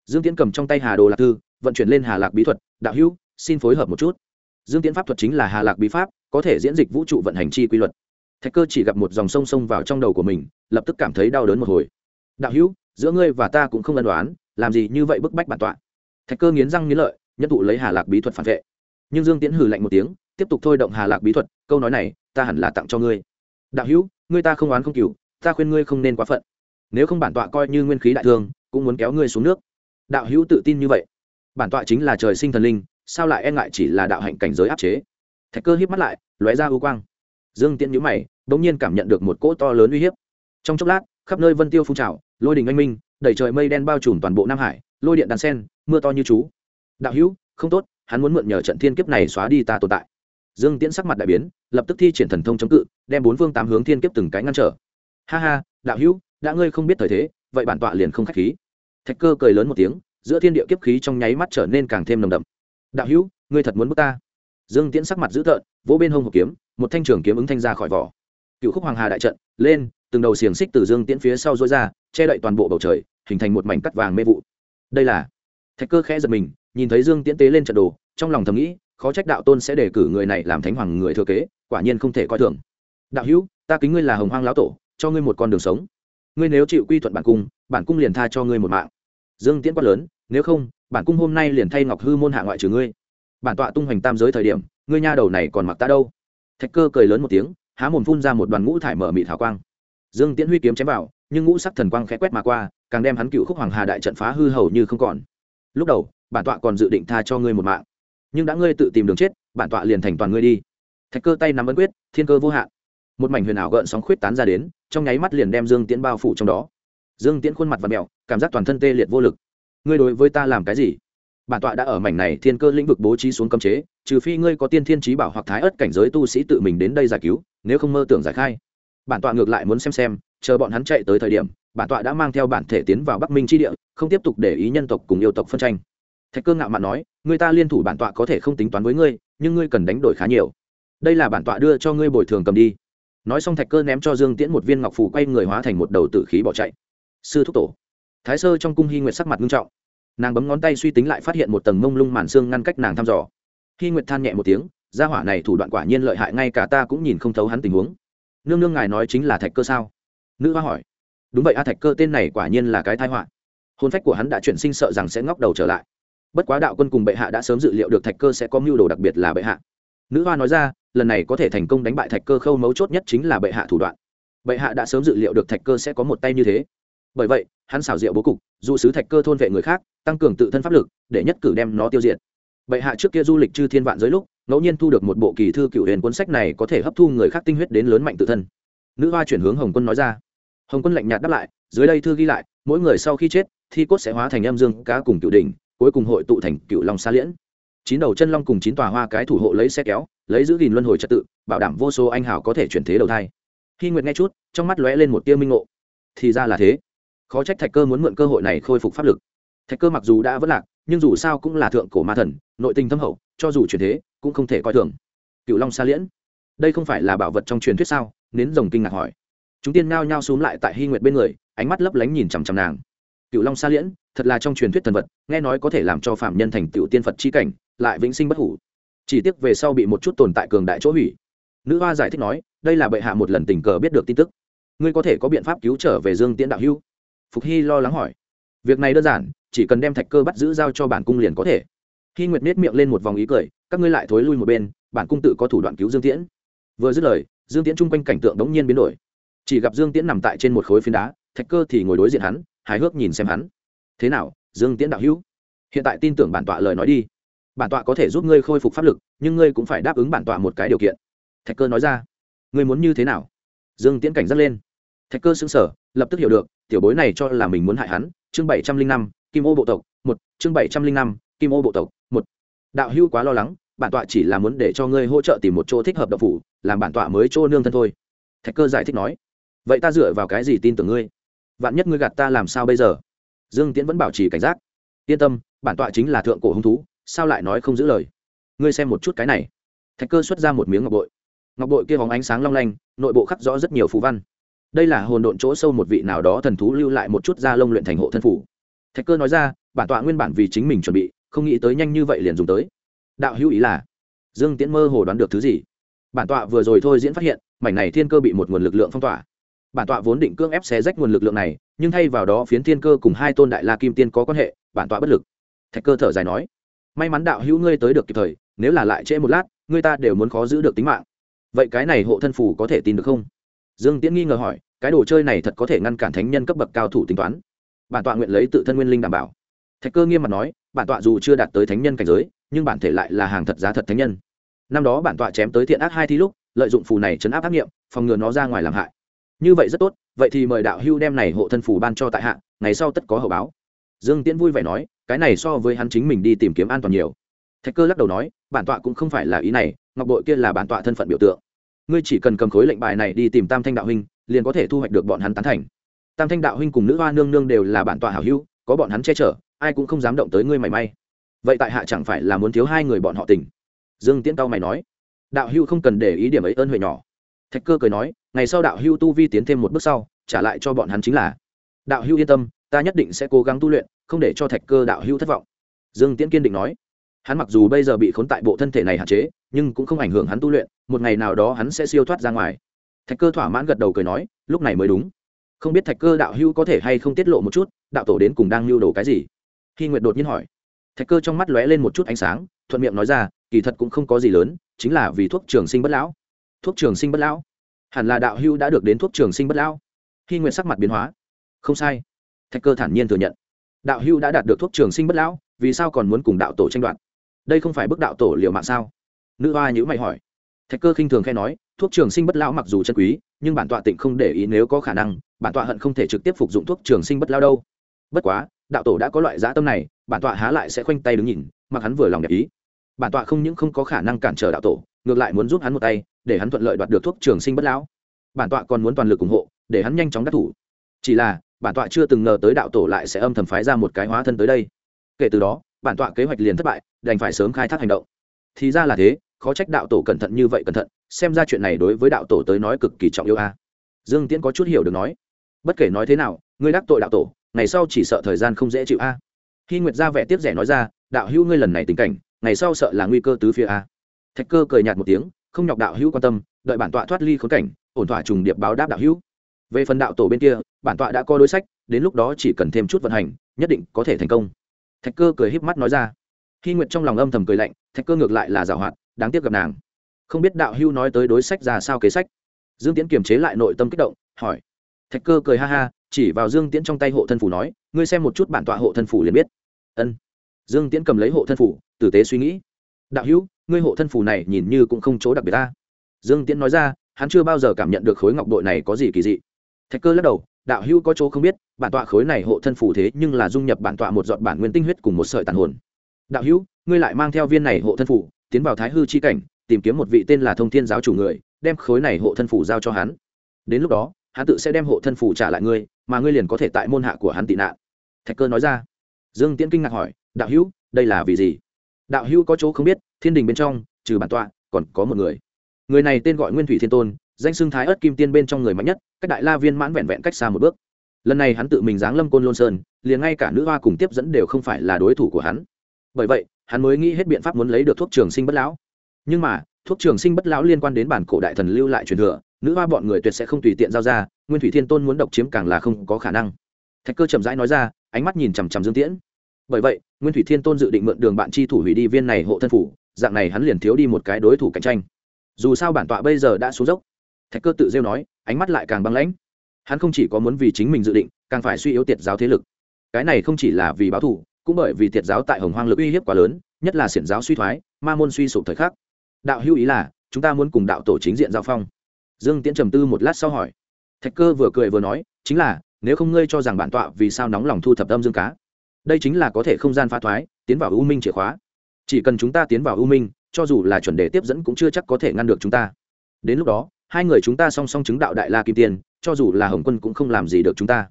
Dương tiễn cầm trong tay hà đồ lạc thư, vận chuyển lên hà lạc bí thuật, đạo hữu, xin phối hợp một chút. Dương tiễn pháp thuật chính là hà lạc bí pháp, có thể diễn dịch vũ trụ vận hành chi quy luật. Thạch cơ chỉ gặp một dòng sông sông vào trong đầu của mình, lập tức cảm thấy đau đớn một hồi. Đạo hữu, giữa ngươi và ta cũng không ân đoán làm gì như vậy bức bách bản tọa? Thạch cơ nghiến răng nghiến lợi nhất thụ lấy hà lạc bí thuật phản vệ. Nhưng dương tiễn hừ lạnh một tiếng, tiếp tục thôi động hà lạc bí thuật, câu nói này, ta hẳn là tặng cho ngươi. Đạo hữu, ngươi ta không oán không cừu, ta khuyên ngươi không nên quá phận nếu không bản tọa coi như nguyên khí đại thương, cũng muốn kéo ngươi xuống nước. Đạo hữu tự tin như vậy. Bản tọa chính là trời sinh thần linh, sao lại e ngại chỉ là đạo hạnh cảnh giới áp chế? Thạch cơ híp mắt lại, lóe ra ưu quang. Dương tiễn nhíu mày, bỗng nhiên cảm nhận được một cỗ to lớn uy hiếp. Trong chốc lát, khắp nơi vân tiêu phun trào, lôi đình anh minh đẩy trời mây đen bao trùm toàn bộ nam hải, lôi điện đàn sen, mưa to như chú. Đạo hữu, không tốt, hắn muốn mượn nhờ trận thiên kiếp này xóa đi ta tồn tại. Dương tiễn sắc mặt đại biến, lập tức thi triển thần thông chống cự, đem bốn phương tám hướng thiên kiếp từng cái ngăn trở. Ha ha, đạo hữu đã ngươi không biết thời thế, vậy bản tọa liền không khách khí. Thạch cơ cười lớn một tiếng, giữa thiên địa kiếp khí trong nháy mắt trở nên càng thêm nồng đậm. Đạo hữu, ngươi thật muốn bước ta? Dương tiễn sắc mặt dữ tợn, vỗ bên hông hộp kiếm, một thanh trường kiếm ứng thanh ra khỏi vỏ. Cựu khúc hoàng hà đại trận, lên, từng đầu xiềng xích từ dương tiễn phía sau dối ra, che đậy toàn bộ bầu trời, hình thành một mảnh cắt vàng mê vụ. Đây là, thạch cơ khẽ giật mình, nhìn thấy dương tiễn tế lên trận đồ, trong lòng thầm nghĩ, khó trách đạo tôn sẽ đề cử người này làm thánh hoàng người thừa kế, quả nhiên không thể coi thường. Đạo hữu, ta kính ngươi là hồng hoang lão tổ, cho ngươi một con đường sống ngươi nếu chịu quy thuận bản cung bản cung liền tha cho ngươi một mạng. Dương tiễn quát lớn, nếu không, bản cung hôm nay liền thay ngọc hư môn hạ ngoại trừ ngươi. Bản tọa tung hoành tam giới thời điểm, ngươi nha đầu này còn mặc ta đâu? Thạch cơ cười lớn một tiếng, há mồm phun ra một đoàn ngũ thải mở mị thảo quang. Dương tiễn huy kiếm chém vào, nhưng ngũ sắc thần quang khẽ quét mà qua, càng đem hắn cựu khúc hoàng hà đại trận phá hư hầu như không còn. Lúc đầu, bản tọa còn dự định tha cho ngươi một mạng. Nhưng đã ngươi tự tìm đường chết, bản tọa liền thành toàn ngươi đi. Thạch cơ tay nắm ấn quyết, thiên cơ vô hạn. Một mảnh huyền ảo gợn sóng khuyết tán ra đến trong nháy mắt liền đem dương tiễn bao phủ trong đó. Dương tiễn khuôn mặt và mẹo cảm giác toàn thân tê liệt vô lực. Ngươi đối với ta làm cái gì? Bản tọa đã ở mảnh này thiên cơ lĩnh vực bố trí xuống cấm chế, trừ phi ngươi có tiên thiên trí bảo hoặc thái ớt cảnh giới tu sĩ tự mình đến đây giải cứu, nếu không mơ tưởng giải khai. Bản tọa ngược lại muốn xem xem, chờ bọn hắn chạy tới thời điểm, bản tọa đã mang theo bản thể tiến vào bắc minh tri địa, không tiếp tục để ý nhân tộc cùng yêu tộc phân tranh. Thạch Cương ngạo mạn nói, người ta liên thủ bản tọa có thể không tính toán với ngươi, nhưng ngươi cần đánh đổi khá nhiều. Đây là bản tọa đưa cho ngươi bồi thường cầm đi nói xong thạch cơ ném cho dương tiễn một viên ngọc phù quay người hóa thành một đầu tử khí bỏ chạy. Sư thúc tổ. Thái sơ trong cung hy nguyệt sắc mặt nghiêm trọng. Nàng bấm ngón tay suy tính lại phát hiện một tầng mông lung màn xương ngăn cách nàng thăm dò. Hy nguyệt than nhẹ một tiếng, gia hỏa này thủ đoạn quả nhiên lợi hại, ngay cả ta cũng nhìn không thấu hắn tình huống. Nương nương ngài nói chính là thạch cơ sao? Nữ hoa hỏi. Đúng vậy a, thạch cơ tên này quả nhiên là cái thái họa. Hôn phách của hắn đã chuyển sinh sợ rằng sẽ ngóc đầu trở lại. Bất quá đạo quân cùng bệ hạ đã sớm dự liệu được thạch cơ sẽ có mưu đồ đặc biệt là bệ hạ. Nữ hoa nói ra lần này có thể thành công đánh bại thạch cơ khâu mấu chốt nhất chính là bệ hạ thủ đoạn. Bệ hạ đã sớm dự liệu được thạch cơ sẽ có một tay như thế. Bởi vậy, hắn xảo diệu bố cục, dụ sứ thạch cơ thôn vệ người khác, tăng cường tự thân pháp lực, để nhất cử đem nó tiêu diệt. Bệ hạ trước kia du lịch chư thiên vạn giới lúc, ngẫu nhiên thu được một bộ kỳ thư cựu huyền cuốn sách này có thể hấp thu người khác tinh huyết đến lớn mạnh tự thân. Nữ hoa chuyển hướng hồng quân nói ra. Hồng quân lạnh nhạt đáp lại, dưới đây thư ghi lại, mỗi người sau khi chết, thi cốt sẽ hóa thành âm dương cá cùng cựu đỉnh, cuối cùng hội tụ thành cựu long xa liễn. Chín đầu chân long cùng chín tòa hoa cái thủ hộ lấy xe kéo lấy giữ gìn luân hồi trật tự, bảo đảm vô số anh hào có thể chuyển thế đầu thai. Khi nguyệt nghe chút, trong mắt lóe lên một tia minh ngộ. Thì ra là thế. Khó trách thạch cơ muốn mượn cơ hội này khôi phục pháp lực. Thạch cơ mặc dù đã vất lạc, nhưng dù sao cũng là thượng cổ ma thần, nội tình thâm hậu, cho dù chuyển thế, cũng không thể coi thường. Cựu long xa liễn. Đây không phải là bảo vật trong truyền thuyết sao? Nến rồng kinh ngạc hỏi. Chúng tiên nao nhao xúm lại tại hy nguyệt bên người, ánh mắt lấp lánh nhìn chằm chằm nàng. Cựu long xa liễn, thật là trong truyền thuyết thần vật, nghe nói có thể làm cho phạm nhân thành cựu tiên phật chi cảnh, lại vĩnh sinh bất hủ chỉ tiếc về sau bị một chút tồn tại cường đại chỗ hủy. Nữ hoa giải thích nói, đây là bệ hạ một lần tình cờ biết được tin tức. Ngươi có thể có biện pháp cứu trở về dương tiễn đạo hưu? Phục hy lo lắng hỏi. Việc này đơn giản, chỉ cần đem thạch cơ bắt giữ giao cho bản cung liền có thể. Khi nguyệt nết miệng lên một vòng ý cười, các ngươi lại thối lui một bên, bản cung tự có thủ đoạn cứu dương tiễn. Vừa dứt lời, dương tiễn chung quanh cảnh tượng đống nhiên biến đổi. Chỉ gặp dương tiễn nằm tại trên một khối phiến đá, thạch cơ thì ngồi đối diện hắn, hài hước nhìn xem hắn. Thế nào, dương tiễn đạo hữu hiện tại tin tưởng bản tọa lời nói đi bản tọa có thể giúp ngươi khôi phục pháp lực, nhưng ngươi cũng phải đáp ứng bản tọa một cái điều kiện. Thạch cơ nói ra. Ngươi muốn như thế nào? Dương tiễn cảnh dắt lên. Thạch cơ xứng sở lập tức hiểu được, tiểu bối này cho là mình muốn hại hắn. Chương bảy trăm linh năm, kim ô bộ tộc, một. Chương bảy trăm linh năm, kim ô bộ tộc, một. Đạo hữu quá lo lắng, bản tọa chỉ là muốn để cho ngươi hỗ trợ tìm một chỗ thích hợp đậu phủ, làm bản tọa mới chỗ nương thân thôi. Thạch cơ giải thích nói. Vậy ta dựa vào cái gì tin tưởng ngươi? Vạn nhất ngươi gạt ta làm sao bây giờ? Dương tiễn vẫn bảo trì cảnh giác. Yên tâm, bản tọa chính là thượng cổ hung thú sao lại nói không giữ lời? Ngươi xem một chút cái này. Thạch cơ xuất ra một miếng ngọc bội. Ngọc bội kia hóng ánh sáng long lanh, nội bộ khắc rõ rất nhiều phù văn. Đây là hồn độn chỗ sâu một vị nào đó thần thú lưu lại một chút da lông luyện thành hộ thân phủ thạch cơ nói ra, bản tọa nguyên bản vì chính mình chuẩn bị, không nghĩ tới nhanh như vậy liền dùng tới. Đạo hữu ý là, dương tiễn mơ hồ đoán được thứ gì? Bản tọa vừa rồi thôi diễn phát hiện, mảnh này thiên cơ bị một nguồn lực lượng phong tỏa. Bản tọa vốn định cưỡng ép xé rách nguồn lực lượng này, nhưng thay vào đó phiến thiên cơ cùng hai tôn đại la kim tiên có quan hệ, bản tọa bất lực. Thạch cơ thở dài nói may mắn đạo hữu ngươi tới được kịp thời, nếu là lại trễ một lát, ngươi ta đều muốn khó giữ được tính mạng. Vậy cái này hộ thân phủ có thể tin được không? Dương tiễn nghi ngờ hỏi, cái đồ chơi này thật có thể ngăn cản thánh nhân cấp bậc cao thủ tính toán. Bản tọa nguyện lấy tự thân nguyên linh đảm bảo. Thạch cơ nghiêm mặt nói, bản tọa dù chưa đạt tới thánh nhân cảnh giới, nhưng bản thể lại là hàng thật giá thật thánh nhân. Năm đó bản tọa chém tới thiện ác hai thi lúc, lợi dụng phù này chấn áp ác nghiệm phòng ngừa nó ra ngoài làm hại. Như vậy rất tốt, vậy thì mời đạo hưu đem này hộ thân phù ban cho tại hạ, ngày sau tất có hậu báo. Dương tiễn vui vẻ nói cái này so với hắn chính mình đi tìm kiếm an toàn nhiều. Thạch cơ lắc đầu nói, bản tọa cũng không phải là ý này, ngọc bội kia là bản tọa thân phận biểu tượng. Ngươi chỉ cần cầm khối lệnh bài này đi tìm tam thanh đạo huynh, liền có thể thu hoạch được bọn hắn tán thành. Tam thanh đạo huynh cùng nữ hoa nương nương đều là bản tọa hảo hữu, có bọn hắn che chở, ai cũng không dám động tới ngươi mảy may. Vậy tại hạ chẳng phải là muốn thiếu hai người bọn họ tình? Dương tiễn cao mày nói. Đạo hữu không cần để ý điểm ấy ơn huệ nhỏ. Thạch cơ cười nói, ngày sau đạo hữu tu vi tiến thêm một bước sau, trả lại cho bọn hắn chính là. Đạo hữu yên tâm, ta nhất định sẽ cố gắng tu luyện không để cho thạch cơ đạo hữu thất vọng. Dương tiễn kiên định nói, hắn mặc dù bây giờ bị khốn tại bộ thân thể này hạn chế, nhưng cũng không ảnh hưởng hắn tu luyện, một ngày nào đó hắn sẽ siêu thoát ra ngoài. Thạch cơ thỏa mãn gật đầu cười nói, lúc này mới đúng. Không biết thạch cơ đạo hữu có thể hay không tiết lộ một chút, đạo tổ đến cùng đang lưu đồ cái gì? Khi nguyệt đột nhiên hỏi. Thạch cơ trong mắt lóe lên một chút ánh sáng, thuận miệng nói ra, kỳ thật cũng không có gì lớn, chính là vì thuốc trường sinh bất lão. Thuốc trường sinh bất lão? Hẳn là đạo hữu đã được đến thuốc trường sinh bất lão. Khi nguyệt sắc mặt biến hóa. Không sai. Thạch cơ thản nhiên thừa nhận đạo Hưu đã đạt được thuốc trường sinh bất lão, vì sao còn muốn cùng đạo tổ tranh đoạt? Đây không phải bức đạo tổ liều mạng sao? Nữ hoa nhữ mày hỏi. Thạch cơ khinh thường khe nói, thuốc trường sinh bất lão mặc dù chân quý, nhưng bản tọa tịnh không để ý nếu có khả năng, bản tọa hận không thể trực tiếp phục dụng thuốc trường sinh bất lão đâu. Bất quá, đạo tổ đã có loại dã tâm này, bản tọa há lại sẽ khoanh tay đứng nhìn, mặc hắn vừa lòng đẹp ý. Bản tọa không những không có khả năng cản trở đạo tổ, ngược lại muốn giúp hắn một tay, để hắn thuận lợi đoạt được thuốc trường sinh bất lão. Bản tọa còn muốn toàn lực ủng hộ, để hắn nhanh chóng đắc thủ. Chỉ là bản tọa chưa từng ngờ tới đạo tổ lại sẽ âm thầm phái ra một cái hóa thân tới đây. Kể từ đó, bản tọa kế hoạch liền thất bại, đành phải sớm khai thác hành động. Thì ra là thế, khó trách đạo tổ cẩn thận như vậy cẩn thận, xem ra chuyện này đối với đạo tổ tới nói cực kỳ trọng yêu a. Dương tiễn có chút hiểu được nói, bất kể nói thế nào, ngươi đắc tội đạo tổ, ngày sau chỉ sợ thời gian không dễ chịu a. Khi nguyệt ra vẻ tiếp rẻ nói ra, đạo hữu ngươi lần này tình cảnh, ngày sau sợ là nguy cơ tứ phía a. Thạch cơ cười nhạt một tiếng, không nhọc đạo hữu quan tâm, đợi bản tọa thoát ly khốn cảnh, ổn thỏa trùng điệp báo đáp đạo hữu về phần đạo tổ bên kia, bản tọa đã có đối sách, đến lúc đó chỉ cần thêm chút vận hành, nhất định có thể thành công. Thạch cơ cười híp mắt nói ra. Khi nguyệt trong lòng âm thầm cười lạnh, thạch cơ ngược lại là giảo hoạt, đáng tiếc gặp nàng. Không biết đạo hưu nói tới đối sách ra sao kế sách. Dương tiễn kiềm chế lại nội tâm kích động, hỏi. Thạch cơ cười ha ha, chỉ vào dương tiễn trong tay hộ thân phủ nói, ngươi xem một chút bản tọa hộ thân phủ liền biết. Ân. Dương tiễn cầm lấy hộ thân phủ, tử tế suy nghĩ. Đạo hữu, ngươi hộ thân phủ này nhìn như cũng không chỗ đặc biệt ta. Dương tiễn nói ra, hắn chưa bao giờ cảm nhận được khối ngọc đội này có gì kỳ dị thạch cơ lắc đầu, đạo hữu có chỗ không biết, bản tọa khối này hộ thân phủ thế nhưng là dung nhập bản tọa một giọt bản nguyên tinh huyết cùng một sợi tàn hồn. Đạo hữu, ngươi lại mang theo viên này hộ thân phủ, tiến vào thái hư chi cảnh, tìm kiếm một vị tên là thông thiên giáo chủ người, đem khối này hộ thân phủ giao cho hắn. Đến lúc đó, hắn tự sẽ đem hộ thân phủ trả lại ngươi, mà ngươi liền có thể tại môn hạ của hắn tị nạn. Thạch cơ nói ra. Dương tiễn kinh ngạc hỏi, đạo hữu, đây là vì gì? Đạo hữu có chỗ không biết, thiên đình bên trong, trừ bản tọa, còn có một người. Người này tên gọi nguyên thủy thiên tôn danh xưng thái ớt kim tiên bên trong người mạnh nhất, cách đại la viên mãn vẹn vẹn cách xa một bước. Lần này hắn tự mình giáng lâm côn lôn sơn, liền ngay cả nữ hoa cùng tiếp dẫn đều không phải là đối thủ của hắn. Bởi vậy, hắn mới nghĩ hết biện pháp muốn lấy được thuốc trường sinh bất lão. Nhưng mà, thuốc trường sinh bất lão liên quan đến bản cổ đại thần lưu lại truyền thừa, nữ hoa bọn người tuyệt sẽ không tùy tiện giao ra, nguyên thủy thiên tôn muốn độc chiếm càng là không có khả năng. Thạch cơ chậm rãi nói ra, ánh mắt nhìn chằm chằm dương tiễn. Bởi vậy, nguyên thủy thiên tôn dự định mượn đường bạn chi thủ hủy đi viên này hộ thân phủ, dạng này hắn liền thiếu đi một cái đối thủ cạnh tranh. Dù sao bản tọa bây giờ đã xuống dốc thạch cơ tự rêu nói, ánh mắt lại càng băng lãnh. Hắn không chỉ có muốn vì chính mình dự định, càng phải suy yếu tiệt giáo thế lực. Cái này không chỉ là vì báo thù, cũng bởi vì tiệt giáo tại hồng hoang lực uy hiếp quá lớn, nhất là xiển giáo suy thoái, ma môn suy sụp thời khắc. Đạo hữu ý là, chúng ta muốn cùng đạo tổ chính diện giao phong. Dương tiễn trầm tư một lát sau hỏi. Thạch cơ vừa cười vừa nói, chính là, nếu không ngươi cho rằng bản tọa vì sao nóng lòng thu thập âm dương cá, đây chính là có thể không gian phá thoái, tiến vào u minh chìa khóa. Chỉ cần chúng ta tiến vào u minh, cho dù là chuẩn đề tiếp dẫn cũng chưa chắc có thể ngăn được chúng ta. Đến lúc đó hai người chúng ta song song chứng đạo đại la kim tiên, cho dù là hồng quân cũng không làm gì được chúng ta.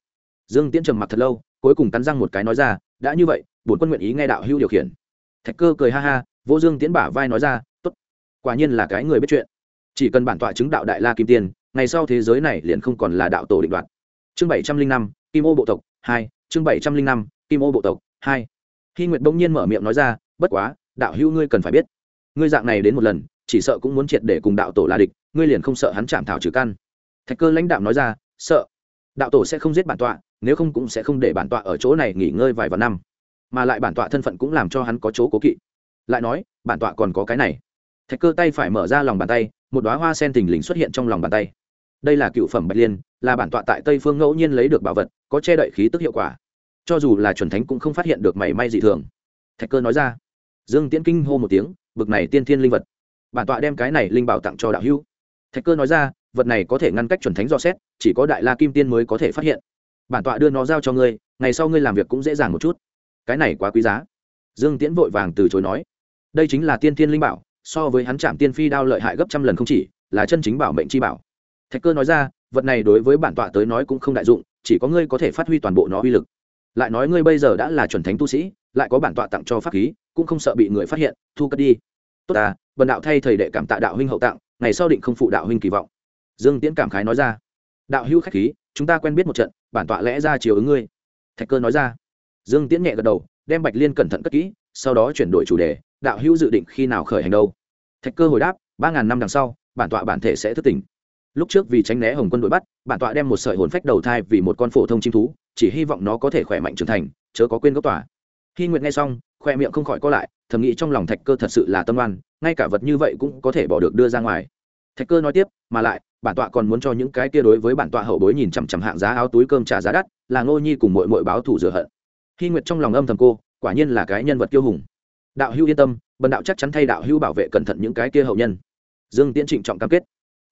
Dương tiễn trầm mặc thật lâu, cuối cùng cắn răng một cái nói ra, đã như vậy, bổn quân nguyện ý nghe đạo hữu điều khiển. Thạch cơ cười ha ha vô dương tiễn bả vai nói ra, tốt, quả nhiên là cái người biết chuyện. Chỉ cần bản tọa chứng đạo đại la kim tiên, ngày sau thế giới này liền không còn là đạo tổ định đoạt. Chương bảy trăm linh năm, kim ô bộ tộc hai, chương bảy trăm linh năm, kim ô bộ tộc hai. Khi nguyệt bỗng nhiên mở miệng nói ra, bất quá, đạo hữu ngươi cần phải biết, ngươi dạng này đến một lần chỉ sợ cũng muốn triệt để cùng đạo tổ là địch, ngươi liền không sợ hắn chạm thảo trừ căn. Thạch cơ lãnh đạo nói ra, sợ. Đạo tổ sẽ không giết bản tọa, nếu không cũng sẽ không để bản tọa ở chỗ này nghỉ ngơi vài vạn năm. Mà lại bản tọa thân phận cũng làm cho hắn có chỗ cố kỵ. Lại nói, bản tọa còn có cái này. Thạch cơ tay phải mở ra lòng bàn tay, một đoá hoa sen thình lình xuất hiện trong lòng bàn tay. Đây là cựu phẩm bạch liên, là bản tọa tại tây phương ngẫu nhiên lấy được bảo vật, có che đậy khí tức hiệu quả. Cho dù là chuẩn thánh cũng không phát hiện được mảy may dị thường. Thạch cơ nói ra. Dương tiễn kinh hô một tiếng, bực này tiên thiên linh vật bản tọa đem cái này linh bảo tặng cho đạo hữu. Thạch cơ nói ra, vật này có thể ngăn cách chuẩn thánh do xét, chỉ có đại la kim tiên mới có thể phát hiện. Bản tọa đưa nó giao cho ngươi, ngày sau ngươi làm việc cũng dễ dàng một chút. Cái này quá quý giá. Dương tiễn vội vàng từ chối nói, đây chính là tiên thiên linh bảo, so với hắn chạm tiên phi đao lợi hại gấp trăm lần không chỉ, là chân chính bảo mệnh chi bảo. Thạch cơ nói ra, vật này đối với bản tọa tới nói cũng không đại dụng, chỉ có ngươi có thể phát huy toàn bộ nó uy lực. Lại nói ngươi bây giờ đã là chuẩn thánh tu sĩ, lại có bản tọa tặng cho pháp khí, cũng không sợ bị người phát hiện, thu cất đi tốt à bần đạo thay thầy đệ cảm tạ đạo huynh hậu tặng, ngày sau định không phụ đạo huynh kỳ vọng. Dương tiễn cảm khái nói ra. Đạo hữu khách khí, chúng ta quen biết một trận, bản tọa lẽ ra chiều ứng ngươi. Thạch cơ nói ra. Dương tiễn nhẹ gật đầu, đem bạch liên cẩn thận cất kỹ, sau đó chuyển đổi chủ đề, đạo hữu dự định khi nào khởi hành đâu? Thạch cơ hồi đáp, ba ngàn năm đằng sau, bản tọa bản thể sẽ thức tỉnh. Lúc trước vì tránh né hồng quân đuổi bắt, bản tọa đem một sợi hồn phách đầu thai vì một con phổ thông chim thú, chỉ hy vọng nó có thể khỏe mạnh trưởng thành, chớ có quên gốc tỏa khi nguyện nghe xong, khoe miệng không khỏi co lại thầm nghĩ trong lòng thạch cơ thật sự là tâm oan, ngay cả vật như vậy cũng có thể bỏ được đưa ra ngoài. Thạch cơ nói tiếp, mà lại, bản tọa còn muốn cho những cái kia đối với bản tọa hậu bối nhìn chằm chằm hạng giá áo túi cơm trả giá đắt, là ngô nhi cùng mội mội báo thủ rửa hận. Khi nguyệt trong lòng âm thầm cô, quả nhiên là cái nhân vật kiêu hùng. Đạo hữu yên tâm, bần đạo chắc chắn thay đạo hữu bảo vệ cẩn thận những cái kia hậu nhân. Dương tiễn trịnh trọng cam kết.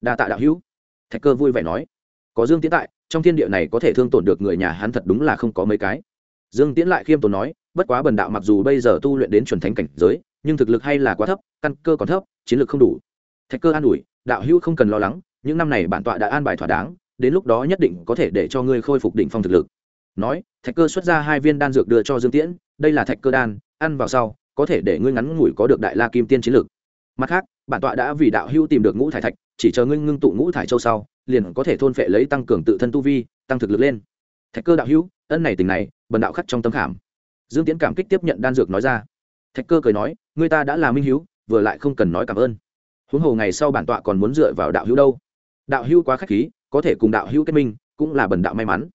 Đa tạ đạo hữu. Thạch cơ vui vẻ nói. Có dương tiễn tại, trong thiên địa này có thể thương tổn được người nhà hắn thật đúng là không có mấy cái dương tiễn lại khiêm tốn nói, bất quá bần đạo mặc dù bây giờ tu luyện đến chuẩn thánh cảnh giới, nhưng thực lực hay là quá thấp, căn cơ còn thấp, chiến lược không đủ. Thạch cơ an ủi, đạo hữu không cần lo lắng, những năm này bản tọa đã an bài thỏa đáng, đến lúc đó nhất định có thể để cho ngươi khôi phục đỉnh phong thực lực. Nói, thạch cơ xuất ra hai viên đan dược đưa cho dương tiễn, đây là thạch cơ đan, ăn vào sau, có thể để ngươi ngắn ngủi có được đại la kim tiên chiến lực mặt khác, bản tọa đã vì đạo hữu tìm được ngũ thải thạch, chỉ chờ ngươi ngưng tụ ngũ thải châu sau, liền có thể thôn phệ lấy tăng cường tự thân tu vi, tăng thực lực lên thạch cơ đạo hữu, ân này tình này, bần đạo khắc trong tâm khảm. Dương tiễn cảm kích tiếp nhận đan dược nói ra. Thạch cơ cười nói, người ta đã là minh hữu, vừa lại không cần nói cảm ơn. Huống hồ ngày sau bản tọa còn muốn dựa vào đạo hữu đâu. Đạo hữu quá k h á c h khí, có thể cùng đạo hữu kết minh, cũng là bần đạo may mắn.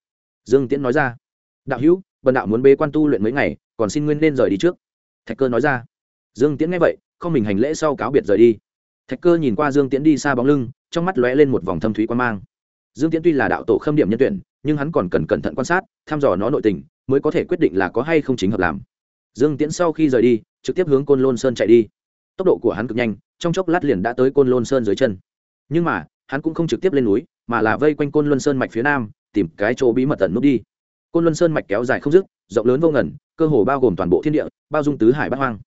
Dương tiễn nói ra. Đạo hữu, bần đạo muốn bế quan tu luyện mấy ngày, còn xin nguyên nên rời đi trước. Thạch cơ nói ra. Dương tiễn nghe vậy, không mình hành lễ sau cáo biệt rời đi. Thạch cơ nhìn qua dương tiễn đi xa bóng lưng, trong mắt lóe lên một vòng thâm thúy quan mang dương tiễn tuy là đạo tổ khâm điểm nhân tuyển, nhưng hắn còn cần cẩn thận quan sát, thăm dò nó nội tình, mới có thể quyết định là có hay không chính hợp làm. Dương tiễn sau khi rời đi, trực tiếp hướng côn lôn sơn chạy đi. Tốc độ của hắn cực nhanh, trong chốc lát liền đã tới côn lôn sơn dưới chân. Nhưng mà, hắn cũng không trực tiếp lên núi, mà là vây quanh côn luân sơn mạch phía nam, tìm cái chỗ bí mật tận nút đi. Côn luân sơn mạch kéo dài không dứt, rộng lớn vô ngần, cơ hồ bao gồm toàn bộ thiên địa, bao dung tứ hải bát hoang.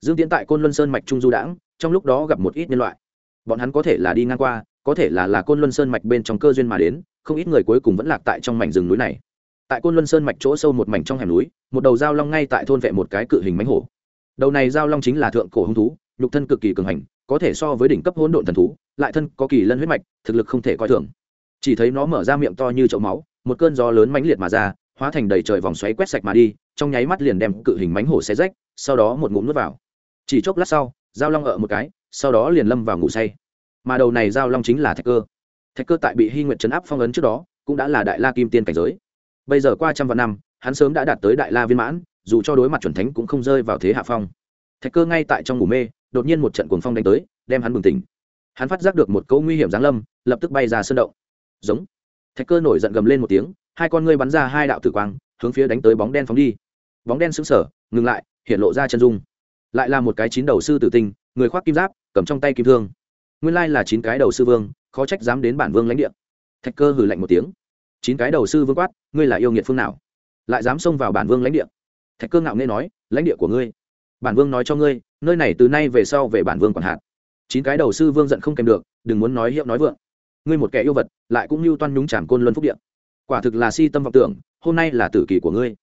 Dương Tiễn tại côn luân sơn mạch trung du đãng, trong lúc đó gặp một ít nhân loại. Bọn hắn có thể là đi ngang qua có thể là là côn luân sơn mạch bên trong cơ duyên mà đến, không ít người cuối cùng vẫn lạc tại trong mảnh rừng núi này. Tại côn luân sơn mạch chỗ sâu một mảnh trong hẻm núi, một đầu dao long ngay tại thôn vệ một cái cự hình mánh hổ. Đầu này dao long chính là thượng cổ hung thú, nhục thân cực kỳ cường hành, có thể so với đỉnh cấp hỗn độn thần thú, lại thân có kỳ lân huyết mạch, thực lực không thể coi thường. Chỉ thấy nó mở ra miệng to như chậu máu, một cơn gió lớn mãnh liệt mà ra, hóa thành đầy trời vòng xoáy quét sạch mà đi, trong nháy mắt liền đem cự hình mánh hổ xé rách, sau đó một ngụm nuốt vào. Chỉ chốc lát sau dao long ở một cái, sau đó liền lâm vào ngủ say mà đầu này giao long chính là thạch cơ. Thạch cơ tại bị hy nguyện chấn áp phong ấn trước đó, cũng đã là đại la kim tiên cảnh giới. Bây giờ qua trăm vạn năm, hắn sớm đã đạt tới đại la viên mãn, dù cho đối mặt chuẩn thánh cũng không rơi vào thế hạ phong. Thạch cơ ngay tại trong ngủ mê, đột nhiên một trận cuồng phong đánh tới, đem hắn bừng tỉnh. Hắn phát giác được một câu nguy hiểm giáng lâm, lập tức bay ra sân động. Giống. Thạch cơ nổi giận gầm lên một tiếng, hai con ngươi bắn ra hai đạo tử quang, hướng phía đánh tới bóng đen phóng đi. Bóng đen sững sờ, ngừng lại, hiện lộ ra chân dung. Lại là một cái chín đầu sư tử tinh, người khoác kim giáp, cầm trong tay kim thương nguyên lai là chín cái đầu sư vương, khó trách dám đến bản vương lãnh địa. Thạch cơ hử lạnh một tiếng. Chín cái đầu sư vương quát, ngươi là yêu nghiệt phương nào? Lại dám xông vào bản vương lãnh địa? Thạch cơ ngạo nghe nói, lãnh địa của ngươi. Bản vương nói cho ngươi, nơi này từ nay về sau về bản vương còn hạt. Chín cái đầu sư vương giận không kèm được, đừng muốn nói hiệu nói vượng. Ngươi một kẻ yêu vật, lại cũng mưu toan nhúng chàm côn luân phúc điện quả thực là si tâm vọng tưởng, hôm nay là tử kỳ của ngươi.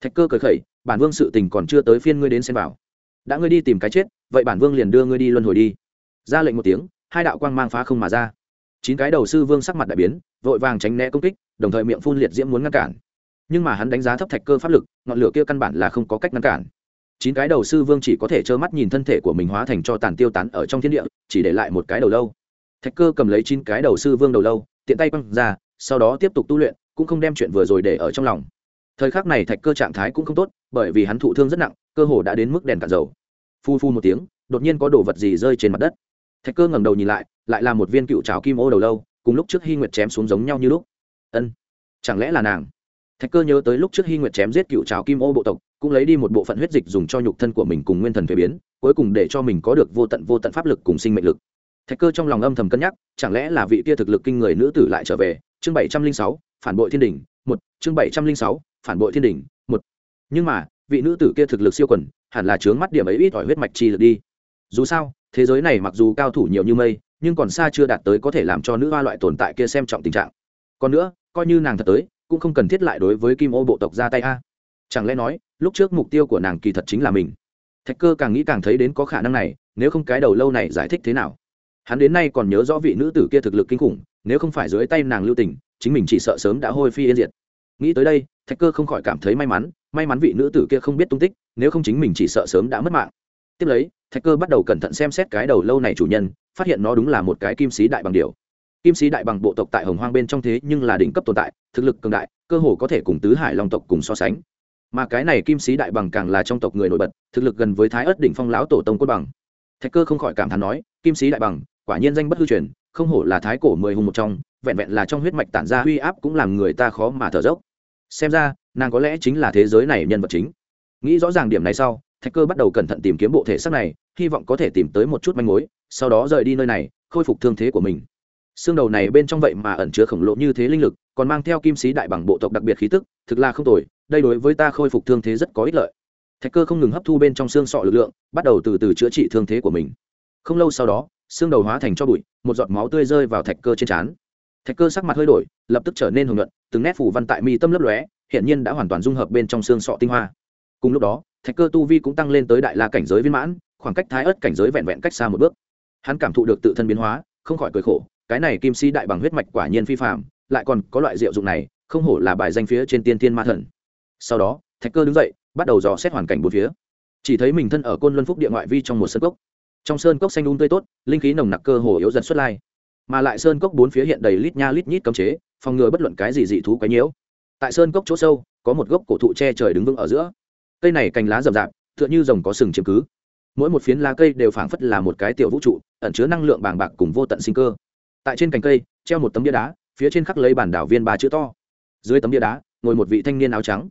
Thạch cơ cởi khẩy, bản vương sự tình còn chưa tới phiên ngươi đến xem vào. Đã ngươi đi tìm cái chết, vậy bản vương liền đưa ngươi đi luân hồi đi. Ra lệnh một tiếng hai đạo quang mang phá không mà ra. Chín cái đầu sư vương sắc mặt đại biến, vội vàng tránh né công kích, đồng thời miệng phun liệt diễm muốn ngăn cản. Nhưng mà hắn đánh giá thấp thạch cơ pháp lực, ngọn lửa kia căn bản là không có cách ngăn cản. Chín cái đầu sư vương chỉ có thể trơ mắt nhìn thân thể của mình hóa thành cho tàn tiêu tán ở trong thiên địa, chỉ để lại một cái đầu lâu. Thạch cơ cầm lấy chín cái đầu sư vương đầu lâu, tiện tay quăng ra, sau đó tiếp tục tu luyện, cũng không đem chuyện vừa rồi để ở trong lòng. Thời khắc này thạch cơ trạng thái cũng không tốt, bởi vì hắn thụ thương rất nặng, cơ hồ đã đến mức đèn cạn dầu. Phu phu một tiếng, đột nhiên có đồ vật gì rơi trên mặt đất thạch cơ ngẩng đầu nhìn lại lại là một viên cựu trào kim ô đầu lâu, cùng lúc trước hy nguyệt chém xuống giống nhau như lúc. Ân, chẳng lẽ là nàng? Thạch cơ nhớ tới lúc trước hy nguyệt chém giết cựu trào kim ô bộ tộc, cũng lấy đi một bộ phận huyết dịch dùng cho nhục thân của mình cùng nguyên thần thuế biến, cuối cùng để cho mình có được vô tận vô tận pháp lực cùng sinh mệnh lực. Thạch cơ trong lòng âm thầm cân nhắc, chẳng lẽ là vị kia thực lực kinh người nữ tử lại trở về? Chương bảy trăm linh sáu, phản bội thiên đình, một, chương bảy trăm linh sáu, phản bội thiên đình, một. Nhưng mà, vị nữ tử kia thực lực siêu quần, hẳn là chướng mắt điểm ấy ít ỏi huyết mạch chi lực đi. Dù sao thế giới này mặc dù cao thủ nhiều như mây, nhưng còn xa chưa đạt tới có thể làm cho nữ hoa loại tồn tại kia xem trọng tình trạng. Còn nữa, coi như nàng thật tới, cũng không cần thiết lại đối với kim ô bộ tộc ra tay a. Chẳng lẽ nói, lúc trước mục tiêu của nàng kỳ thật chính là mình? Thạch cơ càng nghĩ càng thấy đến có khả năng này, nếu không cái đầu lâu này giải thích thế nào? Hắn đến nay còn nhớ rõ vị nữ tử kia thực lực kinh khủng, nếu không phải dưới tay nàng lưu tình, chính mình chỉ sợ sớm đã hôi phi yên diệt. Nghĩ tới đây, thạch cơ không khỏi cảm thấy may mắn may mắn vị nữ tử kia không biết tung tích, nếu không chính mình chỉ sợ sớm đã mất mạng. Tiếp lấy thạch cơ bắt đầu cẩn thận xem xét cái đầu lâu này chủ nhân, phát hiện nó đúng là một cái kim sĩ đại bằng điều kim sĩ đại bằng bộ tộc tại hồng hoang bên trong thế nhưng là đỉnh cấp tồn tại, thực lực cường đại, cơ hồ có thể cùng tứ hải long tộc cùng so sánh. Mà cái này kim sĩ đại bằng càng là trong tộc người nổi bật, thực lực gần với thái ớt đỉnh phong lão tổ tông cốt bằng. Thạch cơ không khỏi cảm thán nói, kim sĩ đại bằng, quả nhiên danh bất hư truyền, không hổ là thái cổ mười hùng một trong, vẹn vẹn là trong huyết mạch tản ra uy áp cũng làm người ta khó mà thở dốc. Xem ra, nàng có lẽ chính là thế giới này nhân vật chính. Nghĩ rõ ràng điểm này sau thạch cơ bắt đầu cẩn thận tìm kiếm bộ thể xác này, hy vọng có thể tìm tới một chút manh mối, sau đó rời đi nơi này, khôi phục thương thế của mình. Xương đầu này bên trong vậy mà ẩn chứa khổng lồ như thế linh lực, còn mang theo kim sĩ đại bằng bộ tộc đặc biệt khí tức, thực là không tồi, đây đối với ta khôi phục thương thế rất có ích lợi. Thạch cơ không ngừng hấp thu bên trong xương sọ lực lượng, bắt đầu từ từ chữa trị thương thế của mình. Không lâu sau đó, xương đầu hóa thành cho bụi, một giọt máu tươi rơi vào thạch cơ trên trán. Thạch cơ sắc mặt hơi đổi, lập tức trở nên hồng nhuận, từng nét phủ văn tại mi tâm lấp lóe hiện nhiên đã hoàn toàn dung hợp bên trong xương sọ tinh hoa. Cùng lúc đó thạch cơ tu vi cũng tăng lên tới đại la cảnh giới viên mãn, khoảng cách thái ớt cảnh giới vẹn vẹn cách xa một bước. Hắn cảm thụ được tự thân biến hóa, không khỏi cười khổ, cái này kim si đại bằng huyết mạch quả nhiên phi phạm lại còn có loại diệu dụng này, không hổ là bài danh phía trên tiên tiên ma thần. Sau đó, thạch cơ đứng dậy, bắt đầu dò xét hoàn cảnh bốn phía. Chỉ thấy mình thân ở côn luân phúc địa ngoại vi trong một sơn cốc. Trong sơn cốc xanh đun um tươi tốt, linh khí nồng nặc cơ hồ yếu dần xuất lai. Mà lại sơn cốc bốn phía hiện đầy lít nha lít nhít cấm chế, phòng ngừa bất luận cái gì dị thú quấy nhiễu. Tại sơn cốc chỗ sâu, có một gốc cổ thụ che trời đứng vững ở giữa cây này cành lá rậm rạp, tựa như rồng có sừng chiếm cứ. Mỗi một phiến lá cây đều phảng phất là một cái tiểu vũ trụ, ẩn chứa năng lượng bàng bạc cùng vô tận sinh cơ. Tại trên cành cây, treo một tấm bia đá, phía trên khắc lấy bản đảo viên ba chữ to. Dưới tấm bia đá, ngồi một vị thanh niên áo trắng.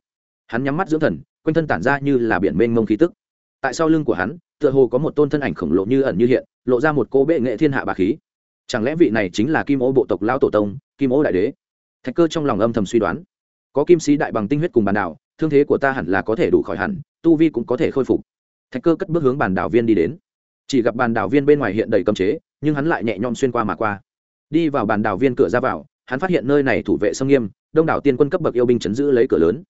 Hắn nhắm mắt dưỡng thần, quanh thân tản ra như là biển mênh mông khí tức. Tại sau lưng của hắn, tựa hồ có một tôn thân ảnh khổng lồ như ẩn như hiện, lộ ra một cô bệ nghệ thiên hạ bà khí. Chẳng lẽ vị này chính là kim ô bộ tộc lao tổ tông, kim ô đại đế? Thạch cơ trong lòng âm thầm suy đoán. Có kim sĩ đại bằng tinh huyết cùng bản đảo thương thế của ta hẳn là có thể đủ khỏi hẳn, tu vi cũng có thể khôi phục. Thạch cơ cất bước hướng bàn đảo viên đi đến. Chỉ gặp bàn đảo viên bên ngoài hiện đầy cấm chế, nhưng hắn lại nhẹ nhõm xuyên qua mà qua. Đi vào bàn đảo viên cửa ra vào, hắn phát hiện nơi này thủ vệ sông nghiêm, đông đảo tiên quân cấp bậc yêu binh chấn giữ lấy cửa lớn.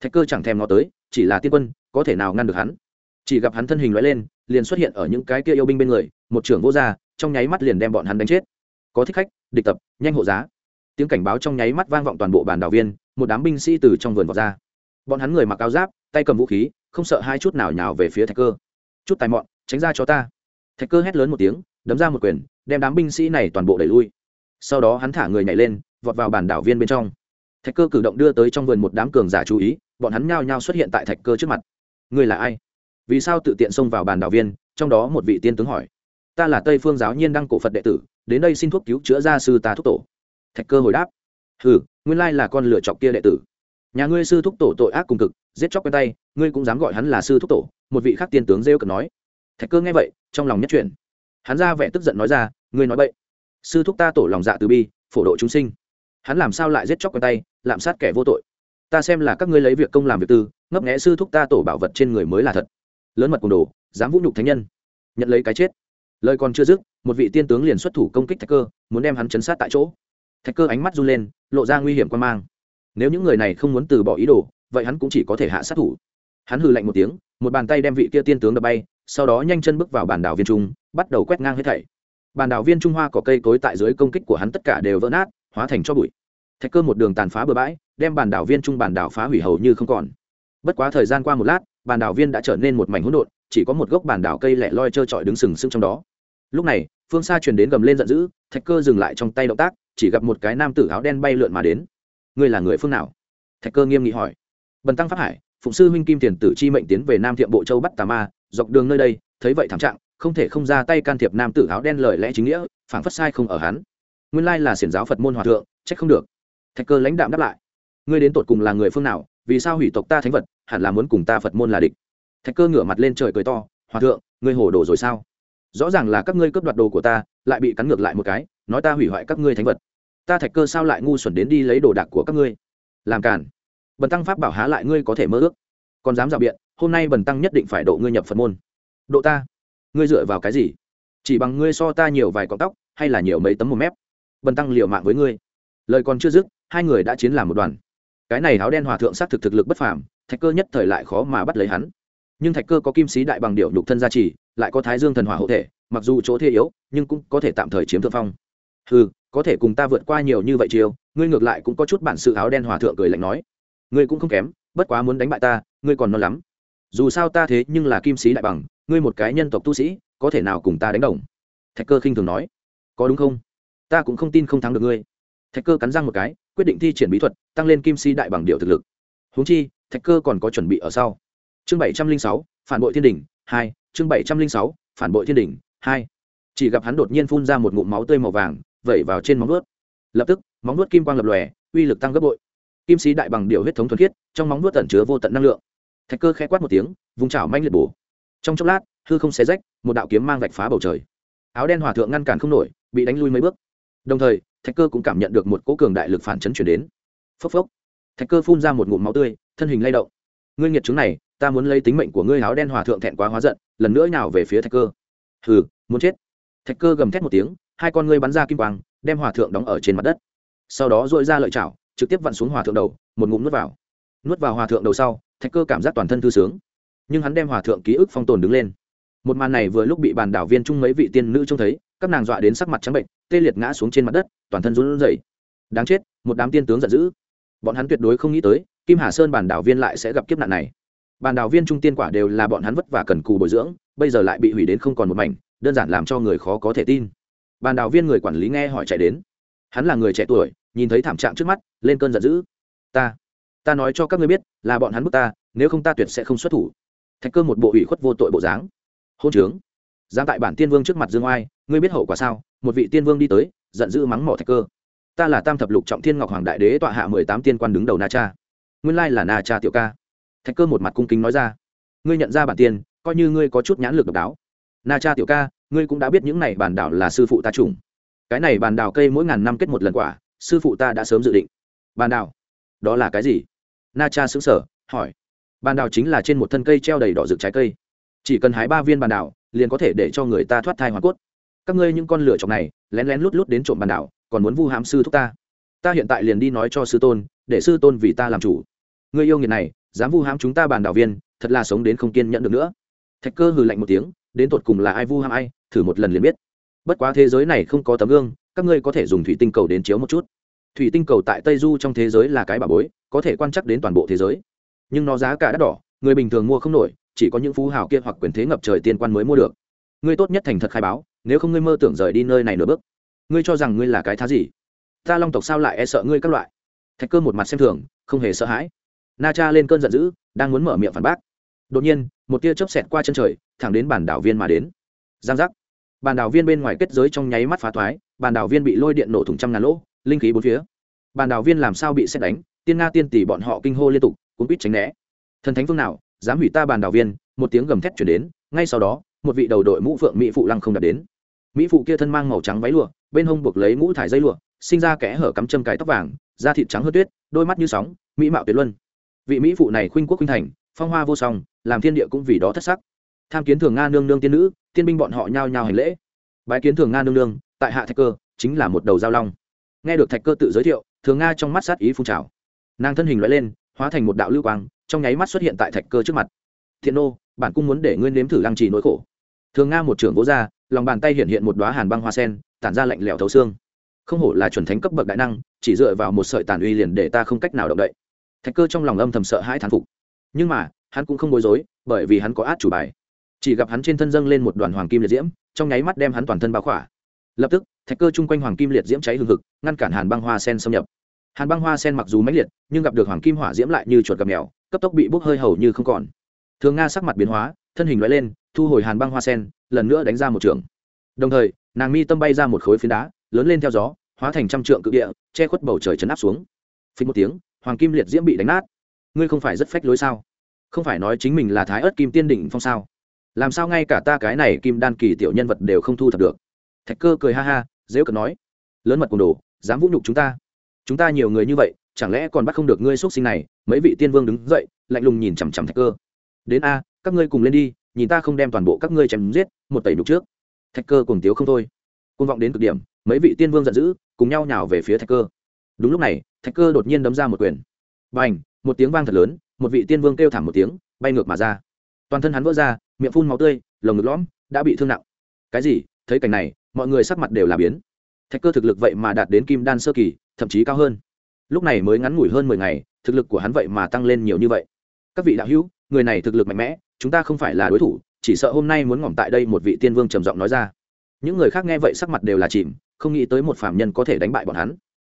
Thạch cơ chẳng thèm ngó tới, chỉ là tiên quân, có thể nào ngăn được hắn? Chỉ gặp hắn thân hình loại lên, liền xuất hiện ở những cái kia yêu binh bên người, một trưởng vô gia, trong nháy mắt liền đem bọn hắn đánh chết. Có thích khách, địch tập, nhanh hộ giá. Tiếng cảnh báo trong nháy mắt vang vọng toàn bộ bàn đảo viên, một đám binh sĩ từ trong vườn vọt ra bọn hắn người mặc áo giáp, tay cầm vũ khí, không sợ hai chút nào nhào về phía thạch cơ. Chút tài mọn, tránh ra cho ta. Thạch cơ hét lớn một tiếng, đấm ra một quyền, đem đám binh sĩ này toàn bộ đẩy lui. Sau đó hắn thả người nhảy lên, vọt vào bản đảo viên bên trong. Thạch cơ cử động đưa tới trong vườn một đám cường giả chú ý, bọn hắn nhao nhao xuất hiện tại thạch cơ trước mặt. Người là ai? Vì sao tự tiện xông vào bàn đảo viên? Trong đó một vị tiên tướng hỏi. Ta là tây phương giáo nhiên đăng cổ phật đệ tử, đến đây xin thuốc cứu chữa gia sư ta thúc tổ. Thạch cơ hồi đáp. Ừ nguyên lai là con lựa chọc kia đệ tử nhà ngươi sư thúc tổ tội ác cùng cực, giết chóc quen tay, ngươi cũng dám gọi hắn là sư thúc tổ, một vị khác tiên tướng rêu cực nói. Thạch cơ nghe vậy, trong lòng nhất chuyển. Hắn ra vẻ tức giận nói ra, ngươi nói vậy sư thúc ta tổ lòng dạ từ bi, phổ độ chúng sinh. Hắn làm sao lại giết chóc quen tay, lạm sát kẻ vô tội? Ta xem là các ngươi lấy việc công làm việc tư, ngấp nghẽ sư thúc ta tổ bảo vật trên người mới là thật. Lớn mật cùng đồ, dám vũ nhục thánh nhân. Nhận lấy cái chết. Lời còn chưa dứt, một vị tiên tướng liền xuất thủ công kích thạch cơ, muốn đem hắn chấn sát tại chỗ. Thạch cơ ánh mắt run lên, lộ ra nguy hiểm quan mang nếu những người này không muốn từ bỏ ý đồ, vậy hắn cũng chỉ có thể hạ sát thủ. Hắn hừ lạnh một tiếng, một bàn tay đem vị kia tiên tướng đập bay, sau đó nhanh chân bước vào bản đảo viên trung, bắt đầu quét ngang hết thảy. Bản đảo viên trung hoa có cây cối tại dưới công kích của hắn tất cả đều vỡ nát, hóa thành cho bụi. Thạch cơ một đường tàn phá bừa bãi, đem bản đảo viên trung bản đảo phá hủy hầu như không còn. Bất quá thời gian qua một lát, bản đảo viên đã trở nên một mảnh hỗn độn, chỉ có một gốc bản đảo cây lẻ loi trơ trọi đứng sừng sững trong đó. Lúc này, phương xa truyền đến gầm lên giận dữ, thạch cơ dừng lại trong tay động tác, chỉ gặp một cái nam tử áo đen bay lượn mà đến ngươi là người phương nào? Thạch cơ nghiêm nghị hỏi. Bần tăng pháp hải, phụng sư huynh kim tiền tử chi mệnh tiến về nam thiệm bộ châu bắt tà ma, dọc đường nơi đây, thấy vậy thảm trạng, không thể không ra tay can thiệp nam tử áo đen lời lẽ chính nghĩa phản phất sai không ở hắn. Nguyên lai là xiển giáo phật môn hòa thượng, trách không được. Thạch cơ lãnh đạm đáp lại. Ngươi đến tột cùng là người phương nào, vì sao hủy tộc ta thánh vật, hẳn là muốn cùng ta phật môn là địch? Thạch cơ ngửa mặt lên trời cười to, hòa thượng, ngươi hồ đồ rồi sao? Rõ ràng là các ngươi cướp đoạt đồ của ta, lại bị cắn ngược lại một cái, nói ta hủy hoại các ngươi thánh vật ta thạch cơ sao lại ngu xuẩn đến đi lấy đồ đạc của các ngươi? Làm cản bần tăng pháp bảo há lại ngươi có thể mơ ước? Còn dám rào biện, hôm nay bần tăng nhất định phải độ ngươi nhập phật môn. Độ ta? Ngươi dựa vào cái gì? Chỉ bằng ngươi so ta nhiều vài cọng tóc, hay là nhiều mấy tấm một mép? Bần tăng liều mạng với ngươi. Lời còn chưa dứt, hai người đã chiến làm một đoàn. Cái này áo đen hòa thượng sát thực thực lực bất phàm, thạch cơ nhất thời lại khó mà bắt lấy hắn. Nhưng thạch cơ có kim sĩ đại bằng điệu nhục thân gia trì, lại có thái dương thần hỏa hộ thể, mặc dù chỗ thế yếu, nhưng cũng có thể tạm thời chiếm thượng phong. Ừ có thể cùng ta vượt qua nhiều như vậy chiều ngươi ngược lại cũng có chút bản sự áo đen hòa thượng cười lạnh nói. Ngươi cũng không kém, bất quá muốn đánh bại ta, ngươi còn non lắm. Dù sao ta thế nhưng là kim sĩ đại bằng, ngươi một cái nhân tộc tu sĩ, có thể nào cùng ta đánh đồng? Thạch cơ khinh thường nói. Có đúng không? Ta cũng không tin không thắng được ngươi. Thạch cơ cắn răng một cái, quyết định thi triển bí thuật, tăng lên kim sĩ đại bằng điệu thực lực. Húng chi, thạch cơ còn có chuẩn bị ở sau. Chương bảy trăm linh sáu, phản bội thiên đình hai, chương bảy trăm linh sáu, phản bội thiên đình hai. Chỉ gặp hắn đột nhiên phun ra một ngụm máu tươi màu vàng vẩy vào trên móng vuốt. Lập tức, móng vuốt kim quang lập lòe, uy lực tăng gấp bội. Kim sĩ đại bằng điều huyết thống thuần khiết, trong móng vuốt tẩn chứa vô tận năng lượng. Thạch cơ khẽ quát một tiếng, vùng chảo manh liệt bổ. Trong chốc lát, hư không xé rách, một đạo kiếm mang vạch phá bầu trời. Áo đen hòa thượng ngăn cản không nổi, bị đánh lui mấy bước. Đồng thời, thạch cơ cũng cảm nhận được một cỗ cường đại lực phản chấn chuyển đến. Phốc phốc. Thạch cơ phun ra một ngụm máu tươi, thân hình lay động. Ngươi nghiệt chứng này, ta muốn lấy tính mệnh của ngươi áo đen hòa thượng thẹn quá hóa giận, lần nữa nào về phía thạch cơ. Hừ, muốn chết. Thạch cơ gầm thét một tiếng hai con ngươi bắn ra kim quang, đem hòa thượng đóng ở trên mặt đất. Sau đó dội ra lợi chảo, trực tiếp vặn xuống hòa thượng đầu, một ngụm nuốt vào. Nuốt vào hòa thượng đầu sau, thạch cơ cảm giác toàn thân thư sướng. Nhưng hắn đem hòa thượng ký ức phong tồn đứng lên. Một màn này vừa lúc bị bàn đảo viên chung mấy vị tiên nữ trông thấy, các nàng dọa đến sắc mặt trắng bệnh, tê liệt ngã xuống trên mặt đất, toàn thân run rẩy. Đáng chết, một đám tiên tướng giận dữ. Bọn hắn tuyệt đối không nghĩ tới, kim hà sơn bàn đảo viên lại sẽ gặp kiếp nạn này. Bàn đảo viên trung tiên quả đều là bọn hắn vất vả cần cù bồi dưỡng, bây giờ lại bị hủy đến không còn một mảnh, đơn giản làm cho người khó có thể tin bàn đào viên người quản lý nghe hỏi chạy đến. Hắn là người trẻ tuổi, nhìn thấy thảm trạng trước mắt, lên cơn giận dữ. Ta ta nói cho các ngươi biết, là bọn hắn bức ta, nếu không ta tuyệt sẽ không xuất thủ. Thạch cơ một bộ ủy khuất vô tội bộ dáng. Hôn trướng. Giang tại bản tiên vương trước mặt dương oai, ngươi biết hậu quả sao? Một vị tiên vương đi tới, giận dữ mắng mỏ thạch cơ. Ta là tam thập lục trọng thiên ngọc hoàng đại đế tọa hạ mười tám tiên quan đứng đầu na cha. Nguyên lai là na cha tiểu ca. Thạch cơ một mặt cung kính nói ra. Ngươi nhận ra bản tiên, coi như ngươi có chút nhãn lực độc đáo. Na cha tiểu ca ngươi cũng đã biết những này bản đảo là sư phụ ta trùng. Cái này bản đảo cây mỗi ngàn năm kết một lần quả, sư phụ ta đã sớm dự định. Bản đảo? Đó là cái gì? Na cha xứng sở hỏi. Bản đảo chính là trên một thân cây treo đầy đỏ rực trái cây. Chỉ cần hái ba viên bản đảo, liền có thể để cho người ta thoát thai hoàn cốt. Các ngươi những con lửa chọc này, lén lén lút lút đến trộm bản đảo, còn muốn vu hãm sư thúc ta? Ta hiện tại liền đi nói cho sư tôn, để sư tôn vì ta làm chủ. Ngươi yêu nghiệt này, dám vu hãm chúng ta bàn đảo viên, thật là sống đến không kiên nhẫn được nữa. Thạch cơ hừ lạnh một tiếng đến tột cùng là ai vu ham ai, thử một lần liền biết. Bất quá thế giới này không có tấm gương, các ngươi có thể dùng thủy tinh cầu đến chiếu một chút. Thủy tinh cầu tại tây du trong thế giới là cái bà bối, có thể quan chắc đến toàn bộ thế giới. Nhưng nó giá cả đắt đỏ, người bình thường mua không nổi, chỉ có những phú hào kia hoặc quyền thế ngập trời tiên quan mới mua được. Ngươi tốt nhất thành thật khai báo, nếu không ngươi mơ tưởng rời đi nơi này nửa bước. Ngươi cho rằng ngươi là cái thá gì? Ta long tộc sao lại e sợ ngươi các loại? Thạch cơ một mặt xem thường, không hề sợ hãi. Na cha lên cơn giận dữ, đang muốn mở miệng phản bác. Đột nhiên, một tia chớp xẹt qua chân trời thẳng đến bản đảo viên mà đến. Giang giác. Bản đảo viên bên ngoài kết giới trong nháy mắt phá thoái bản đảo viên bị lôi điện nổ thủng trăm ngàn lỗ, linh khí bốn phía. Bản đảo viên làm sao bị xét đánh, tiên nga tiên tỷ bọn họ kinh hô liên tục cũng biết tránh né. Thần thánh phương nào, dám hủy ta bản đảo viên, một tiếng gầm thét chuyển đến, ngay sau đó, một vị đầu đội mũ phượng mỹ phụ lăng không đạt đến. Mỹ phụ kia thân mang màu trắng váy lụa, bên hông buộc lấy mũ thải dây lụa, sinh ra kẽ hở cắm châm cài tóc vàng, da thịt trắng hơn tuyết, đôi mắt như sóng, mỹ mạo tuyệt luân. Vị mỹ phụ này khuynh quốc khuynh thành, phong hoa vô song, làm thiên địa cũng vì đó thất sắc tham kiến thường nga nương nương tiên nữ, tiên binh bọn họ nhao nhao hành lễ. Bái kiến thường nga nương nương, tại hạ thạch cơ, chính là một đầu giao long. Nghe được thạch cơ tự giới thiệu, thường nga trong mắt sát ý phun trào. Nàng thân hình loại lên, hóa thành một đạo lưu quang, trong nháy mắt xuất hiện tại thạch cơ trước mặt. Thiện nô, bản cung muốn để ngươi nếm thử lăng trì nỗi khổ. Thường nga một trưởng vỗ ra, lòng bàn tay hiện hiện một đoá hàn băng hoa sen, tản ra lạnh lẽo thấu xương. Không hổ là chuẩn thánh cấp bậc đại năng, chỉ dựa vào một sợi tàn uy liền để ta không cách nào động đậy. Thạch cơ trong lòng âm thầm sợ hãi thán phục. Nhưng mà, hắn cũng không bối rối, bởi vì hắn có át chủ bài chỉ gặp hắn trên thân dâng lên một đoàn hoàng kim liệt diễm, trong nháy mắt đem hắn toàn thân bao khỏa. Lập tức, thạch cơ chung quanh hoàng kim liệt diễm cháy hừng hực, ngăn cản hàn băng hoa sen xâm nhập. Hàn băng hoa sen mặc dù mãnh liệt, nhưng gặp được hoàng kim hỏa diễm lại như chuột gặp mèo, cấp tốc bị bốc hơi hầu như không còn. Thường nga sắc mặt biến hóa, thân hình loại lên, thu hồi hàn băng hoa sen, lần nữa đánh ra một trường. Đồng thời, nàng mi tâm bay ra một khối phiến đá, lớn lên theo gió, hóa thành trăm trượng cự địa, che khuất bầu trời chấn áp xuống. Phình một tiếng, hoàng kim liệt diễm bị đánh nát. Ngươi không phải rất phách lối sao? Không phải nói chính mình là thái ớt kim tiên đỉnh phong sao? Làm sao ngay cả ta cái này kim đan kỳ tiểu nhân vật đều không thu thập được? Thạch cơ cười ha ha, dễ cợt nói. Lớn mật cùng đồ, dám vũ nhục chúng ta. Chúng ta nhiều người như vậy, chẳng lẽ còn bắt không được ngươi x sinh này? Mấy vị tiên vương đứng dậy, lạnh lùng nhìn chằm chằm thạch cơ. Đến a, các ngươi cùng lên đi, nhìn ta không đem toàn bộ các ngươi chém giết, một tẩy nhục trước. Thạch cơ cùng tiếu không thôi. Côn vọng đến cực điểm, mấy vị tiên vương giận dữ, cùng nhau nhào về phía thạch cơ. Đúng lúc này, thạch cơ đột nhiên đấm ra một quyền. B à n h một tiếng vang thật lớn, một vị tiên vương kêu thảm một tiếng, bay ngược mà ra. Toàn thân hắn vỡ ra miệng phun máu tươi, lồng ngực lõm, đã bị thương nặng. Cái gì? Thấy cảnh này, mọi người sắc mặt đều là biến. Thạch cơ thực lực vậy mà đạt đến kim đan sơ kỳ, thậm chí cao hơn. Lúc này mới ngắn ngủi hơn mười ngày, thực lực của hắn vậy mà tăng lên nhiều như vậy. Các vị đạo hữu, người này thực lực mạnh mẽ, chúng ta không phải là đối thủ, chỉ sợ hôm nay muốn ngỏm tại đây một vị tiên vương trầm giọng nói ra. Những người khác nghe vậy sắc mặt đều là chìm, không nghĩ tới một phạm nhân có thể đánh bại bọn hắn.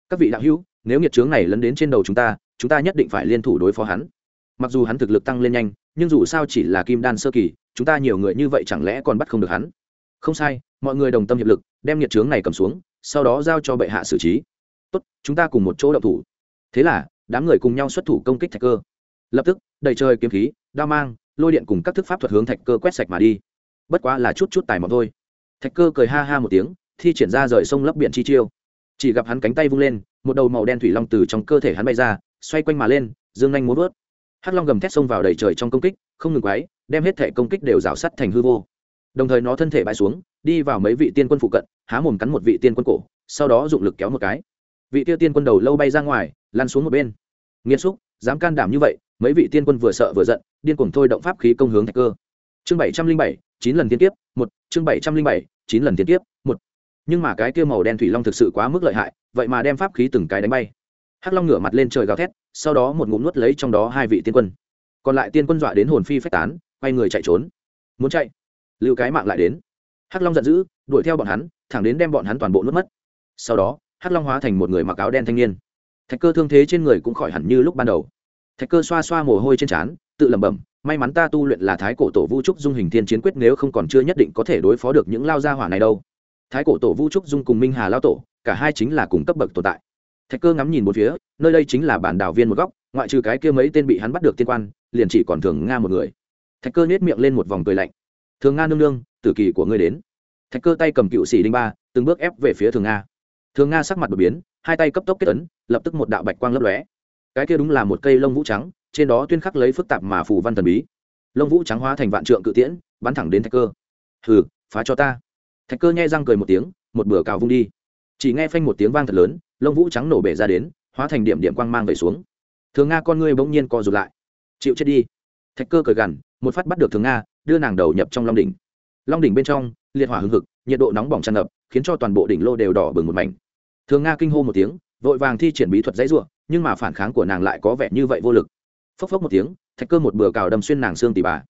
Các vị đạo hữu, nếu nhiệt trướng này lấn đến trên đầu chúng ta chúng ta nhất định phải liên thủ đối phó hắn. Mặc dù hắn thực lực tăng lên nhanh, nhưng dù sao chỉ là kim đan sơ kỳ chúng ta nhiều người như vậy chẳng lẽ còn bắt không được hắn? Không sai, mọi người đồng tâm hiệp lực, đem nhiệt chướng này cầm xuống, sau đó giao cho bệ hạ xử trí. Tốt, chúng ta cùng một chỗ đậu thủ. Thế là, đám người cùng nhau xuất thủ công kích thạch cơ. Lập tức, đầy trời kiếm khí, đao mang, lôi điện cùng các thức pháp thuật hướng thạch cơ quét sạch mà đi. Bất quá là chút chút tài mọc thôi. Thạch cơ cười ha ha một tiếng, thi triển ra rời sông lấp biển chi chiêu. Chỉ gặp hắn cánh tay vung lên, một đầu màu đen thủy long từ trong cơ thể hắn bay ra, xoay quanh mà lên, dương nhanh muốn vớt hắc long gầm thét xông vào đầy trời trong công kích, không ngừng quái đem hết thể công kích đều rào sắt thành hư vô. Đồng thời nó thân thể bãi xuống, đi vào mấy vị tiên quân phụ cận, há mồm cắn một vị tiên quân cổ, sau đó dụng lực kéo một cái. Vị tiêu tiên quân đầu lâu bay ra ngoài, lăn xuống một bên. Nghiêm xúc, dám can đảm như vậy, mấy vị tiên quân vừa sợ vừa giận, điên cuồng thôi động pháp khí công hướng thạch cơ. Chương bảy trăm linh bảy, chín lần tiên tiếp một, chương bảy trăm linh bảy, chín lần tiên tiếp một. Nhưng mà cái kia màu đen thủy long thực sự quá mức lợi hại, vậy mà đem pháp khí từng cái đánh bay. Hắc long ngửa mặt lên trời gào thét, sau đó một ngụm nuốt lấy trong đó hai vị tiên quân. Còn lại tiên quân dọa đến hồn phi phách tán quay người chạy trốn. Muốn chạy, lưu cái mạng lại đến. Hắc long giận dữ, đuổi theo bọn hắn, thẳng đến đem bọn hắn toàn bộ nuốt mất. Sau đó, hắc long hóa thành một người mặc áo đen thanh niên. Thạch cơ thương thế trên người cũng khỏi hẳn như lúc ban đầu. Thạch cơ xoa xoa mồ hôi trên trán, tự lẩm bẩm, may mắn ta tu luyện là thái cổ tổ vu trúc dung hình thiên chiến quyết, nếu không còn chưa nhất định có thể đối phó được những lao gia hỏa này đâu. Thái cổ tổ vu trúc dung cùng minh hà lao tổ, cả hai chính là cùng cấp bậc tồn tại. Thạch cơ ngắm nhìn một phía, nơi đây chính là bản đảo viên một góc, ngoại trừ cái kia mấy tên bị hắn bắt được tiên quan, liền chỉ còn thường nga một người thạch cơ nết miệng lên một vòng cười lạnh. Thường nga nương nương, tử kỳ của ngươi đến. Thạch cơ tay cầm cựu xì đinh ba, từng bước ép về phía thường nga. Thường nga sắc mặt đột biến, hai tay cấp tốc kết ấn, lập tức một đạo bạch quang lấp lóe. Cái kia đúng là một cây lông vũ trắng, trên đó tuyên khắc lấy phức tạp mà phù văn thần bí. Lông vũ trắng hóa thành vạn trượng cự tiễn, bắn thẳng đến thạch cơ. Hừ, phá cho ta. Thạch cơ nhai răng cười một tiếng, một bửa cào vung đi. Chỉ nghe phanh một tiếng vang thật lớn, lông vũ trắng nổ bể ra đến, hóa thành điểm điểm quang mang về xuống. Thường nga con ngươi bỗng nhiên co rụt lại. Chịu chết đi. Thạch cơ cười gằn một phát bắt được thường nga, đưa nàng đầu nhập trong long đỉnh. Long đỉnh bên trong, liệt hỏa hưng hực, nhiệt độ nóng bỏng tràn ngập, khiến cho toàn bộ đỉnh lô đều đỏ bừng một mảnh. Thường nga kinh hô một tiếng, vội vàng thi triển bí thuật dãy ruộng nhưng mà phản kháng của nàng lại có vẻ như vậy vô lực. Phốc phốc một tiếng, thạch cơ một bừa cào đâm xuyên nàng xương tỉ bà.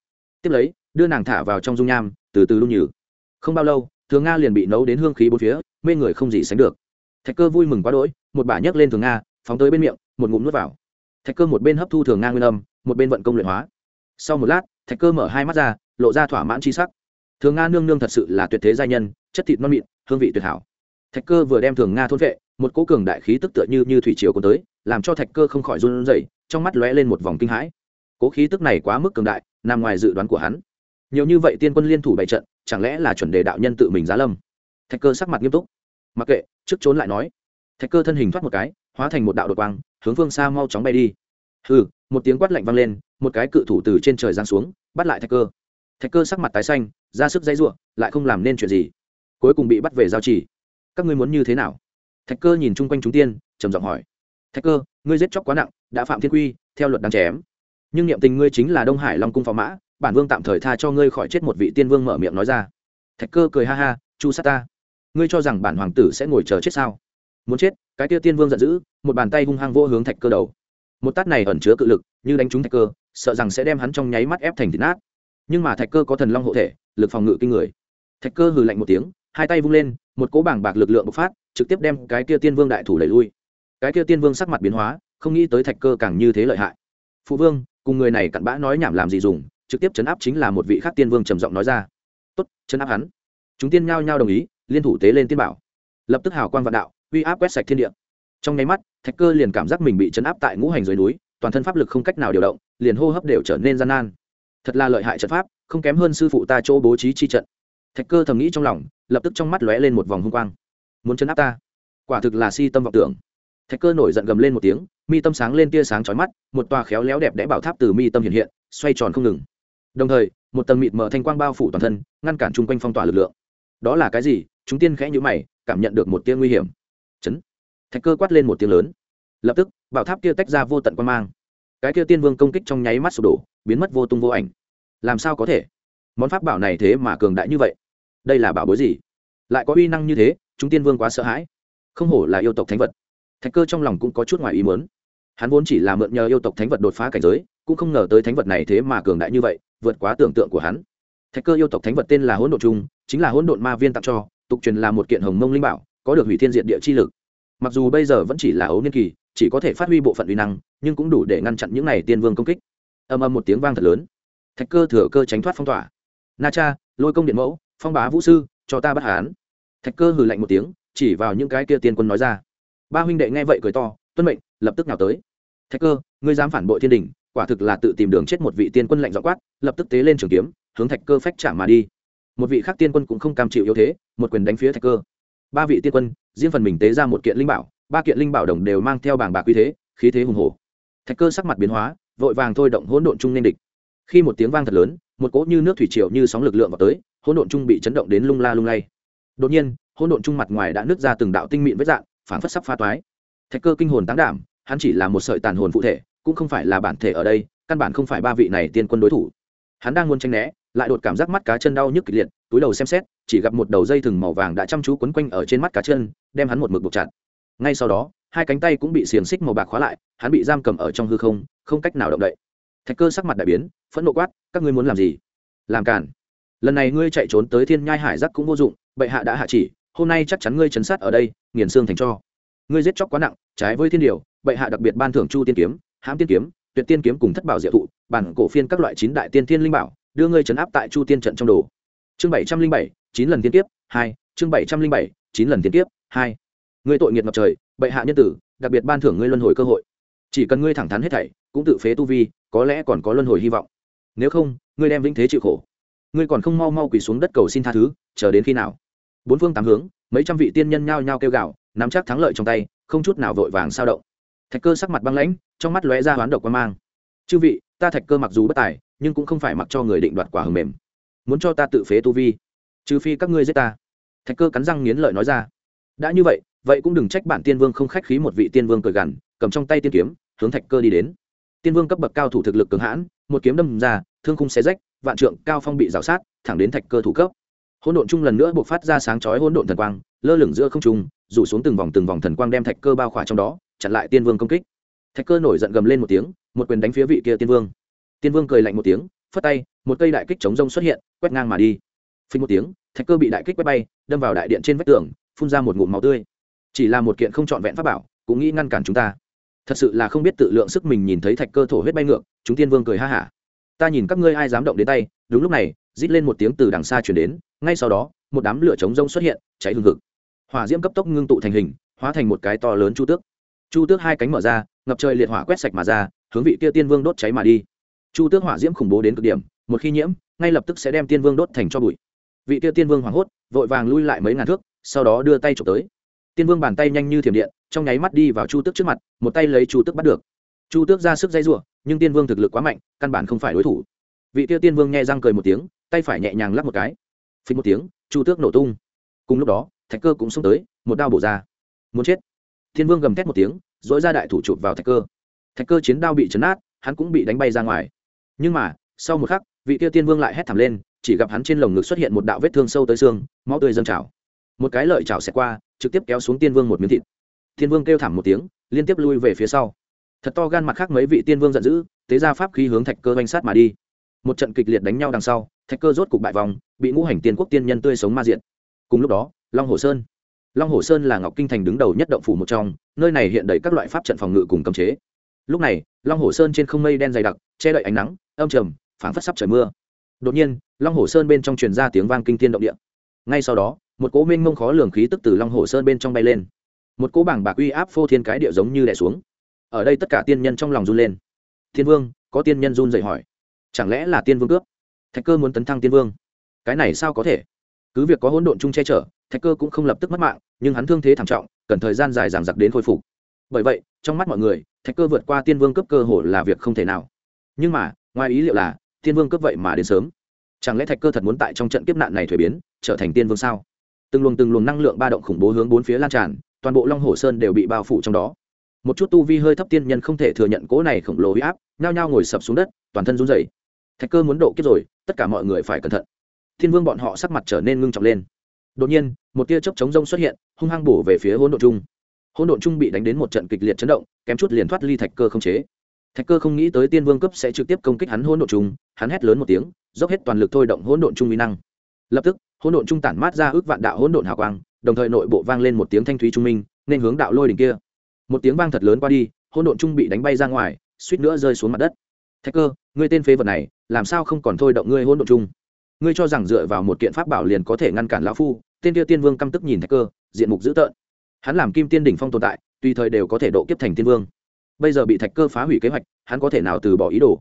Tiếp lấy, đưa nàng thả vào trong dung nham, từ từ lu nhừ. Không bao lâu, thường nga liền bị nấu đến hương khí bốn phía, mê người không gì sánh được. Thạch cơ vui mừng quá đỗi, một bà nhấc lên thường nga, phóng tới bên miệng, một ngụm nuốt vào. Thạch cơ một bên hấp thu thường nga nguyên âm, một bên vận công luyện hóa. Sau một lát thạch cơ mở hai mắt ra, lộ ra thỏa mãn c sắc. Thường nga nương nương thật sự là tuyệt thế gia nhân, chất thịt non mịn, hương vị tuyệt hảo. Thạch cơ vừa đem thường nga thôn vệ, một cỗ cường đại khí tức tựa như như thủy triều cuốn tới, làm cho thạch cơ không khỏi run rẩy, trong mắt lóe lên một vòng kinh hãi. Cỗ khí tức này quá mức cường đại, nằm ngoài dự đoán của hắn. Nhiều như vậy tiên quân liên thủ bày trận, chẳng lẽ là chuẩn đề đạo nhân tự mình giá lâm? Thạch cơ sắc mặt nghiêm túc. Mặc kệ, trước trốn lại nói. Thạch cơ thân hình thoát một cái, hóa thành một đạo đột quang, hướng phương xa mau chóng bay đi. Hừ một tiếng quát lạnh vang lên, một cái cự thủ từ trên trời giáng xuống, bắt lại thạch cơ. Thạch cơ sắc mặt tái xanh, ra sức dãy r u ộ lại không làm nên chuyện gì. Cuối cùng bị bắt về giao trì. Các ngươi muốn như thế nào? Thạch cơ nhìn chung quanh chúng tiên, trầm giọng hỏi. Thạch cơ, ngươi giết chóc quá nặng, đã phạm thiên quy, theo luật đáng chém. Nhưng niệm tình ngươi chính là đông hải long cung phò mã, bản vương tạm thời tha cho ngươi khỏi chết một vị tiên vương mở miệng nói ra. Thạch cơ cười ha ha, chu sát ta. Ngươi cho rằng bản hoàng tử sẽ ngồi chờ chết sao? Muốn chết, cái tiêu tiên vương giận dữ, một bàn tay hung hăng vô hướng thạch cơ đầu một tát này ẩn chứa cự lực, như đánh trúng thạch cơ, sợ rằng sẽ đem hắn trong nháy mắt ép thành thịt nát. Nhưng mà thạch cơ có thần long hộ thể, lực phòng ngự kinh người. Thạch cơ hừ lạnh một tiếng, hai tay vung lên, một cỗ bảng bạc lực lượng bộc phát, trực tiếp đem cái kia tiên vương đại thủ đẩy lui. Cái kia tiên vương sắc mặt biến hóa, không nghĩ tới thạch cơ càng như thế lợi hại. Phụ vương, cùng người này cặn bã nói nhảm làm gì dùng, trực tiếp chấn áp chính là một vị khác tiên vương trầm giọng nói ra. Tốt, chấn áp hắn. Chúng tiên nhao nhao đồng ý, liên thủ tế lên tiên bảo. Lập tức hào quang vạn đạo, uy áp quét sạch thiên địa trong nháy mắt, thạch cơ liền cảm giác mình bị chấn áp tại ngũ hành dưới núi, toàn thân pháp lực không cách nào điều động, liền hô hấp đều trở nên gian nan. Thật là lợi hại trận pháp, không kém hơn sư phụ ta chỗ bố trí chi trận. Thạch cơ thầm nghĩ trong lòng, lập tức trong mắt lóe lên một vòng hung quang. Muốn chấn áp ta? Quả thực là si tâm vọng tưởng. Thạch cơ nổi giận gầm lên một tiếng, mi tâm sáng lên tia sáng chói mắt, một tòa khéo léo đẹp đẽ bảo tháp từ mi tâm hiện hiện, xoay tròn không ngừng. Đồng thời, một tầng mịt mở thanh quang bao phủ toàn thân, ngăn cản chung quanh phong tỏa lực lượng. Đó là cái gì? Chúng tiên khẽ nhữ mày, cảm nhận được một tia nguy hiểm. Chấn thạch cơ quát lên một tiếng lớn. Lập tức, bảo tháp kia tách ra vô tận quan mang. Cái kia tiên vương công kích trong nháy mắt sụp đổ, biến mất vô tung vô ảnh. Làm sao có thể? Món pháp bảo này thế mà cường đại như vậy? Đây là bảo bối gì? Lại có uy năng như thế, chúng tiên vương quá sợ hãi. Không hổ là yêu tộc thánh vật. Thạch cơ trong lòng cũng có chút ngoài ý muốn. Hắn vốn chỉ là mượn nhờ yêu tộc thánh vật đột phá cảnh giới, cũng không ngờ tới thánh vật này thế mà cường đại như vậy, vượt quá tưởng tượng của hắn. Thạch cơ yêu tộc thánh vật tên là hỗn độn trung, chính là hỗn độn ma viên tặng cho, tục truyền là một kiện hồng mông linh bảo, có được hủy thiên diện địa chi lực mặc dù bây giờ vẫn chỉ là ấu niên kỳ, chỉ có thể phát huy bộ phận uy năng, nhưng cũng đủ để ngăn chặn những này tiên vương công kích. Âm âm một tiếng vang thật lớn. Thạch cơ thừa cơ tránh thoát phong tỏa. Na cha, lôi công điện mẫu, phong bá vũ sư, cho ta bắt hán. Thạch cơ hừ lạnh một tiếng, chỉ vào những cái kia tiên quân nói ra. Ba huynh đệ nghe vậy cười to, tuân mệnh, lập tức nào tới. Thạch cơ, ngươi dám phản bội thiên đình, quả thực là tự tìm đường chết một vị tiên quân lạnh dọ quát, lập tức tế lên trường kiếm, hướng thạch cơ phách trả mà đi. Một vị khác tiên quân cũng không cam chịu yếu thế, một quyền đánh phía thạch cơ. Ba vị tiên quân riêng phần mình tế ra một kiện linh bảo, ba kiện linh bảo đồng đều mang theo bảng bạc uy thế, khí thế hùng hổ. Thạch cơ sắc mặt biến hóa, vội vàng thôi động hỗn độn chung nên địch. Khi một tiếng vang thật lớn, một cỗ như nước thủy triều như sóng lực lượng vào tới, hỗn độn chung bị chấn động đến lung la lung lay. Đột nhiên, hỗn độn chung mặt ngoài đã nứt ra từng đạo tinh mịn vết dạng, phảng phất sắp pha toái. Thạch cơ kinh hồn táng đảm, hắn chỉ là một sợi tàn hồn phụ thể, cũng không phải là bản thể ở đây, căn bản không phải ba vị này tiên quân đối thủ. Hắn đang muốn tranh né, lại đột cảm giác mắt cá chân đau nhức kịch liệt, túi đầu xem xét, chỉ gặp một đầu dây thừng màu vàng đã chăm chú quấn quanh ở trên mắt cá chân đem hắn một mực buộc chặt. Ngay sau đó, hai cánh tay cũng bị xiềng xích màu bạc khóa lại, hắn bị giam cầm ở trong hư không không cách nào động đậy. Thạch cơ sắc mặt đại biến, phẫn nộ quát, các ngươi muốn làm gì? Làm cản lần này ngươi chạy trốn tới thiên nhai hải giác cũng vô dụng, bệ hạ đã hạ chỉ, hôm nay chắc chắn ngươi chấn sát ở đây, nghiền xương thành cho. Ngươi giết chóc quá nặng, trái với thiên điều, bệ hạ đặc biệt ban thưởng chu tiên kiếm, hãm tiên kiếm, tuyệt tiên kiếm cùng thất bảo diệu thụ, bản cổ phiên các loại chín đại tiên thiên linh bảo, đưa ngươi chấn áp tại chu tiên trận trong đồ. Chương bảy trăm linh bảy, chín lần tiên tiếp hai, chương bảy trăm linh bảy, chín lần tiên tiếp hai, ngươi tội nghiệt ngập trời, bệ hạ nhân tử, đặc biệt ban thưởng ngươi luân hồi cơ hội. Chỉ cần ngươi thẳng thắn hết thảy, cũng tự phế tu vi, có lẽ còn có luân hồi hy vọng. Nếu không, ngươi đem vĩnh thế chịu khổ. Ngươi còn không mau mau quỳ xuống đất cầu xin tha thứ, chờ đến khi nào? Bốn phương tám hướng, mấy trăm vị tiên nhân nhao nhao kêu gạo nắm chắc thắng lợi trong tay, không chút nào vội vàng sao động. Thạch cơ sắc mặt băng lãnh, trong mắt lóe ra hoán độc quan mang. Chư vị, ta thạch cơ mặc dù bất tài, nhưng cũng không phải mặc cho người định đoạt quả hầm mềm. Muốn cho ta tự phế tu vi, trừ phi các ngươi giết ta. Thạch cơ cắn răng nghiến lợi nói ra đã như vậy vậy cũng đừng trách bản tiên vương không khách khí một vị tiên vương cười gằn, cầm trong tay tiên kiếm, hướng thạch cơ đi đến. Tiên vương cấp bậc cao thủ thực lực cường hãn, một kiếm đâm ra, thương khung xé rách, vạn trượng cao phong bị rào sát, thẳng đến thạch cơ thủ cấp. Hỗn độn chung lần nữa buộc phát ra sáng chói hỗn độn thần quang, lơ lửng giữa không trung, rủ xuống từng vòng từng vòng thần quang đem thạch cơ bao khỏa trong đó, chặn lại tiên vương công kích. Thạch cơ nổi giận gầm lên một tiếng, một quyền đánh phía vị kia tiên vương. Tiên vương cười lạnh một tiếng, phất tay, một cây đại kích chống rông xuất hiện, quét ngang mà đi. Phình một tiếng, thạch cơ bị đại kích quét bay, đâm vào đại điện trên vách tường phun ra một ngụm máu tươi. Chỉ là một kiện không trọn vẹn pháp bảo, cũng nghĩ ngăn cản chúng ta. Thật sự là không biết tự lượng sức mình nhìn thấy thạch cơ thổ huyết bay ngược, chúng tiên vương cười ha hả. Ta nhìn các ngươi ai dám động đến tay, đúng lúc này, rít lên một tiếng từ đằng xa chuyển đến, ngay sau đó, một đám lửa chống rông xuất hiện, cháy hương hực. Hỏa diễm cấp tốc ngưng tụ thành hình, hóa thành một cái to lớn chu tước. Chu tước hai cánh mở ra, ngập trời liệt hỏa quét sạch mà ra, hướng vị kia tiên vương đốt cháy mà đi. Chu tước hỏa diễm khủng bố đến cực điểm, một khi nhiễm, ngay lập tức sẽ đem tiên vương đốt thành cho bụi. Vị kia tiên vương hoảng hốt, vội vàng lui lại mấy ngàn thước sau đó đưa tay trộm tới. Tiên vương bàn tay nhanh như thiểm điện, trong nháy mắt đi vào chu tước trước mặt, một tay lấy chu tước bắt được. Chu tước ra sức dây r u ộ nhưng tiên vương thực lực quá mạnh, căn bản không phải đối thủ. Vị kia tiên vương nghe răng cười một tiếng, tay phải nhẹ nhàng lắp một cái. Phình một tiếng, chu tước nổ tung. Cùng lúc đó, thạch cơ cũng xông tới, một đao bổ ra. Muốn chết. Thiên vương gầm thét một tiếng, dỗi ra đại thủ chụp vào thạch cơ. Thạch cơ chiến đao bị chấn át, hắn cũng bị đánh bay ra ngoài. Nhưng mà, sau một khắc, vị kia tiên vương lại hét thảm lên, chỉ gặp hắn trên lồng ngực xuất hiện một đạo vết thương sâu tới xương, máu tươi dâng trào một cái lợi chảo xẹt qua, trực tiếp kéo xuống tiên vương một miếng thịt. Tiên vương kêu thảm một tiếng, liên tiếp lui về phía sau. Thật to gan mặt khác mấy vị tiên vương giận dữ, tế ra pháp khí hướng thạch cơ oanh sát mà đi. Một trận kịch liệt đánh nhau đằng sau, thạch cơ rốt cục bại vòng bị ngũ hành tiên quốc tiên nhân tươi sống ma diện cùng lúc đó, long hồ sơn. Long hồ sơn là ngọc kinh thành đứng đầu nhất động phủ một trong, nơi này hiện đầy các loại pháp trận phòng ngự cùng cấm chế. Lúc này, long hồ sơn trên không mây đen dày đặc, che đậy ánh nắng, âm trầm, phảng phất sắp trời mưa. Đột nhiên, long hồ sơn bên trong truyền ra tiếng vang kinh thiên động địa. Ngay sau đó một cỗ minh mông khó lường khí tức từ long hồ sơn bên trong bay lên một cỗ bảng bạc uy áp phô thiên cái địa giống như đẻ xuống ở đây tất cả tiên nhân trong lòng run lên thiên vương có tiên nhân run dậy hỏi chẳng lẽ là tiên vương cướp thạch cơ muốn tấn thăng tiên vương cái này sao có thể cứ việc có hỗn độn chung che chở thạch cơ cũng không lập tức mất mạng nhưng hắn thương thế thảm trọng cần thời gian dài dằng dặc đến khôi phục bởi vậy trong mắt mọi người thạch cơ vượt qua tiên vương cấp cơ hồ là việc không thể nào nhưng mà ngoài ý liệu là tiên vương cấp vậy mà đến sớm chẳng lẽ thạch cơ thật muốn tại trong trận kiếp nạn này thuế biến trở thành tiên vương sao từng luồng từng luồng năng lượng ba động khủng bố hướng bốn phía lan tràn, toàn bộ long hồ sơn đều bị bao phủ trong đó. Một chút tu vi hơi thấp tiên nhân không thể thừa nhận cỗ này khổng lồ huy áp, nhao nhao ngồi sập xuống đất, toàn thân run rẩy. Thạch cơ muốn độ kiếp rồi, tất cả mọi người phải cẩn thận. Thiên vương bọn họ sắc mặt trở nên ngưng trọng lên. Đột nhiên, một tia chớp chống rông xuất hiện, hung hăng bổ về phía hỗn độn trung. Hỗn độn trung bị đánh đến một trận kịch liệt chấn động, kém chút liền thoát ly thạch cơ không chế. Thạch cơ không nghĩ tới tiên vương cấp sẽ trực tiếp công kích hắn hỗn độn trung, hắn hét lớn một tiếng, dốc hết toàn lực thôi động hỗn độn trung uy năng lập tức, hỗn độn trung tản mát ra ước vạn đạo hỗn độn hào quang, đồng thời nội bộ vang lên một tiếng thanh thúy trung minh, nên hướng đạo lôi đỉnh kia. Một tiếng vang thật lớn qua đi, hỗn độn trung bị đánh bay ra ngoài, suýt nữa rơi xuống mặt đất. Thạch cơ, ngươi tên phế vật này, làm sao không còn thôi động ngươi hỗn độn trung? Ngươi cho rằng dựa vào một kiện pháp bảo liền có thể ngăn cản lão phu, tên kia tiên vương căm tức nhìn thạch cơ, diện mục dữ tợn. Hắn làm kim tiên đỉnh phong tồn tại, tùy thời đều có thể độ kiếp thành tiên vương. Bây giờ bị thạch cơ phá hủy kế hoạch, hắn có thể nào từ bỏ ý đồ?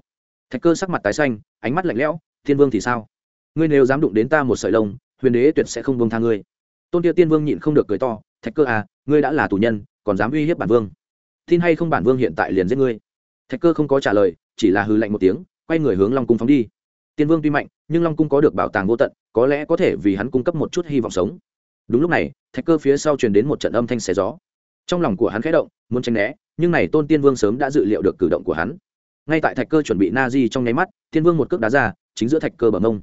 Thạch cơ sắc mặt tái xanh, ánh mắt lạnh lẽo thiên vương thì sao? Ngươi nếu dám đụng đến ta một sợi lông, huyền đế tuyệt sẽ không vương tha ngươi. Tôn kia tiên vương nhịn không được cười to, thạch cơ à ngươi đã là tù nhân, còn dám uy hiếp bản vương? Tin hay không bản vương hiện tại liền giết ngươi? Thạch cơ không có trả lời, chỉ là hư lạnh một tiếng, quay người hướng long cung phóng đi. Tiên vương tuy mạnh, nhưng long cung có được bảo tàng vô tận, có lẽ có thể vì hắn cung cấp một chút hy vọng sống. Đúng lúc này, thạch cơ phía sau truyền đến một trận âm thanh xé gió. Trong lòng của hắn khẽ động, muốn tránh né, nhưng này tôn tiên vương sớm đã dự liệu được cử động của hắn. Ngay tại thạch cơ chuẩn bị na di trong nháy mắt, tiên vương một cước đá ra, chính giữa thạch cơ bờ mông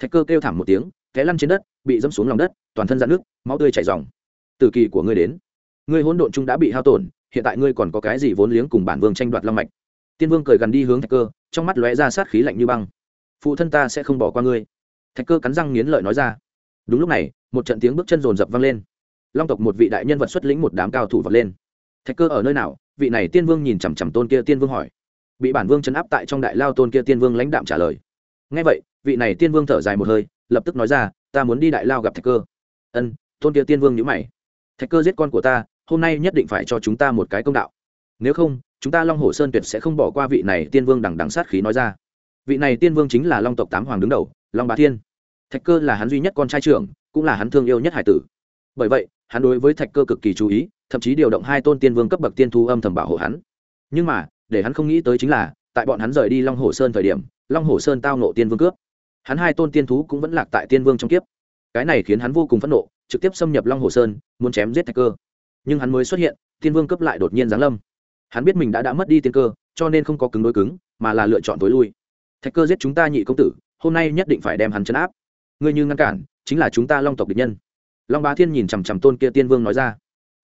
thạch cơ kêu thảm một tiếng, té lăn trên đất, bị dẫm xuống lòng đất, toàn thân dạn nước máu tươi chảy dòng từ kỳ của ngươi đến. Ngươi hỗn độn chung đã bị hao tổn, hiện tại ngươi còn có cái gì vốn liếng cùng bản vương tranh đoạt long mạch? Tiên vương cười gần đi hướng thạch cơ, trong mắt lóe ra sát khí lạnh như băng. Phụ thân ta sẽ không bỏ qua ngươi. Thạch cơ cắn răng nghiến lợi nói ra. Đúng lúc này, một trận tiếng bước chân rồn rập vang lên. Long tộc một vị đại nhân vật xuất lĩnh một đám cao thủ vật lên. Thạch cơ ở nơi nào? Vị này tiên vương nhìn chằm chằm tôn kia tiên vương hỏi. Bị bản vương chấn áp tại trong đại lao tôn kia tiên vương lãnh đạm trả lời ngay vậy, vị này tiên vương thở dài một hơi, lập tức nói ra, ta muốn đi đại lao gặp thạch cơ. Ân, tôn kia tiên vương nhữ mày. Thạch cơ giết con của ta, hôm nay nhất định phải cho chúng ta một cái công đạo. Nếu không, chúng ta long hồ sơn tuyệt sẽ không bỏ qua vị này tiên vương đằng đằng sát khí nói ra. Vị này tiên vương chính là long tộc tám hoàng đứng đầu, long bá thiên. Thạch cơ là hắn duy nhất con trai trưởng, cũng là hắn thương yêu nhất hải tử. Bởi vậy, hắn đối với thạch cơ cực kỳ chú ý, thậm chí điều động hai tôn tiên vương cấp bậc tiên thu âm thầm bảo hộ hắn. Nhưng mà, để hắn không nghĩ tới chính là tại bọn hắn rời đi long hồ sơn thời điểm, long hồ sơn tao nộ tiên vương cướp. Hắn hai tôn tiên thú cũng vẫn lạc tại tiên vương trong kiếp. Cái này khiến hắn vô cùng phẫn nộ, trực tiếp xâm nhập long hồ sơn, muốn chém giết thạch cơ. Nhưng hắn mới xuất hiện, tiên vương cướp lại đột nhiên giáng lâm. Hắn biết mình đã đã mất đi tiên cơ, cho nên không có cứng đối cứng, mà là lựa chọn tối lui. Thạch cơ giết chúng ta nhị công tử, hôm nay nhất định phải đem hắn chấn áp. Ngươi như ngăn cản, chính là chúng ta long tộc địch nhân. Long bá thiên nhìn chằm chằm tôn kia tiên vương nói ra.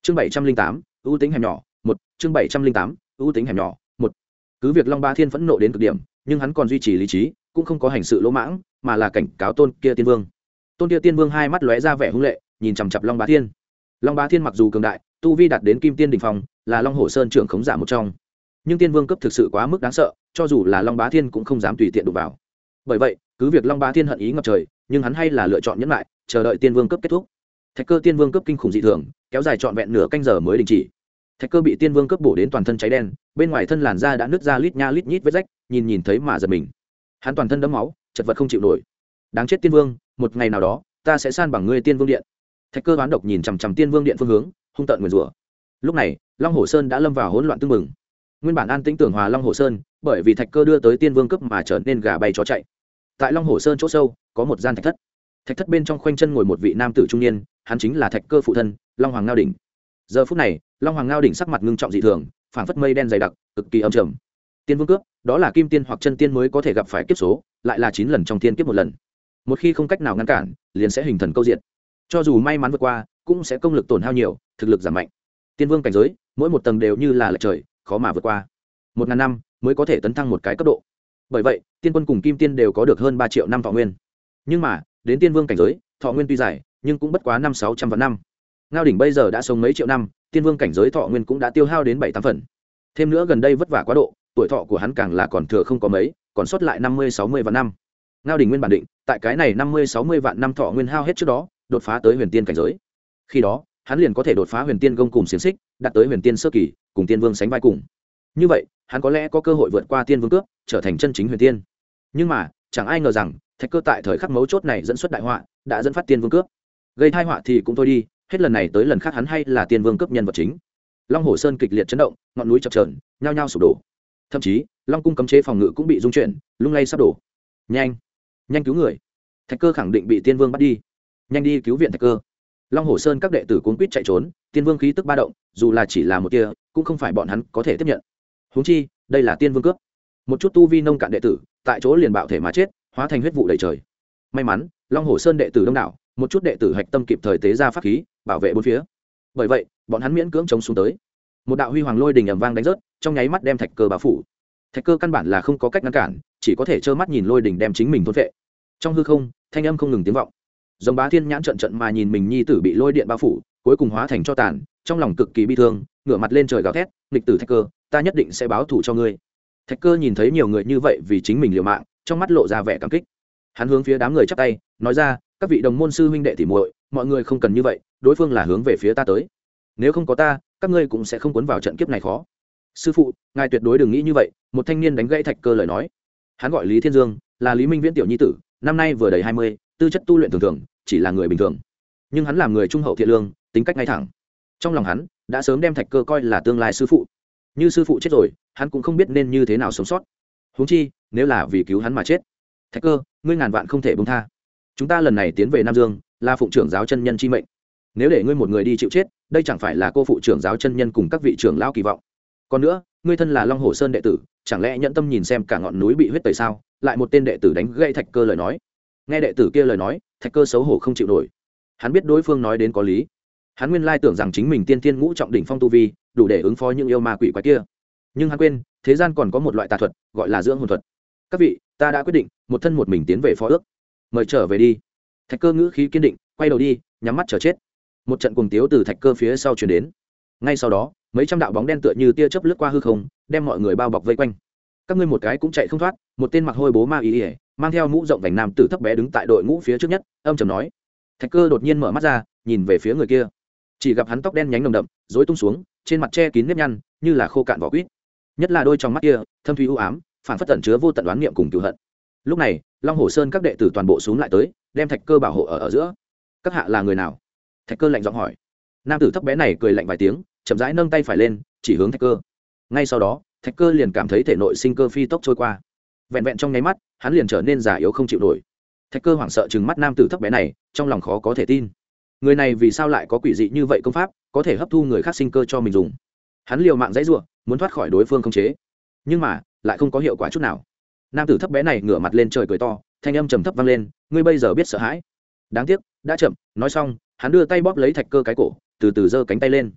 Chương bảy trăm linh tám, ưu tính hẻm nhỏ, một, chương bảy trăm linh tám, ưu tính hẻm nhỏ cứ việc long bá thiên phẫn nộ đến cực điểm nhưng hắn còn duy trì lý trí cũng không có hành sự lỗ mãng mà là cảnh cáo tôn kia tiên vương. Tôn kia tiên vương hai mắt lóe ra vẻ hung lệ nhìn chằm chặp long bá thiên. Long bá thiên mặc dù cường đại tu vi đạt đến kim tiên đình phòng, là long hồ sơn trưởng khống giả một trong. Nhưng tiên vương cấp thực sự quá mức đáng sợ cho dù là long bá thiên cũng không dám tùy tiện đụng vào. Bởi vậy cứ việc long bá thiên hận ý ngập trời nhưng hắn hay là lựa chọn nhẫn lại chờ đợi tiên vương cấp kết thúc. Thạch cơ tiên vương cấp kinh khủng dị thường kéo dài trọn vẹn nửa canh giờ mới đình chỉ thạch cơ bị tiên vương cấp bổ đến toàn thân cháy đen, bên ngoài thân làn da đã nứt ra lít nha lít nhít vết rách, nhìn nhìn thấy mà giật mình. Hắn toàn thân đấm máu, chật vật không chịu nổi. Đáng chết tiên vương, một ngày nào đó, ta sẽ san bằng ngươi tiên vương điện. Thạch cơ đoán độc nhìn chằm chằm tiên vương điện phương hướng, hung tợn nguyền rủa. Lúc này, long hồ sơn đã lâm vào hỗn loạn tưng mừng nguyên bản an tĩnh tưởng hòa long hồ sơn, bởi vì thạch cơ đưa tới tiên vương cấp mà trở nên gà bay chó chạy. Tại long hồ sơn chỗ sâu, có một gian thạch thất. Thạch thất bên trong khoanh chân ngồi một vị nam tử trung niên, hắn chính là thạch cơ phụ thân, long hoàng ngao đỉnh. Giờ phút này long hoàng ngao đỉnh sắc mặt ngưng trọng dị thường, phảng phất mây đen dày đặc, cực kỳ âm trầm. Tiên vương cướp, đó là kim tiên hoặc chân tiên mới có thể gặp phải kiếp số, lại là chín lần trong tiên kiếp một lần. Một khi không cách nào ngăn cản, liền sẽ hình thần câu diện cho dù may mắn vượt qua, cũng sẽ công lực tổn hao nhiều, thực lực giảm mạnh. Tiên vương cảnh giới, mỗi một tầng đều như là lệch trời, khó mà vượt qua. Một ngàn năm mới có thể tấn thăng một cái cấp độ. Bởi vậy, tiên quân cùng kim tiên đều có được hơn ba triệu năm thọ nguyên. Nhưng mà, đến tiên vương cảnh giới, thọ nguyên tuy dài, nhưng cũng bất quá năm sáu trăm vạn năm. Ngao đỉnh bây giờ đã sống mấy triệu năm tiên vương cảnh giới thọ nguyên cũng đã tiêu hao đến bảy tám phần. Thêm nữa gần đây vất vả quá độ, tuổi thọ của hắn càng là còn thừa không có mấy, còn sót lại năm mươi sáu mươi vạn năm. Ngao Đình nguyên bản định, tại cái này năm mươi sáu mươi vạn năm thọ nguyên hao hết trước đó, đột phá tới huyền tiên cảnh giới. Khi đó, hắn liền có thể đột phá huyền tiên gông cùng xiềng xích, đạt tới huyền tiên sơ kỳ, cùng tiên vương sánh vai cùng. Như vậy, hắn có lẽ có cơ hội vượt qua tiên vương cướp trở thành chân chính huyền tiên. Nhưng mà, chẳng ai ngờ rằng, thạch cơ tại thời khắc mấu chốt này dẫn xuất đại họa, đã dẫn phát tiên vương cướp gây thai họa thì cũng thôi đi hết lần này tới lần khác hắn hay là tiên vương cướp nhân vật chính. Long hồ sơn kịch liệt chấn động, ngọn núi chập trờn nhao nhao sụp đổ. Thậm chí, long cung cấm chế phòng ngự cũng bị rung chuyển, lung lay sắp đổ. Nhanh nhanh cứu người. Thạch cơ khẳng định bị tiên vương bắt đi. Nhanh đi cứu viện thạch cơ. Long hồ sơn các đệ tử cuốn quýt chạy trốn, tiên vương khí tức ba động, dù là chỉ là một kia cũng không phải bọn hắn có thể tiếp nhận. Huống chi, đây là tiên vương cướp. Một chút tu vi nông cạn đệ tử, tại chỗ liền bạo thể mà chết, hóa thành huyết vụ đầy trời. May mắn, long hồ sơn đệ tử đông đảo một chút đệ tử hạch tâm kịp thời tế ra pháp khí, bảo vệ bốn phía. Bởi vậy, bọn hắn miễn cưỡng chống xuống tới. Một đạo huy hoàng lôi đình ầm vang đánh rớt, trong nháy mắt đem thạch cơ bao phủ. Thạch cơ căn bản là không có cách ngăn cản, chỉ có thể trơ mắt nhìn lôi đình đem chính mình thôn vệ. Trong hư không, thanh âm không ngừng tiếng vọng. Dòng bá thiên nhãn trận trận mà nhìn mình nhi tử bị lôi điện bao phủ, cuối cùng hóa thành cho tàn, trong lòng cực kỳ bi thương, ngửa mặt lên trời gào thét, nghịch tử thạch cơ, ta nhất định sẽ báo thù cho ngươi. Thạch cơ nhìn thấy nhiều người như vậy vì chính mình liều mạng, trong mắt lộ ra vẻ cảm kích. Hắn hướng phía đám người chắp tay, nói ra các vị đồng môn sư huynh đệ tỉ muội, mọi người không cần như vậy, đối phương là hướng về phía ta tới. Nếu không có ta, các ngươi cũng sẽ không cuốn vào trận kiếp này khó. Sư phụ, ngài tuyệt đối đừng nghĩ như vậy, một thanh niên đánh gãy thạch cơ lời nói. Hắn gọi lý thiên dương, là lý minh viễn tiểu nhi tử, năm nay vừa đầy hai mươi, tư chất tu luyện thường thường, chỉ là người bình thường. Nhưng hắn làm người trung hậu thiện lương, tính cách ngay thẳng. Trong lòng hắn, đã sớm đem thạch cơ coi là tương lai sư phụ. Như sư phụ chết rồi, hắn cũng không biết nên như thế nào sống sót. Huống chi, nếu là vì cứu hắn mà chết. Thạch cơ, ngươi ngàn vạn không thể bông tha chúng ta lần này tiến về nam dương, là phụng trưởng giáo chân nhân chi mệnh. Nếu để ngươi một người đi chịu chết, đây chẳng phải là cô phụ trưởng giáo chân nhân cùng các vị trưởng lao kỳ vọng. Còn nữa, ngươi thân là long hồ sơn đệ tử, chẳng lẽ nhẫn tâm nhìn xem cả ngọn núi bị huyết tẩy sao? Lại một tên đệ tử đánh gây thạch cơ lời nói. Nghe đệ tử kia lời nói, thạch cơ xấu hổ không chịu nổi. Hắn biết đối phương nói đến có lý. Hắn nguyên lai tưởng rằng chính mình tiên tiên ngũ trọng đỉnh phong tu vi, đủ để ứng phó những yêu ma quỷ quái kia. Nhưng hắn quên, thế gian còn có một loại tà thuật, gọi là dưỡng hồn thuật. Các vị, ta đã quyết định, một thân một mình tiến về phó ước mời trở về đi. Thạch cơ ngữ khí kiên định, quay đầu đi, nhắm mắt chờ chết. Một trận cuồng tiếu từ thạch cơ phía sau chuyển đến. Ngay sau đó, mấy trăm đạo bóng đen tựa như tia chớp lướt qua hư không, đem mọi người bao bọc vây quanh. Các ngươi một cái cũng chạy không thoát, một tên mặc hôi bố ma ý ỉa mang theo mũ rộng vành nam tử thấp bé đứng tại đội ngũ phía trước nhất, âm trầm nói. Thạch cơ đột nhiên mở mắt ra, nhìn về phía người kia. Chỉ gặp hắn tóc đen nhánh nồng đậm dối tung xuống, trên mặt che kín nếp nhăn, như là khô cạn vỏ quýt. Nhất là đôi trong mắt kia, thâm thủy u ám, phản phất tẩn chứa vô tận đoán niệm cùng cựu hận. Lúc này long hồ sơn các đệ tử toàn bộ xuống lại tới, đem thạch cơ bảo hộ ở ở giữa. Các hạ là người nào? Thạch cơ lạnh giọng hỏi. Nam tử thấp bé này cười lạnh vài tiếng, chậm rãi nâng tay phải lên, chỉ hướng thạch cơ. Ngay sau đó, thạch cơ liền cảm thấy thể nội sinh cơ phi tốc trôi qua. Vẹn vẹn trong nháy mắt, hắn liền trở nên già yếu không chịu nổi. Thạch cơ hoảng sợ chừng mắt nam tử thấp bé này, trong lòng khó có thể tin. Người này vì sao lại có quỷ dị như vậy công pháp, có thể hấp thu người khác sinh cơ cho mình dùng? Hắn liều mạng dãy r u ộ muốn thoát khỏi đối phương không chế. Nhưng mà, lại không có hiệu quả chút nào nam tử thấp bé này ngửa mặt lên trời cười to, thanh âm trầm thấp vang lên, ngươi bây giờ biết sợ hãi. Đáng tiếc, đã chậm, nói xong, hắn đưa tay bóp lấy thạch cơ cái cổ, từ từ giơ cánh tay lên.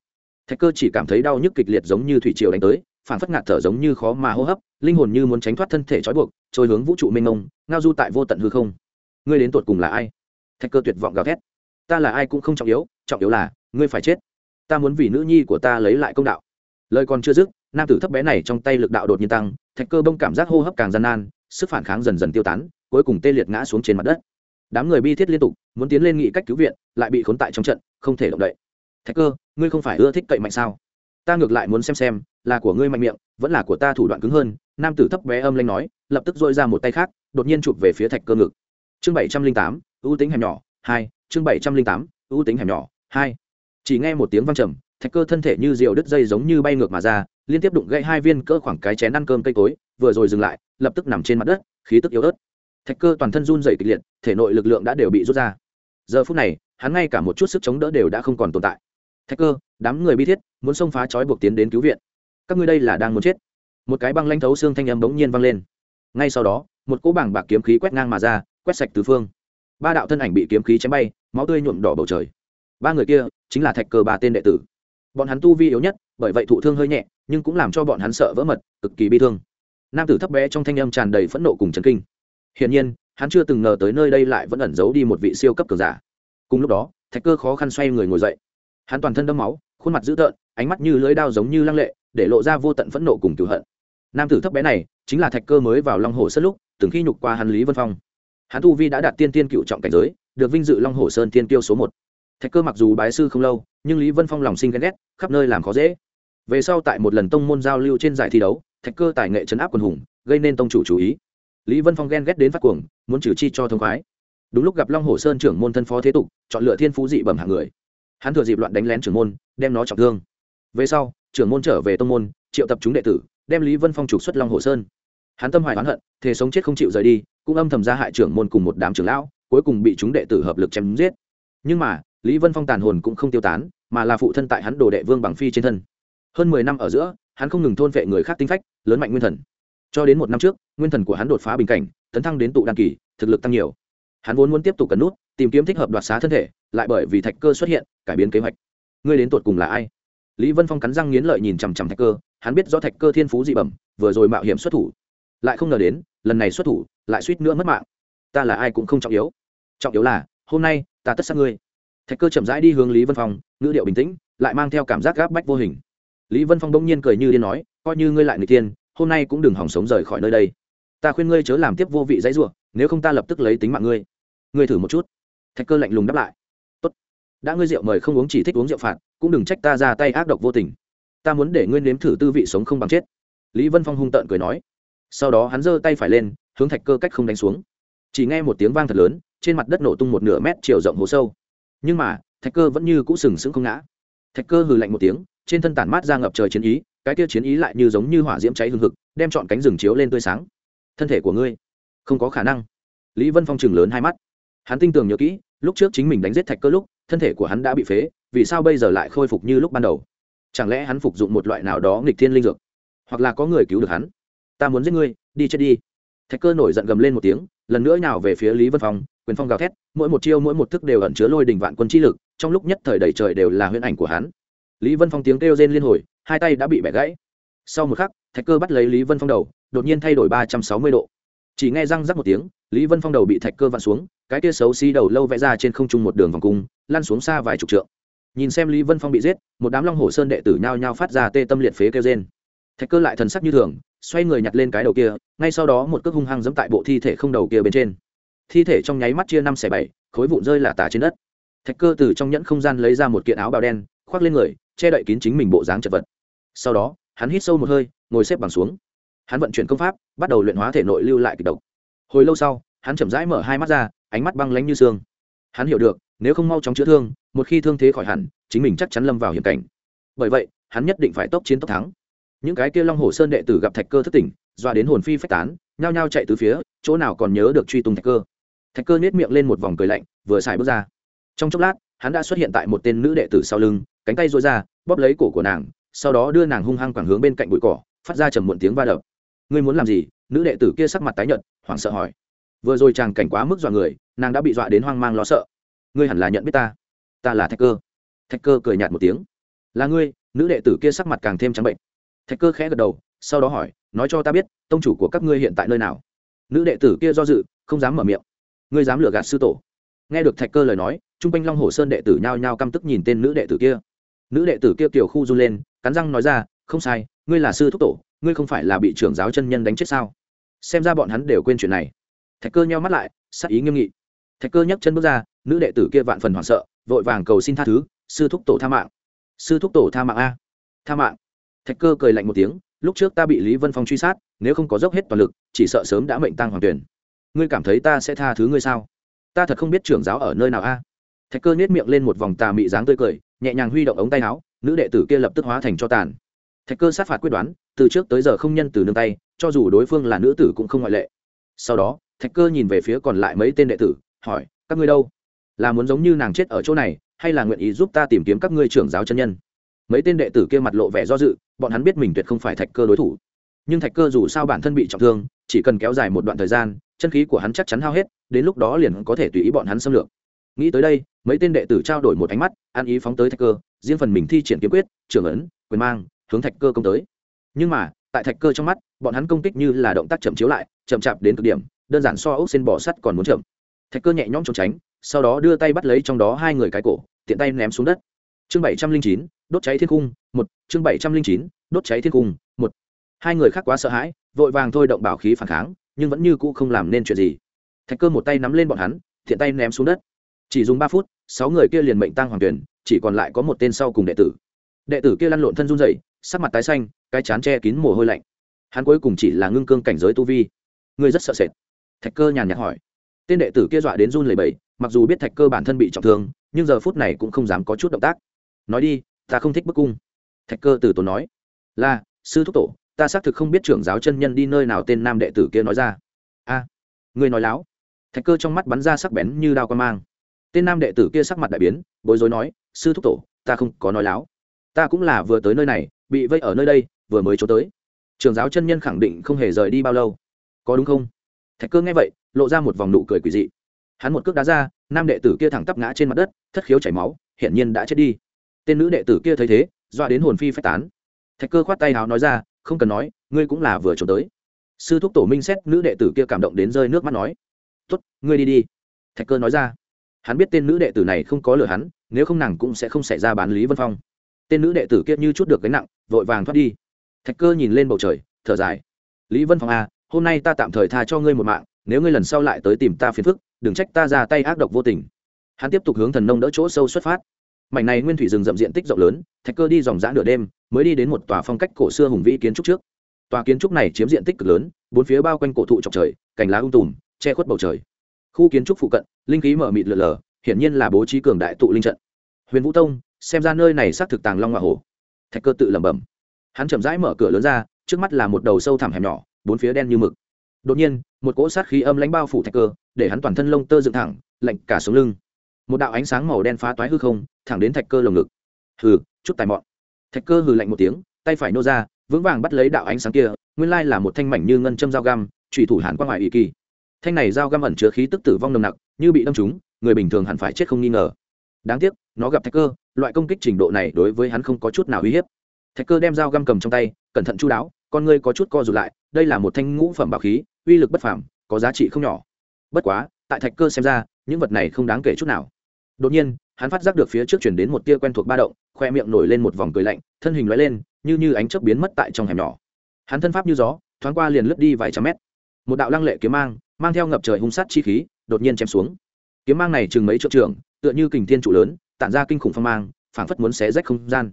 Thạch cơ chỉ cảm thấy đau nhức kịch liệt giống như thủy triều đánh tới phản phất ngạt thở giống như khó mà hô hấp, linh hồn như muốn tránh thoát thân thể trói buộc, trôi hướng vũ trụ mênh mông, ngao du tại vô tận hư không. Ngươi đến tột cùng là ai? Thạch cơ tuyệt vọng gào thét. Ta là ai cũng không trọng yếu trọng yếu là, ngươi phải chết. Ta muốn vì nữ nhi của ta lấy lại công đạo lời còn chưa dứt, nam tử thấp bé này trong tay lực đạo đột nhiên tăng, thạch cơ bông cảm giác hô hấp càng gian nan, sức phản kháng dần dần tiêu tán, cuối cùng tê liệt ngã xuống trên mặt đất. Đám người bi thiết liên tục, muốn tiến lên nghị cách cứu viện, lại bị khốn tại trong trận, không thể động đậy. Thạch cơ, ngươi không phải ưa thích cậy mạnh sao? Ta ngược lại muốn xem xem, là của ngươi mạnh miệng, vẫn là của ta thủ đoạn cứng hơn, nam tử thấp bé âm lanh nói, lập tức dội ra một tay khác, đột nhiên chụp về phía thạch cơ ngực. Chương bảy trăm linh tám, ưu tính hẻm nhỏ, hai, chương bảy trăm linh tám, ưu tính hẻm nhỏ, hai. Chỉ nghe một tiếng văng trầm thạch cơ thân thể như diều đứt dây giống như bay ngược mà ra, liên tiếp đụng gãy hai viên cỡ khoảng cái chén ăn cơm cây cối, vừa rồi dừng lại, lập tức nằm trên mặt đất, khí tức yếu ớt. Thạch cơ toàn thân run dày kịch liệt, thể nội lực lượng đã đều bị rút ra. Giờ phút này, hắn ngay cả một chút sức chống đỡ đều đã không còn tồn tại. Thạch cơ, đám người bi thiết, muốn xông phá trói buộc tiến đến cứu viện. Các ngươi đây là đang muốn chết. Một cái băng lanh thấu xương thanh âm bỗng nhiên vang lên. Ngay sau đó, một cỗ bảng bạc kiếm khí quét ngang mà ra, quét sạch tứ phương. Ba đạo thân ảnh bị kiếm khí chém bay, máu tươi nhuộm đỏ bầu trời. Ba người kia chính là thạch cơ ba tên đệ tử bọn hắn tu vi yếu nhất, bởi vậy thụ thương hơi nhẹ, nhưng cũng làm cho bọn hắn sợ vỡ mật, cực kỳ bi thương. Nam tử thấp bé trong thanh âm tràn đầy phẫn nộ cùng chấn kinh. Hiển nhiên, hắn chưa từng ngờ tới nơi đây lại vẫn ẩn giấu đi một vị siêu cấp cường giả. Cùng lúc đó, thạch cơ khó khăn xoay người ngồi dậy. Hắn toàn thân đâm máu, khuôn mặt dữ tợn, ánh mắt như lưỡi đao giống như lăng lệ, để lộ ra vô tận phẫn nộ cùng cửu hận. Nam tử thấp bé này, chính là thạch cơ mới vào long hồ sơn lúc, từng khi nhục qua hắn lý vân phong. Hắn tu vi đã đạt tiên tiên cựu trọng cảnh giới, được vinh dự long hồ sơn tiên tiêu số một thạch cơ mặc dù bái sư không lâu, nhưng lý vân phong lòng sinh ghen ghét, khắp nơi làm khó dễ. Về sau tại một lần tông môn giao lưu trên giải thi đấu, thạch cơ tài nghệ chấn áp quần hùng, gây nên tông chủ chú ý. Lý vân phong ghen ghét đến phát cuồng, muốn trừ chi cho thông khoái. Đúng lúc gặp long hồ sơn trưởng môn thân phó thế tục, chọn lựa thiên phú dị bẩm hạng người. Hắn thừa dịp loạn đánh lén trưởng môn, đem nó trọng thương. Về sau, trưởng môn trở về tông môn, triệu tập chúng đệ tử, đem lý vân phong trục xuất long hồ sơn. Hắn tâm hoài oán hận, thề sống chết không chịu rời đi, cũng âm thầm ra hại trưởng môn cùng một đám trưởng lão, cuối cùng bị chúng đệ tử hợp lực chém giết. Nhưng mà lý vân phong tàn hồn cũng không tiêu tán, mà là phụ thân tại hắn đồ đệ vương bằng phi trên thân. Hơn mười năm ở giữa, hắn không ngừng thôn vệ người khác tinh phách, lớn mạnh nguyên thần. Cho đến một năm trước, nguyên thần của hắn đột phá bình cảnh, tấn thăng đến tụ đăng kỳ, thực lực tăng nhiều. Hắn vốn muốn tiếp tục cấn nút, tìm kiếm thích hợp đoạt xá thân thể, lại bởi vì thạch cơ xuất hiện, cải biến kế hoạch. Ngươi đến tột cùng là ai? Lý vân phong cắn răng nghiến lợi nhìn chằm chằm thạch cơ, hắn biết do thạch cơ thiên phú dị bẩm, vừa rồi mạo hiểm xuất thủ. Lại không ngờ đến, lần này xuất thủ, lại suýt nữa mất mạng. Ta là ai cũng không trọng yếu. Trọng yếu là, hôm nay, ta tất sát ngươi thạch cơ chậm rãi đi hướng lý vân phong ngữ điệu bình tĩnh lại mang theo cảm giác gáp bách vô hình lý vân phong đông nhiên cười như điên nói coi như ngươi lại người tiên hôm nay cũng đừng hỏng sống rời khỏi nơi đây ta khuyên ngươi chớ làm tiếp vô vị dãy ruộng nếu không ta lập tức lấy tính mạng ngươi ngươi thử một chút thạch cơ lạnh lùng đáp lại tốt đã ngươi rượu mời không uống chỉ thích uống rượu phạt cũng đừng trách ta ra tay ác độc vô tình ta muốn để ngươi nếm thử tư vị sống không bằng chết lý vân phong hung tợn cười nói sau đó hắn giơ tay phải lên hướng thạch cơ cách không đánh xuống chỉ nghe một tiếng vang thật lớn trên mặt đất nổ tung một nửa mét chiều rộng hố sâu nhưng mà, thạch cơ vẫn như cũ sừng sững không ngã. Thạch cơ hừ lạnh một tiếng, trên thân tản mát ra ngập trời chiến ý, cái kia chiến ý lại như giống như hỏa diễm cháy hừng hực, đem chọn cánh rừng chiếu lên tươi sáng. Thân thể của ngươi, không có khả năng. Lý vân phong chừng lớn hai mắt. Hắn tin tưởng nhớ kỹ, lúc trước chính mình đánh giết thạch cơ lúc, thân thể của hắn đã bị phế, vì sao bây giờ lại khôi phục như lúc ban đầu? Chẳng lẽ hắn phục dụng một loại nào đó nghịch thiên linh dược? Hoặc là có người cứu được hắn? Ta muốn giết ngươi, đi chết đi. Thạch cơ nổi giận gầm lên một tiếng lần nữa nào về phía lý vân phong, quyền phong gào thét, mỗi một chiêu mỗi một thức đều ẩn chứa lôi đình vạn quân chi lực, trong lúc nhất thời đầy trời đều là huyễn ảnh của hắn. Lý vân phong tiếng kêu rên liên hồi, hai tay đã bị bẻ gãy. Sau một khắc, thạch cơ bắt lấy lý vân phong đầu, đột nhiên thay đổi ba trăm sáu mươi độ. Chỉ nghe răng rắc một tiếng, lý vân phong đầu bị thạch cơ vặn xuống, cái kia xấu xí đầu lâu vẽ ra trên không trung một đường vòng cung, lăn xuống xa vài chục trượng. Nhìn xem lý vân phong bị giết, một đám long hồ sơn đệ tử nhao nhao phát ra tê tâm liệt phế kêu trên thạch cơ lại thần sắc như thường xoay người nhặt lên cái đầu kia, ngay sau đó một cước hung hăng giẫm tại bộ thi thể không đầu kia bên trên. Thi thể trong nháy mắt chia năm xẻ bảy, khối vụn rơi là tả trên đất. Thạch cơ từ trong nhẫn không gian lấy ra một kiện áo bào đen, khoác lên người, che đậy kín chính mình bộ dáng chật vật. Sau đó, hắn hít sâu một hơi, ngồi xếp bằng xuống. Hắn vận chuyển công pháp, bắt đầu luyện hóa thể nội lưu lại kịch độc. Hồi lâu sau, hắn chậm rãi mở hai mắt ra, ánh mắt băng lánh như xương. Hắn hiểu được, nếu không mau chóng chữa thương, một khi thương thế khỏi hẳn, chính mình chắc chắn lâm vào hiểm cảnh. Bởi vậy, hắn nhất định phải tốc chiến tốc thắng những cái kia long hồ sơn đệ tử gặp thạch cơ thất tỉnh, doa đến hồn phi phách tán, nhao nhao chạy từ phía, chỗ nào còn nhớ được truy tung thạch cơ. Thạch cơ nết miệng lên một vòng cười lạnh, vừa xài bước ra. Trong chốc lát, hắn đã xuất hiện tại một tên nữ đệ tử sau lưng, cánh tay dối ra, bóp lấy cổ của nàng, sau đó đưa nàng hung hăng quẳng hướng bên cạnh bụi cỏ, phát ra trầm muộn tiếng va đập. Ngươi muốn làm gì? Nữ đệ tử kia sắc mặt tái nhợt, hoảng sợ hỏi. Vừa rồi chàng cảnh quá mức dọa người, nàng đã bị dọa đến hoang mang lo sợ. Ngươi hẳn là nhận biết ta. Ta là thạch cơ. Thạch cơ cười nhạt một tiếng. Là ngươi. Nữ đệ tử kia sắc mặt càng thêm trắng bệnh thạch cơ khẽ gật đầu, sau đó hỏi, nói cho ta biết, tông chủ của các ngươi hiện tại nơi nào? Nữ đệ tử kia do dự, không dám mở miệng. Ngươi dám lừa gạt sư tổ? Nghe được thạch cơ lời nói t r u n g quanh long hồ sơn đệ tử nhao nhao căm tức nhìn tên nữ đệ tử kia. Nữ đệ tử kia kiểu khu run lên, cắn răng nói ra, không sai, ngươi là sư thúc tổ, ngươi không phải là bị trưởng giáo chân nhân đánh chết sao? Xem ra bọn hắn đều quên chuyện này. Thạch cơ nheo mắt lại, sắc ý nghiêm nghị. Thạch cơ nhấc chân bước ra, nữ đệ tử kia vạn phần hoảng sợ, vội vàng cầu xin tha thứ, sư thúc tổ tha mạng, sư thúc tổ tha mạng a, tha mạng thạch cơ cười lạnh một tiếng, lúc trước ta bị lý vân phong truy sát, nếu không có dốc hết toàn lực, chỉ sợ sớm đã mệnh tăng hoàng tuyển. Ngươi cảm thấy ta sẽ tha thứ ngươi sao? Ta thật không biết trưởng giáo ở nơi nào a. Thạch cơ nhét miệng lên một vòng tà mị dáng tươi cười, nhẹ nhàng huy động ống tay áo, nữ đệ tử kia lập tức hóa thành cho tàn. Thạch cơ sát phạt quyết đoán, từ trước tới giờ không nhân từ nương tay, cho dù đối phương là nữ tử cũng không ngoại lệ. Sau đó, thạch cơ nhìn về phía còn lại mấy tên đệ tử, hỏi, các ngươi đâu? Là muốn giống như nàng chết ở chỗ này, hay là nguyện ý giúp ta tìm kiếm các ngươi trưởng giáo chân nhân? Mấy tên đệ tử kia mặt lộ vẻ do dự bọn hắn biết mình tuyệt không phải thạch cơ đối thủ. Nhưng thạch cơ dù sao bản thân bị trọng thương, chỉ cần kéo dài một đoạn thời gian, chân khí của hắn chắc chắn hao hết, đến lúc đó liền có thể tùy ý bọn hắn xâm lược. Nghĩ tới đây, mấy tên đệ tử trao đổi một ánh mắt ăn ý phóng tới thạch cơ, riêng phần mình thi triển kiếm quyết, trưởng ấn, quyền mang, hướng thạch cơ công tới. Nhưng mà, tại thạch cơ trong mắt, bọn hắn công kích như là động tác chậm chiếu lại, chậm chạp đến cực điểm, đơn giản so ốc xin bỏ sắt còn muốn chậm. Thạch cơ nhẹ nhõm trốn tránh, sau đó đưa tay bắt lấy trong đó hai người cái cổ, tiện tay ném xuống đất. Chương bảy trăm linh chín đốt cháy thiên cung một, chương bảy trăm linh chín, đốt cháy thiên cung một. Hai người khác quá sợ hãi, vội vàng thôi động bảo khí phản kháng, nhưng vẫn như cũ không làm nên chuyện gì. Thạch cơ một tay nắm lên bọn hắn, thiện tay ném xuống đất. Chỉ dùng ba phút, sáu người kia liền mệnh tăng hoàng tuyển, chỉ còn lại có một tên sau cùng đệ tử. Đệ tử kia lăn lộn thân run rẩy, sắc mặt tái xanh, cái chán che kín mồ hôi lạnh. Hắn cuối cùng chỉ là ngưng cương cảnh giới tu vi. Ngươi rất sợ sệt. Thạch cơ nhàn nhạt hỏi. Tên đệ tử kia dọa đến run lẩy bẩy, mặc dù biết thạch cơ bản thân bị trọng thương, nhưng giờ phút này cũng không dám có chút động tác. Nói đi ta không thích bức cung. Thạch cơ từ tốn nói, là, sư thúc tổ, ta xác thực không biết trưởng giáo chân nhân đi nơi nào tên nam đệ tử kia nói ra. A, ngươi nói láo. Thạch cơ trong mắt bắn ra sắc bén như đao quan mang. Tên nam đệ tử kia sắc mặt đại biến, bối rối nói, sư thúc tổ, ta không có nói láo. Ta cũng là vừa tới nơi này, bị vây ở nơi đây, vừa mới trốn tới. Trường giáo chân nhân khẳng định không hề rời đi bao lâu. Có đúng không? Thạch cơ nghe vậy, lộ ra một vòng nụ cười quỳ dị. Hắn một cước đá ra, nam đệ tử kia thẳng tắp ngã trên mặt đất, thất khiếu chảy máu, hiển nhiên đã chết đi tên nữ đệ tử kia thấy thế, dọa đến hồn phi phách tán. Thạch cơ khoát tay háo nói ra, không cần nói, ngươi cũng là vừa trốn tới. Sư thúc tổ minh xét nữ đệ tử kia cảm động đến rơi nước mắt nói tuất ngươi đi đi. Thạch cơ nói ra, hắn biết tên nữ đệ tử này không có lừa hắn, nếu không nàng cũng sẽ không xảy ra bán lý vân phong. Tên nữ đệ tử kia như chút được gánh nặng, vội vàng thoát đi. Thạch cơ nhìn lên bầu trời, thở dài, lý vân phong à hôm nay ta tạm thời tha cho ngươi một mạng, nếu ngươi lần sau lại tới tìm ta phiền phức, đừng trách ta ra tay ác độc vô tình. Hắn tiếp tục hướng thần nông đỡ chỗ sâu xuất phát mảnh này nguyên thủy rừng rậm diện tích rộng lớn, thạch cơ đi dòng dã nửa đêm, mới đi đến một tòa phong cách cổ xưa hùng vĩ kiến trúc trước. Tòa kiến trúc này chiếm diện tích cực lớn, bốn phía bao quanh cổ thụ trọc trời, cành lá ung um tùm, che khuất bầu trời. Khu kiến trúc phụ cận, linh khí mở mịt lờ lờ, hiển nhiên là bố trí cường đại tụ linh trận. Huyền vũ tông, xem ra nơi này xác thực tàng long hoa hồ thạch cơ tự lẩm bẩm. Hắn chậm rãi mở cửa lớn ra, trước mắt là một đầu sâu thẳm hẻm nhỏ, bốn phía đen như mực. Đột nhiên, một cỗ sát khí âm lãnh bao phủ thạch cơ, để hắn toàn thân lông tơ dựng thẳng, lạnh cả xuống lưng một đạo ánh sáng màu đen phá toái hư không, thẳng đến thạch cơ lồng ngực. Hừ, chút tài mọn. Thạch cơ hừ lạnh một tiếng, tay phải nô ra, vững vàng bắt lấy đạo ánh sáng kia, nguyên lai là một thanh mảnh như ngân châm dao găm trùy thủ hàn qua ngoài ý kỳ. Thanh này dao găm ẩn chứa khí tức tử vong nồng nặc, như bị đâm trúng, người bình thường hẳn phải chết không nghi ngờ. Đáng tiếc, nó gặp thạch cơ, loại công kích trình độ này đối với hắn không có chút nào uy hiếp. Thạch cơ đem dao găm cầm trong tay, cẩn thận chú đáo, con ngươi có chút co rụt lại, đây là một thanh ngũ phẩm bảo khí, uy lực bất phàm, có giá trị không nhỏ. Bất quá, tại thạch cơ xem ra, những vật này không đáng kể chút nào đột nhiên, hắn phát giác được phía trước chuyển đến một tia quen thuộc ba động, khoe miệng nổi lên một vòng cười lạnh, thân hình lóe lên, như như ánh chớp biến mất tại trong hẻm nhỏ. Hắn thân pháp như gió, thoáng qua liền lướt đi vài trăm mét. Một đạo lăng lệ kiếm mang mang theo ngập trời hung sát chi khí, đột nhiên chém xuống. Kiếm mang này chừng mấy trượng trường tựa như kình thiên trụ lớn, tản ra kinh khủng phong mang, phảng phất muốn xé rách không gian.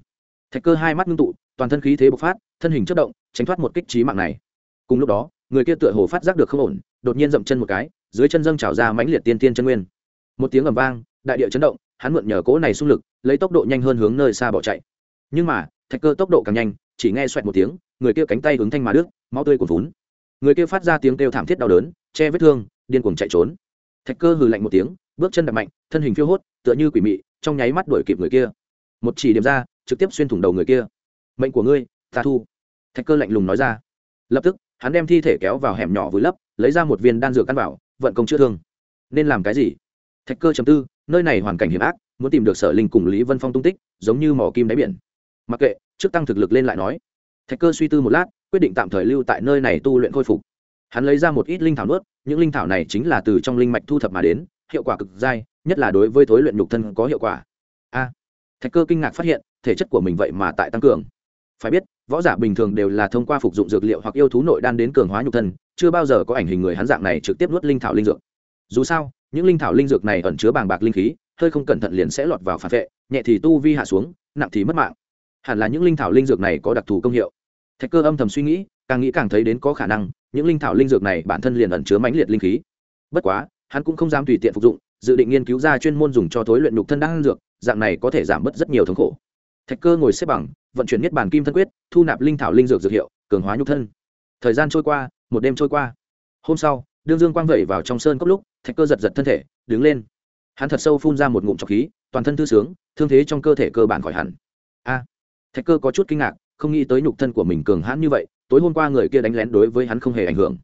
Thạch cơ hai mắt ngưng tụ, toàn thân khí thế bộc phát, thân hình chất động, tránh thoát một kích trí mạng này. Cùng lúc đó, người kia tựa hồ phát giác được không ổn, đột nhiên dậm chân một cái, dưới chân dâng trào ra mãnh liệt tiên tiên chân nguyên một tiếng ầm vang, đại địa chấn động, hắn mượn nhờ cỗ này xung lực, lấy tốc độ nhanh hơn hướng nơi xa bỏ chạy. Nhưng mà, thạch cơ tốc độ càng nhanh, chỉ nghe xoẹt một tiếng, người kia cánh tay ứng thanh mà đứt, máu tươi cuồn vún người kia phát ra tiếng kêu thảm thiết đau đớn, che vết thương, điên cuồng chạy trốn. Thạch cơ hừ lạnh một tiếng, bước chân đập mạnh, thân hình phiêu hốt, tựa như quỷ mị, trong nháy mắt đuổi kịp người kia. Một chỉ điểm ra, trực tiếp xuyên thủng đầu người kia. Mệnh của ngươi, ta thu. Thạch cơ lạnh lùng nói ra. Lập tức, hắn đem thi thể kéo vào hẻm nhỏ vùi lấp, lấy ra một viên đan dược căn bảo vận công chữa thương. Nên làm cái gì? Thạch cơ chấm tư, nơi này hoàn cảnh hiểm ác, muốn tìm được sở linh cùng lý vân phong tung tích, giống như mỏ kim đáy biển. Mặc kệ, trước tăng thực lực lên lại nói. Thạch cơ suy tư một lát, quyết định tạm thời lưu tại nơi này tu luyện khôi phục. Hắn lấy ra một ít linh thảo nuốt, những linh thảo này chính là từ trong linh mạch thu thập mà đến, hiệu quả cực dai, nhất là đối với thối luyện nhục thân có hiệu quả. A. Thạch cơ kinh ngạc phát hiện, thể chất của mình vậy mà tại tăng cường. Phải biết, võ giả bình thường đều là thông qua phục dụng dược liệu hoặc yêu thú nội đan đến cường hóa nhục thân, chưa bao giờ có ảnh hình người hắn dạng này trực tiếp nuốt linh thảo linh dược. Dù sao những linh thảo linh dược này ẩn chứa bàng bạc linh khí, hơi không cẩn thận liền sẽ lọt vào phản vệ, nhẹ thì tu vi hạ xuống, nặng thì mất mạng. Hẳn là những linh thảo linh dược này có đặc thù công hiệu. Thạch cơ âm thầm suy nghĩ, càng nghĩ càng thấy đến có khả năng, những linh thảo linh dược này bản thân liền ẩn chứa mãnh liệt linh khí. Bất quá, hắn cũng không dám tùy tiện phục dụng, dự định nghiên cứu ra chuyên môn dùng cho thối luyện nhục thân đan dược, dạng này có thể giảm bớt rất nhiều thống khổ. Thạch cơ ngồi xếp bằng, vận chuyển nhất bản kim thân quyết, thu nạp linh thảo linh dược dược hiệu, cường hóa nhục thân. Thời gian trôi qua, một đêm trôi qua. Hôm sau đương dương quang vẩy vào trong sơn cốc lúc, thạch cơ giật giật thân thể, đứng lên. Hắn thật sâu phun ra một ngụm trọc khí, toàn thân thư sướng, thương thế trong cơ thể cơ bản khỏi hẳn. A! Thạch cơ có chút kinh ngạc, không nghĩ tới nhục thân của mình cường hãn như vậy, tối hôm qua người kia đánh lén đối với hắn không hề ảnh hưởng.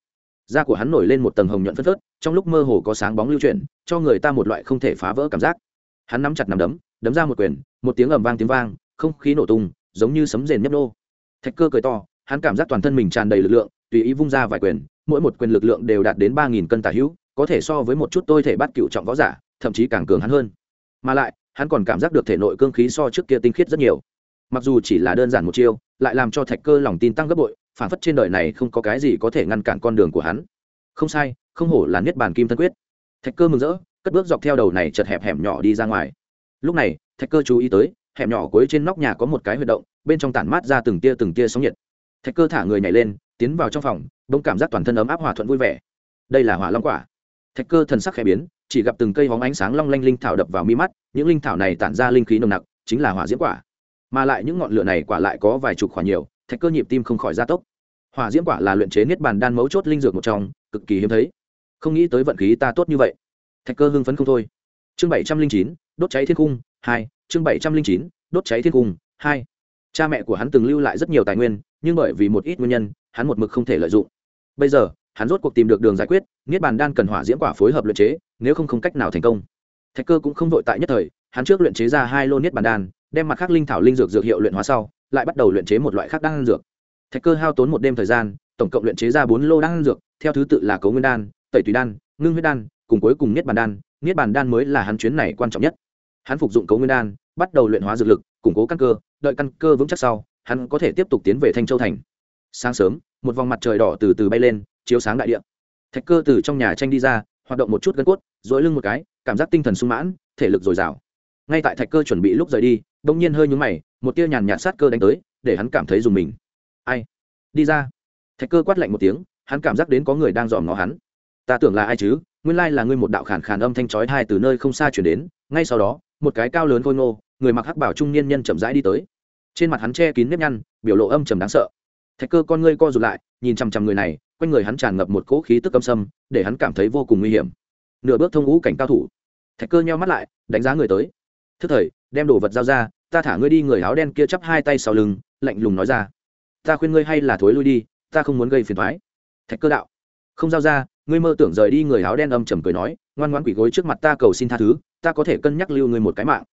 Da của hắn nổi lên một tầng hồng nhuận phất phớt, trong lúc mơ hồ có sáng bóng lưu chuyển, cho người ta một loại không thể phá vỡ cảm giác. Hắn nắm chặt nằm đấm đấm ra một quyền, một tiếng ầm vang tiếng vang, không khí nổ tung, giống như sấm rền nhấp nô. Thạch cơ cười to, hắn cảm giác toàn thân mình tràn đầy lực lượng, tùy ý vung ra vài quyền mỗi một quyền lực lượng đều đạt đến ba nghìn cân tả hữu, có thể so với một chút tôi thể bắt cựu trọng võ giả, thậm chí càng cường hắn hơn. Mà lại, hắn còn cảm giác được thể nội cương khí so trước kia tinh khiết rất nhiều. Mặc dù chỉ là đơn giản một chiêu, lại làm cho thạch cơ lòng tin tăng gấp bội, phản phất trên đời này không có cái gì có thể ngăn cản con đường của hắn. Không sai, không hổ là niết bàn kim thân quyết. Thạch cơ mừng rỡ, cất bước dọc theo đầu này chật hẹp hẻm nhỏ đi ra ngoài. Lúc này, thạch cơ chú ý tới, hẻm nhỏ cuối trên nóc nhà có một cái huy động, bên trong tản mát ra từng tia từng tia sóng nhiệt. Thạch cơ thả người nhảy lên tiến vào trong phòng, bỗng cảm giác toàn thân ấm áp hòa thuận vui vẻ. Đây là hỏa long quả. Thạch cơ thần sắc khẽ biến, chỉ gặp từng cây hóng ánh sáng long lanh linh thảo đập vào mi mắt, những linh thảo này tản ra linh khí nồng nặc, chính là hỏa diễm quả. Mà lại những ngọn lửa này quả lại có vài chục quả nhiều, thạch cơ nhịp tim không khỏi gia tốc. Hỏa diễm quả là luyện chế niết bàn đan mấu chốt linh dược một trong, cực kỳ hiếm thấy. Không nghĩ tới vận khí ta tốt như vậy. Thạch cơ hưng phấn không thôi. Chương bảy trăm linh chín, đốt cháy thiên cung, hai, chương bảy trăm linh chín, đốt cháy thiên cung, hai. Cha mẹ của hắn từng lưu lại rất nhiều tài nguyên, nhưng bởi vì một ít nguyên nhân hắn một mực không thể lợi dụng. Bây giờ, hắn rốt cuộc tìm được đường giải quyết, niết bàn đan cần hỏa diễm quả phối hợp luyện chế, nếu không không cách nào thành công. Thạch cơ cũng không vội tại nhất thời, hắn trước luyện chế ra hai lô niết bàn đan, đem mặt khác linh thảo linh dược dược hiệu luyện hóa sau, lại bắt đầu luyện chế một loại khác đan dược. Thạch cơ hao tốn một đêm thời gian, tổng cộng luyện chế ra bốn lô đan dược, theo thứ tự là cấu nguyên đan, tẩy tùy đan, ngưng huyết đan, cùng cuối cùng niết bàn đan. Niết bàn đan mới là hắn chuyến này quan trọng nhất. Hắn phục dụng cấu nguyên đan, bắt đầu luyện hóa dược lực, củng cố căn cơ, đợi căn cơ vững chắc sau, hắn có thể tiếp tục tiến về thanh châu thành sáng sớm, một vòng mặt trời đỏ từ từ bay lên, chiếu sáng đại địa. Thạch cơ từ trong nhà tranh đi ra, hoạt động một chút gân cốt dỗi lưng một cái, cảm giác tinh thần sung mãn, thể lực dồi dào. Ngay tại thạch cơ chuẩn bị lúc rời đi, bỗng nhiên hơi nhúng mày, một tia nhàn nhạt sát cơ đánh tới, để hắn cảm thấy dùng mình. Ai? Đi ra. Thạch cơ quát lạnh một tiếng, hắn cảm giác đến có người đang dòm ngó hắn. Ta tưởng là ai chứ? Nguyên lai là ngươi một đạo khản khàn âm thanh chói hai từ nơi không xa chuyển đến, ngay sau đó, một cái cao lớn khôi ngô, người mặc hắc bảo trung niên nhân chậm rãi đi tới. Trên mặt hắn che kín nếp nhăn, biểu lộ âm trầm đáng sợ thạch cơ con ngươi co rụt lại, nhìn chằm chằm người này, quanh người hắn tràn ngập một cỗ khí tức âm sâm, để hắn cảm thấy vô cùng nguy hiểm. Nửa bước thông ngũ cảnh cao thủ. Thạch cơ nheo mắt lại, đánh giá người tới. Thức thời, đem đồ vật giao ra, ta thả ngươi đi người áo đen kia chắp hai tay sau lưng, lạnh lùng nói ra. Ta khuyên ngươi hay là thối lui đi, ta không muốn gây phiền thoái thạch cơ đạo. Không giao ra, ngươi mơ tưởng rời đi người áo đen âm trầm cười nói, ngoan ngoãn quỷ gối trước mặt ta cầu xin tha thứ, ta có thể cân nhắc lưu ngươi một cái mạng.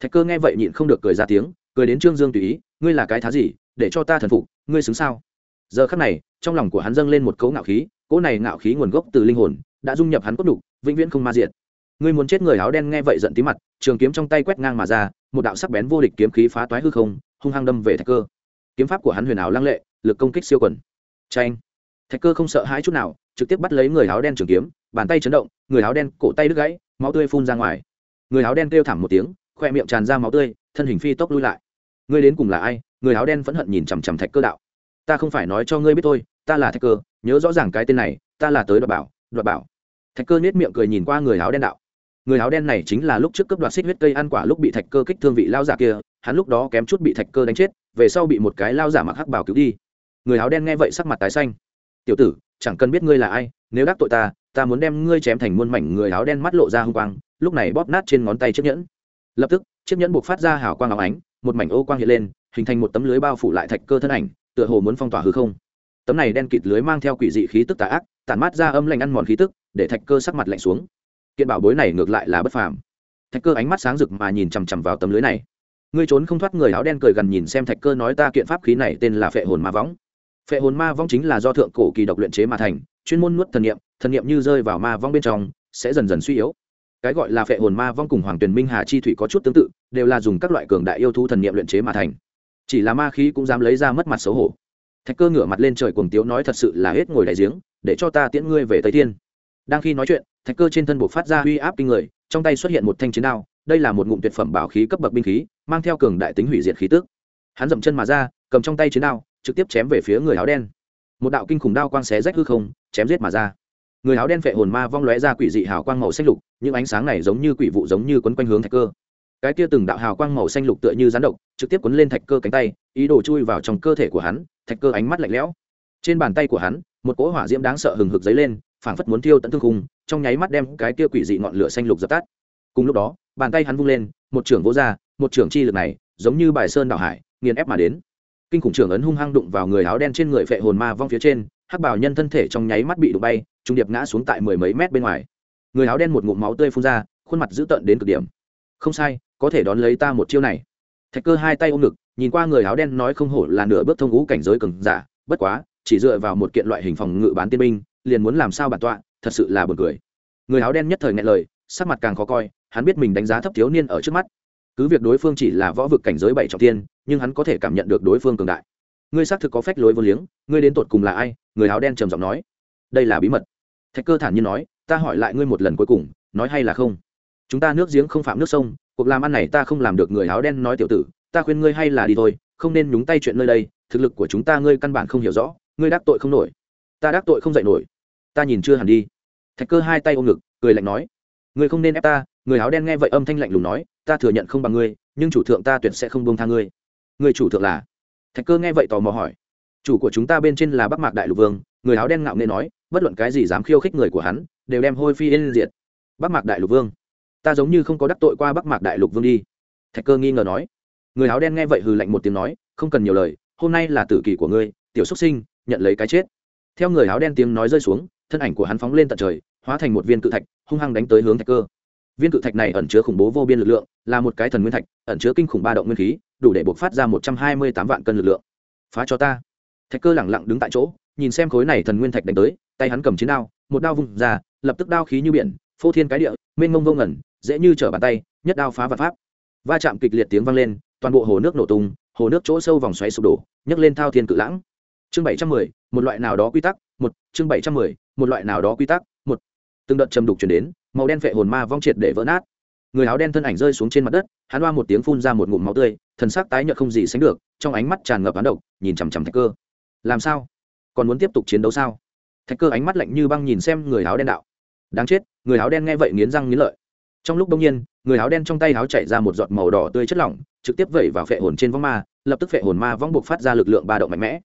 Thạch cơ nghe vậy nhịn không được cười ra tiếng, cười đến trương dương tùy ý, ngươi là cái thá gì, để cho ta thần phục ngươi xứng sao? Giờ khắc này, trong lòng của hắn dâng lên một cấu ngạo khí, cỗ này ngạo khí nguồn gốc từ linh hồn, đã dung nhập hắn cốt đục vĩnh viễn không ma diệt. Ngươi muốn chết người áo đen nghe vậy giận tí mặt, trường kiếm trong tay quét ngang mà ra, một đạo sắc bén vô địch kiếm khí phá toái hư không, hung hăng đâm về thạch cơ. Kiếm pháp của hắn huyền ảo lăng lệ, lực công kích siêu quần. Tranh thạch cơ không sợ hãi chút nào, trực tiếp bắt lấy người áo đen trường kiếm, bàn tay chấn động, người áo đen cổ tay đứt gãy, máu tươi phun ra ngoài. Người áo đen kêu thảm một tiếng, khoe miệng tràn ra máu tươi, thân hình phi tốc lui lại. Ngươi đến cùng là ai? Người áo đen phẫn hận nhìn chằm chằm thạch cơ đạo. Ta không phải nói cho ngươi biết thôi, ta là thạch cơ, nhớ rõ ràng cái tên này, ta là tới đoạt bảo đoạt bảo. Thạch cơ nết miệng cười nhìn qua người áo đen đạo. Người áo đen này chính là lúc trước cấp đoạt xích huyết cây ăn quả lúc bị thạch cơ kích thương vị lao giả kia, hắn lúc đó kém chút bị thạch cơ đánh chết, về sau bị một cái lao giả mặc hắc bảo cứu đi. Người áo đen nghe vậy sắc mặt tái xanh. Tiểu tử, chẳng cần biết ngươi là ai, nếu đắc tội ta ta muốn đem ngươi chém thành muôn mảnh. Người áo đen mắt lộ ra hung quang, lúc này bóp nát trên ngón tay chiếc nhẫn. Lập tức, chiếc nhẫn buộc phát ra hào quang áo ánh, một mảnh ô quang hiện lên hình thành một tấm lưới bao phủ lại thạch cơ thân ảnh, tựa hồ muốn phong tỏa hư không. Tấm này đen kịt lưới mang theo quỷ dị khí tức tà ác, tản mát ra âm lạnh ăn mòn khí tức, để thạch cơ sắc mặt lạnh xuống. Kiện bảo bối này ngược lại là bất phàm. Thạch cơ ánh mắt sáng rực mà nhìn chằm chằm vào tấm lưới này. Ngươi trốn không thoát người áo đen cười gần nhìn xem thạch cơ nói ta kiện pháp khí này tên là phệ hồn ma võng. Phệ hồn ma vong chính là do thượng cổ kỳ độc luyện chế mà thành, chuyên môn nuốt thần niệm thần niệm như rơi vào ma vong bên trong, sẽ dần dần suy yếu. Cái gọi là phệ hồn ma vong cùng hoàng tuyền minh hà chi thủy có chút tương tự, đều là dùng các loại cường đại yêu thú thần niệm luyện chế mà thành chỉ là ma khí cũng dám lấy ra mất mặt xấu hổ. Thạch cơ ngửa mặt lên trời cuồng tiếu nói thật sự là hết ngồi đại giếng, để cho ta tiễn ngươi về tây thiên. Đang khi nói chuyện, thạch cơ trên thân buộc phát ra uy áp kinh người, trong tay xuất hiện một thanh chiến đao, đây là một ngụm tuyệt phẩm bảo khí cấp bậc binh khí, mang theo cường đại tính hủy diệt khí tức. Hắn dậm chân mà ra, cầm trong tay chiến đao, trực tiếp chém về phía người áo đen. Một đạo kinh khủng đao quang xé rách hư không, chém giết mà ra. Người áo đen phệ hồn ma vong lóe ra quỷ dị hào quang màu xanh lục, những ánh sáng này giống như quỷ vụ giống như quấn quanh hướng thạch cơ cái kia từng đạo hào quang màu xanh lục tựa như rắn độc, trực tiếp quấn lên thạch cơ cánh tay, ý đồ chui vào trong cơ thể của hắn, thạch cơ ánh mắt lạnh lẽo. Trên bàn tay của hắn, một cỗ hỏa diễm đáng sợ hừng hực dấy lên, phảng phất muốn thiêu tận thương khung, trong nháy mắt đem cái kia quỷ dị ngọn lửa xanh lục dập tắt. Cùng lúc đó, bàn tay hắn vung lên, một trưởng vỗ ra, một trưởng chi lực này, giống như bài sơn đảo hải, nghiền ép mà đến. Kinh khủng trưởng ấn hung hăng đụng vào người áo đen trên người phệ hồn ma vong phía trên, hắc bảo nhân thân thể trong nháy mắt bị đụng bay, trung điệp ngã xuống tại mười mấy mét bên ngoài. Người áo đen một ngụm máu tươi phun ra, khuôn mặt dữ tợn đến cực điểm. Không sai có thể đón lấy ta một chiêu này. Thạch cơ hai tay ôm ngực, nhìn qua người áo đen nói không hổ là nửa bước thông ngũ cảnh giới cường giả, bất quá, chỉ dựa vào một kiện loại hình phòng ngự bán tiên binh, liền muốn làm sao bản tọa, thật sự là buồn cười. Người áo đen nhất thời ngại lời, sắc mặt càng khó coi, hắn biết mình đánh giá thấp thiếu niên ở trước mắt. Cứ việc đối phương chỉ là võ vực cảnh giới bảy trọng tiên nhưng hắn có thể cảm nhận được đối phương cường đại. Ngươi xác thực có phách lối vô liếng, ngươi đến tột cùng là ai? Người áo đen trầm giọng nói. Đây là bí mật. Thạch cơ thản nhiên nói, ta hỏi lại ngươi một lần cuối cùng, nói hay là không? Chúng ta nước giếng không phạm nước sông cuộc làm ăn này ta không làm được người áo đen nói tiểu tử, ta khuyên ngươi hay là đi thôi, không nên nhúng tay chuyện nơi đây, thực lực của chúng ta ngươi căn bản không hiểu rõ, ngươi đắc tội không nổi. Ta đắc tội không dạy nổi. Ta nhìn chưa hẳn đi. Thạch cơ hai tay ôm ngực, cười lạnh nói, ngươi không nên ép ta, người áo đen nghe vậy âm thanh lạnh lùng nói, ta thừa nhận không bằng ngươi, nhưng chủ thượng ta tuyệt sẽ không buông tha ngươi. Người chủ thượng là? Thạch cơ nghe vậy tò mò hỏi, chủ của chúng ta bên trên là bắc mạc đại lục vương, người áo đen ngạo nghê nói, bất luận cái gì dám khiêu khích người của hắn, đều đem hôi phi yên diệt. Bắc mạc đại lục vương ta giống như không có đắc tội qua bắc mạc đại lục vương đi thạch cơ nghi ngờ nói người áo đen nghe vậy hừ lạnh một tiếng nói không cần nhiều lời hôm nay là tử kỳ của ngươi tiểu xuất sinh nhận lấy cái chết theo người áo đen tiếng nói rơi xuống thân ảnh của hắn phóng lên tận trời hóa thành một viên cự thạch hung hăng đánh tới hướng thạch cơ viên cự thạch này ẩn chứa khủng bố vô biên lực lượng là một cái thần nguyên thạch ẩn chứa kinh khủng ba động nguyên khí đủ để buộc phát ra một trăm hai mươi tám vạn cân lực lượng phá cho ta thạch cơ lẳng lặng đứng tại chỗ nhìn xem khối này thần nguyên thạch đánh tới tay hắn cầm chiến đao một đao vung ra lập tức đao khí như biển phô thiên cái địa mênh mông vô ngẩn dễ như trở bàn tay, nhất đao phá vạn pháp. Va chạm kịch liệt tiếng vang lên, toàn bộ hồ nước nổ tung, hồ nước chỗ sâu vòng xoáy sụp đổ, nhấc lên thao thiên cự lãng. Chương bảy trăm mười, một loại nào đó quy tắc, một, chương bảy trăm mười, một loại nào đó quy tắc, một. Từng đợt trầm đục chuyển đến, màu đen phệ hồn ma vong triệt để vỡ nát. Người áo đen thân ảnh rơi xuống trên mặt đất, hắn loa một tiếng phun ra một ngụm máu tươi, thần sắc tái nhợt không gì sánh được, trong ánh mắt tràn ngập hắn độc, nhìn chằm chằm thạch cơ. Làm sao? Còn muốn tiếp tục chiến đấu sao? Thạch cơ ánh mắt lạnh như băng nhìn xem người áo đen đạo. Đáng chết, người áo đen nghe vậy nghiến răng nghiến lợi trong lúc đông nhiên, người áo đen trong tay áo chạy ra một giọt màu đỏ tươi chất lỏng, trực tiếp vẩy vào phệ hồn trên vong ma, lập tức phệ hồn ma vong buộc phát ra lực lượng ba động mạnh mẽ.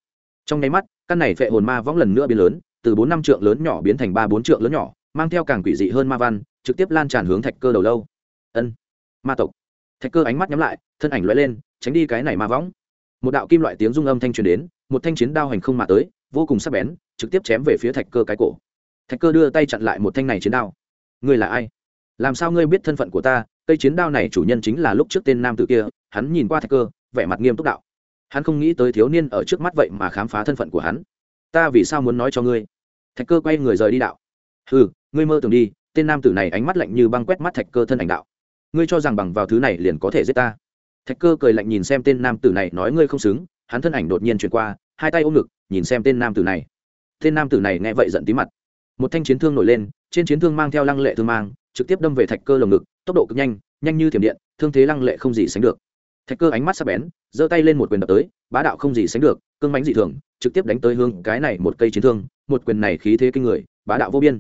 Trong nháy mắt, căn này phệ hồn ma vong lần nữa biến lớn, từ bốn năm trượng lớn nhỏ biến thành ba bốn trượng lớn nhỏ, mang theo càng quỷ dị hơn ma văn, trực tiếp lan tràn hướng thạch cơ đầu lâu. Ân, ma tộc. Thạch cơ ánh mắt nhắm lại, thân ảnh loại lên, tránh đi cái này ma võng. Một đạo kim loại tiếng rung âm thanh truyền đến, một thanh chiến đao hành không mà tới, vô cùng sắc bén, trực tiếp chém về phía thạch cơ cái cổ. Thạch cơ đưa tay chặn lại một thanh này chiến đao. Người là ai? Làm sao ngươi biết thân phận của ta? Cây chiến đao này chủ nhân chính là lúc trước tên nam tử kia, hắn nhìn qua thạch cơ, vẻ mặt nghiêm túc đạo. Hắn không nghĩ tới thiếu niên ở trước mắt vậy mà khám phá thân phận của hắn. Ta vì sao muốn nói cho ngươi? Thạch cơ quay người rời đi đạo. Ừ ngươi mơ tưởng đi, tên nam tử này ánh mắt lạnh như băng quét mắt thạch cơ thân ảnh đạo. Ngươi cho rằng bằng vào thứ này liền có thể giết ta? Thạch cơ cười lạnh nhìn xem tên nam tử này, nói ngươi không xứng. Hắn thân ảnh đột nhiên chuyển qua, hai tay ôm ngực, nhìn xem tên nam tử này. Tên nam tử này nghe vậy giận tí mặt. Một thanh chiến thương nổi lên, trên chiến thương mang theo lăng lệ thương mang trực tiếp đâm về thạch cơ lồng ngực, tốc độ cực nhanh nhanh như thiểm điện, thương thế lăng lệ không gì sánh được. Thạch cơ ánh mắt sắc bén, giơ tay lên một quyền đập tới, bá đạo không gì sánh được, cương mãnh dị thường, trực tiếp đánh tới hướng cái này một cây chiến thương, một quyền này khí thế kinh người, bá đạo vô biên.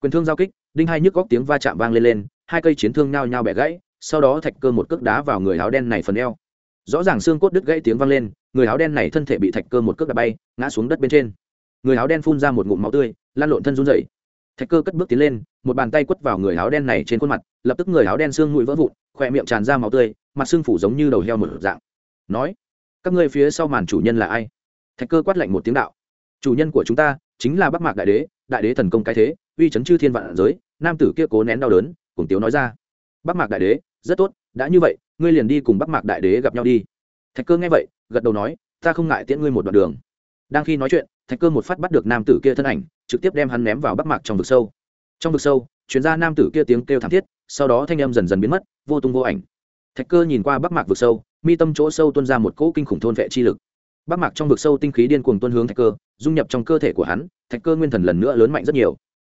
Quyền thương giao kích, đinh hai nhức góc tiếng va chạm vang lên lên, hai cây chiến thương nhao nhao bẻ gãy, sau đó thạch cơ một cước đá vào người áo đen này phần eo. Rõ ràng xương cốt đứt gãy tiếng vang lên, người áo đen này thân thể bị thạch cơ một cước đá bay, ngã xuống đất bên trên. Người áo đen phun ra một ngụm máu tươi lan lộn thân run dậy thạch cơ cất bước tiến lên, một bàn tay quất vào người áo đen này trên khuôn mặt, lập tức người áo đen xương mũi vỡ vụn khoe miệng tràn ra máu tươi, mặt xương phủ giống như đầu heo một dạng. Nói, các ngươi phía sau màn chủ nhân là ai? Thạch cơ quát lạnh một tiếng đạo. Chủ nhân của chúng ta chính là bắc mạc đại đế đại đế thần công cái thế, uy chấn chư thiên vạn giới, nam tử kia cố nén đau đớn cùng tiếu nói ra. Bắc mạc đại đế, rất tốt, đã như vậy, ngươi liền đi cùng bắc mạc đại đế gặp nhau đi. Thạch cơ nghe vậy, gật đầu nói, ta không ngại tiễn ngươi một đoạn đường. Đang khi nói chuyện, thạch cơ một phát bắt được nam tử kia thân ảnh trực tiếp đem hắn ném vào bắc mạc trong vực sâu. Trong vực sâu, chuyên gia nam tử kia tiếng kêu thảm thiết, sau đó thanh âm dần dần biến mất, vô tung vô ảnh. Thạch cơ nhìn qua bắc mạc vực sâu, mi tâm chỗ sâu tuôn ra một cỗ kinh khủng thôn vệ chi lực. Bắc mạc trong vực sâu tinh khí điên cuồng tuôn hướng thạch cơ, dung nhập trong cơ thể của hắn, thạch cơ nguyên thần lần nữa lớn mạnh rất nhiều.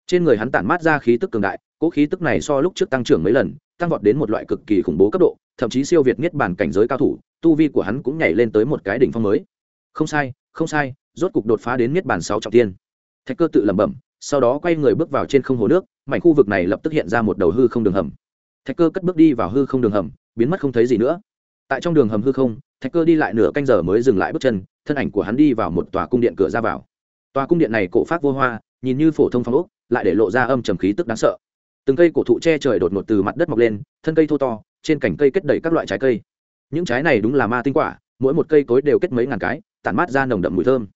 Trên người hắn tản mát ra khí tức cường đại, cỗ khí tức này so lúc trước tăng trưởng mấy lần, tăng vọt đến một loại cực kỳ khủng bố cấp độ, thậm chí siêu việt niết bản cảnh giới cao thủ, tu vi của hắn cũng nhảy lên tới một cái đỉnh phong mới. Không sai không sai, rốt cục đột phá đến niết bản sáu trọng tiên thạch cơ tự lẩm bẩm, sau đó quay người bước vào trên không hồ nước, mảnh khu vực này lập tức hiện ra một đầu hư không đường hầm. Thạch cơ cất bước đi vào hư không đường hầm, biến mất không thấy gì nữa. Tại trong đường hầm hư không, thạch cơ đi lại nửa canh giờ mới dừng lại bước chân, thân ảnh của hắn đi vào một tòa cung điện cửa ra vào. Tòa cung điện này cổ pháp vô hoa, nhìn như phổ thông phong ốc, lại để lộ ra âm trầm khí tức đáng sợ. Từng cây cổ thụ che trời đột ngột từ mặt đất mọc lên, thân cây thô to, trên cành cây kết đầy các loại trái cây. Những trái này đúng là ma tinh quả, mỗi một cây cối đều kết mấy ngàn cái, tản mát ra nồng đậm mùi thơm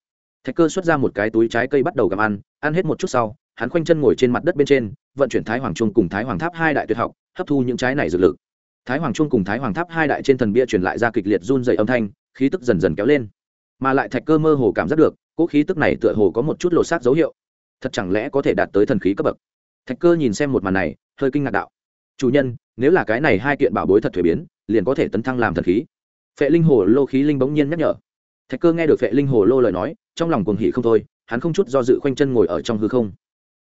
thạch cơ xuất ra một cái túi trái cây bắt đầu gặm ăn ăn hết một chút sau, hắn khoanh chân ngồi trên mặt đất bên trên, vận chuyển thái hoàng trung cùng thái hoàng tháp hai đại tuyệt học, hấp thu những trái này dược lực. Thái hoàng trung cùng thái hoàng tháp hai đại trên thần bia truyền lại ra kịch liệt run dày âm thanh, khí tức dần dần kéo lên. Mà lại thạch cơ mơ hồ cảm giác được, cỗ khí tức này tựa hồ có một chút lột xác dấu hiệu. Thật chẳng lẽ có thể đạt tới thần khí cấp bậc? Thạch cơ nhìn xem một màn này, hơi kinh ngạc đạo. Chủ nhân, nếu là cái này hai kiện bảo bối thật thuế biến, liền có thể tấn thăng làm thần khí. Phệ linh hồ lô khí linh bỗng nhiên nhắc nhở thạch cơ nghe được phệ linh hồ lô lời nói, trong lòng cuồng hỉ không thôi, hắn không chút do dự khoanh chân ngồi ở trong hư không.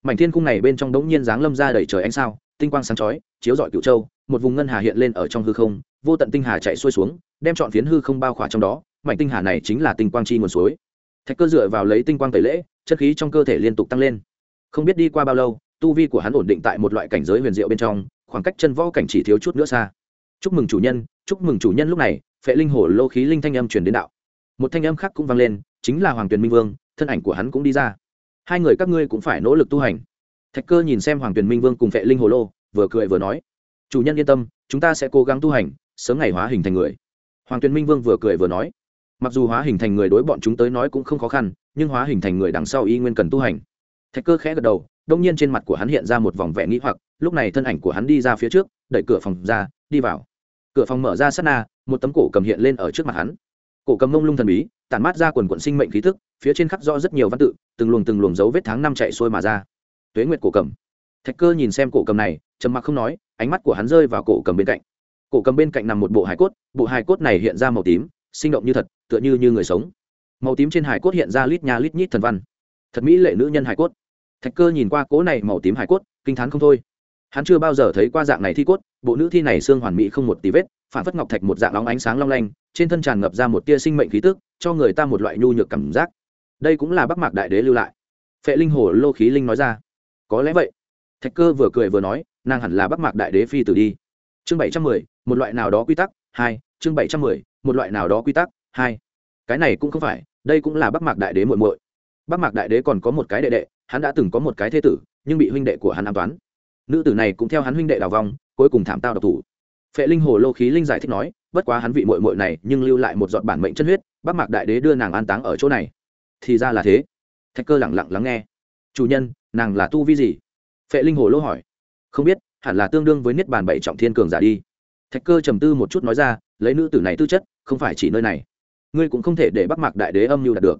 Mảnh thiên cung này bên trong đống nhiên dáng lâm ra đầy trời ánh sao, tinh quang sáng chói, chiếu rọi cựu châu, một vùng ngân hà hiện lên ở trong hư không, vô tận tinh hà chạy xuôi xuống, đem chọn phiến hư không bao khỏa trong đó, mảnh tinh hà này chính là tinh quang chi nguồn suối. Thạch cơ dựa vào lấy tinh quang tẩy lễ, chất khí trong cơ thể liên tục tăng lên. Không biết đi qua bao lâu, tu vi của hắn ổn định tại một loại cảnh giới huyền diệu bên trong, khoảng cách chân võ cảnh chỉ thiếu chút nữa xa. Chúc mừng chủ nhân, chúc mừng chủ nhân. Lúc này, phệ linh hồ lô khí linh thanh âm truyền đến đạo một thanh âm khác cũng vang lên, chính là hoàng tuyền minh vương, thân ảnh của hắn cũng đi ra. Hai người các ngươi cũng phải nỗ lực tu hành. Thạch cơ nhìn xem hoàng tuyền minh vương cùng phệ linh hồ lô, vừa cười vừa nói, chủ nhân yên tâm, chúng ta sẽ cố gắng tu hành, sớm ngày hóa hình thành người. Hoàng tuyền minh vương vừa cười vừa nói, mặc dù hóa hình thành người đối bọn chúng tới nói cũng không khó khăn, nhưng hóa hình thành người đằng sau y nguyên cần tu hành. Thạch cơ khẽ gật đầu, đông nhiên trên mặt của hắn hiện ra một vòng vẻ nghĩ hoặc, lúc này thân ảnh của hắn đi ra phía trước, đẩy cửa phòng ra, đi vào. Cửa phòng mở ra sát na, một tấm cổ cầm hiện lên ở trước mặt hắn cổ cầm mông lung thần bí, tản mát ra quần quận sinh mệnh khí thức phía trên khắc rõ rất nhiều văn tự, từng luồng từng luồng dấu vết tháng năm chạy xuôi mà ra. Tuế nguyệt cổ cầm. Thạch cơ nhìn xem cổ cầm này, trầm mặc không nói, ánh mắt của hắn rơi vào cổ cầm bên cạnh. Cổ cầm bên cạnh nằm một bộ hải cốt, bộ hải cốt này hiện ra màu tím, sinh động như thật, tựa như như người sống. Màu tím trên hải cốt hiện ra lít nha lít nhít thần văn. Thật mỹ lệ nữ nhân hải cốt. Thạch cơ nhìn qua cố này màu tím hải cốt, kinh t h á n không thôi hắn chưa bao giờ thấy qua dạng này thi cốt, bộ nữ thi này xương hoàn mỹ không một tí vết phản phất ngọc thạch một dạng nóng ánh sáng long lanh, trên thân tràn ngập ra một tia sinh mệnh khí tức, cho người ta một loại nhu nhược cảm giác. Đây cũng là bắc mạc đại đế lưu lại. Phệ linh hồ lô khí linh nói ra. Có lẽ vậy. Thạch cơ vừa cười vừa nói, nàng hẳn là bắc mạc đại đế phi tử đi. Chương bảy trăm mười, một loại nào đó quy tắc, hai, chương bảy trăm mười, một loại nào đó quy tắc, hai. Cái này cũng không phải, đây cũng là bắc mạc đại đế muội muội. Bắc mạc đại đế còn có một cái đệ đệ, hắn đã từng có một cái thế tử, nhưng bị huynh đệ của hắn an toán nữ tử này cũng theo hắn huynh đệ đào vong, cuối cùng thảm tao độc thủ. Phệ linh hồ lô khí linh giải thích nói, bất quá hắn vị muội muội này nhưng lưu lại một giọt bản mệnh chân huyết, bắc mạc đại đế đưa nàng an táng ở chỗ này. Thì ra là thế. Thạch cơ lẳng lặng lắng nghe. Chủ nhân, nàng là tu vi gì? Phệ linh hồ lô hỏi. Không biết, hẳn là tương đương với niết bàn bảy trọng thiên cường giả đi. Thạch cơ trầm tư một chút nói ra, lấy nữ tử này tư chất, không phải chỉ nơi này. Ngươi cũng không thể để bắc mạc đại đế âm mưu đạt được.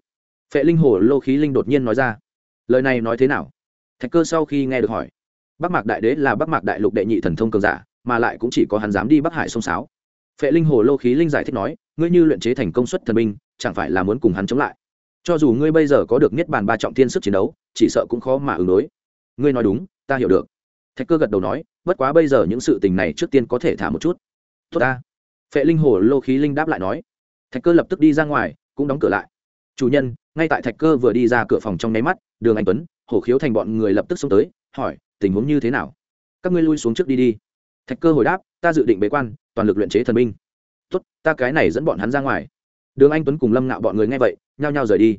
Phệ linh hồ lô khí linh đột nhiên nói ra. Lời này nói thế nào? Thạch cơ sau khi nghe được hỏi bắc mạc đại đế là bắc mạc đại lục đệ nhị thần thông cường giả, mà lại cũng chỉ có hắn dám đi bắc hải sông sáo. Phệ linh hồ lô khí linh giải thích nói, ngươi như luyện chế thành công suất thần binh, chẳng phải là muốn cùng hắn chống lại? Cho dù ngươi bây giờ có được niết bàn ba trọng thiên sức chiến đấu, chỉ sợ cũng khó mà ứng đối. Ngươi nói đúng, ta hiểu được. Thạch cơ gật đầu nói, bất quá bây giờ những sự tình này trước tiên có thể thả một chút. Tốt ta. Phệ linh hồ lô khí linh đáp lại nói. Thạch cơ lập tức đi ra ngoài, cũng đóng cửa lại. Chủ nhân, ngay tại thạch cơ vừa đi ra cửa phòng trong nháy mắt, đường anh tuấn hổ khiếu thành bọn người lập tức xông tới hỏi, tình huống như thế nào? Các ngươi lui xuống trước đi đi. Thạch cơ hồi đáp, ta dự định bế quan, toàn lực luyện chế thần binh. Tốt, ta cái này dẫn bọn hắn ra ngoài. Đường anh tuấn cùng lâm ngạo bọn người nghe vậy, nhao nhao rời đi.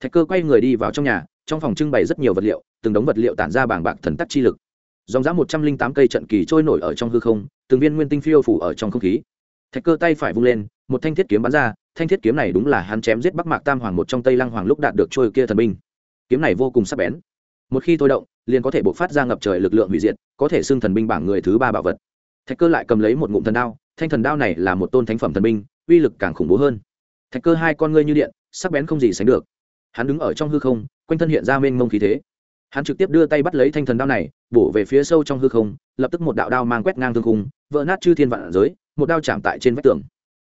Thạch cơ quay người đi vào trong nhà, trong phòng trưng bày rất nhiều vật liệu, từng đống vật liệu tản ra bảng bạc thần tắc chi lực. Dòng dã một trăm linh tám cây trận kỳ trôi nổi ở trong hư không, từng viên nguyên tinh phiêu phủ ở trong không khí. Thạch cơ tay phải vung lên, một thanh thiết kiếm bắn ra, thanh thiết kiếm này đúng là hắn chém giết bắc mạc tam hoàng một trong tây lăng hoàng lúc đạt được trôi kia thần binh. Kiếm này vô cùng sắc bén. Một khi thôi động liền có thể bộc phát ra ngập trời lực lượng hủy diệt, có thể xưng thần binh bảng người thứ ba bảo vật. Thạch cơ lại cầm lấy một ngụm thần đao, thanh thần đao này là một tôn thánh phẩm thần binh, uy lực càng khủng bố hơn. Thạch cơ hai con ngươi như điện, sắc bén không gì sánh được. Hắn đứng ở trong hư không, quanh thân hiện ra mênh mông khí thế. Hắn trực tiếp đưa tay bắt lấy thanh thần đao này, bổ về phía sâu trong hư không, lập tức một đạo đao mang quét ngang thương khung, vỡ nát chư thiên vạn giới, một đao chạm tại trên vách tường.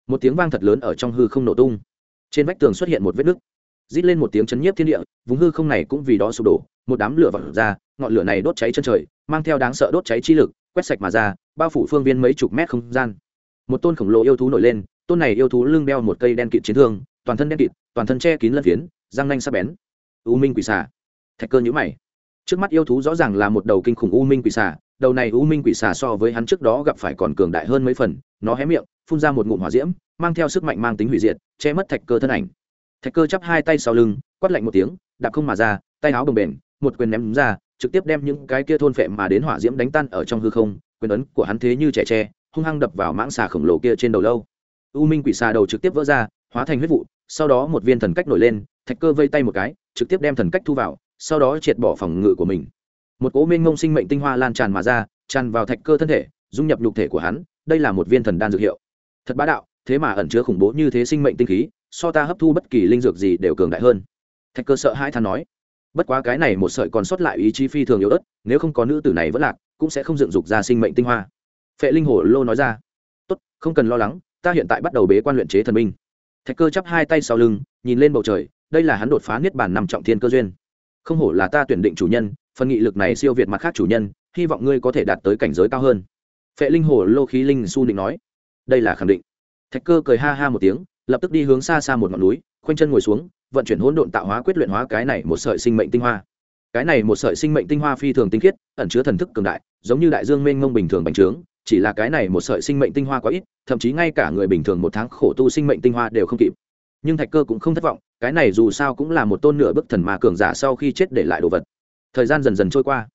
Một tiếng vang thật lớn ở trong hư không nổ tung. Trên vách tường xuất hiện một vết nứt. Rít lên một tiếng chấn nhiếp thiên địa, vùng hư không này cũng vì đó sụp đổ, một đám lửa vọt ra ngọn lửa này đốt cháy chân trời, mang theo đáng sợ đốt cháy chi lực, quét sạch mà ra, bao phủ phương viên mấy chục mét không gian. Một tôn khổng lồ yêu thú nổi lên, tôn này yêu thú lưng đeo một cây đen kịt chiến thương, toàn thân đen kịt, toàn thân che kín lân phiến, răng nanh sắc bén. U minh quỷ xà. Thạch cơ nhữ mày. Trước mắt yêu thú rõ ràng là một đầu kinh khủng u minh quỷ xà, đầu này u minh quỷ xà so với hắn trước đó gặp phải còn cường đại hơn mấy phần, nó hé miệng, phun ra một ngụm hỏa diễm, mang theo sức mạnh mang tính hủy diệt, che mất thạch cơ thân ảnh. Thạch cơ chắp hai tay sau lưng, quát lạnh một tiếng, đạp không mà ra tay áo bồng bềnh một quyền ném ra, trực tiếp đem những cái kia thôn phệ mà đến hỏa diễm đánh tan ở trong hư không, quyền ấn của hắn thế như trẻ tre, hung hăng đập vào mãng xà khổng lồ kia trên đầu lâu. U minh quỷ xà đầu trực tiếp vỡ ra, hóa thành huyết vụ, sau đó một viên thần cách nổi lên, thạch cơ vây tay một cái, trực tiếp đem thần cách thu vào, sau đó triệt bỏ phòng ngự của mình. Một cố minh ngông sinh mệnh tinh hoa lan tràn mà ra, tràn vào thạch cơ thân thể, dung nhập nhục thể của hắn, đây là một viên thần đan dược hiệu. Thật bá đạo, thế mà ẩn chứa khủng bố như thế sinh mệnh tinh khí, so ta hấp thu bất kỳ linh dược gì đều cường đại hơn. Thạch cơ sợ hai than nói bất quá cái này một sợi còn sót lại ý chí phi thường yếu ớt, nếu không có nữ tử này vẫn lạc, cũng sẽ không dựng dục ra sinh mệnh tinh hoa. Phệ linh hồ lô nói ra, tốt, không cần lo lắng, ta hiện tại bắt đầu bế quan luyện chế thần minh thạch cơ chắp hai tay sau lưng, nhìn lên bầu trời, đây là hắn đột phá niết bản nằm trọng thiên cơ duyên. Không hổ là ta tuyển định chủ nhân, phần nghị lực này siêu việt mặt khác chủ nhân, hy vọng ngươi có thể đạt tới cảnh giới cao hơn. Phệ linh hồ lô khí linh su định nói, đây là khẳng định. Thạch cơ cười ha ha một tiếng lập tức đi hướng xa xa một ngọn núi, khoanh chân ngồi xuống, vận chuyển hỗn độn tạo hóa quyết luyện hóa cái này một sợi sinh mệnh tinh hoa. Cái này một sợi sinh mệnh tinh hoa phi thường tinh khiết, ẩn chứa thần thức cường đại, giống như đại dương mênh mông bình thường bành trướng, chỉ là cái này một sợi sinh mệnh tinh hoa quá ít, thậm chí ngay cả người bình thường một tháng khổ tu sinh mệnh tinh hoa đều không kịp. Nhưng thạch cơ cũng không thất vọng, cái này dù sao cũng là một tôn nửa bức thần mà cường giả sau khi chết để lại đồ vật. Thời gian dần dần trôi qua,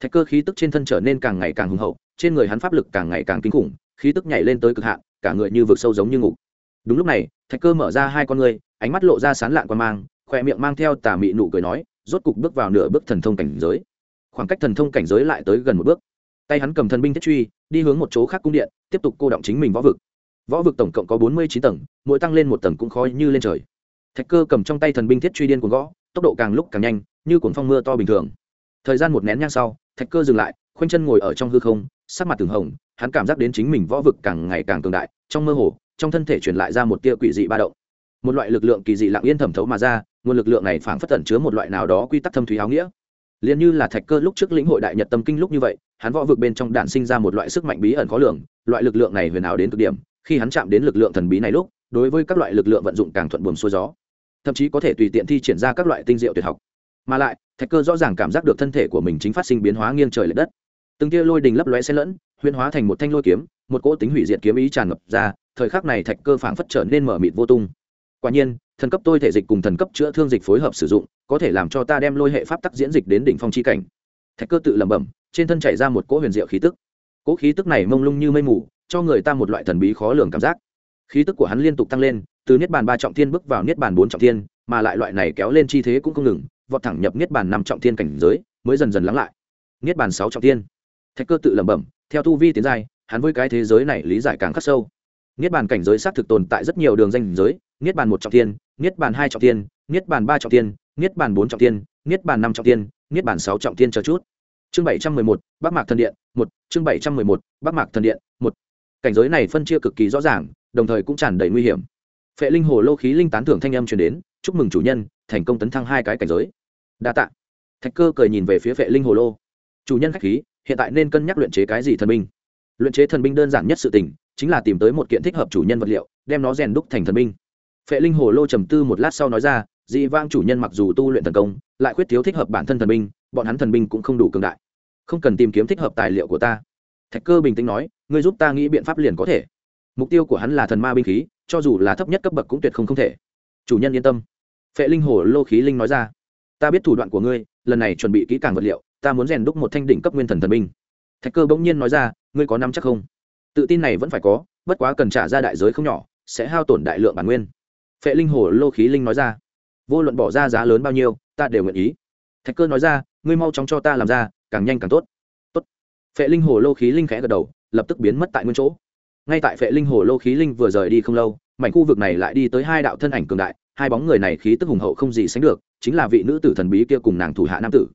thạch cơ khí tức trên thân trở nên càng ngày càng hùng hậu, trên người hắn pháp lực càng ngày càng kinh khủng, khí tức nhảy lên tới cực hạn, cả người như vực sâu giống như ngục đúng lúc này, thạch cơ mở ra hai con ngươi, ánh mắt lộ ra sán lạn quan mang khoe miệng mang theo tà mị nụ cười nói, rốt cục bước vào nửa bước thần thông cảnh giới. Khoảng cách thần thông cảnh giới lại tới gần một bước. Tay hắn cầm thần binh thiết truy, đi hướng một chỗ khác cung điện, tiếp tục cô động chính mình võ vực. Võ vực tổng cộng có bốn mươi chín tầng, mỗi tăng lên một tầng cũng khó như lên trời. Thạch cơ cầm trong tay thần binh thiết truy điên cuồng gõ, tốc độ càng lúc càng nhanh, như cuồng phong mưa to bình thường. Thời gian một nén nhang sau, thạch cơ dừng lại, khoanh chân ngồi ở trong hư không, sắc mặt từng hồng, hắn cảm giác đến chính mình võ vực càng ngày càng cường đại, trong mơ hồ trong thân thể truyền lại ra một tia quỷ dị ba động. Một loại lực lượng kỳ dị lặng yên thẩm thấu mà ra, nguồn lực lượng này phảng phất tẩn chứa một loại nào đó quy tắc thâm thúy áo nghĩa. Liền như là thạch cơ lúc trước lĩnh hội đại nhật tâm kinh lúc như vậy, hắn võ vực bên trong đạn sinh ra một loại sức mạnh bí ẩn khó lường, loại lực lượng này huyền ảo đến cực điểm, khi hắn chạm đến lực lượng thần bí này lúc, đối với các loại lực lượng vận dụng càng thuận buồm xuôi gió. Thậm chí có thể tùy tiện thi triển ra các loại tinh diệu tuyệt học. Mà lại, thạch cơ rõ ràng cảm giác được thân thể của mình chính phát sinh biến hóa nghiêng trời l ệ đất. Từng tia lôi đình lấp lóe xen lẫn, huyền hóa thành một thanh lôi kiếm, một cỗ tính hủy diệt kiếm ý tràn ngập ra thời khắc này thạch cơ phảng phất trở nên mở mịt vô tung. Quả nhiên, thần cấp tôi thể dịch cùng thần cấp chữa thương dịch phối hợp sử dụng, có thể làm cho ta đem lôi hệ pháp tắc diễn dịch đến đỉnh phong chi cảnh. Thạch cơ tự lẩm bẩm, trên thân chảy ra một cỗ huyền diệu khí tức. Cỗ khí tức này mông lung như mây mù, cho người ta một loại thần bí khó lường cảm giác. Khí tức của hắn liên tục tăng lên, từ niết bàn ba trọng thiên bước vào niết bàn bốn trọng thiên, mà lại loại này kéo lên chi thế cũng không ngừng, vọt thẳng nhập niết bàn năm trọng thiên cảnh giới, mới dần dần lắng lại. Niết bàn sáu trọng thiên. Thạch cơ tự lẩm bẩm, theo tu vi tiến giai, hắn với cái thế giới này lý giải càng khắc sâu niết bàn cảnh giới xác thực tồn tại rất nhiều đường danh giới, niết bàn một trọng thiên, niết bàn hai trọng thiên, niết bàn ba trọng thiên, niết bàn bốn trọng thiên, niết bàn năm trọng thiên, niết bàn sáu trọng thiên chờ chút. Chương bảy trăm mười một, bắc mạc thần điện, một, chương bảy trăm mười một, bắc mạc thần điện, một. Cảnh giới này phân chia cực kỳ rõ ràng, đồng thời cũng tràn đầy nguy hiểm. Phệ linh hồ lô khí linh tán thưởng thanh âm truyền đến, chúc mừng chủ nhân, thành công tấn thăng hai cái cảnh giới. Đa tạ. Thạch cơ cười nhìn về phía phệ linh hồ lô. Chủ nhân khách khí, hiện tại nên cân nhắc luyện chế cái gì thần binh? Luyện chế thần binh đơn giản nhất sự tình chính là tìm tới một kiện thích hợp chủ nhân vật liệu, đem nó rèn đúc thành thần binh. Phệ linh hồ lô trầm tư một lát sau nói ra, dị vang chủ nhân mặc dù tu luyện thần công, lại khuyết thiếu thích hợp bản thân thần binh, bọn hắn thần binh cũng không đủ cường đại. Không cần tìm kiếm thích hợp tài liệu của ta. Thạch cơ bình tĩnh nói, ngươi giúp ta nghĩ biện pháp liền có thể. Mục tiêu của hắn là thần ma binh khí, cho dù là thấp nhất cấp bậc cũng tuyệt không không thể. Chủ nhân yên tâm. Phệ linh hồ lô khí linh nói ra, ta biết thủ đoạn của ngươi, lần này chuẩn bị kỹ càng vật liệu, ta muốn rèn đúc một thanh đỉnh cấp nguyên thần thần binh. Thạch cơ bỗng nhiên nói ra, ngươi có nắm chắc không? Tự tin này vẫn phải có, bất quá cần trả ra đại giới không nhỏ, sẽ hao tổn đại lượng bản nguyên. Phệ linh hồ lô khí linh nói ra. Vô luận bỏ ra giá lớn bao nhiêu, ta đều nguyện ý. Thạch cơ nói ra, ngươi mau chóng cho ta làm ra, càng nhanh càng tốt. Tốt. Phệ linh hồ lô khí linh khẽ gật đầu, lập tức biến mất tại nguyên chỗ. Ngay tại phệ linh hồ lô khí linh vừa rời đi không lâu, mảnh khu vực này lại đi tới hai đạo thân ảnh cường đại, hai bóng người này khí tức hùng hậu không gì sánh được, chính là vị nữ tử thần bí kia cùng nàng thủ hạ nam tử.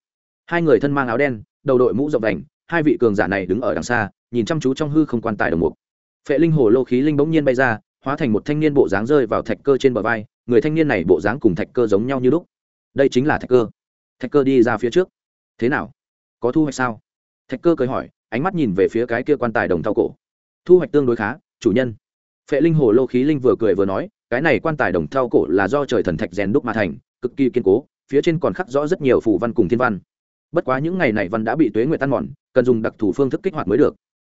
Hai người thân mang áo đen, đầu đội mũ rộng đành hai vị cường giả này đứng ở đằng xa nhìn chăm chú trong hư không quan tài đồng mục. Phệ linh hồ lô khí linh bỗng nhiên bay ra, hóa thành một thanh niên bộ dáng rơi vào thạch cơ trên bờ vai, người thanh niên này bộ dáng cùng thạch cơ giống nhau như lúc. Đây chính là thạch cơ. Thạch cơ đi ra phía trước. Thế nào? Có thu hoạch sao? Thạch cơ cười hỏi, ánh mắt nhìn về phía cái kia quan tài đồng thau cổ. Thu hoạch tương đối khá, chủ nhân. Phệ linh hồ lô khí linh vừa cười vừa nói, cái này quan tài đồng thau cổ là do trời thần thạch rèn đúc mà thành, cực kỳ kiên cố, phía trên còn khắc rõ rất nhiều phù văn cùng thiên văn. Bất quá những ngày này văn đã bị tuế nguyệt tan mòn, cần dùng đặc thù phương thức kích hoạt mới được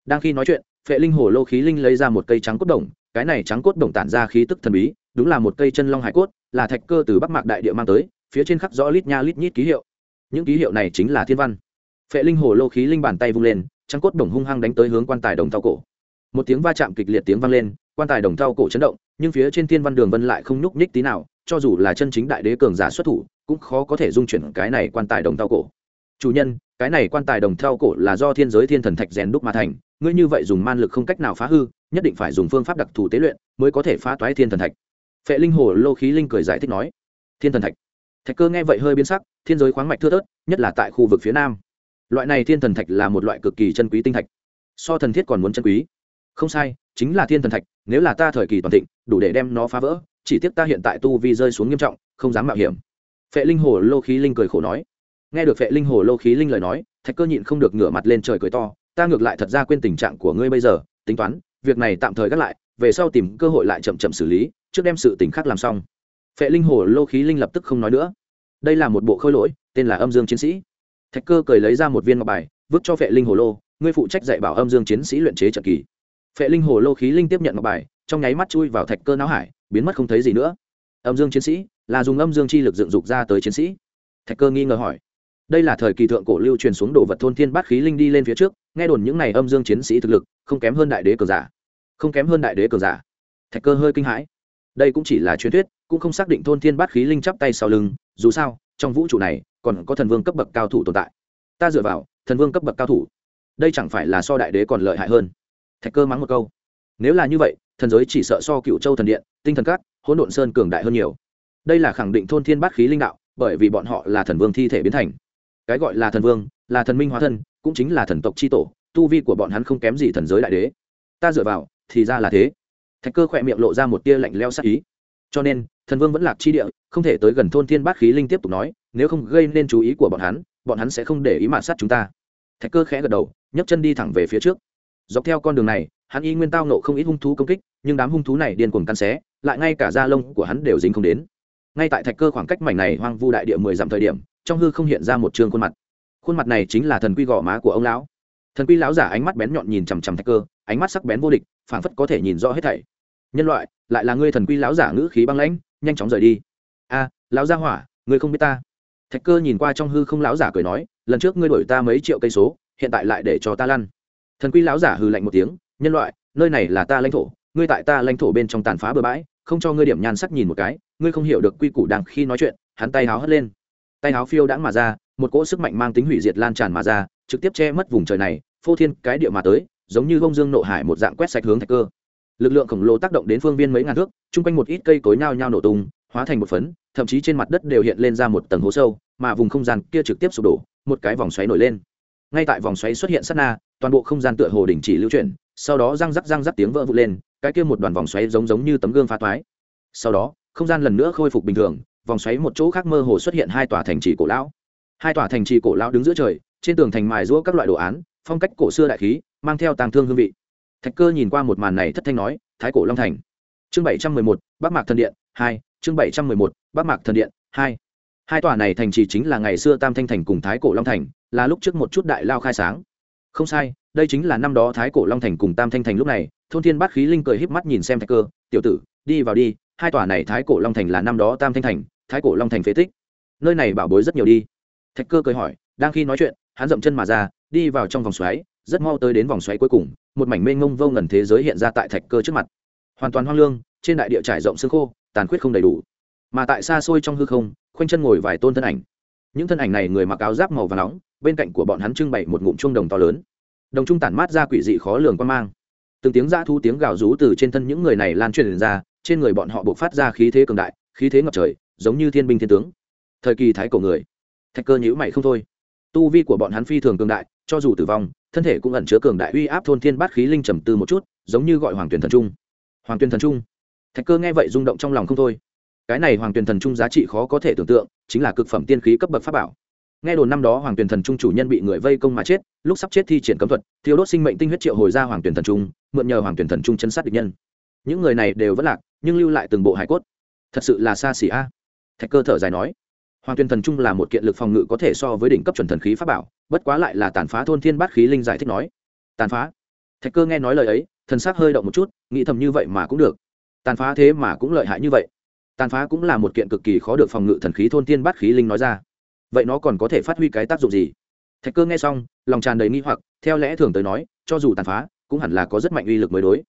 đang khi nói chuyện, phệ linh hồ lô khí linh lấy ra một cây trắng cốt đồng, cái này trắng cốt đồng tản ra khí tức thần bí, đúng là một cây chân long hải cốt, là thạch cơ từ bắc mạc đại địa mang tới, phía trên khắc rõ lít nha lít nhít ký hiệu. Những ký hiệu này chính là thiên văn. Phệ linh hồ lô khí linh bàn tay vung lên, trắng cốt đồng hung hăng đánh tới hướng quan tài đồng thau cổ. Một tiếng va chạm kịch liệt tiếng vang lên, quan tài đồng thau cổ chấn động, nhưng phía trên thiên văn đường vân lại không nhúc nhích tí nào, cho dù là chân chính đại đế cường giả xuất thủ, cũng khó có thể dung chuyển cái này quan tài đồng thau cổ chủ nhân, cái này quan tài đồng theo cổ là do thiên giới thiên thần thạch rèn đúc mà thành, ngươi như vậy dùng man lực không cách nào phá hư, nhất định phải dùng phương pháp đặc thù tế luyện mới có thể phá toái thiên thần thạch. Phệ linh hồ lô khí linh cười giải thích nói, thiên thần thạch. Thạch cơ nghe vậy hơi biến sắc, thiên giới khoáng mạch thưa thớt, nhất là tại khu vực phía nam. Loại này thiên thần thạch là một loại cực kỳ chân quý tinh thạch, so thần thiết còn muốn chân quý. Không sai, chính là thiên thần thạch, nếu là ta thời kỳ toàn thịnh, đủ để đem nó phá vỡ, chỉ tiếc ta hiện tại tu vi rơi xuống nghiêm trọng, không dám mạo hiểm. Phệ linh hồ lô khí linh cười khổ nói nghe được vệ linh hồ lô khí linh lời nói, thạch cơ nhịn không được ngửa mặt lên trời cười to, ta ngược lại thật ra quên tình trạng của ngươi bây giờ, tính toán, việc này tạm thời gác lại, về sau tìm cơ hội lại chậm chậm xử lý, trước đem sự tình khác làm xong. Phệ linh hồ lô khí linh lập tức không nói nữa. Đây là một bộ khôi lỗi, tên là âm dương chiến sĩ. Thạch cơ cười lấy ra một viên ngọc bài, vứt cho phệ linh hồ lô, ngươi phụ trách dạy bảo âm dương chiến sĩ luyện chế trận kỳ. Phệ linh hồ lô khí linh tiếp nhận ngọc bài, trong nháy mắt chui vào thạch cơ não hải, biến mất không thấy gì nữa. Âm dương chiến sĩ, là dùng âm dương chi lực dựng dục ra tới chiến sĩ. Thạch cơ nghi ngờ hỏi đây là thời kỳ thượng cổ lưu truyền xuống đồ vật thôn thiên bát khí linh đi lên phía trước, nghe đồn những n à y âm dương chiến sĩ thực lực, không kém hơn đại đế cờ giả. Không kém hơn đại đế cờ giả. Thạch cơ hơi kinh hãi. Đây cũng chỉ là truyền thuyết, cũng không xác định thôn thiên bát khí linh chắp tay sau lưng, dù sao, trong vũ trụ này, còn có thần vương cấp bậc cao thủ tồn tại. Ta dựa vào, thần vương cấp bậc cao thủ. Đây chẳng phải là so đại đế còn lợi hại hơn. Thạch cơ mắng một câu. Nếu là như vậy, thần giới chỉ sợ so cựu châu thần điện, tinh thần các, hỗn độn sơn cường đại hơn nhiều. Đây là khẳng định thôn thiên bát khí linh đạo, bởi vì bọn họ là thần vương thi thể biến thành cái gọi là thần vương, là thần minh hóa thân, cũng chính là thần tộc c h i tổ, tu vi của bọn hắn không kém gì thần giới đại đế. Ta dựa vào, thì ra là thế. Thạch cơ khỏe miệng lộ ra một tia lạnh leo sắc ý. Cho nên, thần vương vẫn lạc chi địa, không thể tới gần thôn thiên bát khí linh tiếp tục nói, nếu không gây nên chú ý của bọn hắn bọn hắn sẽ không để ý mạn sát chúng ta. Thạch cơ khẽ gật đầu, nhấc chân đi thẳng về phía trước. Dọc theo con đường này, hắn y nguyên tao nộ không ít hung thú công kích, nhưng đám hung thú này điên cuồng căn xé, lại ngay cả da lông của hắn đều dính không đến. Ngay tại thạch cơ khoảng cách mảnh này hoang vu đại địa mười dặm thời điểm trong hư không hiện ra một trường khuôn mặt. Khuôn mặt này chính là thần quy gò má của ông lão. Thần quy lão giả ánh mắt bén nhọn nhìn chằm chằm thạch cơ, ánh mắt sắc bén vô địch, phảng phất có thể nhìn rõ hết thảy. Nhân loại, lại là ngươi thần quy lão giả ngữ khí băng lãnh, nhanh chóng rời đi. A, lão gia hỏa, ngươi không biết ta. Thạch cơ nhìn qua trong hư không lão giả cười nói, lần trước ngươi đổi ta mấy triệu cây số, hiện tại lại để cho ta lăn. Thần quy lão giả hư lạnh một tiếng, nhân loại, nơi này là ta lãnh thổ, ngươi tại ta lãnh thổ bên trong tàn phá bừa bãi, không cho ngươi điểm nhan sắc nhìn một cái, ngươi không hiểu được quy củ đang khi nói chuyện. Hắn tay háo hất lên tay háo phiêu đãng mà ra, một cỗ sức mạnh mang tính hủy diệt lan tràn mà ra, trực tiếp che mất vùng trời này, phô thiên cái địa mà tới, giống như bông dương nộ hải một dạng quét sạch hướng thạch cơ. Lực lượng khổng lồ tác động đến phương viên mấy ngàn thước, chung quanh một ít cây cối nhao nhao nổ tung, hóa thành một phấn, thậm chí trên mặt đất đều hiện lên ra một tầng hố sâu, mà vùng không gian kia trực tiếp sụp đổ, một cái vòng xoáy nổi lên. Ngay tại vòng xoáy xuất hiện sát na, toàn bộ không gian tựa hồ đình chỉ lưu chuyển, sau đó răng rắc răng rắc tiếng vỡ vụt lên, cái kia một đoàn vòng xoáy giống giống như tấm gương phá toái. Sau đó, không gian lần nữa khôi phục bình thường vòng xoáy một chỗ khác mơ hồ xuất hiện hai tòa thành trì cổ lão. Hai tòa thành trì cổ lão đứng giữa trời, trên tường thành mài rũa các loại đồ án, phong cách cổ xưa đại khí, mang theo tàng thương hương vị. Thạch cơ nhìn qua một màn này thất thanh nói, thái cổ long thành. Chương bảy trăm mười một, bắc mạc thần điện, hai. Chương bảy trăm mười một, bắc mạc thần điện, hai. Hai tòa này thành trì chính là ngày xưa tam thanh thành cùng thái cổ long thành, là lúc trước một chút đại lao khai sáng. Không sai, đây chính là năm đó thái cổ long thành cùng tam thanh thành lúc này, thôn thiên bát khí linh cười híp mắt nhìn xem thạch cơ, tiểu tử, đi vào đi, hai tòa này thái cổ long thành là năm đó tam thanh thành thái cổ long thành phế tích. Nơi này bảo bối rất nhiều đi. Thạch cơ cười hỏi, đang khi nói chuyện, hắn dậm chân mà ra, đi vào trong vòng xoáy, rất mau tới đến vòng xoáy cuối cùng, một mảnh mênh mông vô ngần thế giới hiện ra tại thạch cơ trước mặt. Hoàn toàn hoang lương, trên đại địa trải rộng xương khô, tàn khuyết không đầy đủ. Mà tại xa xôi trong hư không, khoanh chân ngồi vài tôn thân ảnh. Những thân ảnh này người mặc áo giáp màu và nóng, bên cạnh của bọn hắn trưng bày một ngụm chuông đồng to lớn. Đồng trung tản mát ra quỷ dị khó lường quan mang. Từng tiếng dã thu, tiếng gào rú từ trên thân những người này lan truyền ra, trên người bọn họ buộc phát ra khí thế cường đại, khí thế ngập trời giống như thiên binh thiên tướng. Thời kỳ thái cổ người. Thạch cơ nhữ mày không thôi. Tu vi của bọn hắn phi thường cường đại, cho dù tử vong, thân thể cũng ẩn chứa cường đại uy áp thôn thiên bát khí linh trầm tư một chút, giống như gọi hoàng tuyển thần trung. Hoàng tuyển thần trung. Thạch cơ nghe vậy rung động trong lòng không thôi. Cái này hoàng tuyển thần trung giá trị khó có thể tưởng tượng, chính là cực phẩm tiên khí cấp bậc pháp bảo. Nghe đồn năm đó hoàng tuyển thần trung chủ nhân bị người vây công mà chết, lúc sắp chết thi triển cấm thuật thiếu đốt sinh mệnh tinh huyết triệu hồi ra hoàng tuyển thần trung, mượn nhờ hoàng tuyển thần trung chân sát địch nhân. Những người này đều vẫn lạc, nhưng lưu lại từng bộ hải cốt. Thật sự là xa xỉ a thạch cơ thở dài nói, hoàng tuyên thần trung là một kiện lực phòng ngự có thể so với đỉnh cấp chuẩn thần khí pháp bảo, bất quá lại là tàn phá thôn thiên bát khí linh giải thích nói. Tàn phá? Thạch cơ nghe nói lời ấy, thần sắc hơi động một chút, nghĩ thầm như vậy mà cũng được. Tàn phá thế mà cũng lợi hại như vậy. Tàn phá cũng là một kiện cực kỳ khó được phòng ngự thần khí thôn thiên bát khí linh nói ra. Vậy nó còn có thể phát huy cái tác dụng gì? Thạch cơ nghe xong, lòng tràn đầy nghi hoặc, theo lẽ thường tới nói, cho dù tàn phá, cũng hẳn là có rất mạnh uy lực mới đối.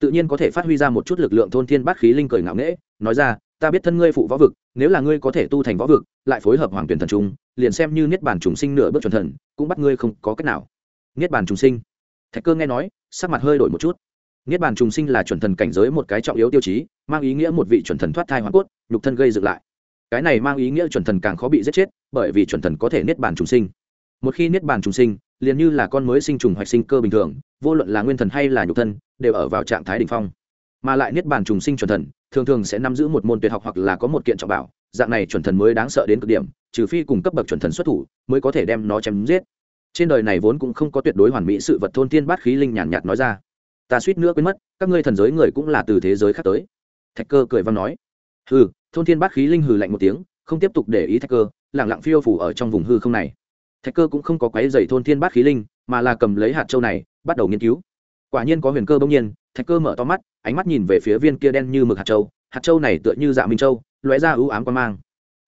Tự nhiên có thể phát huy ra một chút lực lượng thôn thiên bát khí linh cười ngạo nghễ, nói ra ta biết thân ngươi phụ võ vực, nếu là ngươi có thể tu thành võ vực, lại phối hợp hoàng tuyển thần trung liền xem như niết bàn trùng sinh nửa bước chuẩn thần, cũng bắt ngươi không có cách nào. Niết bàn trùng sinh. Thạch cơ nghe nói, sắc mặt hơi đổi một chút. Niết bàn trùng sinh là chuẩn thần cảnh giới một cái trọng yếu tiêu chí, mang ý nghĩa một vị chuẩn thần thoát thai hoàn cốt, nhục thân gây dựng lại. Cái này mang ý nghĩa chuẩn thần càng khó bị giết chết, bởi vì chuẩn thần có thể niết bàn trùng sinh. Một khi niết bàn trùng sinh, liền như là con mới sinh trùng hoạch sinh cơ bình thường, vô luận là nguyên thần hay là nhục thân, đều ở vào trạng thái đ ỉ n h phong mà lại niết bàn trùng sinh chuẩn thần, thường thường sẽ nắm giữ một môn tuyệt học hoặc là có một kiện trọng bảo, dạng này chuẩn thần mới đáng sợ đến cực điểm, trừ phi cùng cấp bậc chuẩn thần xuất thủ, mới có thể đem nó chém giết. Trên đời này vốn cũng không có tuyệt đối hoàn mỹ sự vật thôn tiên bát khí linh nhàn nhạt nói ra. Ta suýt nữa quên mất, các ngươi thần giới người cũng là từ thế giới khác tới. Thạch cơ cười văn nói. Hừ, thôn thiên bát khí linh hừ lạnh một tiếng, không tiếp tục để ý thạch cơ lẳng lặng phiêu phủ ở trong vùng hư không này. Thạch cơ cũng không có quấy dày thôn thiên bát khí linh, mà là cầm lấy hạt châu này, bắt đầu nghiên cứu quả nhiên có huyền cơ bỗng nhiên, thạch cơ mở to mắt, ánh mắt nhìn về phía viên kia đen như mực hạt châu hạt châu này tựa như dạ minh châu, lóe ra ưu ám quan mang.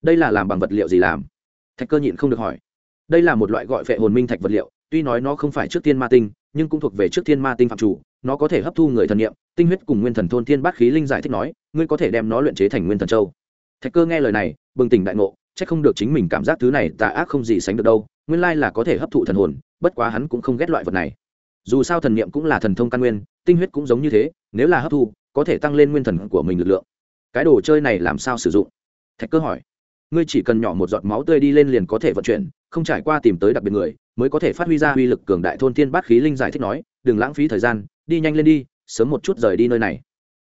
Đây là làm bằng vật liệu gì làm? Thạch cơ nhịn không được hỏi. Đây là một loại gọi phệ hồn minh thạch vật liệu, tuy nói nó không phải trước tiên ma tinh, nhưng cũng thuộc về trước thiên ma tinh phạm chủ, nó có thể hấp thu người thần nghiệm tinh huyết cùng nguyên thần thôn thiên bát khí linh giải thích nói, ngươi có thể đem nó luyện chế thành nguyên thần châu. Thạch cơ nghe lời này, bừng tỉnh đại ngộ c h ắ c không được chính mình cảm giác thứ này tà ác không gì sánh được đâu, nguyên lai là có thể hấp thụ thần hồn, bất quá hắn cũng không ghét loại vật này dù sao thần niệm cũng là thần thông căn nguyên, tinh huyết cũng giống như thế, nếu là hấp thu, có thể tăng lên nguyên thần của mình lực lượng. Cái đồ chơi này làm sao sử dụng? Thạch cơ hỏi. Ngươi chỉ cần nhỏ một giọt máu tươi đi lên liền có thể vận chuyển, không trải qua tìm tới đặc biệt người, mới có thể phát huy ra uy lực cường đại thôn thiên bát khí linh giải thích nói, đừng lãng phí thời gian, đi nhanh lên đi, sớm một chút rời đi nơi này.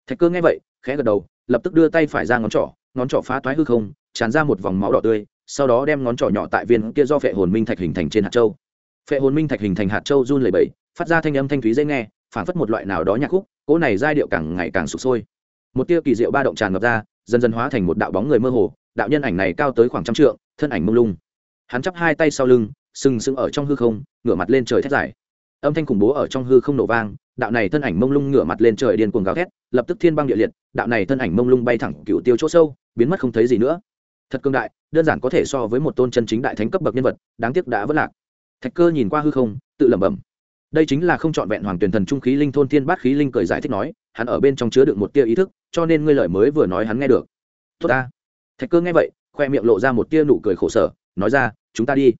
Thạch cơ nghe vậy, khẽ gật đầu, lập tức đưa tay phải ra ngón trỏ ngón trỏ phá toái hư không, tràn ra một vòng máu đỏ tươi, sau đó đem ngón trỏ nhỏ tại viên kia do phệ hồn minh thạch hình thành trên hạt châu. Phệ hồn minh thạch hình thành hạt châu run lẩy bẩy phát ra thanh âm thanh thúy dễ nghe phản phất một loại nào đó nhạc khúc, cỗ này giai điệu càng ngày càng sụp sôi. Một tia kỳ diệu ba động tràn ngập ra, dần dần hóa thành một đạo bóng người mơ hồ, đạo nhân ảnh này cao tới khoảng trăm trượng, thân ảnh mông lung. Hắn chắp hai tay sau lưng, sừng sững ở trong hư không, ngửa mặt lên trời thét dài. Âm thanh khủng bố ở trong hư không nổ vang, đạo này thân ảnh mông lung ngửa mặt lên trời điên cuồng gào thét, lập tức thiên băng địa liệt, đạo này thân ảnh mông lung bay thẳng cựu tiêu chỗ sâu, biến mất không thấy gì nữa. Thật cương đại, đơn giản có thể so với một tôn chân chính đại thánh cấp bậc nhân vật, đáng tiếc đã vất lạc. Thạch cơ nhìn qua hư không, tự lẩm bẩm đây chính là không c h ọ n vẹn hoàng tuyển thần trung khí linh thôn thiên bát khí linh cười giải thích nói, hắn ở bên trong chứa được một tia ý thức, cho nên ngươi lời mới vừa nói hắn nghe được. Tốt ta. Thạch cơ nghe vậy, khoe miệng lộ ra một tia nụ cười khổ sở, nói ra, chúng ta đi.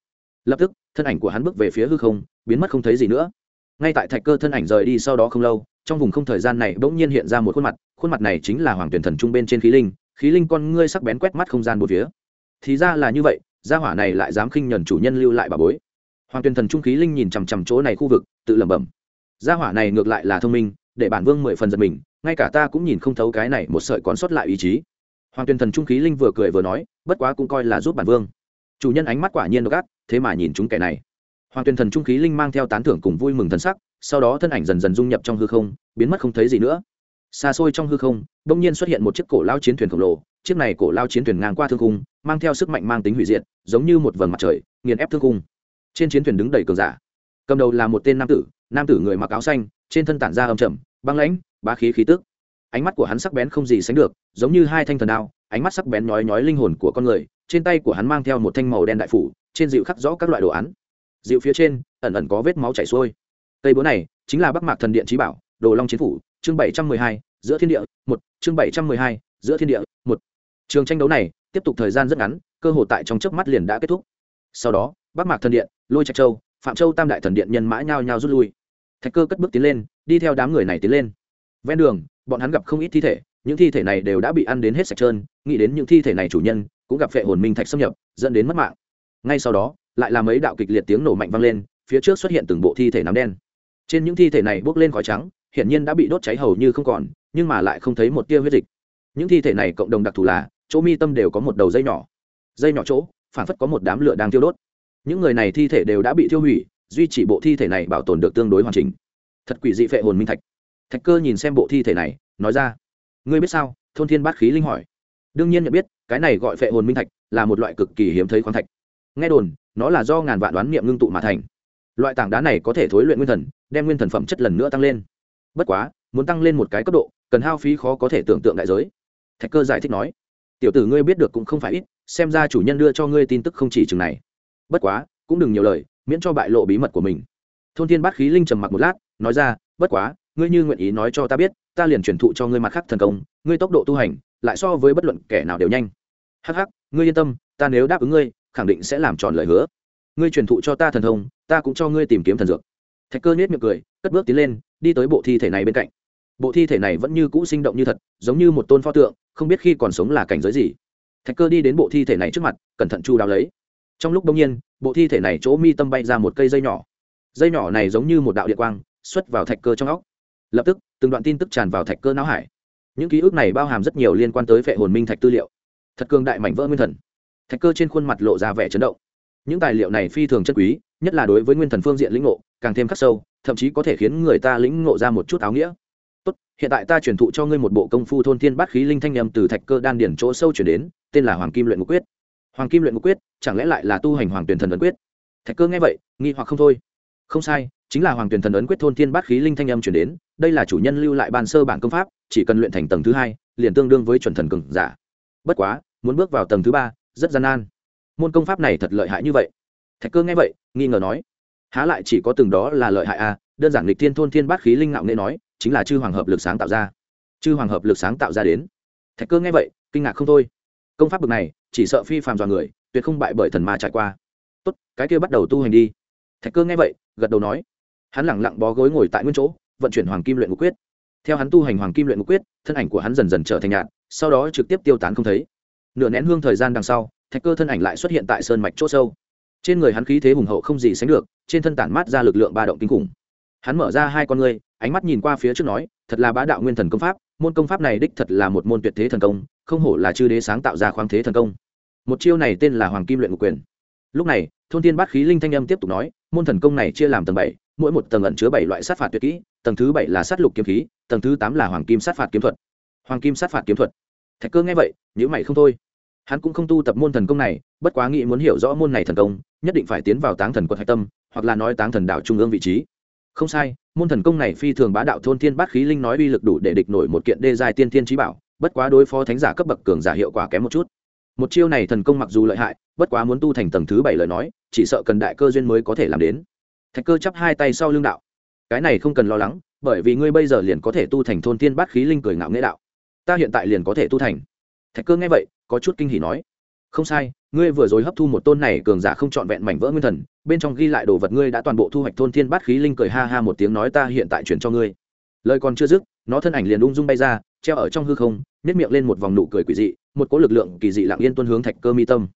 Lập tức, thân ảnh của hắn bước về phía hư không, biến mất không thấy gì nữa. Ngay tại thạch cơ thân ảnh rời đi sau đó không lâu, trong vùng không thời gian này bỗng nhiên hiện ra một khuôn mặt khuôn mặt này chính là hoàng tuyển thần trung bên trên khí linh khí linh con ngươi sắc bén quét mắt không gian một phía. Thì ra là như vậy, gia hỏa này lại dám khinh nhẫn chủ nhân lưu lại bà bối hoàng tuyền thần trung khí linh nhìn chằm chằm chỗ này khu vực, tự lẩm bẩm. Gia hỏa này ngược lại là thông minh, để bản vương mười phần giật mình, ngay cả ta cũng nhìn không thấu cái này một sợi còn sót lại ý chí. Hoàng tuyền thần trung khí linh vừa cười vừa nói, bất quá cũng coi là giúp bản vương. Chủ nhân ánh mắt quả nhiên độc ác, thế mà nhìn chúng kẻ này. Hoàng tuyền thần trung khí linh mang theo tán thưởng cùng vui mừng thần sắc, sau đó thân ảnh dần dần dung nhập trong hư không, biến mất không thấy gì nữa. Xa xôi trong hư không, bỗng nhiên xuất hiện một chiếc cổ lao chiến thuyền khổng lồ, chiếc này cổ lao chiến thuyền ngang qua thương cung mang theo sức mạnh mang tính hủy diệt, giống như một vầng mặt trời, nghiền ép thương cung trên chiến thuyền đứng đầy cường giả. Cầm đầu là một tên nam tử nam tử người mặc áo xanh, trên thân tản ra âm trầm, băng lãnh, bá khí khí tức. Ánh mắt của hắn sắc bén không gì sánh được, giống như hai thanh thần đao, ánh mắt sắc bén nhói nhói linh hồn của con người, trên tay của hắn mang theo một thanh màu đen đại phủ, trên dịu khắc rõ các loại đồ án. Dịu phía trên, ẩn ẩn có vết máu chảy xuôi. Cây búa này chính là bắc mạc thần điện trí bảo, đồ long chiến phủ, chương bảy trăm mười hai, giữa thiên địa, một, chương bảy trăm mười hai, giữa thiên địa, một. Trường tranh đấu này, tiếp tục thời gian rất ngắn, cơ hội tại trong chớp mắt liền đã kết thúc. Sau đó bắc mạc thần điện, lôi trạch châu, phạm châu tam đại thần điện nhân mã nhao nhao rút lui. Thạch cơ cất bước tiến lên, đi theo đám người này tiến lên. Ven đường, bọn hắn gặp không ít thi thể, những thi thể này đều đã bị ăn đến hết sạch trơn, nghĩ đến những thi thể này chủ nhân, cũng gặp phệ hồn minh thạch xâm nhập, dẫn đến mất mạng. Ngay sau đó, lại là mấy đạo kịch liệt tiếng nổ mạnh vang lên, phía trước xuất hiện từng bộ thi thể nắm đen. Trên những thi thể này bốc lên khói trắng, hiển nhiên đã bị đốt cháy hầu như không còn, nhưng mà lại không thấy một tia huyết dịch. Những thi thể này cộng đồng đặc thù là, chỗ mi tâm đều có một đầu dây nhỏ. Dây nhỏ chỗ, phản phất có một đám lửa đang thiêu đốt những người này thi thể đều đã bị thiêu hủy, duy chỉ bộ thi thể này bảo tồn được tương đối hoàn chỉnh. Thật quỷ dị phệ hồn minh thạch. Thạch cơ nhìn xem bộ thi thể này, nói ra, ngươi biết sao? Thôn thiên bát khí linh hỏi. Đương nhiên nhận biết, cái này gọi phệ hồn minh thạch là một loại cực kỳ hiếm thấy khoáng thạch. Nghe đồn, nó là do ngàn vạn đoán niệm ngưng tụ mà thành. Loại tảng đá này có thể thối luyện nguyên thần, đem nguyên thần phẩm chất lần nữa tăng lên. Bất quá, muốn tăng lên một cái cấp độ, cần hao phí khó có thể tưởng tượng đại giới. Thạch cơ giải thích nói, tiểu tử ngươi biết được cũng không phải ít, xem ra chủ nhân đưa cho ngươi tin tức không chỉ chừng này bất quá, cũng đừng nhiều lời, miễn cho bại lộ bí mật của mình. Thôn thiên bát khí linh trầm mặc một lát, nói ra, bất quá, ngươi như nguyện ý nói cho ta biết, ta liền truyền thụ cho ngươi mặt khác thần công, ngươi tốc độ tu hành, lại so với bất luận kẻ nào đều nhanh. Hắc hắc, ngươi yên tâm, ta nếu đáp ứng ngươi, khẳng định sẽ làm tròn lời hứa. Ngươi truyền thụ cho ta thần thông, ta cũng cho ngươi tìm kiếm thần dược. Thạch cơ nết miệng cười, cất bước tiến lên, đi tới bộ thi thể này bên cạnh. Bộ thi thể này vẫn như cũ sinh động như thật, giống như một tôn pho tượng, không biết khi còn sống là cảnh giới gì. Thạch cơ đi đến bộ thi thể này trước mặt, cẩn thận chu đáo lấy trong lúc đông nhiên, bộ thi thể này chỗ mi tâm bay ra một cây dây nhỏ. Dây nhỏ này giống như một đạo điện quang, xuất vào thạch cơ trong óc. Lập tức, từng đoạn tin tức tràn vào thạch cơ não hải. Những ký ức này bao hàm rất nhiều liên quan tới vệ hồn minh thạch tư liệu. Thật cường đại mảnh vỡ nguyên thần. Thạch cơ trên khuôn mặt lộ ra vẻ chấn động. Những tài liệu này phi thường chất quý, nhất là đối với nguyên thần phương diện lĩnh ngộ, càng thêm khắc sâu, thậm chí có thể khiến người ta lĩnh ngộ ra một chút áo nghĩa. Tốt, hiện tại ta truyền thụ cho ngươi một bộ công phu thôn thiên bát khí linh thanh nhầm từ thạch cơ đan điển chỗ sâu chuyển đến, tên là hoàng kim luyện ngục quyết hoàng kim luyện ngục quyết, chẳng lẽ lại là tu hành hoàng tuyển thần ấn quyết? Thạch cơ nghe vậy, nghi hoặc không thôi. Không sai, chính là hoàng tuyển thần ấn quyết thôn thiên bát khí linh thanh âm chuyển đến, đây là chủ nhân lưu lại ban sơ bản công pháp, chỉ cần luyện thành tầng thứ hai, liền tương đương với chuẩn thần cường giả. Bất quá, muốn bước vào tầng thứ ba, rất gian nan. Môn công pháp này thật lợi hại như vậy. Thạch cơ nghe vậy, nghi ngờ nói, há lại chỉ có từng đó là lợi hại à? Đơn giản lịch thiên thôn thiên bát khí linh ngạo nghệ nói, chính là chư hoàng hợp lực sáng tạo ra. Chư hoàng hợp lực sáng tạo ra đến. Thạch cơ nghe vậy, kinh ngạc không thôi. Công pháp bực này chỉ sợ phi phàm dọa người, tuyệt không bại bởi thần ma trải qua. Tốt, cái kia bắt đầu tu hành đi. Thạch cơ nghe vậy, gật đầu nói. Hắn lẳng lặng bó gối ngồi tại nguyên chỗ, vận chuyển hoàng kim luyện ngục quyết. Theo hắn tu hành hoàng kim luyện ngục quyết, thân ảnh của hắn dần dần trở thành nhạt, sau đó trực tiếp tiêu tán không thấy. Nửa nén hương thời gian đằng sau, thạch cơ thân ảnh lại xuất hiện tại sơn mạch c h ỗ sâu. Trên người hắn khí thế hùng hậu không gì sánh được, trên thân tản mát ra lực lượng ba động kinh khủng. Hắn mở ra hai con ngươi, ánh mắt nhìn qua phía trước nói, thật là bá đạo nguyên thần công pháp, môn công pháp này đích thật là một môn tuyệt thế thần công, không hổ là chư đế sáng tạo ra khoáng thế thần công một chiêu này tên là hoàng kim luyện ngục quyền. Lúc này, thôn thiên bát khí linh thanh âm tiếp tục nói, môn thần công này chia làm tầng bảy, mỗi một tầng ẩn chứa bảy loại sát phạt tuyệt kỹ, tầng thứ bảy là sát lục kiếm khí, tầng thứ tám là hoàng kim sát phạt kiếm thuật. Hoàng kim sát phạt kiếm thuật. Thạch cơ nghe vậy nhữ mày không thôi. Hắn cũng không tu tập môn thần công này, bất quá nghĩ muốn hiểu rõ môn này thần công, nhất định phải tiến vào táng thần quật hạch tâm, hoặc là nói táng thần đạo trung ương vị trí. Không sai, môn thần công này phi thường bá đạo, thôn thiên bát khí linh nói uy lực đủ để địch nổi một kiện đê giai tiên thiên trí bảo, bất quá đối phó thánh giả cấp bậc cường giả hiệu quả kém một chút một chiêu này thần công mặc dù lợi hại, bất quá muốn tu thành tầng thứ bảy lời nói, chỉ sợ cần đại cơ duyên mới có thể làm đến. Thạch cơ chắp hai tay sau lưng đạo, cái này không cần lo lắng, bởi vì ngươi bây giờ liền có thể tu thành thôn thiên bát khí linh cười ngạo nghĩa đạo. Ta hiện tại liền có thể tu thành. Thạch cơ nghe vậy, có chút kinh hỉ nói, không sai, ngươi vừa rồi hấp thu một tôn này cường giả không trọn vẹn mảnh vỡ nguyên thần, bên trong ghi lại đồ vật ngươi đã toàn bộ thu hoạch thôn thiên bát khí linh cười ha ha một tiếng nói ta hiện tại chuyển cho ngươi. Lời còn chưa dứt, nó thân ảnh liền ung dung bay ra, treo ở trong hư không nếp miệng lên một vòng nụ cười quỷ dị, một cỗ lực lượng kỳ dị lặng yên tuân hướng thạch cơ mi tâm.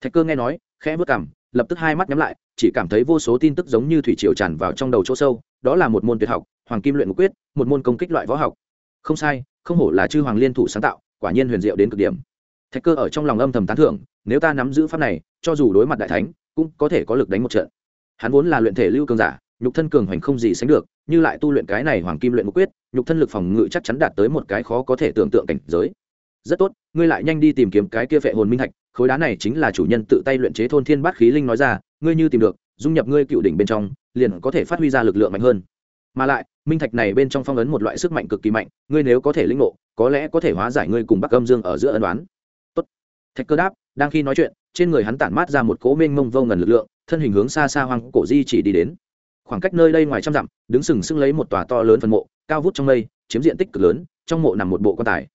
Thạch cơ nghe nói, khẽ vớt cảm, lập tức hai mắt nhắm lại, chỉ cảm thấy vô số tin tức giống như thủy triều tràn vào trong đầu chỗ sâu, đó là một môn tuyệt học, hoàng kim luyện ngục quyết, một môn công kích loại võ học. Không sai, không hổ là chư hoàng liên thủ sáng tạo, quả nhiên huyền diệu đến cực điểm. Thạch cơ ở trong lòng âm thầm tán thưởng, nếu ta nắm giữ pháp này, cho dù đối mặt đại thánh, cũng có thể có lực đánh một trận. Hắn vốn là luyện thể lưu cường giả nhục thân cường hoành không gì sánh được, như lại tu luyện cái này hoàng kim luyện mục quyết, nhục thân lực phòng ngự chắc chắn đạt tới một cái khó có thể tưởng tượng cảnh giới. Rất tốt, ngươi lại nhanh đi tìm kiếm cái kia phệ hồn minh thạch, khối đá này chính là chủ nhân tự tay luyện chế thôn thiên bát khí linh nói ra, ngươi như tìm được, dung nhập ngươi cựu đỉnh bên trong, liền có thể phát huy ra lực lượng mạnh hơn. Mà lại, minh thạch này bên trong phong ấn một loại sức mạnh cực kỳ mạnh, ngươi nếu có thể lĩnh ngộ, có lẽ có thể hóa giải ngươi cùng bắc âm dương ở giữa ân đoán Tốt. thạch cơ đáp, đang khi nói chuyện, trên người hắn tản mát ra một cố mênh mông vô ngần lực lượng, thân hình hướng xa xa hoang cổ di chỉ đi đến khoảng cách nơi đây ngoài trăm dặm, đứng sừng sững lấy một tòa to lớn phần mộ, cao vút trong mây, chiếm diện tích cực lớn, trong mộ nằm một bộ quan tài.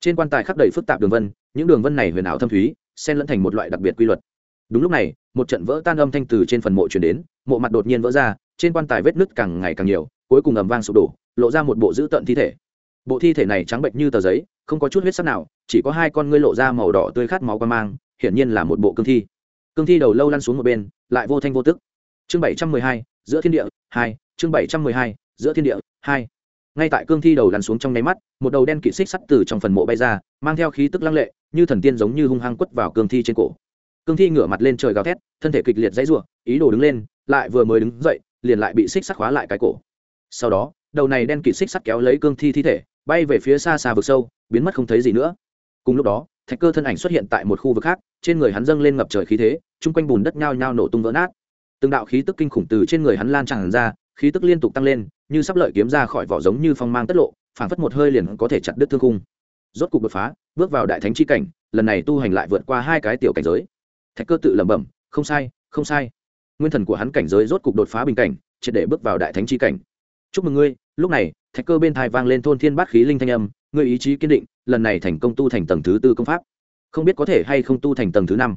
Trên quan tài khắc đầy phức tạp đường vân, những đường vân này huyền ảo thâm thúy, xen lẫn thành một loại đặc biệt quy luật. Đúng lúc này, một trận vỡ tan âm thanh từ trên phần mộ chuyển đến, mộ mặt đột nhiên vỡ ra, trên quan tài vết nứt càng ngày càng nhiều, cuối cùng ầm vang sụp đổ, lộ ra một bộ dữ tợn thi thể. Bộ thi thể này trắng bệnh như tờ giấy, không có chút huyết sắc nào, chỉ có hai con ngươi lộ ra màu đỏ tươi khát máu quan mang, hiển nhiên là một bộ cương thi. Cương thi đầu lâu lăn xuống một bên, lại vô thanh vô tức. Chương bảy trăm mười hai giữa thiên địa, hai, chương bảy trăm mười hai, giữa thiên địa, hai. Ngay tại cương thi đầu lăn xuống trong nháy mắt, một đầu đen kịt xích sắt từ trong phần mộ bay ra, mang theo khí tức lăng lệ, như thần tiên giống như hung hăng quất vào cương thi trên cổ. Cương thi ngửa mặt lên trời gào thét, thân thể kịch liệt dãy ruộng ý đồ đứng lên, lại vừa mới đứng dậy, liền lại bị xích sắt khóa lại cái cổ. Sau đó, đầu này đen kịt xích sắt kéo lấy cương thi thi thể, bay về phía xa xa vực sâu, biến mất không thấy gì nữa. Cùng lúc đó, thạch cơ thân ảnh xuất hiện tại một khu vực khác, trên người hắn dâng lên ngập trời khí thế, chung quanh bùn đất nhao nhao nổ tung vỡ nát từng đạo khí tức kinh khủng từ trên người hắn lan tràn ra, khí tức liên tục tăng lên, như sắp lợi kiếm ra khỏi vỏ giống như phong mang tất lộ phản phất một hơi liền có thể chặt đứt thương cung rốt cục đột phá, bước vào đại thánh chi cảnh, lần này tu hành lại vượt qua hai cái tiểu cảnh giới. Thạch cơ tự lẩm bẩm, không sai không sai. Nguyên thần của hắn cảnh giới rốt cục đột phá bình cảnh, triệt để bước vào đại thánh chi cảnh. Chúc mừng ngươi. Lúc này, thạch cơ bên thai vang lên thôn thiên bát khí linh thanh âm, ngươi ý chí kiên định, lần này thành công tu thành tầng thứ tư công pháp. Không biết có thể hay không tu thành tầng thứ năm?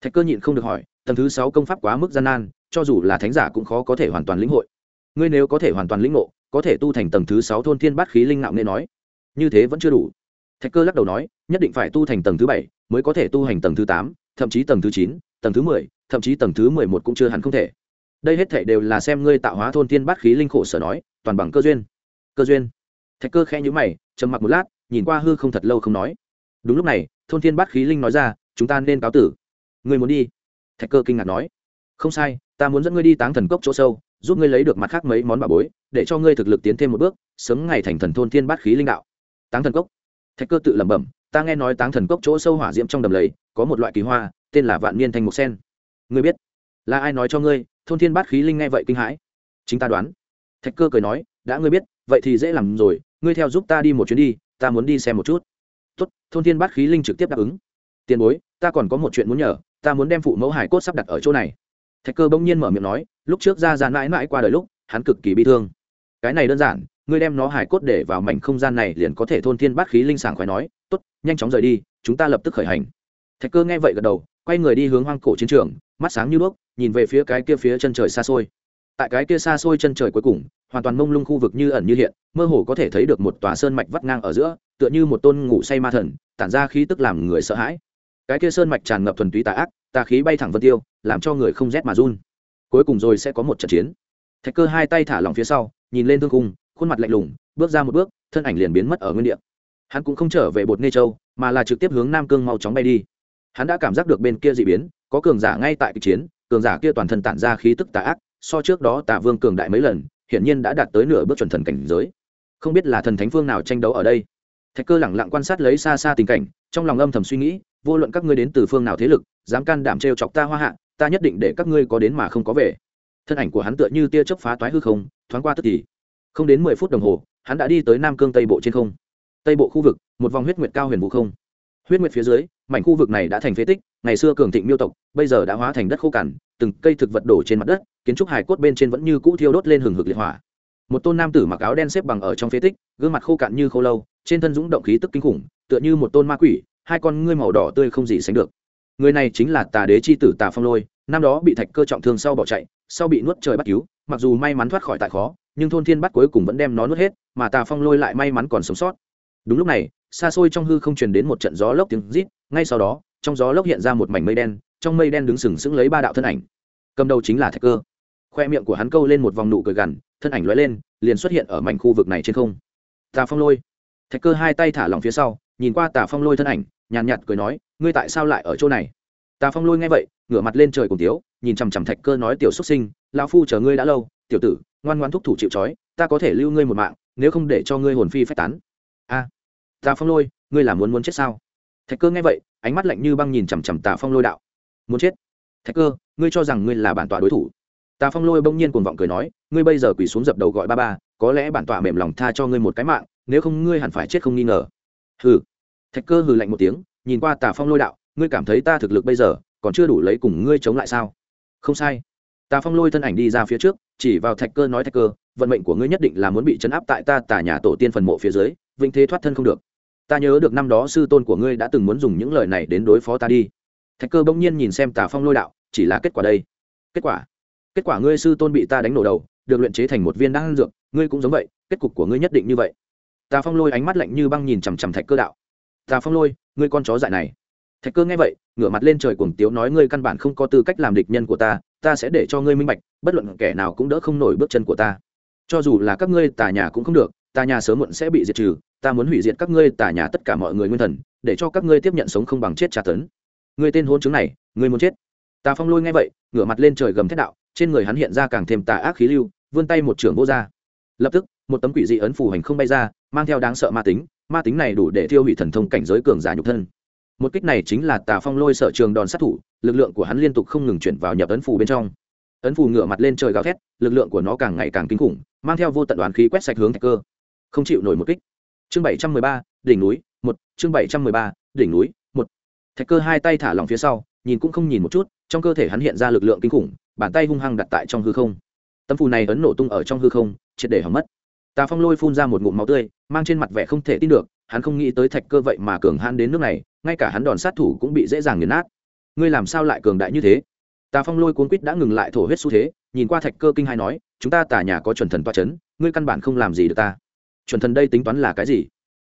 Thạch cơ nhịn không được hỏi, tầng thứ sáu công pháp quá mức gian nan cho dù là thánh giả cũng khó có thể hoàn toàn lĩnh hội. Ngươi nếu có thể hoàn toàn lĩnh ngộ, có thể tu thành tầng thứ sáu thôn thiên bát khí linh ngạo nghệ nói. Như thế vẫn chưa đủ. Thạch cơ lắc đầu nói, nhất định phải tu thành tầng thứ bảy mới có thể tu hành tầng thứ tám, thậm chí tầng thứ chín, tầng thứ mười, thậm chí tầng thứ mười một cũng chưa hẳn không thể. Đây hết thể đều là xem ngươi tạo hóa thôn thiên bát khí linh khổ sở nói, toàn bằng cơ duyên. Cơ duyên. Thạch cơ khẽ nhữ mày, trầm mặc một lát, nhìn qua hư không thật lâu không nói. Đúng lúc này, thôn thiên bát khí linh nói ra, chúng ta nên cáo tử. Ngươi muốn đi? Thạch cơ kinh ngạc nói. Không sai ta muốn dẫn ngươi đi táng thần cốc chỗ sâu, giúp ngươi lấy được mặt khác mấy món bà bối, để cho ngươi thực lực tiến thêm một bước, sớm ngày thành thần thôn thiên bát khí linh đạo. Táng thần cốc. Thạch cơ tự lẩm bẩm, ta nghe nói táng thần cốc chỗ sâu hỏa diễm trong đầm lầy, có một loại kỳ hoa, tên là vạn niên thanh mục sen. Ngươi biết là ai nói cho ngươi, thôn thiên bát khí linh nghe vậy kinh hãi. Chính ta đoán. Thạch cơ cười nói, đã ngươi biết, vậy thì dễ làm rồi, ngươi theo giúp ta đi một chuyến đi, ta muốn đi xem một chút. Tốt, thôn thiên bát khí linh trực tiếp đáp ứng. Tiền bối, ta còn có một chuyện muốn nhờ, ta muốn đem phụ mẫu hải cốt sắp đặt ở chỗ này thạch cơ bỗng nhiên mở miệng nói, lúc trước ra ra mãi mãi qua đời lúc, hắn cực kỳ bi thương. Cái này đơn giản, ngươi đem nó hải cốt để vào mảnh không gian này liền có thể thôn thiên bát khí linh sảng khoái nói, tốt, nhanh chóng rời đi, chúng ta lập tức khởi hành. Thạch cơ nghe vậy gật đầu, quay người đi hướng hoang cổ chiến trường, mắt sáng như đuốc, nhìn về phía cái kia phía chân trời xa xôi. Tại cái kia xa xôi chân trời cuối cùng, hoàn toàn mông lung khu vực như ẩn như hiện, mơ hồ có thể thấy được một tòa sơn mạch vắt ngang ở giữa, tựa như một tôn ngủ say ma thần, tản ra khí tức làm người sợ hãi. Cái kia sơn mạch tràn ngập thuần túy tà ác tà khí bay thẳng vân tiêu, làm cho người không rét mà run. Cuối cùng rồi sẽ có một trận chiến. Thạch cơ hai tay thả lỏng phía sau, nhìn lên thương cung khuôn mặt lạnh lùng, bước ra một bước, thân ảnh liền biến mất ở nguyên địa. Hắn cũng không trở về bột nê châu, mà là trực tiếp hướng nam cương mau chóng bay đi. Hắn đã cảm giác được bên kia d ị biến, có cường giả ngay tại kịch chiến, cường giả kia toàn thân tản ra khí tức tà ác, so trước đó tà vương cường đại mấy lần, hiển nhiên đã đạt tới nửa bước chuẩn thần cảnh giới. Không biết là thần thánh phương nào tranh đấu ở đây. Thạch cơ lẳng lặng quan sát lấy xa xa tình cảnh, trong lòng âm thầm suy nghĩ vô luận các ngươi đến từ phương nào thế lực, dám can đảm trêu chọc ta hoa hạ, ta nhất định để các ngươi có đến mà không có về. Thân ảnh của hắn tựa như tia chớp phá toái hư không, thoáng qua tức thì. Không đến mười phút đồng hồ, hắn đã đi tới nam cương tây bộ trên không. Tây bộ khu vực, một vòng huyết nguyệt cao huyền vũ không. Huyết nguyệt phía dưới, mảnh khu vực này đã thành phế tích, ngày xưa cường thịnh miêu tộc, bây giờ đã hóa thành đất khô cằn, từng cây thực vật đổ trên mặt đất, kiến trúc hải cốt bên trên vẫn như cũ thiêu đốt lên hừng hực liệt hỏa. Một tôn nam tử mặc áo đen xếp bằng ở trong phế tích, gương mặt khô cạn như khô lâu, trên thân dũng động khí tức kinh khủng, tựa như một tôn ma quỷ hai con ngươi màu đỏ tươi không gì sánh được. Người này chính là tà đế c h i tử tà phong lôi, năm đó bị thạch cơ trọng thương sau bỏ chạy, sau bị nuốt trời bắt cứu, mặc dù may mắn thoát khỏi tại khó, nhưng thôn thiên bắt cuối cùng vẫn đem nó nuốt hết, mà tà phong lôi lại may mắn còn sống sót. Đúng lúc này, xa xôi trong hư không truyền đến một trận gió lốc tiếng rít, ngay sau đó, trong gió lốc hiện ra một mảnh mây đen, trong mây đen đứng sừng sững lấy ba đạo thân ảnh. Cầm đầu chính là thạch cơ. Khoe miệng của hắn câu lên một vòng nụ cười gằn, thân ảnh lóe lên, liền xuất hiện ở mảnh khu vực này trên không. Tà phong lôi. Thạch cơ hai tay thả lỏng phía sau, nhìn qua tà phong lôi thân ảnh nhàn nhạt, cười nói ngươi tại sao lại ở chỗ này? Tà phong lôi nghe vậy ngửa mặt lên trời cùng tiếu nhìn chằm chằm thạch cơ nói tiểu xuất sinh lão phu chờ ngươi đã lâu tiểu tử ngoan ngoan thúc thủ chịu trói ta có thể lưu ngươi một mạng nếu không để cho ngươi hồn phi phách tán. A tà phong lôi ngươi là muốn muốn chết sao? Thạch cơ nghe vậy ánh mắt lạnh như băng nhìn chằm chằm tà phong lôi đạo. Muốn chết? Thạch cơ ngươi cho rằng ngươi là bản tọa đối thủ? Tà phong lôi bỗng nhiên cuồng vọng cười nói ngươi bây giờ quỳ xuống dập đầu gọi ba ba có lẽ bản tọa mềm lòng tha cho ngươi một cái mạng nếu không ngươi hẳn phải chết không nghi ngờ. Hừ thạch cơ hừ lạnh một tiếng, nhìn qua tà phong lôi đạo, ngươi cảm thấy ta thực lực bây giờ còn chưa đủ lấy cùng ngươi chống lại sao? Không sai. Tà phong lôi thân ảnh đi ra phía trước, chỉ vào thạch cơ nói, thạch cơ, vận mệnh của ngươi nhất định là muốn bị chấn áp tại ta tà nhà tổ tiên phần mộ phía dưới vinh thế thoát thân không được. Ta nhớ được năm đó sư tôn của ngươi đã từng muốn dùng những lời này đến đối phó ta đi. Thạch cơ bỗng nhiên nhìn xem tà phong lôi đạo, chỉ là kết quả đây. Kết quả? Kết quả ngươi sư tôn bị ta đánh nổ đầu, được luyện chế thành một viên đan dược, ngươi cũng giống vậy, kết cục của ngươi nhất định như vậy. Tà phong lôi ánh mắt lạnh như băng nhìn chằm chằm thạch cơ đạo tà phong lôi, ngươi con chó dại này. Thạch cơ nghe vậy, ngửa mặt lên trời cuồng tiếu nói ngươi căn bản không có tư cách làm địch nhân của ta ta sẽ để cho ngươi minh bạch, bất luận kẻ nào cũng đỡ không nổi bước chân của ta. Cho dù là các ngươi tà nhà cũng không được, tà nhà sớm muộn sẽ bị diệt trừ, ta muốn hủy diệt các ngươi tà nhà tất cả mọi người nguyên thần, để cho các ngươi tiếp nhận sống không bằng chết tra tấn. Ngươi tên hôn chứng này, ngươi muốn chết. Tà phong lôi nghe vậy, ngửa mặt lên trời gầm thét đạo, trên người hắn hiện ra càng thêm tà ác khí lưu, vươn tay một trưởng vô ra lập tức, một tấm quỷ dị ấn phù hành không bay ra, mang theo đáng sợ ma tính ma tính này đủ để thiêu hủy thần thông cảnh giới cường giả nhục thân. Một kích này chính là tà phong lôi sở trường đòn sát thủ, lực lượng của hắn liên tục không ngừng chuyển vào nhập ấn phù bên trong. Ấn phù ngửa mặt lên trời gào thét, lực lượng của nó càng ngày càng kinh khủng, mang theo vô tận đoán khí quét sạch hướng thạch cơ. Không chịu nổi một kích. Chương bảy trăm mười ba, đỉnh núi, một, chương bảy trăm mười ba, đỉnh núi, một. Thạch cơ hai tay thả lỏng phía sau, nhìn cũng không nhìn một chút, trong cơ thể hắn hiện ra lực lượng kinh khủng, bàn tay hung hăng đặt tại trong hư không. Tấm phù này ấn nổ tung ở trong hư không, triệt để hỏng mất. Tà phong lôi phun ra một ngụm máu tươi mang trên mặt vẻ không thể tin được, hắn không nghĩ tới thạch cơ vậy mà cường hãn đến nước này, ngay cả hắn đòn sát thủ cũng bị dễ dàng nghiền nát. Ngươi làm sao lại cường đại như thế? Tà phong lôi cuốn quýt đã ngừng lại thổ huyết xu thế, nhìn qua thạch cơ kinh hai nói, chúng ta tả nhà có chuẩn thần toa c h ấ n ngươi căn bản không làm gì được ta. Chuẩn thần đây tính toán là cái gì?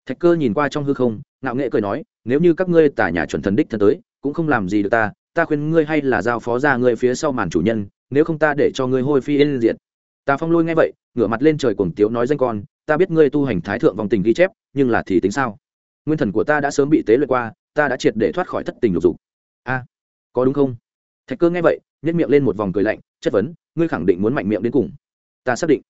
Thạch cơ nhìn qua trong hư không, ngạo nghệ cười nói, nếu như các ngươi tả nhà chuẩn thần đích thân tới, cũng không làm gì được ta ta khuyên ngươi hay là giao phó ra ngươi phía sau màn chủ nhân, nếu không ta để cho ngươi hôi phi yên diện tà phong lôi nghe vậy, ngửa mặt lên trời cuồng tiếu nói danh con ta biết ngươi tu hành thái thượng vòng tình ghi chép, nhưng là thì tính sao? Nguyên thần của ta đã sớm bị tế luyện qua, ta đã triệt để thoát khỏi thất tình lục dục. A, có đúng không? Thạch cơ nghe vậy nhét miệng lên một vòng cười lạnh, chất vấn, ngươi khẳng định muốn mạnh miệng đến cùng. Ta xác định.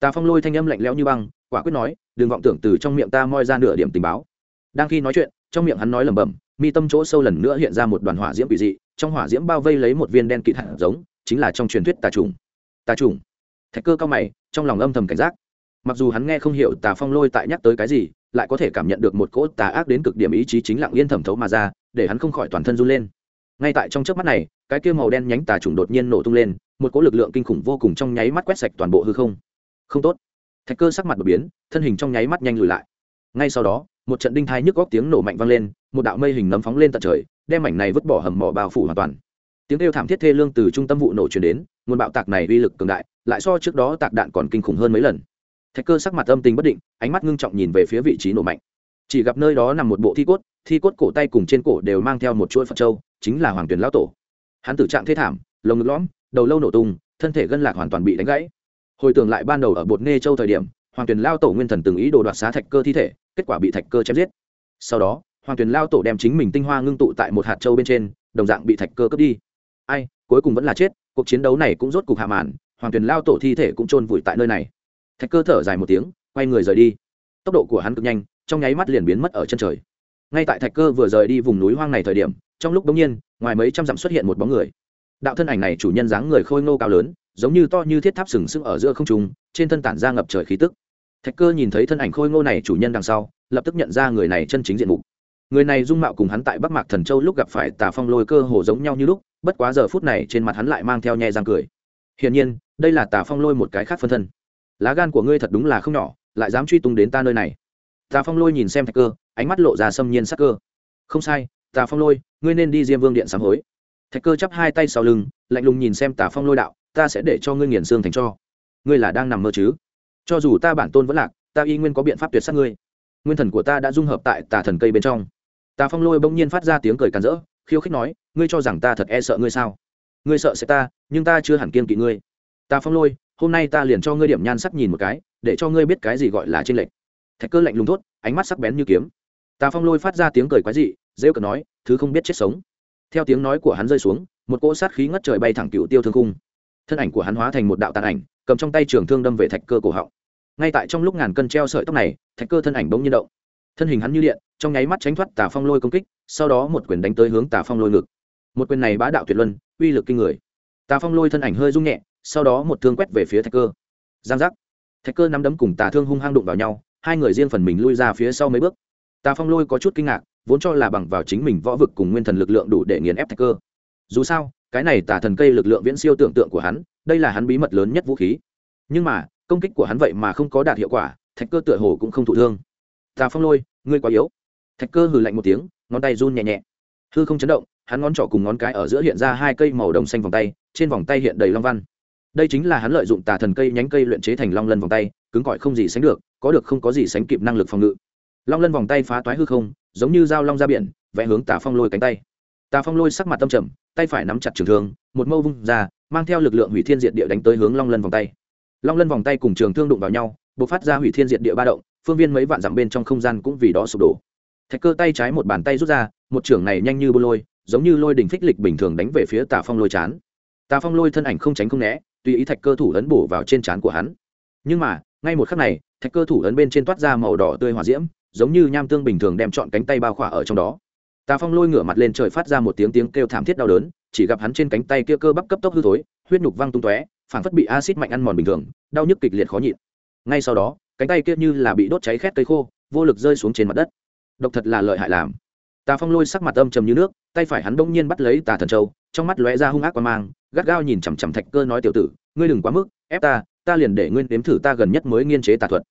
Ta phong lôi thanh âm lạnh lẽo như băng, quả quyết nói, đừng vọng tưởng từ trong miệng ta moi ra nửa điểm tình báo. Đang khi nói chuyện, trong miệng hắn nói lẩm bẩm, mi tâm chỗ sâu lần nữa hiện ra một đoàn hỏa diễm quỷ dị, trong hỏa diễm bao vây lấy một viên đen kịt hạt giống, chính là trong truyền thuyết tà trùng. Tà trùng. Thạch cơ cao mày, trong lòng âm thầm cảnh giác mặc dù hắn nghe không hiểu tà phong lôi tại nhắc tới cái gì, lại có thể cảm nhận được một cỗ tà ác đến cực điểm ý chí chính lặng yên thẩm thấu mà ra, để hắn không khỏi toàn thân run lên. Ngay tại trong chớp mắt này, cái kia màu đen nhánh tà trùng đột nhiên nổ tung lên, một cỗ lực lượng kinh khủng vô cùng trong nháy mắt quét sạch toàn bộ hư không. Không tốt. Thạch cơ sắc mặt đột biến, thân hình trong nháy mắt nhanh lùi lại. Ngay sau đó, một trận đinh thai nhức góc tiếng nổ mạnh vang lên, một đạo mây hình nấm phóng lên tận trời, đem mảnh này vứt bỏ hầm mỏ bao phủ hoàn toàn. Tiếng kêu thảm thiết thê lương từ trung tâm vụ nổ truyền đến, nguồn bạo tạc này uy lực cường đại, lại so trước đó tạc đạn còn kinh khủng hơn mấy lần thạch cơ sắc mặt âm tình bất định, ánh mắt ngưng trọng nhìn về phía vị trí nổ mạnh. Chỉ gặp nơi đó nằm một bộ thi cốt thi cốt cổ tay cùng trên cổ đều mang theo một chuỗi phật trâu chính là hoàng tuyền lão tổ. Hắn tử trạng thê thảm lồng ngực lõm, đầu lâu nổ tung, thân thể gân lạc hoàn toàn bị đánh gãy. Hồi tưởng lại ban đầu ở bột nê châu thời điểm, hoàng tuyền lao tổ nguyên thần từng ý đồ đoạt xá thạch cơ thi thể, kết quả bị thạch cơ chém giết. Sau đó, hoàng tuyền lao tổ đem chính mình tinh hoa ngưng tụ tại một hạt châu bên trên, đồng dạng bị thạch cơ cướp đi. Ai, cuối cùng vẫn là chết, cuộc chiến đấu này cũng rốt cục hạ màn, hoàng tuyền lao tổ thi thể cũng chôn vùi tại nơi này thạch cơ thở dài một tiếng, quay người rời đi. Tốc độ của hắn cực nhanh, trong nháy mắt liền biến mất ở chân trời. Ngay tại thạch cơ vừa rời đi vùng núi hoang này thời điểm, trong lúc bỗng nhiên, ngoài mấy trăm dặm xuất hiện một bóng người. Đạo thân ảnh này chủ nhân dáng người khôi ngô cao lớn, giống như to như thiết tháp sừng sững ở giữa không trung, trên thân tản ra ngập trời khí tức. Thạch cơ nhìn thấy thân ảnh khôi ngô này chủ nhân đằng sau, lập tức nhận ra người này chân chính diện mục. Người này dung mạo cùng hắn tại bắc mạc thần châu lúc gặp phải tà phong lôi cơ hồ giống nhau như lúc, bất quá giờ phút này trên mặt hắn lại mang theo nhẹ răng cười. Hiển nhiên, đây là tà phong lôi một cái khác phân thân lá gan của ngươi thật đúng là không nhỏ, lại dám truy tung đến ta nơi này. Tà phong lôi nhìn xem thạch cơ, ánh mắt lộ ra xâm nhiên sắc cơ. Không sai, tà phong lôi, ngươi nên đi diêm vương điện sáng hối. Thạch cơ chắp hai tay sau lưng, lạnh lùng nhìn xem tà phong lôi đạo, ta sẽ để cho ngươi nghiền xương thành cho. Ngươi là đang nằm mơ chứ? Cho dù ta bản tôn vẫn lạc, ta y nguyên có biện pháp tuyệt sát ngươi. Nguyên thần của ta đã dung hợp tại tà thần cây bên trong. Tà phong lôi bỗng nhiên phát ra tiếng cười càn rỡ, khiêu khích nói, ngươi cho rằng ta thật e sợ ngươi sao? Ngươi sợ sẽ ta, nhưng ta chưa hẳn kiên kỵ ngươi. Tà phong lôi hôm nay ta liền cho ngươi điểm nhan sắc nhìn một cái, để cho ngươi biết cái gì gọi là trên lệch. Thạch cơ lạnh lùng thốt, ánh mắt sắc bén như kiếm. Tà phong lôi phát ra tiếng cười quái dị dễ cờ nói, thứ không biết chết sống. Theo tiếng nói của hắn rơi xuống, một cỗ sát khí ngất trời bay thẳng cựu tiêu thương cung thân ảnh của hắn hóa thành một đạo tàn ảnh, cầm trong tay trường thương đâm về thạch cơ cổ họng. Ngay tại trong lúc ngàn cân treo sợi tóc này, thạch cơ thân ảnh bỗng nhiên động. Thân hình hắn như điện, trong nháy mắt tránh thoát tà phong lôi công kích, sau đó một quyền đánh tới hướng tà phong lôi ngực. Một quyền này bá đạo tuyệt luân, uy lực kinh người. Tà phong lôi thân ảnh hơi rung nhẹ sau đó một thương quét về phía thạch cơ. Giang giác. Thạch cơ nắm đấm cùng tà thương hung hăng đụng vào nhau, hai người riêng phần mình lui ra phía sau mấy bước. Tà phong lôi có chút kinh ngạc, vốn cho là bằng vào chính mình võ vực cùng nguyên thần lực lượng đủ để nghiền ép thạch cơ. Dù sao, cái này tà thần cây lực lượng viễn siêu tưởng tượng của hắn, đây là hắn bí mật lớn nhất vũ khí. Nhưng mà, công kích của hắn vậy mà không có đạt hiệu quả, thạch cơ tựa hồ cũng không thụ thương. Tà phong lôi, ngươi quá yếu. Thạch cơ hừ lạnh một tiếng, ngón tay run nhẹ nhẹ. Hư không chấn động, hắn ngón trỏ cùng ngón cái ở giữa hiện ra hai cây màu đồng xanh vòng tay, trên vòng tay hiện đầy long văn đây chính là hắn lợi dụng tà thần cây nhánh cây luyện chế thành long lân vòng tay, cứng cỏi không gì sánh được, có được không có gì sánh kịp năng lực phòng ngự. Long lân vòng tay phá toái hư không, giống như dao long ra biển, vẽ hướng tà phong lôi cánh tay. Tà phong lôi sắc mặt tâm trầm, tay phải nắm chặt trường thương, một mâu vung ra, mang theo lực lượng hủy thiên diệt địa đánh tới hướng long lân vòng tay. Long lân vòng tay cùng trường thương đụng vào nhau b ộ c phát ra hủy thiên diệt địa ba động, phương viên mấy vạn dặm bên trong không gian cũng vì đó sụp đổ. Thạch cơ tay trái một bàn tay rút ra, một trưởng này nhanh như bô lôi, giống như lôi đỉnh phích lịch bình thường đánh về phía tà phong lôi chán. Tà phong lôi thân ảnh không tránh không né tùy ý thạch cơ thủ ấn bổ vào trên trán của hắn, nhưng mà, ngay một khắc này, thạch cơ thủ ấn bên trên toát ra màu đỏ tươi hòa diễm, giống như nham tương bình thường đem chọn cánh tay bao khỏa ở trong đó. Tà phong lôi ngửa mặt lên trời phát ra một tiếng tiếng kêu thảm thiết đau đớn, chỉ gặp hắn trên cánh tay kia cơ bắp cấp tốc hư thối, huyết nhục văng tung tóe phản phất bị acid mạnh ăn mòn bình thường, đau nhức kịch liệt khó nhịn. Ngay sau đó, cánh tay kia như là bị đốt cháy khét cây khô, vô lực rơi xuống trên mặt đất. Độc thật là lợi hại làm. Tà phong lôi sắc mặt âm trầm như nước, tay phải hắn bỗng nhiên bắt lấy tà thần châu trong mắt lóe ra hung ác qua mang, gắt gao nhìn chằm chằm thạch cơ nói tiểu tử, ngươi đừng quá mức, ép ta ta liền để ngươi nếm thử ta gần nhất mới nghiên chế tà thuật.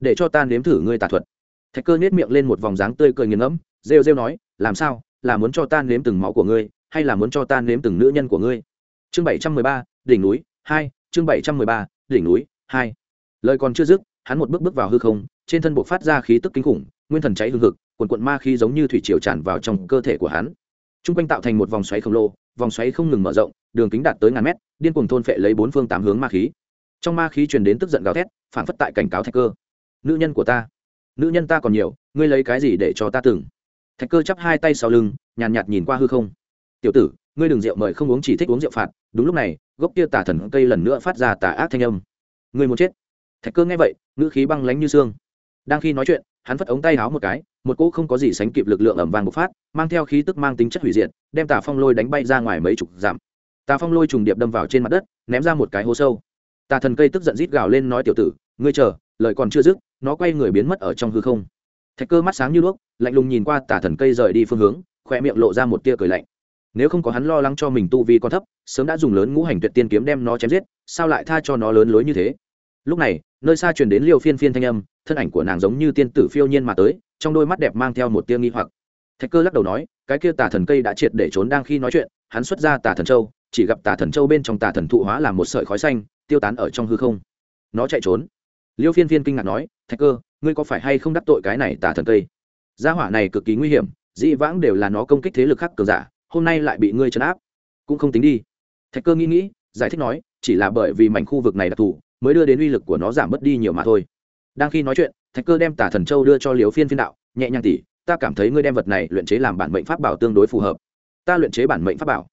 Để cho ta nếm thử ngươi tà thuật. Thạch cơ nết miệng lên một vòng dáng tươi cười nghiền ngẫm, rêu rêu nói, làm sao, là muốn cho ta nếm từng máu của ngươi, hay là muốn cho ta nếm từng nữ nhân của ngươi? Chương bảy trăm mười ba, đỉnh núi hai, chương bảy trăm mười ba, đỉnh núi hai. Lời còn chưa dứt, hắn một bước bước vào hư không, trên thân buộc phát ra khí tức kinh khủng, nguyên thần cháy hương hực, quần quận ma khí giống như thủy triều tràn vào trong cơ thể của hắn t r u n g quanh tạo thành một vòng xoáy khổng lồ vòng xoáy không ngừng mở rộng đường kính đạt tới ngàn mét điên cuồng thôn phệ lấy bốn phương tám hướng ma khí. Trong ma khí truyền đến tức giận gào thét phản phất tại cảnh cáo thạch cơ. Nữ nhân của ta nữ nhân ta còn nhiều ngươi lấy cái gì để cho ta từng thạch cơ chắp hai tay sau lưng nhàn nhạt, nhạt nhìn qua hư không. Tiểu tử ngươi đừng rượu mời không uống chỉ thích uống rượu phạt. Đúng lúc này gốc kia tà thần cây lần nữa phát ra tà ác thanh âm. Ngươi muốn chết. Thạch cơ nghe vậy ngữ khí băng lánh như xương. Đang khi nói chuyện hắn phất ống tay háo một cái, một cỗ không có gì sánh kịp lực lượng ẩm vàng bộc phát, mang theo khí tức mang tính chất hủy diệt, đem tà phong lôi đánh bay ra ngoài mấy chục dặm. Tà phong lôi trùng điệp đâm vào trên mặt đất, ném ra một cái hố sâu. Tà thần cây tức giận rít gào lên nói, tiểu tử, ngươi chờ, lời còn chưa dứt, nó quay người biến mất ở trong hư không. Thạch cơ mắt sáng như đuốc, lạnh lùng nhìn qua tà thần cây rời đi phương hướng khoe miệng lộ ra một tia cười lạnh. Nếu không có hắn lo lắng cho mình tu vi còn thấp, sớm đã dùng lớn ngũ hành tuyệt tiên kiếm đem nó chém giết, sao lại tha cho nó lớn lối như thế? Lúc này nơi xa truyền đến liêu phiên phiên thanh âm, thân ảnh của nàng giống như tiên tử phiêu nhiên mà tới, trong đôi mắt đẹp mang theo một tia nghi hoặc. Thạch cơ lắc đầu nói, cái kia tà thần cây đã triệt để trốn đang khi nói chuyện, hắn xuất ra tà thần châu, chỉ gặp tà thần châu bên trong tà thần thụ hóa làm một sợi khói xanh, tiêu tán ở trong hư không. Nó chạy trốn. Liêu phiên phiên kinh ngạc nói, thạch cơ, ngươi có phải hay không đắc tội cái này tà thần cây? Gia hỏa này cực kỳ nguy hiểm, dĩ vãng đều là nó công kích thế lực khác cường giả, hôm nay lại bị ngươi trấn áp. Cũng không tính đi. Thạch cơ nghĩ nghĩ, giải thích nói, chỉ là bởi vì mảnh khu vực này đặc thù mới đưa đến uy lực của nó giảm bớt đi nhiều mà thôi. Đang khi nói chuyện, thạch cơ đem tả thần châu đưa cho liều phiên phiên đạo, nhẹ nhàng tỉ, ta cảm thấy ngươi đem vật này luyện chế làm bản mệnh pháp bảo tương đối phù hợp. Ta luyện chế bản mệnh pháp bảo.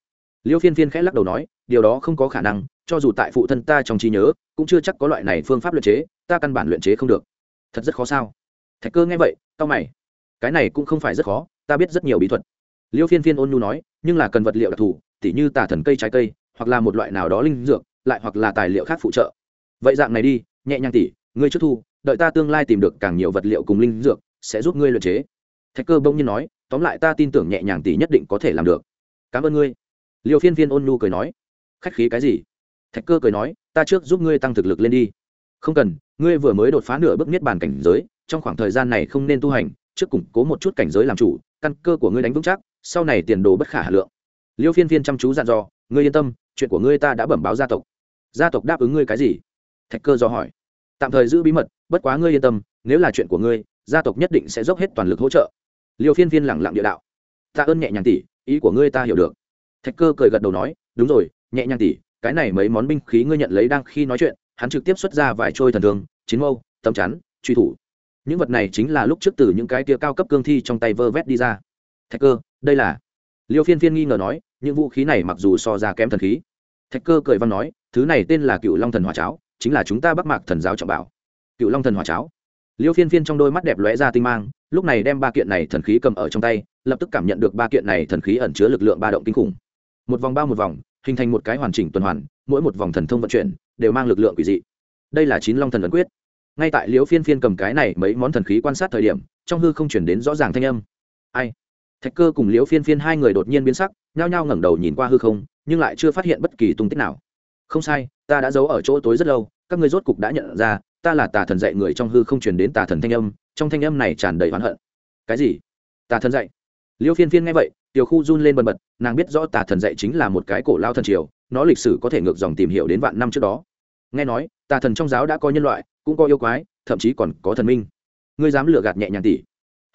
Liêu phiên phiên khẽ lắc đầu nói, điều đó không có khả năng, cho dù tại phụ thân ta trong trí nhớ, cũng chưa chắc có loại này phương pháp luyện chế, ta căn bản luyện chế không được. Thật rất khó sao? Thạch cơ nghe vậy tao mày. Cái này cũng không phải rất khó, ta biết rất nhiều bí thuật. Liêu phiên phiên ôn nhu nói, nhưng là cần vật liệu đặc thù, tỉ như tả thần cây trái cây, hoặc là một loại nào đó linh dược, lại hoặc là tài liệu khác phụ trợ vậy dạng này đi, nhẹ nhàng tỉ, ngươi trước thu, đợi ta tương lai tìm được càng nhiều vật liệu cùng linh dược, sẽ giúp ngươi luyện chế. Thạch cơ bỗng nhiên nói, tóm lại ta tin tưởng nhẹ nhàng tỷ nhất định có thể làm được. Cảm ơn ngươi. Liều phiên viên ôn nhu cười nói. Khách khí cái gì? Thạch cơ cười nói, ta trước giúp ngươi tăng thực lực lên đi. Không cần, ngươi vừa mới đột phá nửa bước niết bàn cảnh giới, trong khoảng thời gian này không nên tu hành, trước củng cố một chút cảnh giới làm chủ, căn cơ của ngươi đánh vững chắc, sau này tiền đồ bất khả hà lượng. Liêu phiên phiên chăm chú dặn dò, ngươi yên tâm, chuyện của ngươi ta đã bẩm báo gia tộc. Gia tộc đáp ứng ngươi cái gì? Thạch cơ do hỏi. Tạm thời giữ bí mật, bất quá ngươi yên tâm, nếu là chuyện của ngươi, gia tộc nhất định sẽ dốc hết toàn lực hỗ trợ. Liêu phiên Viên lẳng lặng địa đạo. Ta ơn nhẹ nhàng tỷ ý của ngươi ta hiểu được. Thạch cơ cười gật đầu nói, đúng rồi, nhẹ nhàng tỷ cái này mấy món binh khí ngươi nhận lấy đang khi nói chuyện, hắn trực tiếp xuất ra vài trôi thần thường chiến mâu, tấm chắn, truy thủ. Những vật này chính là lúc trước từ những cái tia cao cấp cương thi trong tay vơ vét đi ra. Thạch cơ, đây là. Liêu phiên phiên nghi ngờ nói, những vũ khí này mặc dù so ra kém thần khí. Thạch cơ cười văn nói, thứ này tên là cựu long thần hỏa cháo chính là chúng ta bắc mạc thần giáo trọng bảo. Cựu long thần hỏa cháo. Liêu phiên phiên trong đôi mắt đẹp lóe ra tinh mang, lúc này đem ba kiện này thần khí cầm ở trong tay, lập tức cảm nhận được ba kiện này thần khí ẩn chứa lực lượng ba động kinh khủng. Một vòng bao một vòng, hình thành một cái hoàn chỉnh tuần hoàn, mỗi một vòng thần thông vận chuyển, đều mang lực lượng quỷ dị. Đây là chín long thần ấn quyết. Ngay tại liêu phiên phiên cầm cái này mấy món thần khí quan sát thời điểm, trong hư không chuyển đến rõ ràng thanh âm. Ai? Thạch cơ cùng liêu phiên phiên hai người đột nhiên biến sắc, nhao nhao ngẩng đầu nhìn qua hư không, nhưng lại chưa phát hiện bất kỳ tung tích nào. Không sai ta đã giấu ở chỗ tối rất lâu, các ngươi rốt cục đã nhận ra, ta là tà thần dạy người trong hư không truyền đến tà thần thanh âm, trong thanh âm này tràn đầy oán hận. Cái gì? Tà thần dạy? Liêu phiên phiên nghe vậy, tiểu khu run lên bần bật, nàng biết rõ tà thần dạy chính là một cái cổ lao thần triều, nó lịch sử có thể ngược dòng tìm hiểu đến vạn năm trước đó. Nghe nói, tà thần trong giáo đã có nhân loại, cũng có yêu quái, thậm chí còn có thần minh. Ngươi dám lừa gạt nhẹ nhàng tỷ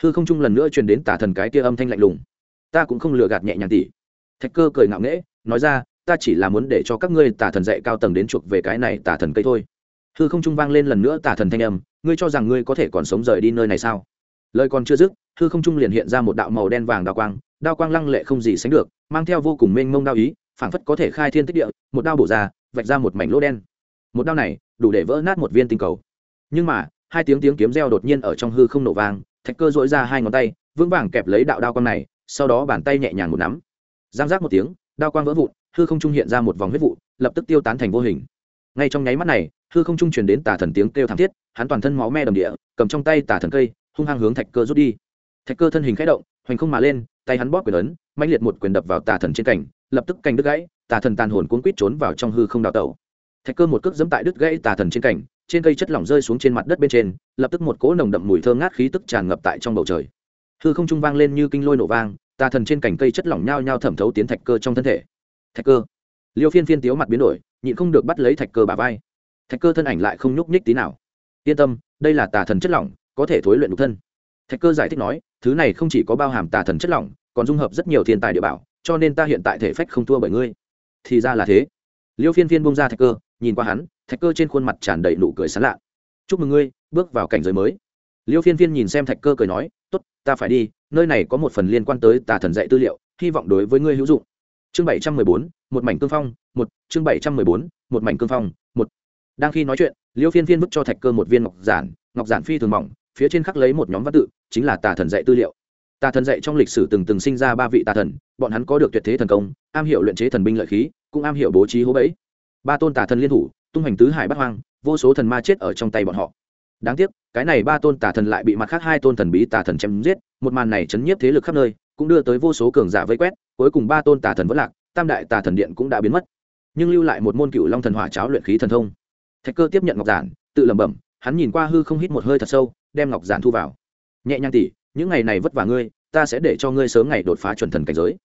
hư không chung lần nữa truyền đến tà thần cái kia âm thanh lạnh lùng. Ta cũng không lừa gạt nhẹ nhàng tỷ thạch cơ cười ngạo nghễ, nói ra ta chỉ là muốn để cho các ngươi tà thần dạy cao tầng đến chuộc về cái này tà thần cây thôi. Hư không trung vang lên lần nữa tà thần thanh âm, ngươi cho rằng ngươi có thể còn sống rời đi nơi này sao? Lời còn chưa dứt, hư không trung liền hiện ra một đạo màu đen vàng đao quang đao quang lăng lệ không gì sánh được, mang theo vô cùng mênh mông đao ý, phảng phất có thể khai thiên tích địa, một đao bổ ra, vạch ra một mảnh lỗ đen. Một đao này, đủ để vỡ nát một viên tinh cầu. Nhưng mà, hai tiếng tiếng kiếm reo đột nhiên ở trong hư không nổ vang, thạch cơ dỗi ra hai ngón tay, vững vàng kẹp lấy đạo đao quang này, sau đó bàn tay nhẹ nhàng một nắm. Giang giác một tiếng, đao quang vỡ vụn hư không trung hiện ra một vòng huyết vụ, lập tức tiêu tán thành vô hình. Ngay trong nháy mắt này, hư không trung truyền đến tà thần tiếng kêu thảm thiết, hắn toàn thân máu me đầm địa, cầm trong tay tà thần cây, hung hăng hướng thạch cơ rút đi. Thạch cơ thân hình khẽ động, hoành không mà lên, tay hắn bóp quyền ấn mạnh liệt một quyền đập vào tà thần trên cảnh lập tức cành đứt gãy, tà thần tàn hồn cuốn quýt trốn vào trong hư không đào tẩu. Thạch cơ một cước dẫm tại đứt gãy tà thần trên cảnh trên cây chất lỏng rơi xuống trên mặt đất bên trên, lập tức một cỗ nồng đậm mùi thơm ngát khí tức tràn ngập tại trong bầu trời. Hư không trung vang lên như kinh lôi nổ vang, tà thần trên cành cây chất lỏng nhao nhao thẩm thấu tiến thạch cơ trong thân thể thạch cơ. Liêu phiên phiên tiếu mặt biến đổi, nhịn không được bắt lấy thạch cơ bà vai. Thạch cơ thân ảnh lại không nhúc nhích tí nào. Yên tâm, đây là tà thần chất lỏng, có thể thối luyện đục thân. Thạch cơ giải thích nói, thứ này không chỉ có bao hàm tà thần chất lỏng, còn dung hợp rất nhiều thiên tài địa bảo, cho nên ta hiện tại thể phách không thua bởi ngươi. Thì ra là thế. Liêu phiên phiên bông ra thạch cơ, nhìn qua hắn, thạch cơ trên khuôn mặt tràn đầy nụ cười sán lạ. Chúc mừng ngươi, bước vào cảnh giới mới. Liêu phiên phiên nhìn xem thạch cơ cười nói, tốt, ta phải đi, nơi này có một phần liên quan tới tà thần dạy tư liệu, hy vọng đối với ngươi hữu dụng chương bảy trăm mười bốn, một mảnh cương phong, một, chương bảy trăm mười bốn, một mảnh cương phong, một. Đang khi nói chuyện, liêu phiên phiên vứt cho thạch cơ một viên ngọc giản ngọc giản phi thường mỏng, phía trên khắc lấy một nhóm văn tự, chính là tà thần dạy tư liệu. Tà thần dạy trong lịch sử từng từng sinh ra ba vị tà thần, bọn hắn có được tuyệt thế thần công, am hiểu luyện chế thần binh lợi khí, cũng am hiểu bố trí hố bẫy. Ba tôn tà thần liên thủ, tung hành tứ hải bắt hoang, vô số thần ma chết ở trong tay bọn họ. Đáng tiếc, cái này ba tôn tà thần lại bị mặt khác hai tôn thần bí tà thần chém giết, một màn này chấn nhiếp thế lực khắp nơi, cũng đưa tới vô số cường giả vây quét cuối cùng ba tôn tà thần vẫn lạc, tam đại tà thần điện cũng đã biến mất. Nhưng lưu lại một môn cựu long thần hỏa cháo luyện khí thần thông. Thạch cơ tiếp nhận ngọc giản, tự lẩm bẩm, hắn nhìn qua hư không hít một hơi thật sâu, đem ngọc giản thu vào. Nhẹ nhàng tỉ những ngày này vất vả ngươi, ta sẽ để cho ngươi sớm ngày đột phá chuẩn thần cảnh giới.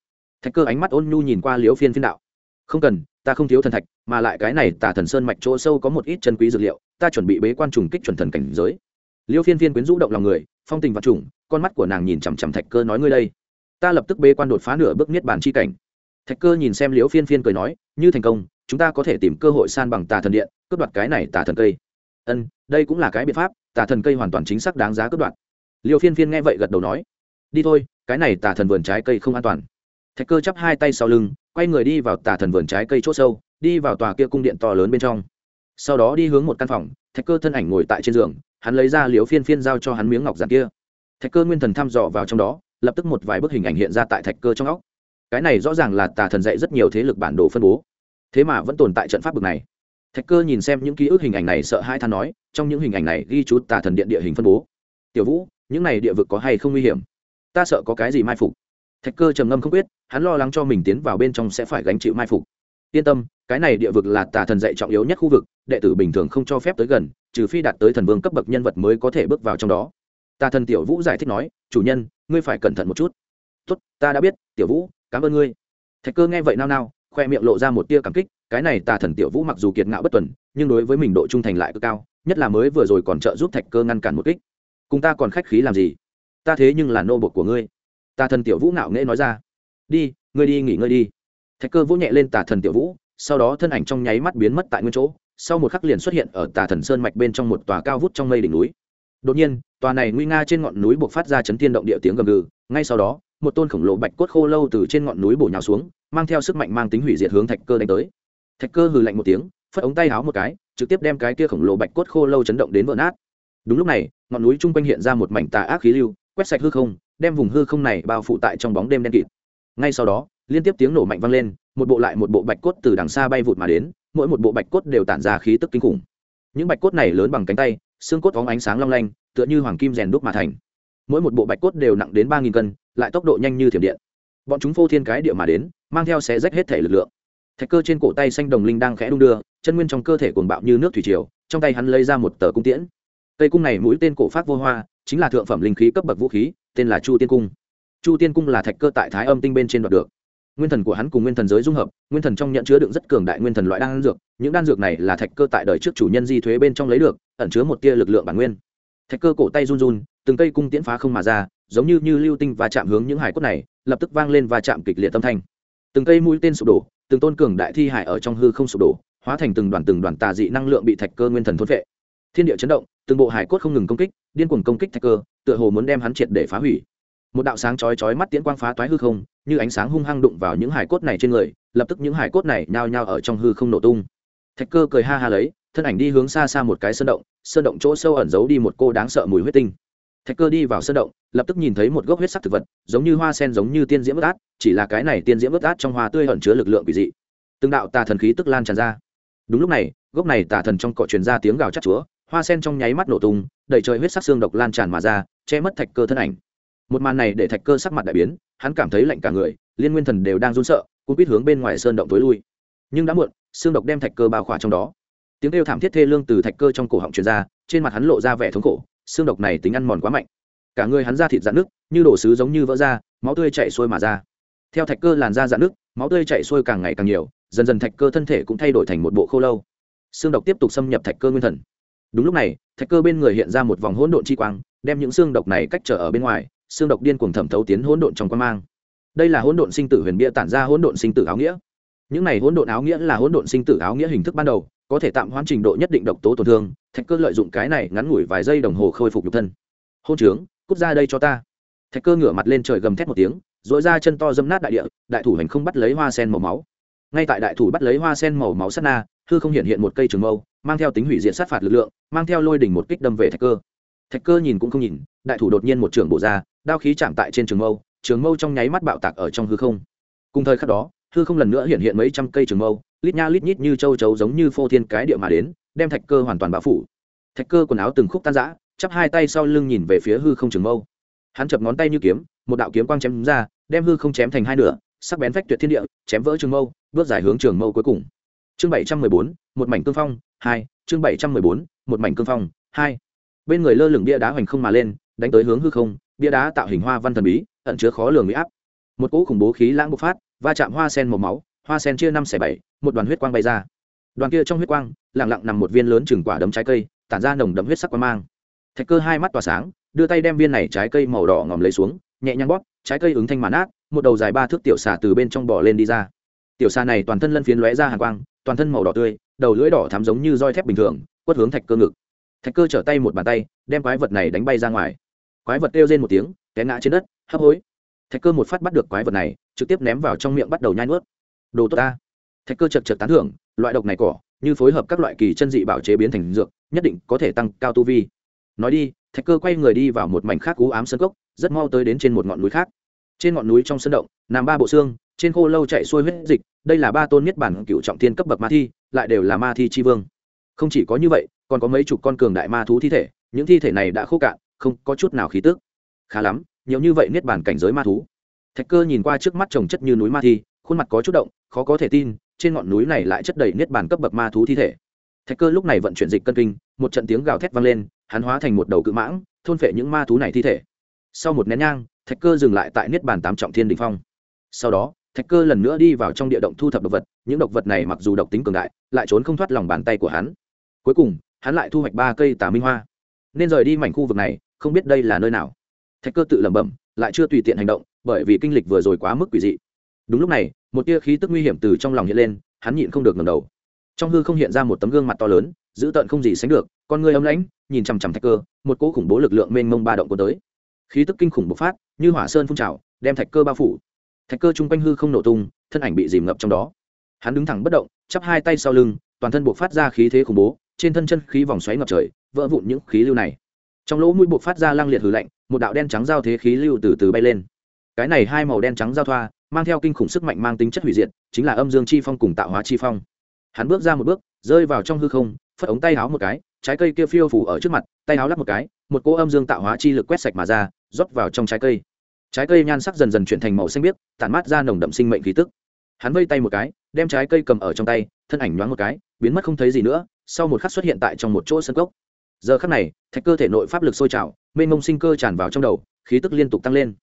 Thạch cơ ánh mắt ôn nhu nhìn qua liễu phiên phiên đạo. Không cần, ta không thiếu thần thạch, mà lại cái này tà thần sơn mạch chỗ sâu có một ít chân quý dược liệu, ta chuẩn bị bế quan trùng kích chuẩn thần cảnh giới. Liêu phiên phiên quyến rũ động lòng người, phong tình và trùng, con mắt của nàng nhìn chằm chằm thạch cơ nói ngươi đây ta lập tức bế quan đột phá nửa bước niết bàn chi cảnh. Thạch cơ nhìn xem liễu phiên phiên cười nói, như thành công, chúng ta có thể tìm cơ hội san bằng tà thần điện, cướp đoạt cái này tà thần cây. Ân, đây cũng là cái biện pháp, tà thần cây hoàn toàn chính xác đáng giá cướp đoạt. Liễu phiên phiên nghe vậy gật đầu nói, đi thôi, cái này tà thần vườn trái cây không an toàn. Thạch cơ chắp hai tay sau lưng, quay người đi vào tà thần vườn trái cây c h ỗ sâu, đi vào tòa kia cung điện to lớn bên trong. Sau đó đi hướng một căn phòng, thạch cơ thân ảnh ngồi tại trên giường, hắn lấy ra liều phiên phiên giao cho hắn miếng ngọc giản kia. Thạch cơ nguyên thần thăm dò vào trong đó lập tức một vài bức hình ảnh hiện ra tại thạch cơ trong óc. Cái này rõ ràng là tà thần dạy rất nhiều thế lực bản đồ phân bố. Thế mà vẫn tồn tại trận pháp bực này. Thạch cơ nhìn xem những ký ức hình ảnh này sợ hai than nói, trong những hình ảnh này ghi chú tà thần điện địa hình phân bố. Tiểu vũ, những này địa vực có hay không nguy hiểm? Ta sợ có cái gì mai phục. Thạch cơ trầm ngâm không biết hắn lo lắng cho mình tiến vào bên trong sẽ phải gánh chịu mai phục. Yên tâm, cái này địa vực là tà thần dạy trọng yếu nhất khu vực, đệ tử bình thường không cho phép tới gần, trừ phi đạt tới thần vương cấp bậc nhân vật mới có thể bước vào trong đó tà thần tiểu vũ giải thích nói, chủ nhân, ngươi phải cẩn thận một chút. Tốt, ta đã biết, tiểu vũ, cảm ơn ngươi. Thạch cơ nghe vậy nao nao, khoe miệng lộ ra một tia cảm kích, cái này tà thần tiểu vũ mặc dù kiệt ngạo bất tuần, nhưng đối với mình độ trung thành lại cực cao, nhất là mới vừa rồi còn trợ giúp thạch cơ ngăn cản một kích. Cùng ta còn khách khí làm gì? Ta thế nhưng là nô bột của ngươi. Tà thần tiểu vũ ngạo nghễ nói ra. Đi, ngươi đi nghỉ ngơi đi. Thạch cơ vỗ nhẹ lên tà thần tiểu vũ, sau đó thân ảnh trong nháy mắt biến mất tại nguyên chỗ, sau một khắc liền xuất hiện ở tà thần sơn mạch bên trong một tòa cao vút trong mây đỉnh núi đột nhiên, tòa này nguy nga trên ngọn núi buộc phát ra chấn thiên động địa tiếng gầm gừ. Ngay sau đó, một tôn khổng lồ bạch cốt khô lâu từ trên ngọn núi bổ nhào xuống, mang theo sức mạnh mang tính hủy diệt hướng thạch cơ đánh tới. Thạch cơ hừ lạnh một tiếng, phất ống tay háo một cái, trực tiếp đem cái kia khổng lồ bạch cốt khô lâu chấn động đến vỡ nát. Đúng lúc này, ngọn núi chung quanh hiện ra một mảnh tà ác khí lưu, quét sạch hư không, đem vùng hư không này bao phủ tại trong bóng đêm đen kịt. Ngay sau đó, liên tiếp tiếng nổ mạnh vang lên, một bộ lại một bộ bạch cốt từ đằng xa bay vụt mà đến, mỗi một bộ bạch cốt đều tản ra khí tức kinh khủng. Những bạch cốt này lớn bằng cánh tay xương cốt phóng ánh sáng long lanh, tựa như hoàng kim rèn đúc mà thành. Mỗi một bộ bạch cốt đều nặng đến ba nghìn cân, lại tốc độ nhanh như thiểm điện. Bọn chúng phô thiên cái địa mà đến, mang theo sẽ rách hết thể lực lượng. Thạch cơ trên cổ tay xanh đồng linh đang khẽ đung đưa, chân nguyên trong cơ thể cuồng bạo như nước thủy triều, trong tay hắn lấy ra một tờ cung tiễn. Cây cung này mũi tên cổ phát vô hoa, chính là thượng phẩm linh khí cấp bậc vũ khí, tên là chu tiên cung. Chu tiên cung là thạch cơ tại thái âm tinh bên trên đoạt được. Nguyên thần của hắn cùng nguyên thần giới dung hợp, nguyên thần trong nhận chứa đựng rất cường đại nguyên thần loại đan dược những đan dược này là thạch cơ tại đời trước chủ nhân di thuế bên trong lấy được, ẩn chứa một tia lực lượng bản nguyên. Thạch cơ cổ tay run run, từng cây cung tiễn phá không mà ra, giống như như lưu tinh và chạm hướng những hải cốt này, lập tức vang lên và chạm kịch liệt tâm thanh. Từng cây mũi tên sụp đổ, từng tôn cường đại thi hải ở trong hư không sụp đổ, hóa thành từng đoàn từng đoàn tà dị năng lượng bị thạch cơ nguyên thần thôn vệ thiên địa chấn động, từng bộ hải cốt không ngừng công kích, điên cuồng công kích thạch cơ, tựa hồ muốn đem hắn triệt để phá hủy. Một đạo sáng chói chói mắt tiễn quang phá toái hư không, như ánh sáng hung hăng đụng vào những hải cốt này trên người, lập tức những hải cốt này nhao nhao ở trong hư không nổ tung thạch cơ cười ha ha lấy, thân ảnh đi hướng xa xa một cái sơn động sơn động chỗ sâu ẩn giấu đi một cô đáng sợ mùi huyết tinh. Thạch cơ đi vào sơn động, lập tức nhìn thấy một gốc huyết sắc thực vật, giống như hoa sen giống như tiên diễm ướt át, chỉ là cái này tiên diễm ướt át trong hoa tươi ẩn chứa lực lượng quỷ dị. Từng đạo tà thần khí tức lan tràn ra. Đúng lúc này, gốc này tà thần trong cọ truyền ra tiếng gào chắc chúa, hoa sen trong nháy mắt nổ tung đẩy trời huyết sắc xương độc lan tràn mà ra, che mất thạch cơ thân ảnh. Một màn này để thạch cơ sắc mặt đại biến, hắn cảm thấy lạnh cả người, liên nguyên thần đều đang run sợ cũng biết hướng bên ngoài sơn động tối lui. Nhưng đã muộn xương độc đem thạch cơ bao khỏa trong đó. Tiếng kêu thảm thiết thê lương từ thạch cơ trong cổ họng truyền ra, trên mặt hắn lộ ra vẻ thống khổ, xương độc này tính ăn mòn quá mạnh. Cả người hắn ra thịt dạn nước như đổ sứ giống như vỡ ra, máu tươi chạy xuôi mà ra. Theo thạch cơ làn da dạn nước máu tươi chạy xuôi càng ngày càng nhiều, dần dần thạch cơ thân thể cũng thay đổi thành một bộ khô lâu. Xương độc tiếp tục xâm nhập thạch cơ nguyên thần. Đúng lúc này, thạch cơ bên người hiện ra một vòng hỗn độn chi quang, đem những xương độc này cách trở ở bên ngoài, xương độc điên cuồng thẩm thấu tiến hỗn độn trong quan mang. Đây là hỗn độn sinh tử huyền bia tản ra hỗn độn sinh tử áo nghĩa những này hỗn độn áo nghĩa là hỗn độn sinh tử áo nghĩa hình thức ban đầu, có thể tạm hoãn trình độ nhất định độc tố tổn thương, thạch cơ lợi dụng cái này ngắn ngủi vài giây đồng hồ khôi phục nhục thân. Hôn trướng, cút ra đây cho ta. Thạch cơ ngửa mặt lên trời gầm thét một tiếng dội ra chân to dâm nát đại địa, đại thủ hành không bắt lấy hoa sen màu máu. Ngay tại đại thủ bắt lấy hoa sen màu máu sắt na, hư không hiện hiện một cây trường mâu, mang theo tính hủy diệt sát phạt lực lượng, mang theo lôi đỉnh một kích đâm về thạch cơ. Thạch cơ nhìn cũng không nhìn, đại thủ đột nhiên một trường bộ ra, đao khí chạm tại trên trường mâu trường mâu trong nháy mắt bạo tạc ở trong hư không. Cùng thời khắc đó hư không lần nữa hiện hiện mấy trăm cây trường mâu, lít nha lít nhít như châu chấu giống như phô thiên cái địa mà đến, đem thạch cơ hoàn toàn bao phủ. Thạch cơ quần áo từng khúc tan rã, chắp hai tay sau lưng nhìn về phía hư không trường mâu. Hắn chập ngón tay như kiếm, một đạo kiếm quang chém ra, đem hư không chém thành hai nửa, sắc bén phách tuyệt thiên địa, chém vỡ trường mâu, bước dài hướng trường mâu cuối cùng. Chương bảy trăm mười bốn, một mảnh cương phong, hai, chương bảy trăm mười bốn, một mảnh cương phong, hai. Bên người lơ lửng bia đá hoành không mà lên, đánh tới hướng hư không, bia đá tạo hình hoa văn thần bí, ẩn chứa khó lường bị áp. Một cỗ khủng bố khí lãng bộc phát va chạm hoa sen màu máu, hoa sen chia năm xẻ bảy, một đoàn huyết quang bay ra. Đoàn kia trong huyết quang lẳng lặng nằm một viên lớn chừng quả đấm trái cây, tản ra nồng đậm huyết sắc quang mang. Thạch cơ hai mắt tỏa sáng, đưa tay đem viên này trái cây màu đỏ ngòm lấy xuống, nhẹ nhàng bóp, trái cây ứng thanh màn ác một đầu dài ba thước tiểu xà từ bên trong bò lên đi ra. Tiểu xà này toàn thân lân phiến lóe ra hàng quang, toàn thân màu đỏ tươi, đầu lưỡi đỏ thắm giống như roi thép bình thường, quất hướng thạch cơ ngực. Thạch cơ trở tay một bàn tay, đem quái vật này đánh bay ra ngoài. Quái vật kêu rên một tiếng, té ngã trên đất, hấp hối. Thạch cơ một phát bắt được quái vật này trực tiếp ném vào trong miệng bắt đầu nhai nuốt. Đồ tốt ta. Thạch cơ chật chật tán thưởng, loại độc này cỏ, như phối hợp các loại kỳ chân dị bảo chế biến thành dược, nhất định có thể tăng cao tu vi. Nói đi, thạch cơ quay người đi vào một mảnh khác cú ám sân cốc, rất mau tới đến trên một ngọn núi khác. Trên ngọn núi trong sân động, nằm ba bộ xương, trên khô lâu chạy xuôi huyết dịch, đây là ba tôn niết bản cựu trọng thiên cấp bậc ma thi, lại đều là ma thi tri vương. Không chỉ có như vậy, còn có mấy chục con cường đại ma thú thi thể, những thi thể này đã khô cạn, không có chút nào khí tức. Khá lắm, nhiều như vậy niết bản cảnh giới ma thú thạch cơ nhìn qua trước mắt trồng chất như núi ma thi, khuôn mặt có chút động, khó có thể tin, trên ngọn núi này lại chất đầy niết bàn cấp bậc ma thú thi thể. Thạch cơ lúc này vận chuyển dịch cân kinh, một trận tiếng gào thét vang lên, hắn hóa thành một đầu cự mãng, thôn phệ những ma thú này thi thể. Sau một nén nhang, thạch cơ dừng lại tại niết bàn tám trọng thiên đình phong. Sau đó, thạch cơ lần nữa đi vào trong địa động thu thập độc vật, những độc vật này mặc dù độc tính cường đại, lại trốn không thoát lòng bàn tay của hắn. Cuối cùng, hắn lại thu hoạch ba cây tà minh hoa. Nên rời đi mảnh khu vực này, không biết đây là nơi nào. Thạch cơ tự lẩm bẩm lại chưa tùy tiện hành động, bởi vì kinh lịch vừa rồi quá mức quỷ dị. Đúng lúc này, một tia khí tức nguy hiểm từ trong lòng hiện lên, hắn nhịn không được ngầm đầu. Trong hư không hiện ra một tấm gương mặt to lớn dữ tợn không gì sánh được, con người ấm lãnh, nhìn chằm chằm thạch cơ, một cỗ khủng bố lực lượng mênh mông ba động cuốn tới. Khí tức kinh khủng bộc phát, như hỏa sơn phun trào, đem thạch cơ bao phủ. Thạch cơ chung quanh hư không nổ tung, thân ảnh bị dìm ngập trong đó. Hắn đứng thẳng bất động, chắp hai tay sau lưng, toàn thân bộc phát ra khí thế khủng bố, trên thân chân khí vòng xoáy ngập trời, vỡ vụn những khí lưu này trong lỗ mũi bộc phát ra lăng liệt hừ lạnh, một đạo đen trắng giao thế khí lưu từ từ bay lên. Cái này hai màu đen trắng giao thoa, mang theo kinh khủng sức mạnh mang tính chất hủy diệt, chính là âm dương chi phong cùng tạo hóa chi phong. Hắn bước ra một bước, rơi vào trong hư không, phất ống tay háo một cái, trái cây kia phiêu phủ ở trước mặt, tay háo lắp một cái, một cỗ âm dương tạo hóa chi lực quét sạch mà ra, rót vào trong trái cây. Trái cây nhan sắc dần dần chuyển thành màu xanh biếc, tản mát ra nồng đậm sinh mệnh khí tức. Hắn vây tay một cái, đem trái cây cầm ở trong tay, thân ảnh nhoáng một cái, biến mất không thấy gì nữa, sau một khắc xuất hiện tại trong một chỗ sân cốc giờ khắc này, thạch cơ thể nội pháp lực sôi trào, mênh mông sinh cơ tràn vào trong đầu, khí tức liên tục tăng lên.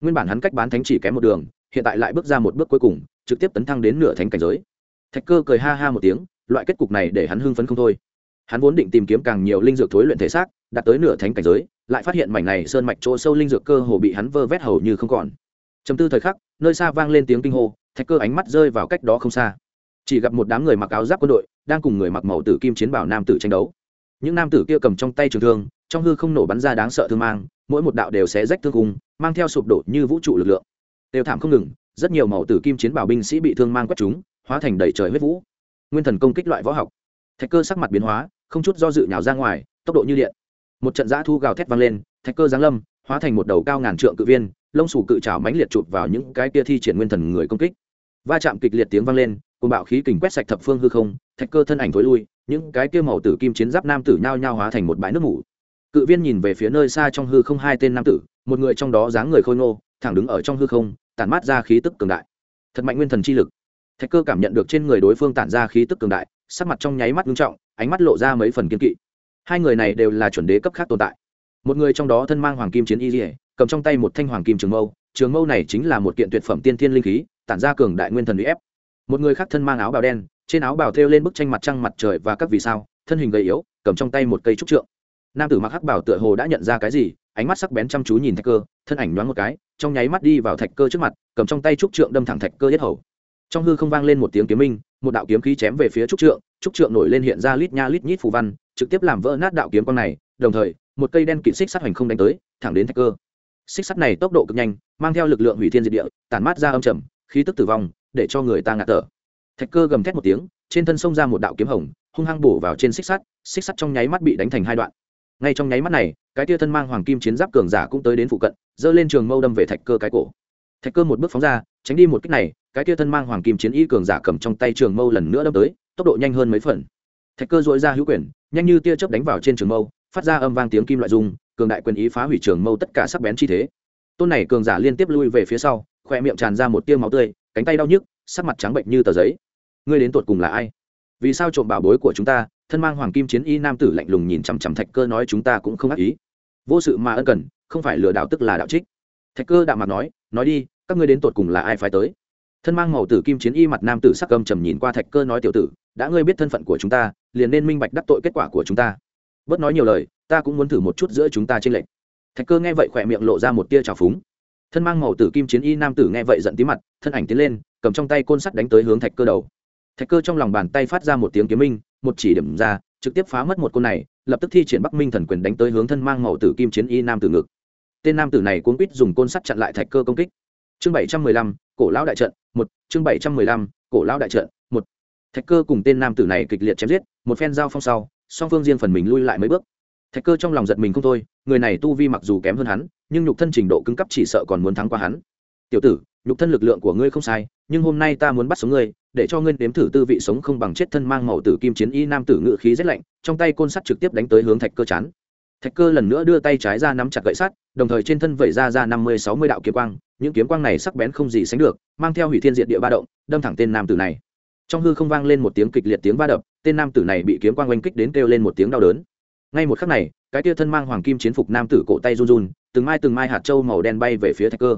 Nguyên bản hắn cách bán thánh chỉ kém một đường, hiện tại lại bước ra một bước cuối cùng, trực tiếp tấn thăng đến nửa thánh cảnh giới. Thạch cơ cười ha ha một tiếng, loại kết cục này để hắn hưng phấn không thôi. Hắn vốn định tìm kiếm càng nhiều linh dược thối luyện thể xác, đạt tới nửa thánh cảnh giới, lại phát hiện mảnh này sơn mạch chỗ sâu linh dược cơ hồ bị hắn vơ vét hầu như không còn. Chấm tư thời khắc, nơi xa vang lên tiếng kinh hô, thạch cơ ánh mắt rơi vào cách đó không xa. Chỉ gặp một đám người mặc áo giáp quân đội, đang cùng người mặc màu tử kim chiến bảo nam tử tranh đấu những nam tử kia cầm trong tay trường thương, trong hư không nổ bắn ra đáng sợ thương mang, mỗi một đạo đều sẽ rách thương cung mang theo sụp đổ như vũ trụ lực lượng. Đều thảm không ngừng, rất nhiều màu tử kim chiến bảo binh sĩ bị thương mang quét chúng, hóa thành đầy trời huyết vũ. Nguyên thần công kích loại võ học. Thạch cơ sắc mặt biến hóa, không chút do dự nhào ra ngoài, tốc độ như điện. Một trận giã thu gào thét vang lên, thạch cơ giáng lâm, hóa thành một đầu cao ngàn trượng cự viên, lông sủ cự trào mánh liệt chụp vào những cái kia thi triển nguyên thần người công kích. Va chạm kịch liệt tiếng vang lên cùng bạo khí kình quét sạch thập phương hư không, thạch cơ thân ảnh thối lui những cái kia màu tử kim chiến giáp nam tử nhao nhao hóa thành một bãi nước ngủ cự viên nhìn về phía nơi xa trong hư không hai tên nam tử, một người trong đó dáng người khôi ngô, thẳng đứng ở trong hư không, tản mát ra khí tức cường đại. Thật mạnh nguyên thần chi lực. Thạch cơ cảm nhận được trên người đối phương tản ra khí tức cường đại, sắc mặt trong nháy mắt nghiêm trọng, ánh mắt lộ ra mấy phần kiên kỵ. Hai người này đều là chuẩn đế cấp khác tồn tại. Một người trong đó thân mang hoàng kim chiến y dỉa cầm trong tay một thanh hoàng kim trường mâu trường mâu này chính là một kiện tuyệt phẩm tiên thiên linh khí, tản ra cường đại nguyên thần uy ép. Một người khác thân mang áo bào đen trên áo bào thêu lên bức tranh mặt trăng mặt trời và các vì sao, thân hình gầy yếu, cầm trong tay một cây trúc trượng. Nam tử mặc hắc bảo tựa hồ đã nhận ra cái gì, ánh mắt sắc bén chăm chú nhìn thạch cơ, thân ảnh nhoáng một cái, trong nháy mắt đi vào thạch cơ trước mặt, cầm trong tay trúc trượng đâm thẳng thạch cơ yết hầu. Trong hư không vang lên một tiếng kiếm minh, một đạo kiếm khí chém về phía trúc trượng trúc trượng nổi lên hiện ra lít nha lít nhít phù văn, trực tiếp làm vỡ nát đạo kiếm con này, đồng thời, một cây đen kịt xích sắt hoành không đánh tới, thẳng đến thạch cơ. Xích sắt này tốc độ cực nhanh, mang theo lực lượng hủy thiên diệt địa, tản mát ra âm trầm, khí tức tử vong, để cho người ta ngạt thở thạch cơ gầm thét một tiếng, trên thân sông ra một đạo kiếm hồng, hung hăng bổ vào trên xích sắt xích sắt trong nháy mắt bị đánh thành hai đoạn. Ngay trong nháy mắt này, cái tia thân mang hoàng kim chiến giáp cường giả cũng tới đến phụ cận, giơ lên trường mâu đâm về thạch cơ cái cổ. Thạch cơ một bước phóng ra, tránh đi một kích này, cái tia thân mang hoàng kim chiến y cường giả cầm trong tay trường mâu lần nữa đâm tới, tốc độ nhanh hơn mấy phần. Thạch cơ dội ra hữu quyền, nhanh như tia chớp đánh vào trên trường mâu, phát ra âm vang tiếng kim loại dung cường đại quyền ý phá hủy trường mâu tất cả sắc bén chi thế. Tôn này cường giả liên tiếp lui về phía sau khoe miệng tràn ra một tia máu tươi, cánh tay đau nhức, sắc mặt trắng bệnh như tờ giấy ngươi đến tột cùng là ai? Vì sao trộm bảo bối của chúng ta, thân mang hoàng kim chiến y nam tử lạnh lùng nhìn chằm chằm thạch cơ nói chúng ta cũng không ác ý. Vô sự mà ân cần, không phải lừa đảo tức là đạo trích. Thạch cơ đạo mặt nói nói đi, các ngươi đến tột cùng là ai phải tới? Thân mang màu tử kim chiến y mặt nam tử sắc cầm trầm nhìn qua thạch cơ nói tiểu tử, đã ngươi biết thân phận của chúng ta, liền nên minh bạch đắc tội kết quả của chúng ta. Bớt nói nhiều lời, ta cũng muốn thử một chút giữa chúng ta trên lệnh thạch cơ nghe vậy khỏe miệng lộ ra một tia trào phúng. Thân mang màu tử kim chiến y nam tử nghe vậy giận tí mặt, thân ảnh tiến lên, cầm trong tay côn sắt đánh tới hướng thạch cơ đầu thạch cơ trong lòng bàn tay phát ra một tiếng kiếm minh, một chỉ điểm ra, trực tiếp phá mất một côn này, lập tức thi triển bắc minh thần quyền đánh tới hướng thân mang màu tử kim chiến y nam tử ngực. Tên nam tử này cuốn quýt dùng côn sắt chặn lại thạch cơ công kích. Chương bảy trăm mười lăm, cổ lão đại trận, một, chương bảy trăm mười lăm, cổ lão đại trận, một. Thạch cơ cùng tên nam tử này kịch liệt chém giết, một phen giao phong sau, song phương riêng phần mình lui lại mấy bước. Thạch cơ trong lòng giật mình không thôi, người này tu vi mặc dù kém hơn hắn, nhưng nhục thân trình độ cứng cấp chỉ sợ còn muốn thắng qua hắn. Tiểu tử, nhục thân lực lượng của ngươi không sai, nhưng hôm nay ta muốn bắt sống ngươi để cho ngươi nếm thử tư vị sống không bằng chết thân mang màu tử kim chiến y nam tử ngự khí rét lạnh, trong tay côn sắt trực tiếp đánh tới hướng thạch cơ chán. Thạch cơ lần nữa đưa tay trái ra nắm chặt gậy sắt, đồng thời trên thân vẩy ra ra năm mươi sáu mươi đạo kiếm quang, những kiếm quang này sắc bén không gì sánh được, mang theo hủy thiên diện địa ba động, đâm thẳng tên nam tử này. Trong hư không vang lên một tiếng kịch liệt tiếng va đập, tên nam tử này bị kiếm quang oanh kích đến kêu lên một tiếng đau đớn. Ngay một khắc này, cái tia thân mang hoàng kim chiến phục nam tử cổ tay run run, từng mai từng mai hạt trâu màu đen bay về phía thạch cơ.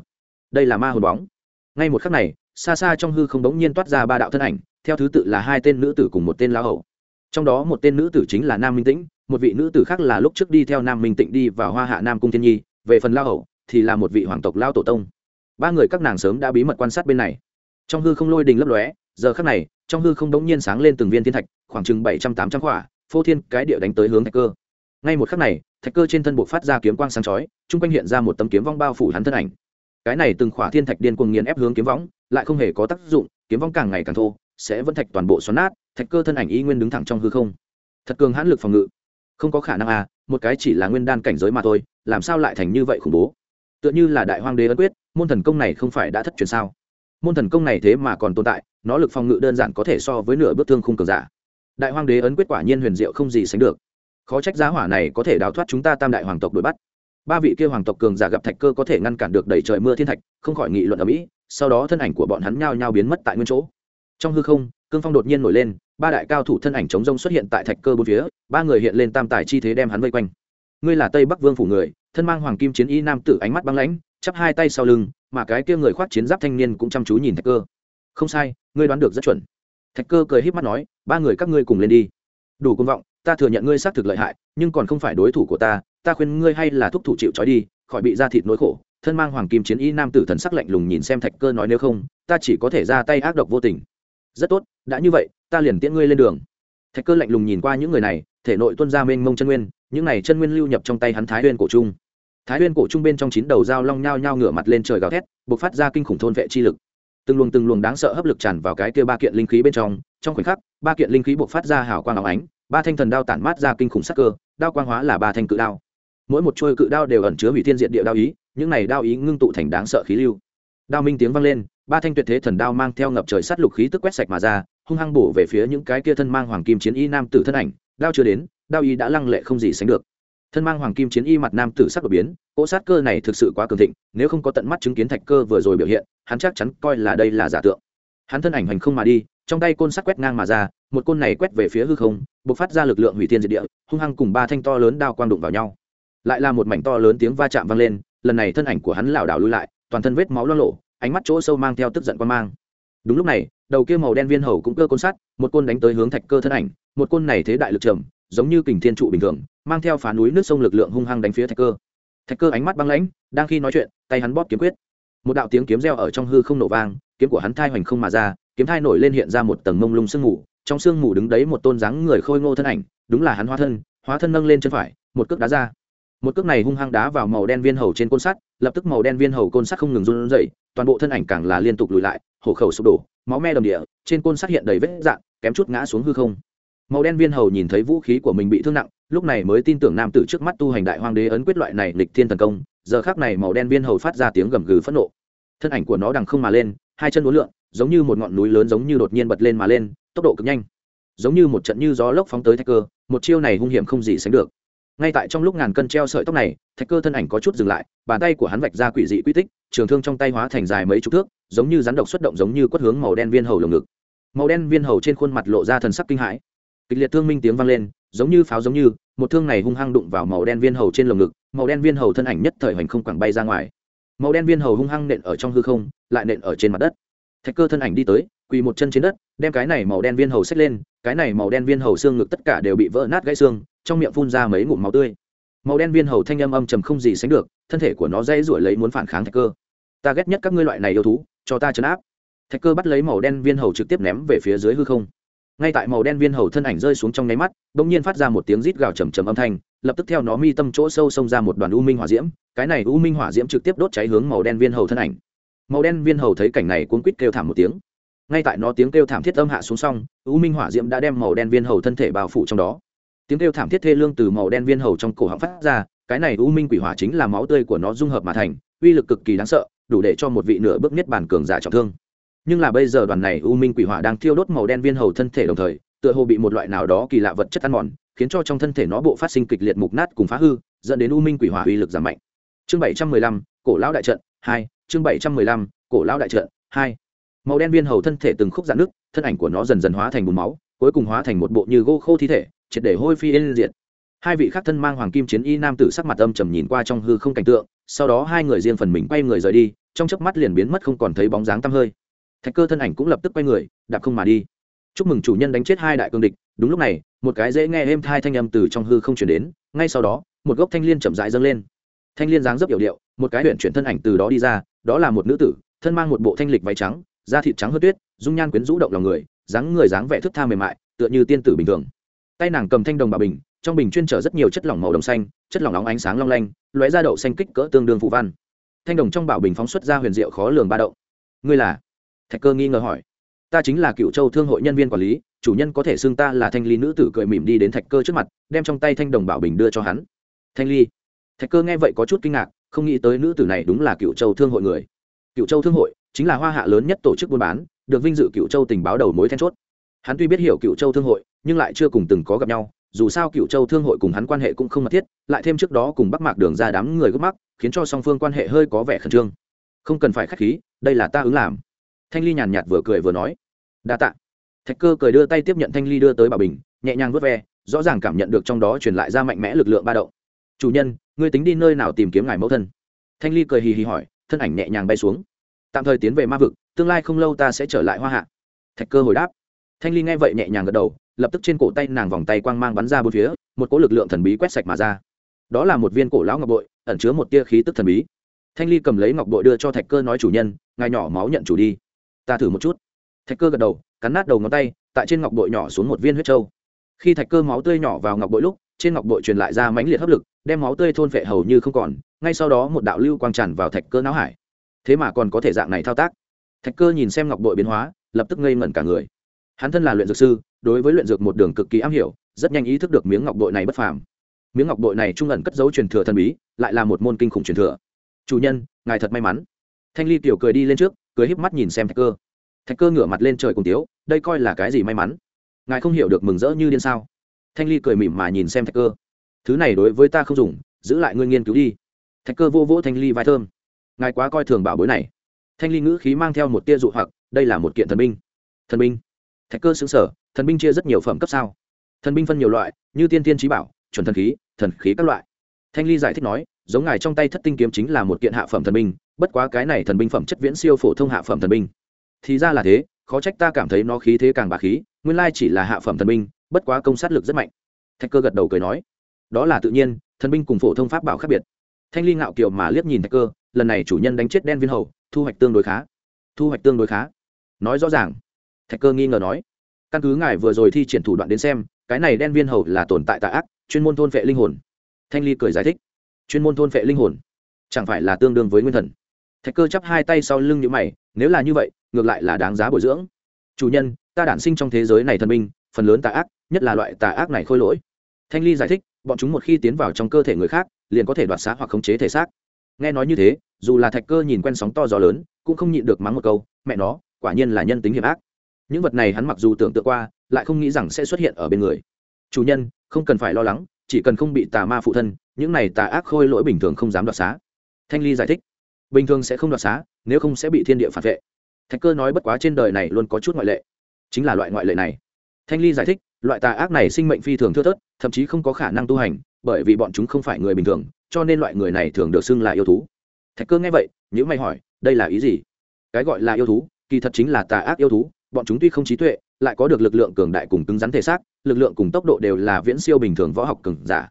Đây là ma hồn bóng. Ngay một khắc này xa xa trong hư không đống nhiên toát ra ba đạo thân ảnh, theo thứ tự là hai tên nữ tử cùng một tên lão hậu trong đó một tên nữ tử chính là nam minh tĩnh, một vị nữ tử khác là lúc trước đi theo nam minh tịnh đi vào hoa hạ nam cung thiên nhi, về phần lao hậu thì là một vị hoàng tộc lao tổ tông. Ba người các nàng sớm đã bí mật quan sát bên này. Trong hư không lôi đình lấp lóe, giờ khắc này, trong hư không đống nhiên sáng lên từng viên thiên thạch, khoảng chừng bảy trăm tám trăm khỏa, phô thiên cái địa đánh tới hướng thạch cơ. Ngay một khắc này, thạch cơ trên thân buộc phát ra kiếm quang sáng chói, chung quanh hiện ra một tấm kiếm vong bao phủ hắn thân ảnh. Cái này từng khỏa thiên thạch điên cuồng nghiền ép hướng kiếm võng lại không hề có tác dụng, kiếm vong càng ngày càng thô, sẽ vẫn thạch toàn bộ xoắn nát, thạch cơ thân ảnh y nguyên đứng thẳng trong hư không. Thật cường hãn lực phòng ngự. Không có khả năng à một cái chỉ là nguyên đan cảnh giới mà thôi, làm sao lại thành như vậy khủng bố? Tựa như là đại hoang đế ấn quyết, môn thần công này không phải đã thất truyền sao? Môn thần công này thế mà còn tồn tại, nó lực phòng ngự đơn giản có thể so với nửa bước thương khung cường giả. Đại hoang đế ấn quyết quả nhiên huyền diệu không gì sánh được. Khó trách giá hỏa này có thể đào thoát chúng ta tam đại hoàng tộc đuổi bắt. Ba vị kia hoàng tộc cường giả gặp thạch cơ có thể ngăn cản được đẩy trời mưa thiên thạch, không khỏi nghị luận ở mỹ sau đó thân ảnh của bọn hắn nhao nhao biến mất tại nguyên chỗ. Trong hư không, cương phong đột nhiên nổi lên, ba đại cao thủ thân ảnh chống rông xuất hiện tại thạch cơ bốn phía, ba người hiện lên tam tài chi thế đem hắn vây quanh. Ngươi là tây bắc vương phủ người, thân mang hoàng kim chiến y nam tử ánh mắt băng lãnh, chắp hai tay sau lưng, mà cái kia người khoác chiến giáp thanh niên cũng chăm chú nhìn thạch cơ. Không sai, ngươi đoán được rất chuẩn. Thạch cơ cười h í p mắt nói, ba người các ngươi cùng lên đi. Đủ công vọng, ta thừa nhận ngươi xác thực lợi hại, nhưng còn không phải đối thủ của ta ta khuyên ngươi hay là thúc thủ chịu trói đi, khỏi bị ra thịt nỗi khổ thân mang hoàng kim chiến y nam tử thần sắc lạnh lùng nhìn xem thạch cơ nói nếu không, ta chỉ có thể ra tay ác độc vô tình. Rất tốt, đã như vậy, ta liền tiễn ngươi lên đường. Thạch cơ lạnh lùng nhìn qua những người này, thể nội tuân ra mênh mông chân nguyên, những này chân nguyên lưu nhập trong tay hắn thái huyên cổ trung. Thái huyên cổ trung bên trong chín đầu dao long nhao nhao ngửa mặt lên trời gào thét buộc phát ra kinh khủng thôn vệ chi lực. Từng luồng từng luồng đáng sợ hấp lực tràn vào cái kia ba kiện linh khí bên trong trong khoảnh khắc, ba kiện linh khí buộc phát ra hào quang áo ánh, ba thanh thần đao tản mát ra kinh khủng sắc cơ, đao quang hóa là ba thanh cự đao. Mỗi một chuôi cự đao đều ẩn chứa hủy thiên diện địa đao ý những này đao ý ngưng tụ thành đáng sợ khí lưu. Đao minh tiếng vang lên, ba thanh tuyệt thế thần đao mang theo ngập trời sắt lục khí tức quét sạch mà ra, hung hăng bổ về phía những cái kia thân mang hoàng kim chiến y nam tử thân ảnh, đao chưa đến, đao ý đã lăng lệ không gì sánh được. Thân mang hoàng kim chiến y mặt nam tử sắc đột biến, cỗ sát cơ này thực sự quá cường thịnh, nếu không có tận mắt chứng kiến thạch cơ vừa rồi biểu hiện, hắn chắc chắn coi là đây là giả tượng. Hắn thân ảnh hành không mà đi, trong tay côn sắc quét ngang mà ra, một côn này quét về phía hư không b ộ c phát ra lực lượng hủy thiên diệt địa, hung hăng cùng ba thanh to lớn đao quang đụng vào nhau. Lại là một mảnh to lớn tiếng va chạm vang lên lần này thân ảnh của hắn lảo đảo lui lại, toàn thân vết máu lo lộ ánh mắt chỗ sâu mang theo tức giận quan mang. Đúng lúc này, đầu kia màu đen viên hầu cũng cơ côn sắt một côn đánh tới hướng thạch cơ thân ảnh, một côn này thế đại lực trầm, giống như kình thiên trụ bình thường, mang theo phá núi nước sông lực lượng hung hăng đánh phía thạch cơ. Thạch cơ ánh mắt băng lãnh, đang khi nói chuyện, tay hắn bóp kiếm quyết. Một đạo tiếng kiếm reo ở trong hư không nổ vang, kiếm của hắn thai hoành không mà ra, kiếm thai nổi lên hiện ra một tầng mông lung sương mù, trong sương mù đứng đấy một tôn dáng người khôi ngô thân ảnh, đúng là hắn hóa thân hóa thân nâng lên chân phải, một cước đá ra một cước này hung hăng đá vào màu đen viên hầu trên côn sắt, lập tức màu đen viên hầu côn sắt không ngừng run rẩy, toàn bộ thân ảnh càng là liên tục lùi lại, hổ khẩu sụp đổ, máu me đầm địa, trên côn sắt hiện đầy vết dạn kém chút ngã xuống hư không. Màu đen viên hầu nhìn thấy vũ khí của mình bị thương nặng, lúc này mới tin tưởng nam tử trước mắt tu hành đại hoàng đế ấn quyết loại này lịch thiên tấn công, giờ khác này màu đen viên hầu phát ra tiếng gầm gừ phẫn nộ. Thân ảnh của nó đằng không mà lên, hai chân uốn lượn, giống như một ngọn núi lớn giống như đột nhiên bật lên mà lên, tốc độ cực nhanh. Giống như một trận như gió lốc phóng tới thách cơ, một chiêu này hung hiểm không gì sánh được ngay tại trong lúc ngàn cân treo sợi tóc này, thạch cơ thân ảnh có chút dừng lại, bàn tay của hắn vạch ra quỷ dị quy tích, trường thương trong tay hóa thành dài mấy chục thước, giống như rắn độc xuất động giống như quất hướng màu đen viên hầu lồng ngực. Màu đen viên hầu trên khuôn mặt lộ ra thần sắc kinh hãi. Kịch liệt thương minh tiếng vang lên, giống như pháo giống như, một thương này hung hăng đụng vào màu đen viên hầu trên lồng ngực, màu đen viên hầu thân ảnh nhất thời hoành không quẳng bay ra ngoài. Màu đen viên hầu hung hăng nện ở trong hư không, lại nện ở trên mặt đất. Thạch cơ thân ảnh đi tới, quỳ một chân trên đất, đem cái này màu đen viên hầu xách lên, cái này màu đen viên hầu xương ngực tất cả đều bị vỡ nát gãy xương trong miệng phun ra mấy ngụm máu tươi. Màu đen viên hầu thanh âm âm trầm không gì sánh được, thân thể của nó dây rủi lấy muốn phản kháng thạch cơ. Ta ghét nhất các ngươi loại này yêu thú, cho ta chấn áp. Thạch cơ bắt lấy màu đen viên hầu trực tiếp ném về phía dưới hư không. Ngay tại màu đen viên hầu thân ảnh rơi xuống trong nháy mắt đ ỗ n g nhiên phát ra một tiếng rít gào trầm trầm âm thanh, lập tức theo nó mi tâm chỗ sâu xông ra một đoàn u minh hỏa diễm, cái này u minh hỏa diễm trực tiếp đốt cháy hướng màu đen viên hầu thân ảnh. Màu đen viên hầu thấy cảnh này cuốn quýt kêu thảm một tiếng. Ngay tại nó tiếng kêu thảm thiết âm hạ xuống xong, u minh hỏa diễm đã đem màu đen viên hầu thân thể bao phủ trong đó tiếng kêu thảm thiết thê lương từ màu đen viên hầu trong cổ họng phát ra, cái này u minh quỷ hỏa chính là máu tươi của nó dung hợp mà thành, uy lực cực kỳ đáng sợ, đủ để cho một vị nửa bước niết bàn cường giả trọng thương. Nhưng là bây giờ đoàn này u minh quỷ hỏa đang thiêu đốt màu đen viên hầu thân thể đồng thời, tựa hồ bị một loại nào đó kỳ lạ vật chất ăn mòn, khiến cho trong thân thể nó bộ phát sinh kịch liệt mục nát cùng phá hư, dẫn đến u minh quỷ hỏa uy lực giảm mạnh. Chương bảy trăm mười lăm, cổ lão đại trận, hai, chương bảy trăm mười lăm, cổ lão đại trận, hai. Màu đen viên hầu thân thể từng khúc dạn nước thân ảnh của nó dần dần hóa thành bùn máu, cuối cùng hóa thành một bộ như gỗ khô thi thể triệt để hôi phi yên diệt. Hai vị khác thân mang hoàng kim chiến y nam tử sắc mặt âm trầm nhìn qua trong hư không cảnh tượng, sau đó hai người riêng phần mình quay người rời đi, trong chớp mắt liền biến mất không còn thấy bóng dáng tăm hơi. Thạch cơ thân ảnh cũng lập tức quay người, đạp không mà đi. Chúc mừng chủ nhân đánh chết hai đại cương địch. Đúng lúc này, một cái dễ nghe êm thai thanh âm từ trong hư không chuyển đến, ngay sau đó, một gốc thanh liên chậm rãi dâng lên. Thanh liên dáng dấp yểu điệu, một cái huyện chuyển thân ảnh từ đó đi ra, đó là một nữ tử, thân mang một bộ thanh lịch váy trắng, da thịt trắng hớt tuyết, dung nhan quyến rũ động lòng người, dáng người dáng vẻ thức tha mềm mại, tựa như tiên tử bình thường tay nàng cầm thanh đồng bà bình, trong bình chuyên chở rất nhiều chất lỏng màu đồng xanh, chất lỏng nóng ánh sáng long lanh, lóe ra đậu xanh kích cỡ tương đương phụ văn. Thanh đồng trong bảo bình phóng xuất ra huyền diệu khó lường ba đậu ngươi là? Thạch cơ nghi ngờ hỏi. Ta chính là cựu châu thương hội nhân viên quản lý, chủ nhân có thể xưng ta là thanh ly nữ tử cười mỉm đi đến thạch cơ trước mặt, đem trong tay thanh đồng bảo bình đưa cho hắn. Thanh ly. Thạch cơ nghe vậy có chút kinh ngạc, không nghĩ tới nữ tử này đúng là cựu châu thương hội người. Cựu châu thương hội chính là hoa hạ lớn nhất tổ chức buôn bán, được vinh dự cựu châu tình báo đầu mối then chốt. Hắn tuy biết hiểu cựu châu thương hội nhưng lại chưa cùng từng có gặp nhau, dù sao cựu châu thương hội cùng hắn quan hệ cũng không mật thiết, lại thêm trước đó cùng bắc mạc đường ra đám người gấp mắc, khiến cho song phương quan hệ hơi có vẻ khẩn trương. Không cần phải k h á c h khí, đây là ta ứng làm. Thanh ly nhàn nhạt vừa cười vừa nói. Đa t ạ thạch cơ cười đưa tay tiếp nhận thanh ly đưa tới bà bình, nhẹ nhàng vớt ve, rõ ràng cảm nhận được trong đó truyền lại ra mạnh mẽ lực lượng ba động. Chủ nhân, ngươi tính đi nơi nào tìm kiếm ngài mẫu thân? Thanh ly cười hì hì hỏi, thân ảnh nhẹ nhàng bay xuống. Tạm thời tiến về ma vực, tương lai không lâu ta sẽ trở lại hoa hạ. Thạch cơ hồi đáp. Thanh ly nghe vậy nhẹ nhàng gật đầu lập tức trên cổ tay nàng vòng tay quang mang bắn ra bốn phía, một cỗ lực lượng thần bí quét sạch mà ra. Đó là một viên cổ lão ngọc bội, ẩn chứa một tia khí tức thần bí. Thanh ly cầm lấy ngọc bội đưa cho thạch cơ nói chủ nhân, ngài nhỏ máu nhận chủ đi. Ta thử một chút. Thạch cơ gật đầu, cắn nát đầu ngón tay, tại trên ngọc bội nhỏ xuống một viên huyết trâu khi thạch cơ máu tươi nhỏ vào ngọc bội lúc, trên ngọc bội truyền lại ra mãnh liệt hấp lực, đem máu tươi thôn phệ hầu như không còn, ngay sau đó một đạo lưu quang tràn vào thạch cơ não hải. Thế mà còn có thể dạng này thao tác. Thạch cơ nhìn xem ngọc bội biến hóa, lập tức ngây ngẩn cả người hắn thân là luyện dược sư, đối với luyện dược một đường cực kỳ am hiểu, rất nhanh ý thức được miếng ngọc bội này bất phàm. Miếng ngọc bội này trung ẩn cất dấu truyền thừa thần bí, lại là một môn kinh khủng truyền thừa. Chủ nhân, ngài thật may mắn. Thanh ly tiểu cười đi lên trước, cười híp mắt nhìn xem thạch cơ. Thạch cơ ngửa mặt lên trời cùng tiếu, đây coi là cái gì may mắn? Ngài không hiểu được mừng rỡ như điên sao? Thanh ly cười mỉm mà nhìn xem thạch cơ. Thứ này đối với ta không dùng, giữ lại ngươi nghiên cứu đi. Thạch cơ vô vỗ thanh ly vai thơm. Ngài quá coi thường bảo bối này. Thanh ly ngữ khí mang theo một tia dụ hoặc, đây là một kiện thần binh. Thần binh? Thạch cơ xứng sở, thần binh chia rất nhiều phẩm cấp sao? Thần binh phân nhiều loại, như tiên tiên trí bảo, chuẩn thần khí thần khí các loại. Thanh ly giải thích nói, giống ngài trong tay thất tinh kiếm chính là một kiện hạ phẩm thần binh, bất quá cái này thần binh phẩm chất viễn siêu phổ thông hạ phẩm thần binh. Thì ra là thế, khó trách ta cảm thấy nó khí thế càng bà khí, nguyên lai chỉ là hạ phẩm thần binh, bất quá công sát lực rất mạnh. Thạch cơ gật đầu cười nói, đó là tự nhiên, thần binh cùng phổ thông pháp bảo khác biệt. Thanh ly ngạo kiều mà liếc nhìn thạch cơ, lần này chủ nhân đánh chết đen viên hầu, thu hoạch tương đối khá. Thu hoạch tương đối khá. Nói rõ ràng thạch cơ nghi ngờ nói, căn cứ ngài vừa rồi thi triển thủ đoạn đến xem, cái này đen viên hầu là tồn tại tạ ác, chuyên môn thôn vệ linh hồn. Thanh ly cười giải thích, chuyên môn thôn vệ linh hồn? Chẳng phải là tương đương với nguyên thần? Thạch cơ chắp hai tay sau lưng như mày, nếu là như vậy, ngược lại là đáng giá bồi dưỡng. Chủ nhân, ta đản sinh trong thế giới này thần minh phần lớn tà ác, nhất là loại tà ác này khôi lỗi. Thanh ly giải thích, bọn chúng một khi tiến vào trong cơ thể người khác, liền có thể đoạt xá hoặc khống chế thể xác. Nghe nói như thế, dù là thạch cơ nhìn quen sóng to gió lớn, cũng không nhịn được mắng một câu, mẹ nó, quả nhiên là nhân tính hiểm ác những vật này hắn mặc dù tưởng tượng qua, lại không nghĩ rằng sẽ xuất hiện ở bên người. Chủ nhân, không cần phải lo lắng, chỉ cần không bị tà ma phụ thân, những này tà ác khôi lỗi bình thường không dám đoạt xá. Thanh ly giải thích, bình thường sẽ không đoạt xá, nếu không sẽ bị thiên địa phản vệ. Thạch cơ nói bất quá trên đời này luôn có chút ngoại lệ. Chính là loại ngoại lệ này. Thanh ly giải thích, loại tà ác này sinh mệnh phi thường thưa thớt, thậm chí không có khả năng tu hành, bởi vì bọn chúng không phải người bình thường, cho nên loại người này thường được xưng là yêu thú. Thạch cơ nghe vậy nhữ mày hỏi, đây là ý gì? Cái gọi là yêu thú, kỳ thật chính là tà ác yêu thú bọn chúng tuy không trí tuệ, lại có được lực lượng cường đại cùng cứng rắn thể xác, lực lượng cùng tốc độ đều là viễn siêu bình thường võ học cường giả.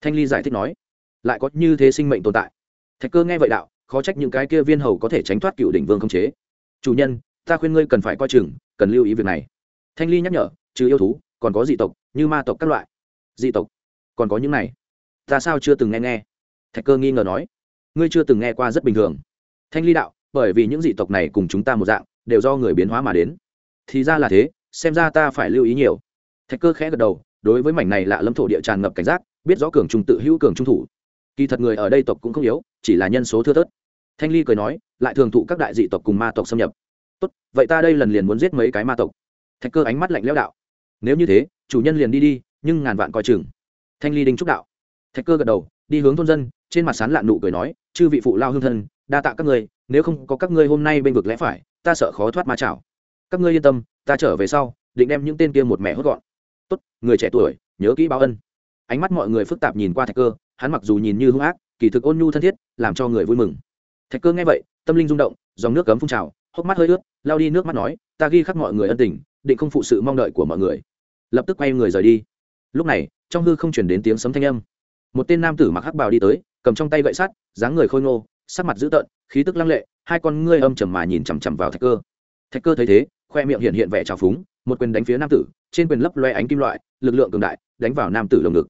Thanh ly giải thích nói, lại có như thế sinh mệnh tồn tại. Thạch cơ nghe vậy đạo, khó trách những cái kia viên hầu có thể tránh thoát cựu đỉnh vương không chế. Chủ nhân, ta khuyên ngươi cần phải coi chừng, cần lưu ý việc này. Thanh ly nhắc nhở, trừ yêu thú, còn có dị tộc, như ma tộc các loại. Dị tộc, còn có những này. Ta sao chưa từng nghe nghe? Thạch cơ nghi ngờ nói. Ngươi chưa từng nghe qua rất bình thường. Thanh ly đạo, bởi vì những dị tộc này cùng chúng ta một dạng, đều do người biến hóa mà đến thì ra là thế, xem ra ta phải lưu ý nhiều. Thạch cơ khẽ gật đầu, đối với mảnh này lạ lâm thổ địa tràn ngập cảnh giác, biết rõ cường trung tự hữu cường trung thủ. Kỳ thật người ở đây tộc cũng không yếu, chỉ là nhân số thưa thớt. Thanh ly cười nói, lại thường thụ các đại dị tộc cùng ma tộc xâm nhập. Tốt, vậy ta đây lần liền muốn giết mấy cái ma tộc. Thạch cơ ánh mắt lạnh lẽo đạo. Nếu như thế, chủ nhân liền đi đi, nhưng ngàn vạn coi chừng. Thanh ly đinh trúc đạo. Thạch cơ gật đầu, đi hướng thôn dân, trên mặt sán lạn nụ cười nói, chư vị phụ lao hương thân, đa tạ các ngươi, nếu không có các ngươi hôm nay bên vực lẽ phải, ta sợ khó thoát ma chảo các ngươi yên tâm, ta trở về sau, định đem những tên kia một mẹ hốt gọn. Tốt, người trẻ tuổi, nhớ kỹ báo ân. Ánh mắt mọi người phức tạp nhìn qua thạch cơ, hắn mặc dù nhìn như hung ác, kỳ thực ôn nhu thân thiết, làm cho người vui mừng. Thạch cơ nghe vậy, tâm linh rung động, dòng nước cấm phun trào, hốc mắt hơi ướt lao đi nước mắt nói, ta ghi khắc mọi người ân tình, định không phụ sự mong đợi của mọi người. Lập tức quay người rời đi. Lúc này, trong hư không chuyển đến tiếng sấm thanh âm. Một tên nam tử mặc hắc bào đi tới, cầm trong tay gậy sắt, dáng người khôi ngô, sắc mặt dữ tợn, khí tức lăng lệ, hai con ngươi âm trầm mà nhìn chằm chằm vào thạch cơ. Thạch cơ thấy thế khoe miệng hiện hiện vẻ trào phúng, một quyền đánh phía nam tử, trên quyền lấp loe ánh kim loại, lực lượng cường đại, đánh vào nam tử lồng ngực.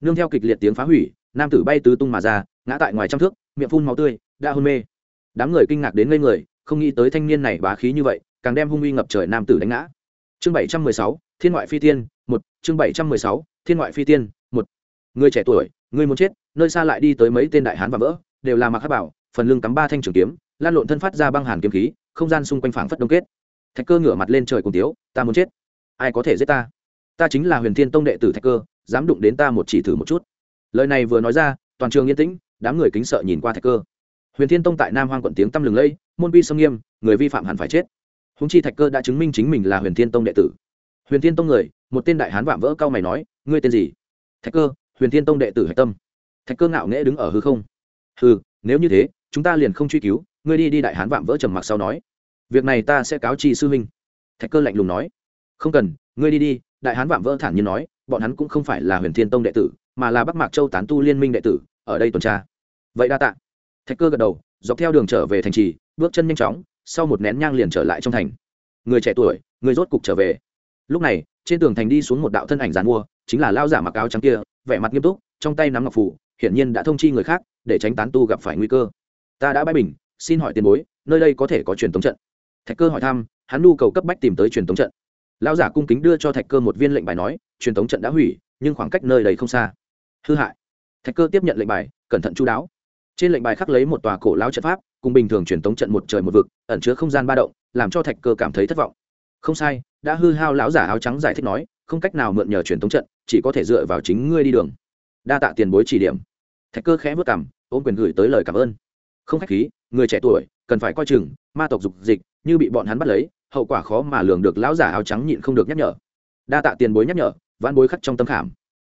Nương theo kịch liệt tiếng phá hủy, nam tử bay tứ tung mà ra, ngã tại ngoài trăm thước, miệng phun máu tươi, đã hôn mê. Đám người kinh ngạc đến ngây người, không nghĩ tới thanh niên này bá khí như vậy, càng đem hung uy ngập trời nam tử đánh ngã. Chương bảy trăm mười sáu, thiên ngoại phi tiên, một. Chương bảy trăm mười sáu, thiên ngoại phi tiên, một. Người trẻ tuổi, người muốn chết, nơi xa lại đi tới mấy tên đại hán và vỡ, đều là mặc hát bảo, phần lưng cắm ba thanh trường kiếm, lan lộn thân phát ra băng hàn kiếm khí, không gian xung quanh phảng phất đông kết thạch cơ ngửa mặt lên trời cùng tiếu, ta muốn chết. Ai có thể giết ta? Ta chính là huyền thiên tông đệ tử thạch cơ, dám đụng đến ta một chỉ thử một chút. Lời này vừa nói ra, toàn trường yên tĩnh, đám người kính sợ nhìn qua thạch cơ. Huyền thiên tông tại nam hoang quận tiếng tăm lừng lẫy, môn vi sông nghiêm, người vi phạm hẳn phải chết. Húng chi thạch cơ đã chứng minh chính mình là huyền thiên tông đệ tử. Huyền thiên tông người, một tên đại hán vạm vỡ cao mày nói, ngươi tên gì? Thạch cơ, huyền thiên tông đệ tử hạch tâm. Thạch cơ ngạo nghễ đứng ở hư không. Hư nếu như thế, chúng ta liền không truy cứu. Ngươi đi đi, đại hán vạm vỡ trầm mặc sau nói việc này ta sẽ cáo chi sư huynh. Thạch cơ lạnh lùng nói. Không cần, ngươi đi đi, đại hán vạm vỡ thản nhiên nói, bọn hắn cũng không phải là huyền thiên tông đệ tử, mà là bắc mạc châu tán tu liên minh đệ tử, ở đây tuần tra. Vậy đa tạ. Thạch cơ gật đầu, dọc theo đường trở về thành trì, bước chân nhanh chóng, sau một nén nhang liền trở lại trong thành. Người trẻ tuổi, người rốt cục trở về. Lúc này, trên tường thành đi xuống một đạo thân ảnh dàn mua, chính là lao giả mặc áo trắng kia, vẻ mặt nghiêm túc, trong tay nắm ngọc phủ, hiển nhiên đã thông chi người khác, để tránh tán tu gặp phải nguy cơ. Ta đã bãi bình, xin hỏi tiền bối, nơi đây có thể có truyền tống trận? Thạch cơ hỏi thăm, hắn nhu cầu cấp bách tìm tới truyền tống trận. Lão giả cung kính đưa cho thạch cơ một viên lệnh bài nói, truyền tống trận đã hủy, nhưng khoảng cách nơi đây không xa. Hư hại. Thạch cơ tiếp nhận lệnh bài, cẩn thận chú đáo. Trên lệnh bài khắc lấy một tòa cổ lao trận pháp, cùng bình thường truyền tống trận một trời một vực, ẩn chứa không gian ba động, làm cho thạch cơ cảm thấy thất vọng. Không sai, đã hư hao lão giả áo trắng giải thích nói, không cách nào mượn nhờ truyền tống trận, chỉ có thể dựa vào chính ngươi đi đường. Đa tạ tiền bối chỉ điểm. Thạch cơ khẽ vất cảm ôm quyền gửi tới lời cảm ơn. Không khách khí, người trẻ tuổi, cần phải coi chừng, ma tộc dục dịch như bị bọn hắn bắt lấy, hậu quả khó mà lường được lão giả áo trắng nhịn không được nhắc nhở. Đa tạ tiền bối nhắc nhở, vãn bối khắc trong tâm khảm.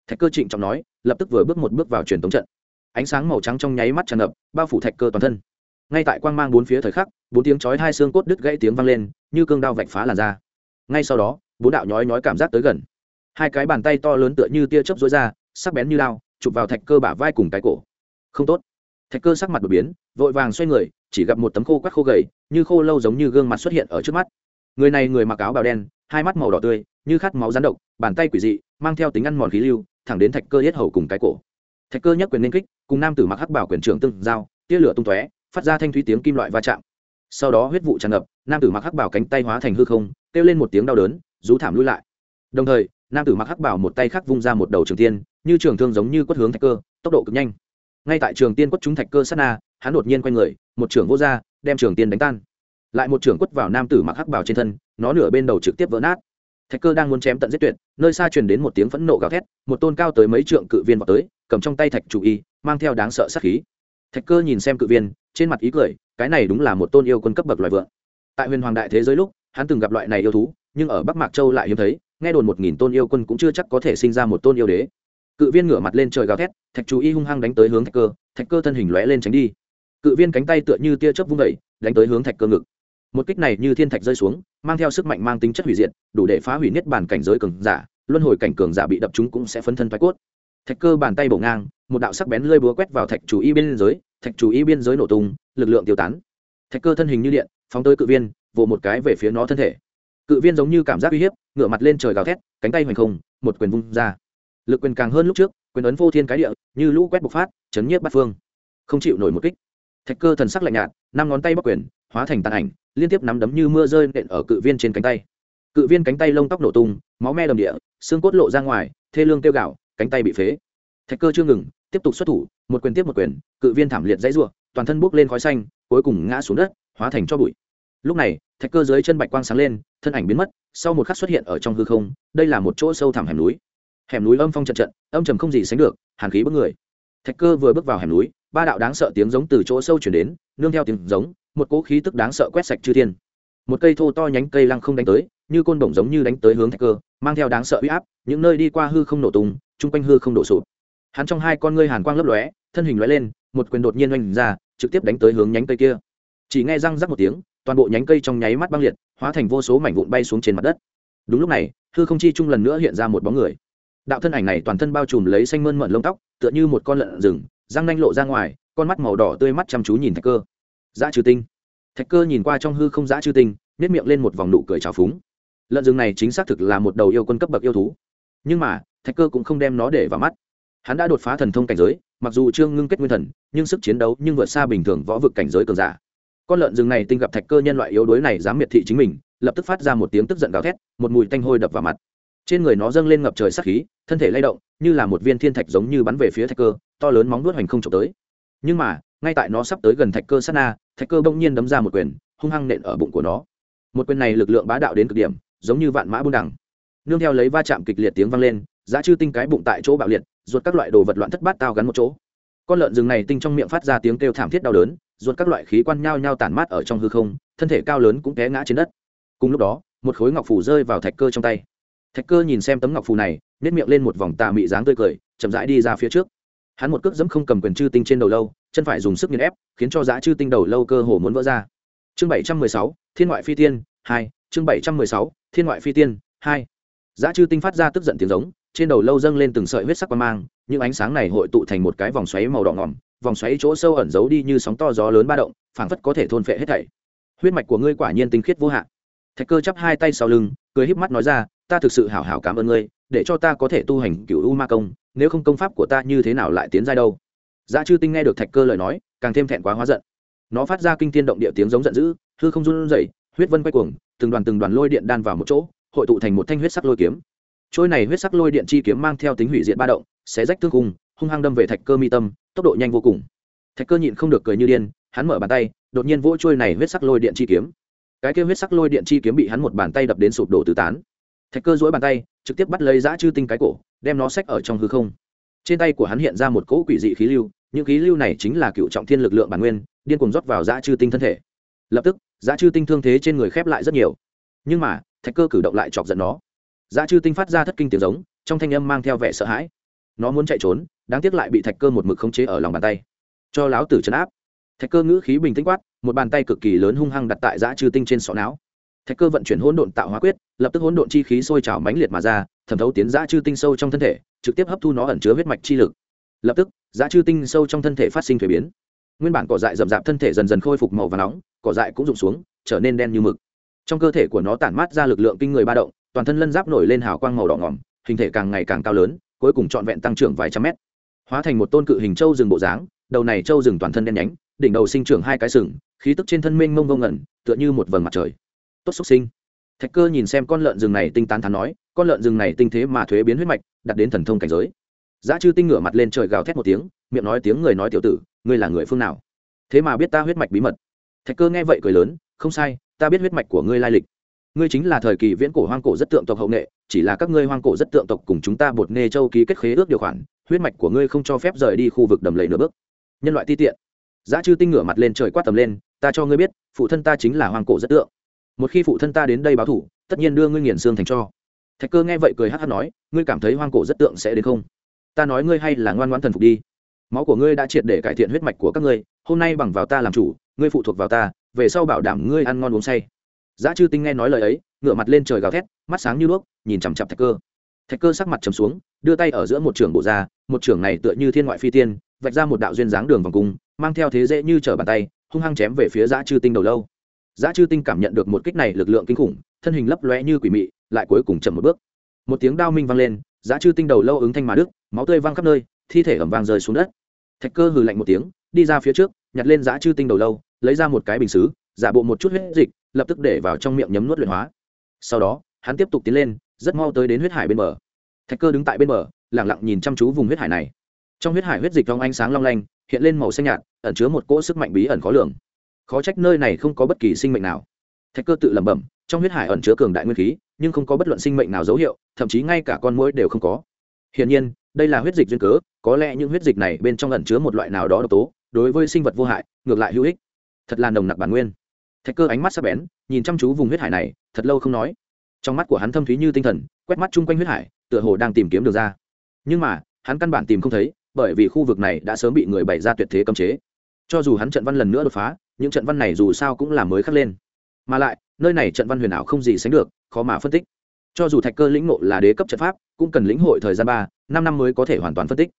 Thạch cơ trịnh trọng nói, lập tức vừa bước một bước vào truyền tống trận. Ánh sáng màu trắng trong nháy mắt tràn ngập, bao phủ thạch cơ toàn thân. Ngay tại quang mang bốn phía thời khắc, bốn tiếng chói hai xương cốt đứt gãy tiếng vang lên, như cương đao vạch phá làn da. Ngay sau đó, bốn đạo nhói nhói cảm giác tới gần. Hai cái bàn tay to lớn tựa như tia chớp rối ra, sắc bén như lao chụp vào thạch cơ bả vai cùng cái cổ. Không tốt thạch cơ sắc mặt đột biến, vội vàng xoay người, chỉ gặp một tấm khô quắc khô gầy, như khô lâu giống như gương mặt xuất hiện ở trước mắt. Người này người mặc áo bào đen, hai mắt màu đỏ tươi, như khát máu rán độc, bàn tay quỷ dị, mang theo tính ăn mòn khí lưu, thẳng đến thạch cơ hết hầu cùng cái cổ. Thạch cơ nhắc quyền nên kích, cùng nam tử mặc hắc bảo quyền trưởng tương giao, tia lửa tung tóe, phát ra thanh thúy tiếng kim loại va chạm. Sau đó huyết vụ tràn ngập, nam tử mặc hắc bảo cánh tay hóa thành hư không, kêu lên một tiếng đau đớn, rú thảm lui lại. Đồng thời, nam tử mặc hắc bảo một tay khác vung ra một đầu trường tiên, như trường thương giống như quất hướng thạch cơ, tốc độ cực nhanh ngay tại trường tiên quất chúng thạch cơ sát na, hắn đột nhiên quay người, một trưởng vô r đem trường tiên đánh tan. Lại một trưởng quất vào nam tử mặc hắc bảo trên thân, nó nửa bên đầu trực tiếp vỡ nát. Thạch cơ đang muốn chém tận giết tuyệt, nơi xa truyền đến một tiếng phẫn nộ gào thét, một tôn cao tới mấy trượng cự viên vào tới, cầm trong tay thạch chủ y, mang theo đáng sợ sát khí. Thạch cơ nhìn xem cự viên, trên mặt ý cười, cái này đúng là một tôn yêu quân cấp bậc loài vượng. Tại huyền hoàng đại thế giới lúc, hắn từng gặp loại này yêu thú, nhưng ở bắc mạc châu lại hiếm thấy, nghe đồn một nghìn tôn yêu quân cũng chưa chắc có thể sinh ra một tôn yêu đế cự viên ngửa mặt lên trời gào thét, thạch chú y hung hăng đánh tới hướng thạch cơ thạch cơ thân hình lóe lên tránh đi. Cự viên cánh tay tựa như tia chớp vung vẩy đánh tới hướng thạch cơ ngực. Một kích này như thiên thạch rơi xuống, mang theo sức mạnh mang tính chất hủy diệt, đủ để phá hủy niết bàn cảnh giới cường giả, luân hồi cảnh cường giả bị đập chúng cũng sẽ phấn thân thoái cốt. Thạch cơ bàn tay bổ ngang, một đạo sắc bén lơi búa quét vào thạch chủ y biên giới thạch chủ y biên giới nổ tung, lực lượng tiêu tán. Thạch cơ thân hình như điện, phóng tới cự viên, vồ một cái về phía nó thân thể. Cự viên giống như cảm giác uy hiếp, ngửa mặt lên trời gào thét, cánh tay hoành không, một quyền vung ra lực quyền càng hơn lúc trước, quyền ấn vô thiên cái địa, như lũ quét bộc phát, chấn nhiếp bắt phương. Không chịu nổi một kích. Thạch cơ thần sắc lạnh nhạt, năm ngón tay bắc quyền, hóa thành tàn ảnh, liên tiếp nắm đấm như mưa rơi nện ở cự viên trên cánh tay. Cự viên cánh tay lông tóc nổ tung, máu me đầm địa, xương cốt lộ ra ngoài, thê lương tiêu gạo cánh tay bị phế. Thạch cơ chưa ngừng, tiếp tục xuất thủ, một quyền tiếp một quyền, cự viên thảm liệt dãy ruộng toàn thân bốc lên khói xanh, cuối cùng ngã xuống đất, hóa thành cho bụi. Lúc này, thạch cơ dưới chân bạch quang sáng lên, thân ảnh biến mất, sau một khắc xuất hiện ở trong hư không, đây là một chỗ sâu thẳm hẻm núi hẻm núi âm phong trận trận, âm trầm không gì sánh được, hàn khí bất người. Thạch cơ vừa bước vào hẻm núi, ba đạo đáng sợ tiếng giống từ chỗ sâu chuyển đến, nương theo tiếng giống, một cỗ khí tức đáng sợ quét sạch chư thiên. Một cây thô to nhánh cây lăng không đánh tới, như côn bổng giống như đánh tới hướng thạch cơ, mang theo đáng sợ uy áp, những nơi đi qua hư không nổ tung, chung quanh hư không đổ sụp. Hắn trong hai con ngươi hàn quang lấp lóe, thân hình lóe lên, một quyền đột nhiên oanh ra, trực tiếp đánh tới hướng nhánh cây kia. Chỉ nghe răng rắc một tiếng, toàn bộ nhánh cây trong nháy mắt băng liệt, hóa thành vô số mảnh vụn bay xuống trên mặt đất. Đúng lúc này, hư không chi chung lần nữa hiện ra một bóng người đạo thân ảnh này toàn thân bao trùm lấy xanh mơn mận lông tóc, tựa như một con lợn rừng, răng nanh lộ ra ngoài, con mắt màu đỏ tươi mắt chăm chú nhìn thạch cơ. Dã trừ tinh. Thạch cơ nhìn qua trong hư không dã trừ tinh nếp miệng lên một vòng nụ cười trào phúng. Lợn rừng này chính xác thực là một đầu yêu quân cấp bậc yêu thú. Nhưng mà, thạch cơ cũng không đem nó để vào mắt. Hắn đã đột phá thần thông cảnh giới, mặc dù chưa ngưng kết nguyên thần, nhưng sức chiến đấu nhưng vượt xa bình thường võ vực cảnh giới cường giả. Con lợn rừng này tinh gặp thạch cơ nhân loại yếu đuối này dám miệt thị chính mình, lập tức phát ra một tiếng tức giận gào thét, một mùi tanh hôi đập vào mặt trên người nó dâng lên ngập trời sắc khí thân thể lay động như là một viên thiên thạch giống như bắn về phía thạch cơ to lớn móng đuốt hoành không trộm tới. Nhưng mà ngay tại nó sắp tới gần thạch cơ sát na thạch cơ bỗng nhiên đấm ra một quyền hung hăng nện ở bụng của nó. Một quyền này lực lượng bá đạo đến cực điểm giống như vạn mã buôn đẳng, nương theo lấy va chạm kịch liệt tiếng vang lên giá chư tinh cái bụng tại chỗ bạo liệt ruột các loại đồ vật loạn thất bát tao gắn một chỗ. Con lợn rừng này tinh trong miệng phát ra tiếng kêu thảm thiết đau đớn ruột các loại khí quan nhao nhao tản mát ở trong hư không thân thể cao lớn cũng té ngã trên đất. Cùng lúc đó một khối ngọc phủ rơi vào thạch cơ trong tay thạch cơ nhìn xem tấm ngọc phù này nếp miệng lên một vòng tà mị dáng tươi cười, chậm rãi đi ra phía trước. Hắn một cước dẫm không cầm quyền chư tinh trên đầu lâu, chân phải dùng sức nghiền ép, khiến cho giá chư tinh đầu lâu cơ hồ muốn vỡ ra. Chương bảy trăm mười sáu, thiên ngoại phi tiên, hai, chương bảy trăm mười sáu, thiên ngoại phi tiên, hai. Giá chư tinh phát ra tức giận tiếng giống, trên đầu lâu dâng lên từng sợi huyết sắc quang mang, những ánh sáng này hội tụ thành một cái vòng xoáy màu đỏ ngỏm, vòng xoáy chỗ sâu ẩn giấu đi như sóng to gió lớn ba động, phảng phất có thể thôn phệ hết thảy. Huyết mạch của ngươi quả nhiên tinh khiết vô hạn. Thạch cơ chắp hai tay sau lưng, cười híp mắt nói ra ta thực sự hảo hảo cảm ơn ngươi, để cho ta có thể tu hành cựu u ma công, nếu không công pháp của ta như thế nào lại tiến giai đâu? Giá chư tinh nghe được thạch cơ lời nói, càng thêm thẹn quá hóa giận. Nó phát ra kinh thiên động địa tiếng giống giận dữ, hư không run rẩy, huyết vân quay cuồng, từng đoàn từng đoàn lôi điện đan vào một chỗ, hội tụ thành một thanh huyết sắc lôi kiếm. Trôi này huyết sắc lôi điện chi kiếm mang theo tính hủy diệt ba động, xé rách thương cung hung hăng đâm về thạch cơ mi tâm, tốc độ nhanh vô cùng. Thạch cơ nhịn không được cười như điên, hắn mở bàn tay, đột nhiên vỗ trôi này huyết sắc lôi điện chi kiếm. Cái kia huyết sắc lôi điện chi kiếm bị hắn một bàn tay đập đến sụp đổ tứ tán thạch cơ dỗi bàn tay, trực tiếp bắt lấy giã chư tinh cái cổ, đem nó xách ở trong hư không. Trên tay của hắn hiện ra một cỗ quỷ dị khí lưu, những khí lưu này chính là cựu trọng thiên lực lượng bản nguyên, điên cuồng rót vào dã chư tinh thân thể. Lập tức dã chư tinh thương thế trên người khép lại rất nhiều. Nhưng mà, thạch cơ cử động lại chọc giận nó. Dã chư tinh phát ra thất kinh tiếng giống, trong thanh âm mang theo vẻ sợ hãi. Nó muốn chạy trốn, đáng tiếc lại bị thạch cơ một mực khống chế ở lòng bàn tay. Cho láo tử chấn áp. Thạch cơ ngữ khí bình tĩnh quát, một bàn tay cực kỳ lớn hung hăng đặt tại dã chư tinh trên sọ não thạch cơ vận chuyển hỗn độn tạo hóa quyết, lập tức hỗn độn chi khí sôi trào mãnh liệt mà ra, thẩm thấu tiến dã chư tinh sâu trong thân thể, trực tiếp hấp thu nó ẩn chứa huyết mạch chi lực. Lập tức, dã chư tinh sâu trong thân thể phát sinh thuế biến. Nguyên bản cỏ dại rậm rạp thân thể dần dần khôi phục màu và nóng, cỏ dại cũng rụng xuống, trở nên đen như mực. Trong cơ thể của nó tản mát ra lực lượng kinh người ba động, toàn thân lân giáp nổi lên hào quang màu đỏ ngỏm, hình thể càng ngày càng cao lớn, cuối cùng trọn vẹn tăng trưởng vài trăm mét. Hóa thành một tôn cự hình trâu rừng bộ dáng, đầu này trâu rừng toàn thân đen nhánh, đỉnh đầu sinh trưởng hai cái sừng, khí tức trên thân mênh mông ngông ngẩn, tựa như một vầng mặt trời tốt xúc sinh. Thạch cơ nhìn xem con lợn rừng này tinh tán thắn nói, con lợn rừng này tinh thế mà thuế biến huyết mạch đặt đến thần thông cảnh giới. Giá chư tinh ngửa mặt lên trời gào thét một tiếng, miệng nói tiếng người nói tiểu tử, ngươi là người phương nào? Thế mà biết ta huyết mạch bí mật. Thạch cơ nghe vậy cười lớn, không sai, ta biết huyết mạch của ngươi lai lịch. Ngươi chính là thời kỳ viễn cổ hoang cổ rất tượng tộc hậu nghệ, chỉ là các ngươi hoang cổ rất tượng tộc cùng chúng ta bột nê châu ký kết khế ước điều khoản, huyết mạch của ngươi không cho phép rời đi khu vực đầm lầy nửa bước. Nhân loại ti tiện. Giá chư tinh ngửa mặt lên trời quát tầm lên, ta cho ngươi biết, phụ thân ta chính là hoang cổ rất tượng một khi phụ thân ta đến đây báo thủ, tất nhiên đưa ngươi nghiền xương thành cho. Thạch cơ nghe vậy cười hát hát nói, ngươi cảm thấy hoang cổ rất tượng sẽ đến không? Ta nói ngươi hay là ngoan ngoãn thần phục đi. Máu của ngươi đã triệt để cải thiện huyết mạch của các ngươi, hôm nay bằng vào ta làm chủ, ngươi phụ thuộc vào ta, về sau bảo đảm ngươi ăn ngon uống say. Giá chư tinh nghe nói lời ấy, ngửa mặt lên trời gào thét, mắt sáng như đuốc, nhìn chằm chặp thạch cơ. Thạch cơ sắc mặt trầm xuống, đưa tay ở giữa một trường bộ ra, một trường này tựa như thiên ngoại phi tiên, vạch ra một đạo duyên dáng đường vòng cung, mang theo thế dễ như trở bàn tay, hung hăng chém về phía giá chư tinh đầu lâu giá chư tinh cảm nhận được một kích này lực lượng kinh khủng, thân hình lấp lóe như quỷ mị, lại cuối cùng chậm một bước. Một tiếng đao minh vang lên giá chư tinh đầu lâu ứng thanh mà đức, máu tươi văng khắp nơi, thi thể ẩm vàng rơi xuống đất. Thạch cơ hừ lạnh một tiếng, đi ra phía trước, nhặt lên giá chư tinh đầu lâu, lấy ra một cái bình xứ, giả bộ một chút huyết dịch, lập tức để vào trong miệng nhấm nuốt luyện hóa. Sau đó, hắn tiếp tục tiến lên, rất mau tới đến huyết hải bên bờ. Thạch cơ đứng tại bên bờ lẳng lặng nhìn chăm chú vùng huyết hải này. Trong huyết hải huyết dịch trong ánh sáng long lanh, hiện lên màu xanh nhạt, ẩn chứa một cỗ sức mạnh bí ẩn khó lường khó trách nơi này không có bất kỳ sinh mệnh nào. Thạch cơ tự lẩm bẩm, trong huyết hải ẩn chứa cường đại nguyên khí, nhưng không có bất luận sinh mệnh nào dấu hiệu, thậm chí ngay cả con mũi đều không có. Hiển nhiên, đây là huyết dịch duyên cớ, có lẽ những huyết dịch này bên trong ẩn chứa một loại nào đó độc tố, đối với sinh vật vô hại, ngược lại hữu ích. Thật là nồng nặc bản nguyên. Thạch cơ ánh mắt sắc bén, nhìn chăm chú vùng huyết hải này, thật lâu không nói. Trong mắt của hắn thâm thúy như tinh thần, quét mắt chung quanh huyết hải, tựa hồ đang tìm kiếm được ra. Nhưng mà, hắn căn bản tìm không thấy, bởi vì khu vực này đã sớm bị người bày ra tuyệt thế cấm chế. Cho dù hắn trận văn lần nữa đột phá những trận văn này dù sao cũng là mới khắc lên. Mà lại, nơi này trận văn huyền ảo không gì sánh được, khó mà phân tích. Cho dù thạch cơ lĩnh ngộ là đế cấp trận pháp, cũng cần lĩnh hội thời gian ba, năm năm mới có thể hoàn toàn phân tích.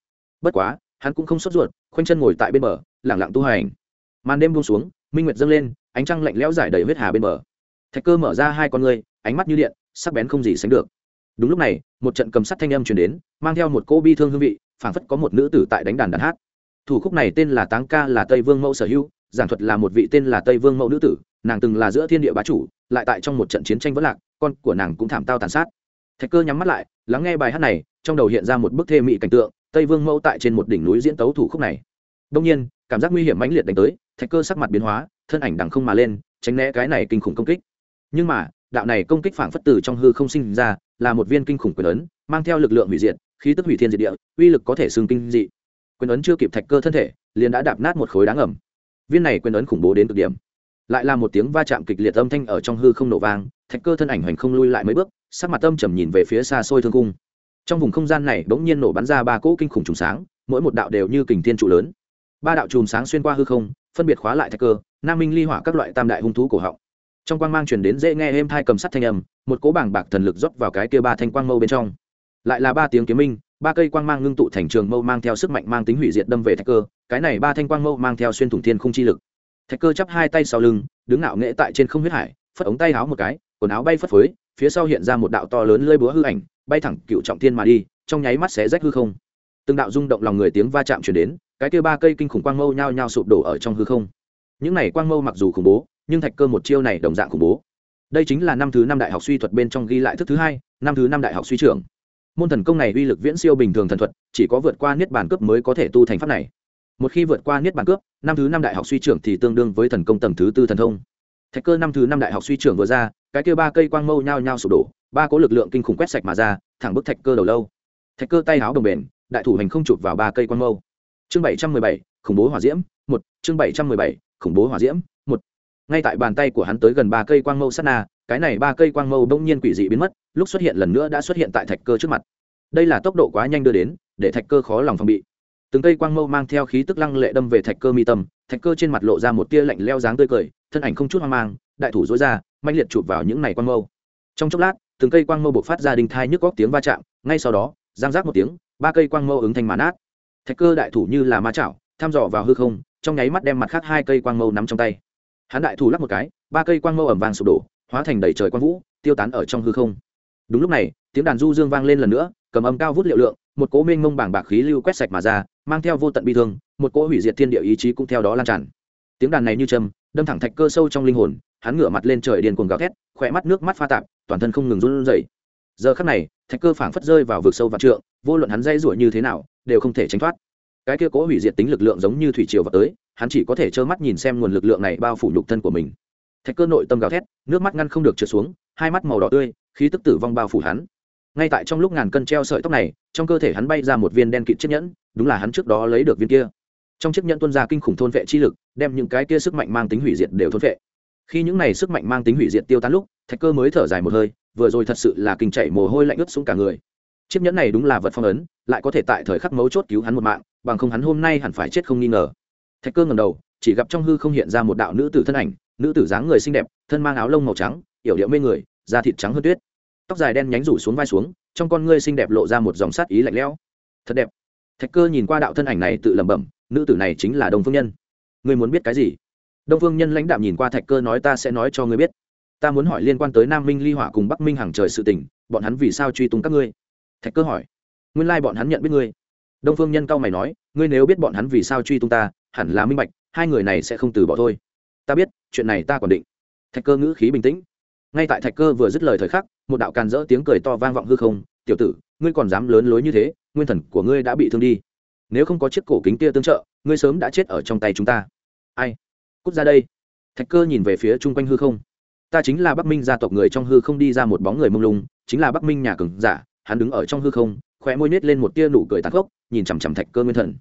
Bất quá, hắn cũng không sốt ruột, khoanh chân ngồi tại bên bờ, lẳng lặng tu hành. Màn đêm buông xuống, minh nguyệt dâng lên, ánh trăng lạnh lẽo giải đầy huyết hà bên bờ. Thạch cơ mở ra hai con ngươi, ánh mắt như điện, sắc bén không gì sánh được. Đúng lúc này, một trận cầm sắt thanh âm truyền đến, mang theo một cô bi thương hương vị, phảng phất có một nữ tử tại đánh đàn đàn hát. Thủ khúc này tên là táng ca là tây vương mẫu sở hữu giảng thuật là một vị tên là tây vương mẫu nữ tử, nàng từng là giữa thiên địa bá chủ, lại tại trong một trận chiến tranh vất lạc, con của nàng cũng thảm tao tàn sát. Thạch cơ nhắm mắt lại, lắng nghe bài hát này, trong đầu hiện ra một bức thê mị cảnh tượng, tây vương mẫu tại trên một đỉnh núi diễn tấu thủ khúc này. Đông nhiên, cảm giác nguy hiểm mãnh liệt đánh tới, thạch cơ sắc mặt biến hóa, thân ảnh đằng không mà lên, tránh né cái này kinh khủng công kích. Nhưng mà, đạo này công kích phảng phất từ trong hư không sinh ra, là một viên kinh khủng quyền ấn, mang theo lực lượng hủy diệt, khí tức hủy thiên diệt địa, uy lực có thể xương kinh dị. Quyền ấn chưa kịp thạch cơ thân thể, liền đã đạp nát một khối đá ngầm viên này quyền ấn khủng bố đến cực điểm. Lại là một tiếng va chạm kịch liệt âm thanh ở trong hư không nổ vang, thạch cơ thân ảnh hoành không lui lại mấy bước, sắc mặt âm trầm nhìn về phía xa xôi thương cung. Trong vùng không gian này bỗng nhiên nổ bắn ra ba cỗ kinh khủng trùng sáng, mỗi một đạo đều như kình thiên trụ lớn. Ba đạo chùm sáng xuyên qua hư không, phân biệt khóa lại thạch cơ, nam minh ly hỏa các loại tam đại hung thú cổ họng. Trong quang mang truyền đến dễ nghe êm thai cầm sắt thanh âm, một cỗ bảng bạc thần lực rót vào cái kia ba thanh quang mâu bên trong. Lại là ba tiếng kiếm minh ba cây quang mang ngưng tụ thành trường mâu mang theo sức mạnh mang tính hủy diệt đâm về thạch cơ, cái này ba thanh quang mâu mang theo xuyên thủng thiên không chi lực. Thạch cơ chắp hai tay sau lưng, đứng ngạo nghễ tại trên không huyết hải, phất ống tay áo một cái, quần áo bay phất phới, phía sau hiện ra một đạo to lớn lơi búa hư ảnh, bay thẳng cựu trọng thiên mà đi, trong nháy mắt xé rách hư không. Từng đạo rung động lòng người tiếng va chạm chuyển đến, cái kia ba cây kinh khủng quang mâu nhao nhao sụp đổ ở trong hư không. Những này quang mâu mặc dù khủng bố, nhưng thạch cơ một chiêu này đồng dạng khủng bố. Đây chính là năm thứ năm đại học suy thuật bên trong ghi lại thức thứ hai, năm thứ năm đại học suy trưởng môn thần công này uy lực viễn siêu bình thường thần thuật, chỉ có vượt qua niết bàn cướp mới có thể tu thành pháp này. Một khi vượt qua niết bàn cướp, năm thứ năm đại học suy trưởng thì tương đương với thần công tầng thứ tư thần thông. Thạch cơ năm thứ năm đại học suy trưởng vừa ra, cái kia ba cây quang mâu nhao nhao sụp đổ, ba có lực lượng kinh khủng quét sạch mà ra, thẳng bức thạch cơ đầu lâu. Thạch cơ tay áo đồng bền đại thủ hành không chụp vào ba cây quang mâu. Chương bảy trăm mười bảy, khủng bố hỏa diễm, một. Chương bảy trăm mười bảy, khủng bố hỏa diễm, một. Ngay tại bàn tay của hắn tới gần ba cây quang mâu sát na, cái này ba cây quang mâu bỗng nhiên quỷ dị biến mất lúc xuất hiện lần nữa đã xuất hiện tại thạch cơ trước mặt. Đây là tốc độ quá nhanh đưa đến, để thạch cơ khó lòng phòng bị. Từng cây quang mâu mang theo khí tức lăng lệ đâm về thạch cơ mi tâm, thạch cơ trên mặt lộ ra một tia lạnh leo dáng tươi cười, thân ảnh không chút hoang mang, đại thủ dối ra mạnh liệt chụp vào những này quang mâu. Trong chốc lát, từng cây quang mâu buộc phát ra đinh thai nhức góc tiếng va chạm, ngay sau đó, giang rác một tiếng, ba cây quang mâu ứng thành mán át. Thạch cơ đại thủ như là ma chảo thăm dò vào hư không, trong nháy mắt đem mặt khác hai cây quang mâu nắm trong tay. Hắn đại thủ lắc một cái, ba cây quang mâu ẩm vàng sụp đổ, hóa thành đầy trời quang vũ, tiêu tán ở trong hư không đúng lúc này, tiếng đàn du dương vang lên lần nữa, cầm âm cao vút liệu lượng, một cỗ mênh mông bảng bạc khí lưu quét sạch mà ra, mang theo vô tận bi thương, một cỗ hủy diệt thiên địa ý chí cũng theo đó lan tràn. Tiếng đàn này như châm đâm thẳng thạch cơ sâu trong linh hồn, hắn ngửa mặt lên trời điền cuồng gào thét, khỏe mắt nước mắt pha tạp, toàn thân không ngừng run rẩy. Giờ khắc này, thạch cơ phảng phất rơi vào vực sâu vạn trượng, vô luận hắn dây rủa như thế nào, đều không thể tránh thoát. Cái kia cố hủy diệt tính lực lượng giống như thủy triều vào tới, hắn chỉ có thể trơ mắt nhìn xem nguồn lực lượng này bao phủ nhục thân của mình. Thạch cơ nội tâm gào thét, nước mắt ngăn không được trượt xuống hai mắt màu đỏ tươi, khí tức tử vong bao phủ hắn. Ngay tại trong lúc ngàn cân treo sợi tóc này, trong cơ thể hắn bay ra một viên đen kịt chiếc nhẫn, đúng là hắn trước đó lấy được viên kia. Trong chiếc nhẫn tuân ra kinh khủng thôn vệ chi lực, đem những cái kia sức mạnh mang tính hủy diệt đều thôn vệ. Khi những này sức mạnh mang tính hủy diệt tiêu tán lúc, thạch cơ mới thở dài một hơi, vừa rồi thật sự là kinh chạy mồ hôi lạnh ướt xuống cả người. Chiếc nhẫn này đúng là vật phong ấn, lại có thể tại thời khắc mấu chốt cứu hắn một mạng, bằng không hắn hôm nay hẳn phải chết không nghi ngờ. Thạch cơ ngầm đầu, chỉ gặp trong hư không hiện ra một đạo nữ tử thân ảnh, nữ tử dáng người xinh đẹp, thân mang áo lông màu trắng yểu điệu mê người, da thịt trắng hơn tuyết. Tóc dài đen nhánh rủ xuống vai xuống, trong con ngươi xinh đẹp lộ ra một dòng sát ý lạnh lẽo. Thật đẹp. Thạch cơ nhìn qua đạo thân ảnh này tự lẩm bẩm, nữ tử này chính là đông phương nhân. Ngươi muốn biết cái gì? Đông phương nhân lãnh đạm nhìn qua thạch cơ nói ta sẽ nói cho ngươi biết. Ta muốn hỏi liên quan tới nam minh ly hỏa cùng bắc minh hàng trời sự tình, bọn hắn vì sao truy tung các ngươi? Thạch cơ hỏi. Nguyên lai bọn hắn nhận biết ngươi. Đông phương nhân cao mày nói, ngươi nếu biết bọn hắn vì sao truy tung ta, hẳn là minh bạch, hai người này sẽ không từ bỏ thôi. Ta biết, chuyện này ta còn định. Thạch cơ ngữ khí bình tĩnh ngay tại thạch cơ vừa dứt lời thời khắc, một đạo càn rỡ tiếng cười to vang vọng hư không, tiểu tử, ngươi còn dám lớn lối như thế, nguyên thần của ngươi đã bị thương đi. Nếu không có chiếc cổ kính kia tương trợ, ngươi sớm đã chết ở trong tay chúng ta. Ai? Cút ra đây. Thạch cơ nhìn về phía chung quanh hư không. Ta chính là bắc minh gia tộc người trong hư không đi ra một bóng người mông lung, chính là bắc minh nhà cường giả, hắn đứng ở trong hư không, khóe môi nết lên một tia nụ cười tàn khốc, nhìn chằm chằm thạch cơ nguyên thần.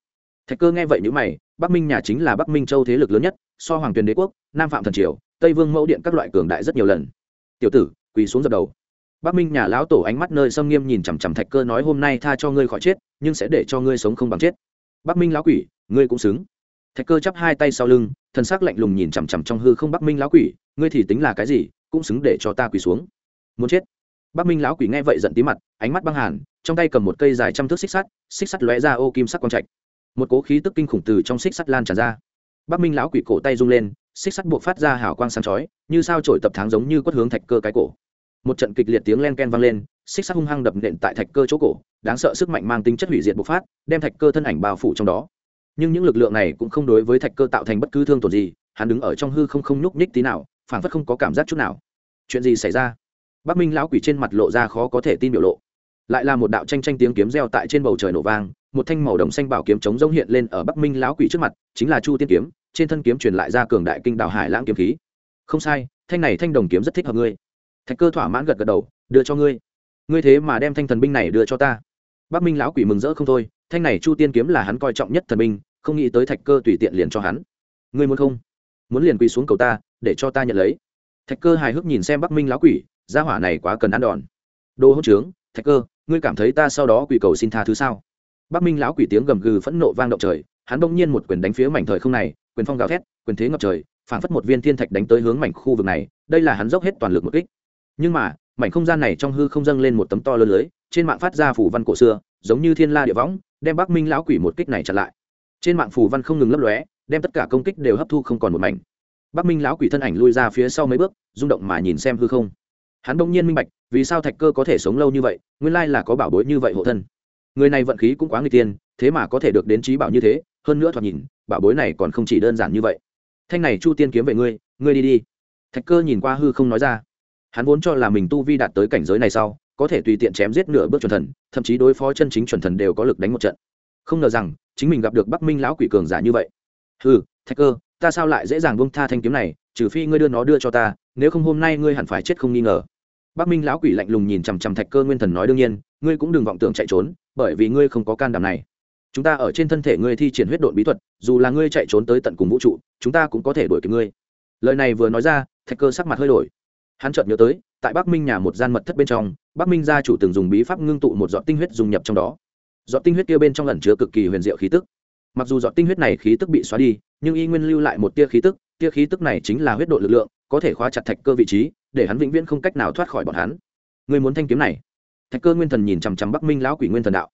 Thạch cơ nghe vậy nhữ mày, bắc minh nhà chính là bắc minh châu thế lực lớn nhất, so hoàng tuyền đế quốc, nam phạm thần triều, tây vương mẫu điện các loại cường đại rất nhiều lần tiểu tử, quỳ xuống dập đầu. Bắc minh nhà lão tổ ánh mắt nơi xâm nghiêm nhìn chằm chằm thạch cơ nói, hôm nay tha cho ngươi khỏi chết, nhưng sẽ để cho ngươi sống không bằng chết. Bắc minh lão quỷ, ngươi cũng xứng. Thạch cơ chắp hai tay sau lưng thân xác lạnh lùng nhìn chằm chằm trong hư không bắc minh lão quỷ, ngươi thì tính là cái gì, cũng xứng để cho ta quỳ xuống. Muốn chết? Bắc minh lão quỷ nghe vậy giận tí mặt, ánh mắt băng hàn, trong tay cầm một cây dài trăm thước xích sắt xích sắt lóe ra ô kim sắc quang trạch. Một cố khí tức kinh khủng từ trong xích sắt lan tràn ra. Bắc minh lão quỷ cổ tay rung lên xích sắt buộc phát ra hào quang sáng chói, như sao trổi tập tháng giống như quất hướng thạch cơ cái cổ. Một trận kịch liệt tiếng len ken vang lên, xích sắt hung hăng đập nện tại thạch cơ chỗ cổ, đáng sợ sức mạnh mang tính chất hủy diệt bộc phát, đem thạch cơ thân ảnh bao phủ trong đó. Nhưng những lực lượng này cũng không đối với thạch cơ tạo thành bất cứ thương tổn gì, hắn đứng ở trong hư không không nhúc nhích tí nào, phảng phất không có cảm giác chút nào. Chuyện gì xảy ra? Bắc minh lão quỷ trên mặt lộ ra khó có thể tin biểu lộ. Lại là một đạo tranh tranh tiếng kiếm reo tại trên bầu trời nổ vang, một thanh màu đồng xanh bảo kiếm chống rông hiện lên ở bắc minh lão quỷ trước mặt, chính là chu tiên kiếm trên thân kiếm truyền lại ra cường đại kinh đạo hải lãng kiếm khí. Không sai, thanh này thanh đồng kiếm rất thích hợp ngươi. Thạch cơ thỏa mãn gật gật đầu, đưa cho ngươi. Ngươi thế mà đem thanh thần binh này đưa cho ta. Bắc minh lão quỷ mừng rỡ không thôi, thanh này chu tiên kiếm là hắn coi trọng nhất thần binh, không nghĩ tới thạch cơ tùy tiện liền cho hắn. Ngươi muốn không? Muốn liền quỳ xuống cầu ta, để cho ta nhận lấy. Thạch cơ hài hước nhìn xem bắc minh lão quỷ, gia hỏa này quá cần ăn đòn. Đồ hỗ trướng, thạch cơ, ngươi cảm thấy ta sau đó quỳ cầu xin tha thứ sao? Bắc minh lão quỷ tiếng gầm gừ phẫn nộ vang động trời, hắn bỗng nhiên một quyền đánh phía mảnh thời không này, quyền phong gào thét, quyền thế ngập trời, phảng phất một viên thiên thạch đánh tới hướng mảnh khu vực này, đây là hắn dốc hết toàn lực một kích. Nhưng mà, mảnh không gian này trong hư không dâng lên một tấm to lớn lưới, trên mạng phát ra phủ văn cổ xưa, giống như thiên la địa võng, đem bắc minh lão quỷ một kích này chặn lại. Trên mạng phủ văn không ngừng lấp lóe, đem tất cả công kích đều hấp thu không còn một mảnh. Bắc minh lão quỷ thân ảnh lui ra phía sau mấy bước, rung động mà nhìn xem hư không. Hắn đông nhiên minh bạch, vì sao thạch cơ có thể sống lâu như vậy, nguyên lai là có bảo bối như vậy hộ thân người này vận khí cũng quá người tiên thế mà có thể được đến trí bảo như thế, hơn nữa thoạt nhìn, bảo bối này còn không chỉ đơn giản như vậy. Thanh này chu tiên kiếm về ngươi ngươi đi đi. Thạch cơ nhìn qua hư không nói ra. Hắn vốn cho là mình tu vi đạt tới cảnh giới này sau, có thể tùy tiện chém giết nửa bước chuẩn thần, thậm chí đối phó chân chính chuẩn thần đều có lực đánh một trận. Không ngờ rằng, chính mình gặp được bắc minh lão quỷ cường giả như vậy. Ừ thạch cơ, ta sao lại dễ dàng buông tha thanh kiếm này, trừ phi ngươi đưa nó đưa cho ta, nếu không hôm nay ngươi hẳn phải chết không nghi ngờ. Bắc minh lão quỷ lạnh lùng nhìn chằm chằm thạch cơ nguyên thần nói đương nhiên, ngươi cũng đừng vọng tưởng chạy trốn bởi vì ngươi không có can đảm này. Chúng ta ở trên thân thể ngươi thi triển huyết độn bí thuật, dù là ngươi chạy trốn tới tận cùng vũ trụ, chúng ta cũng có thể đuổi kịp ngươi. Lời này vừa nói ra, thạch cơ sắc mặt hơi đổi. Hắn chợt nhớ tới, tại bắc minh nhà một gian mật thất bên trong, bắc minh gia chủ từng dùng bí pháp ngưng tụ một giọt tinh huyết dùng nhập trong đó. Giọt tinh huyết kia bên trong ẩn chứa cực kỳ huyền diệu khí tức. Mặc dù giọt tinh huyết này khí tức bị xóa đi, nhưng y nguyên lưu lại một tia khí tức, tia khí tức này chính là huyết độ lực lượng, có thể khóa chặt thạch cơ vị trí, để hắn vĩnh viễn không cách nào thoát khỏi bọn hắn. Người muốn thanh kiếm này? Thạch cơ nguyên thần nhìn chằm chằm bắc minh lão quỷ nguyên thần đạo.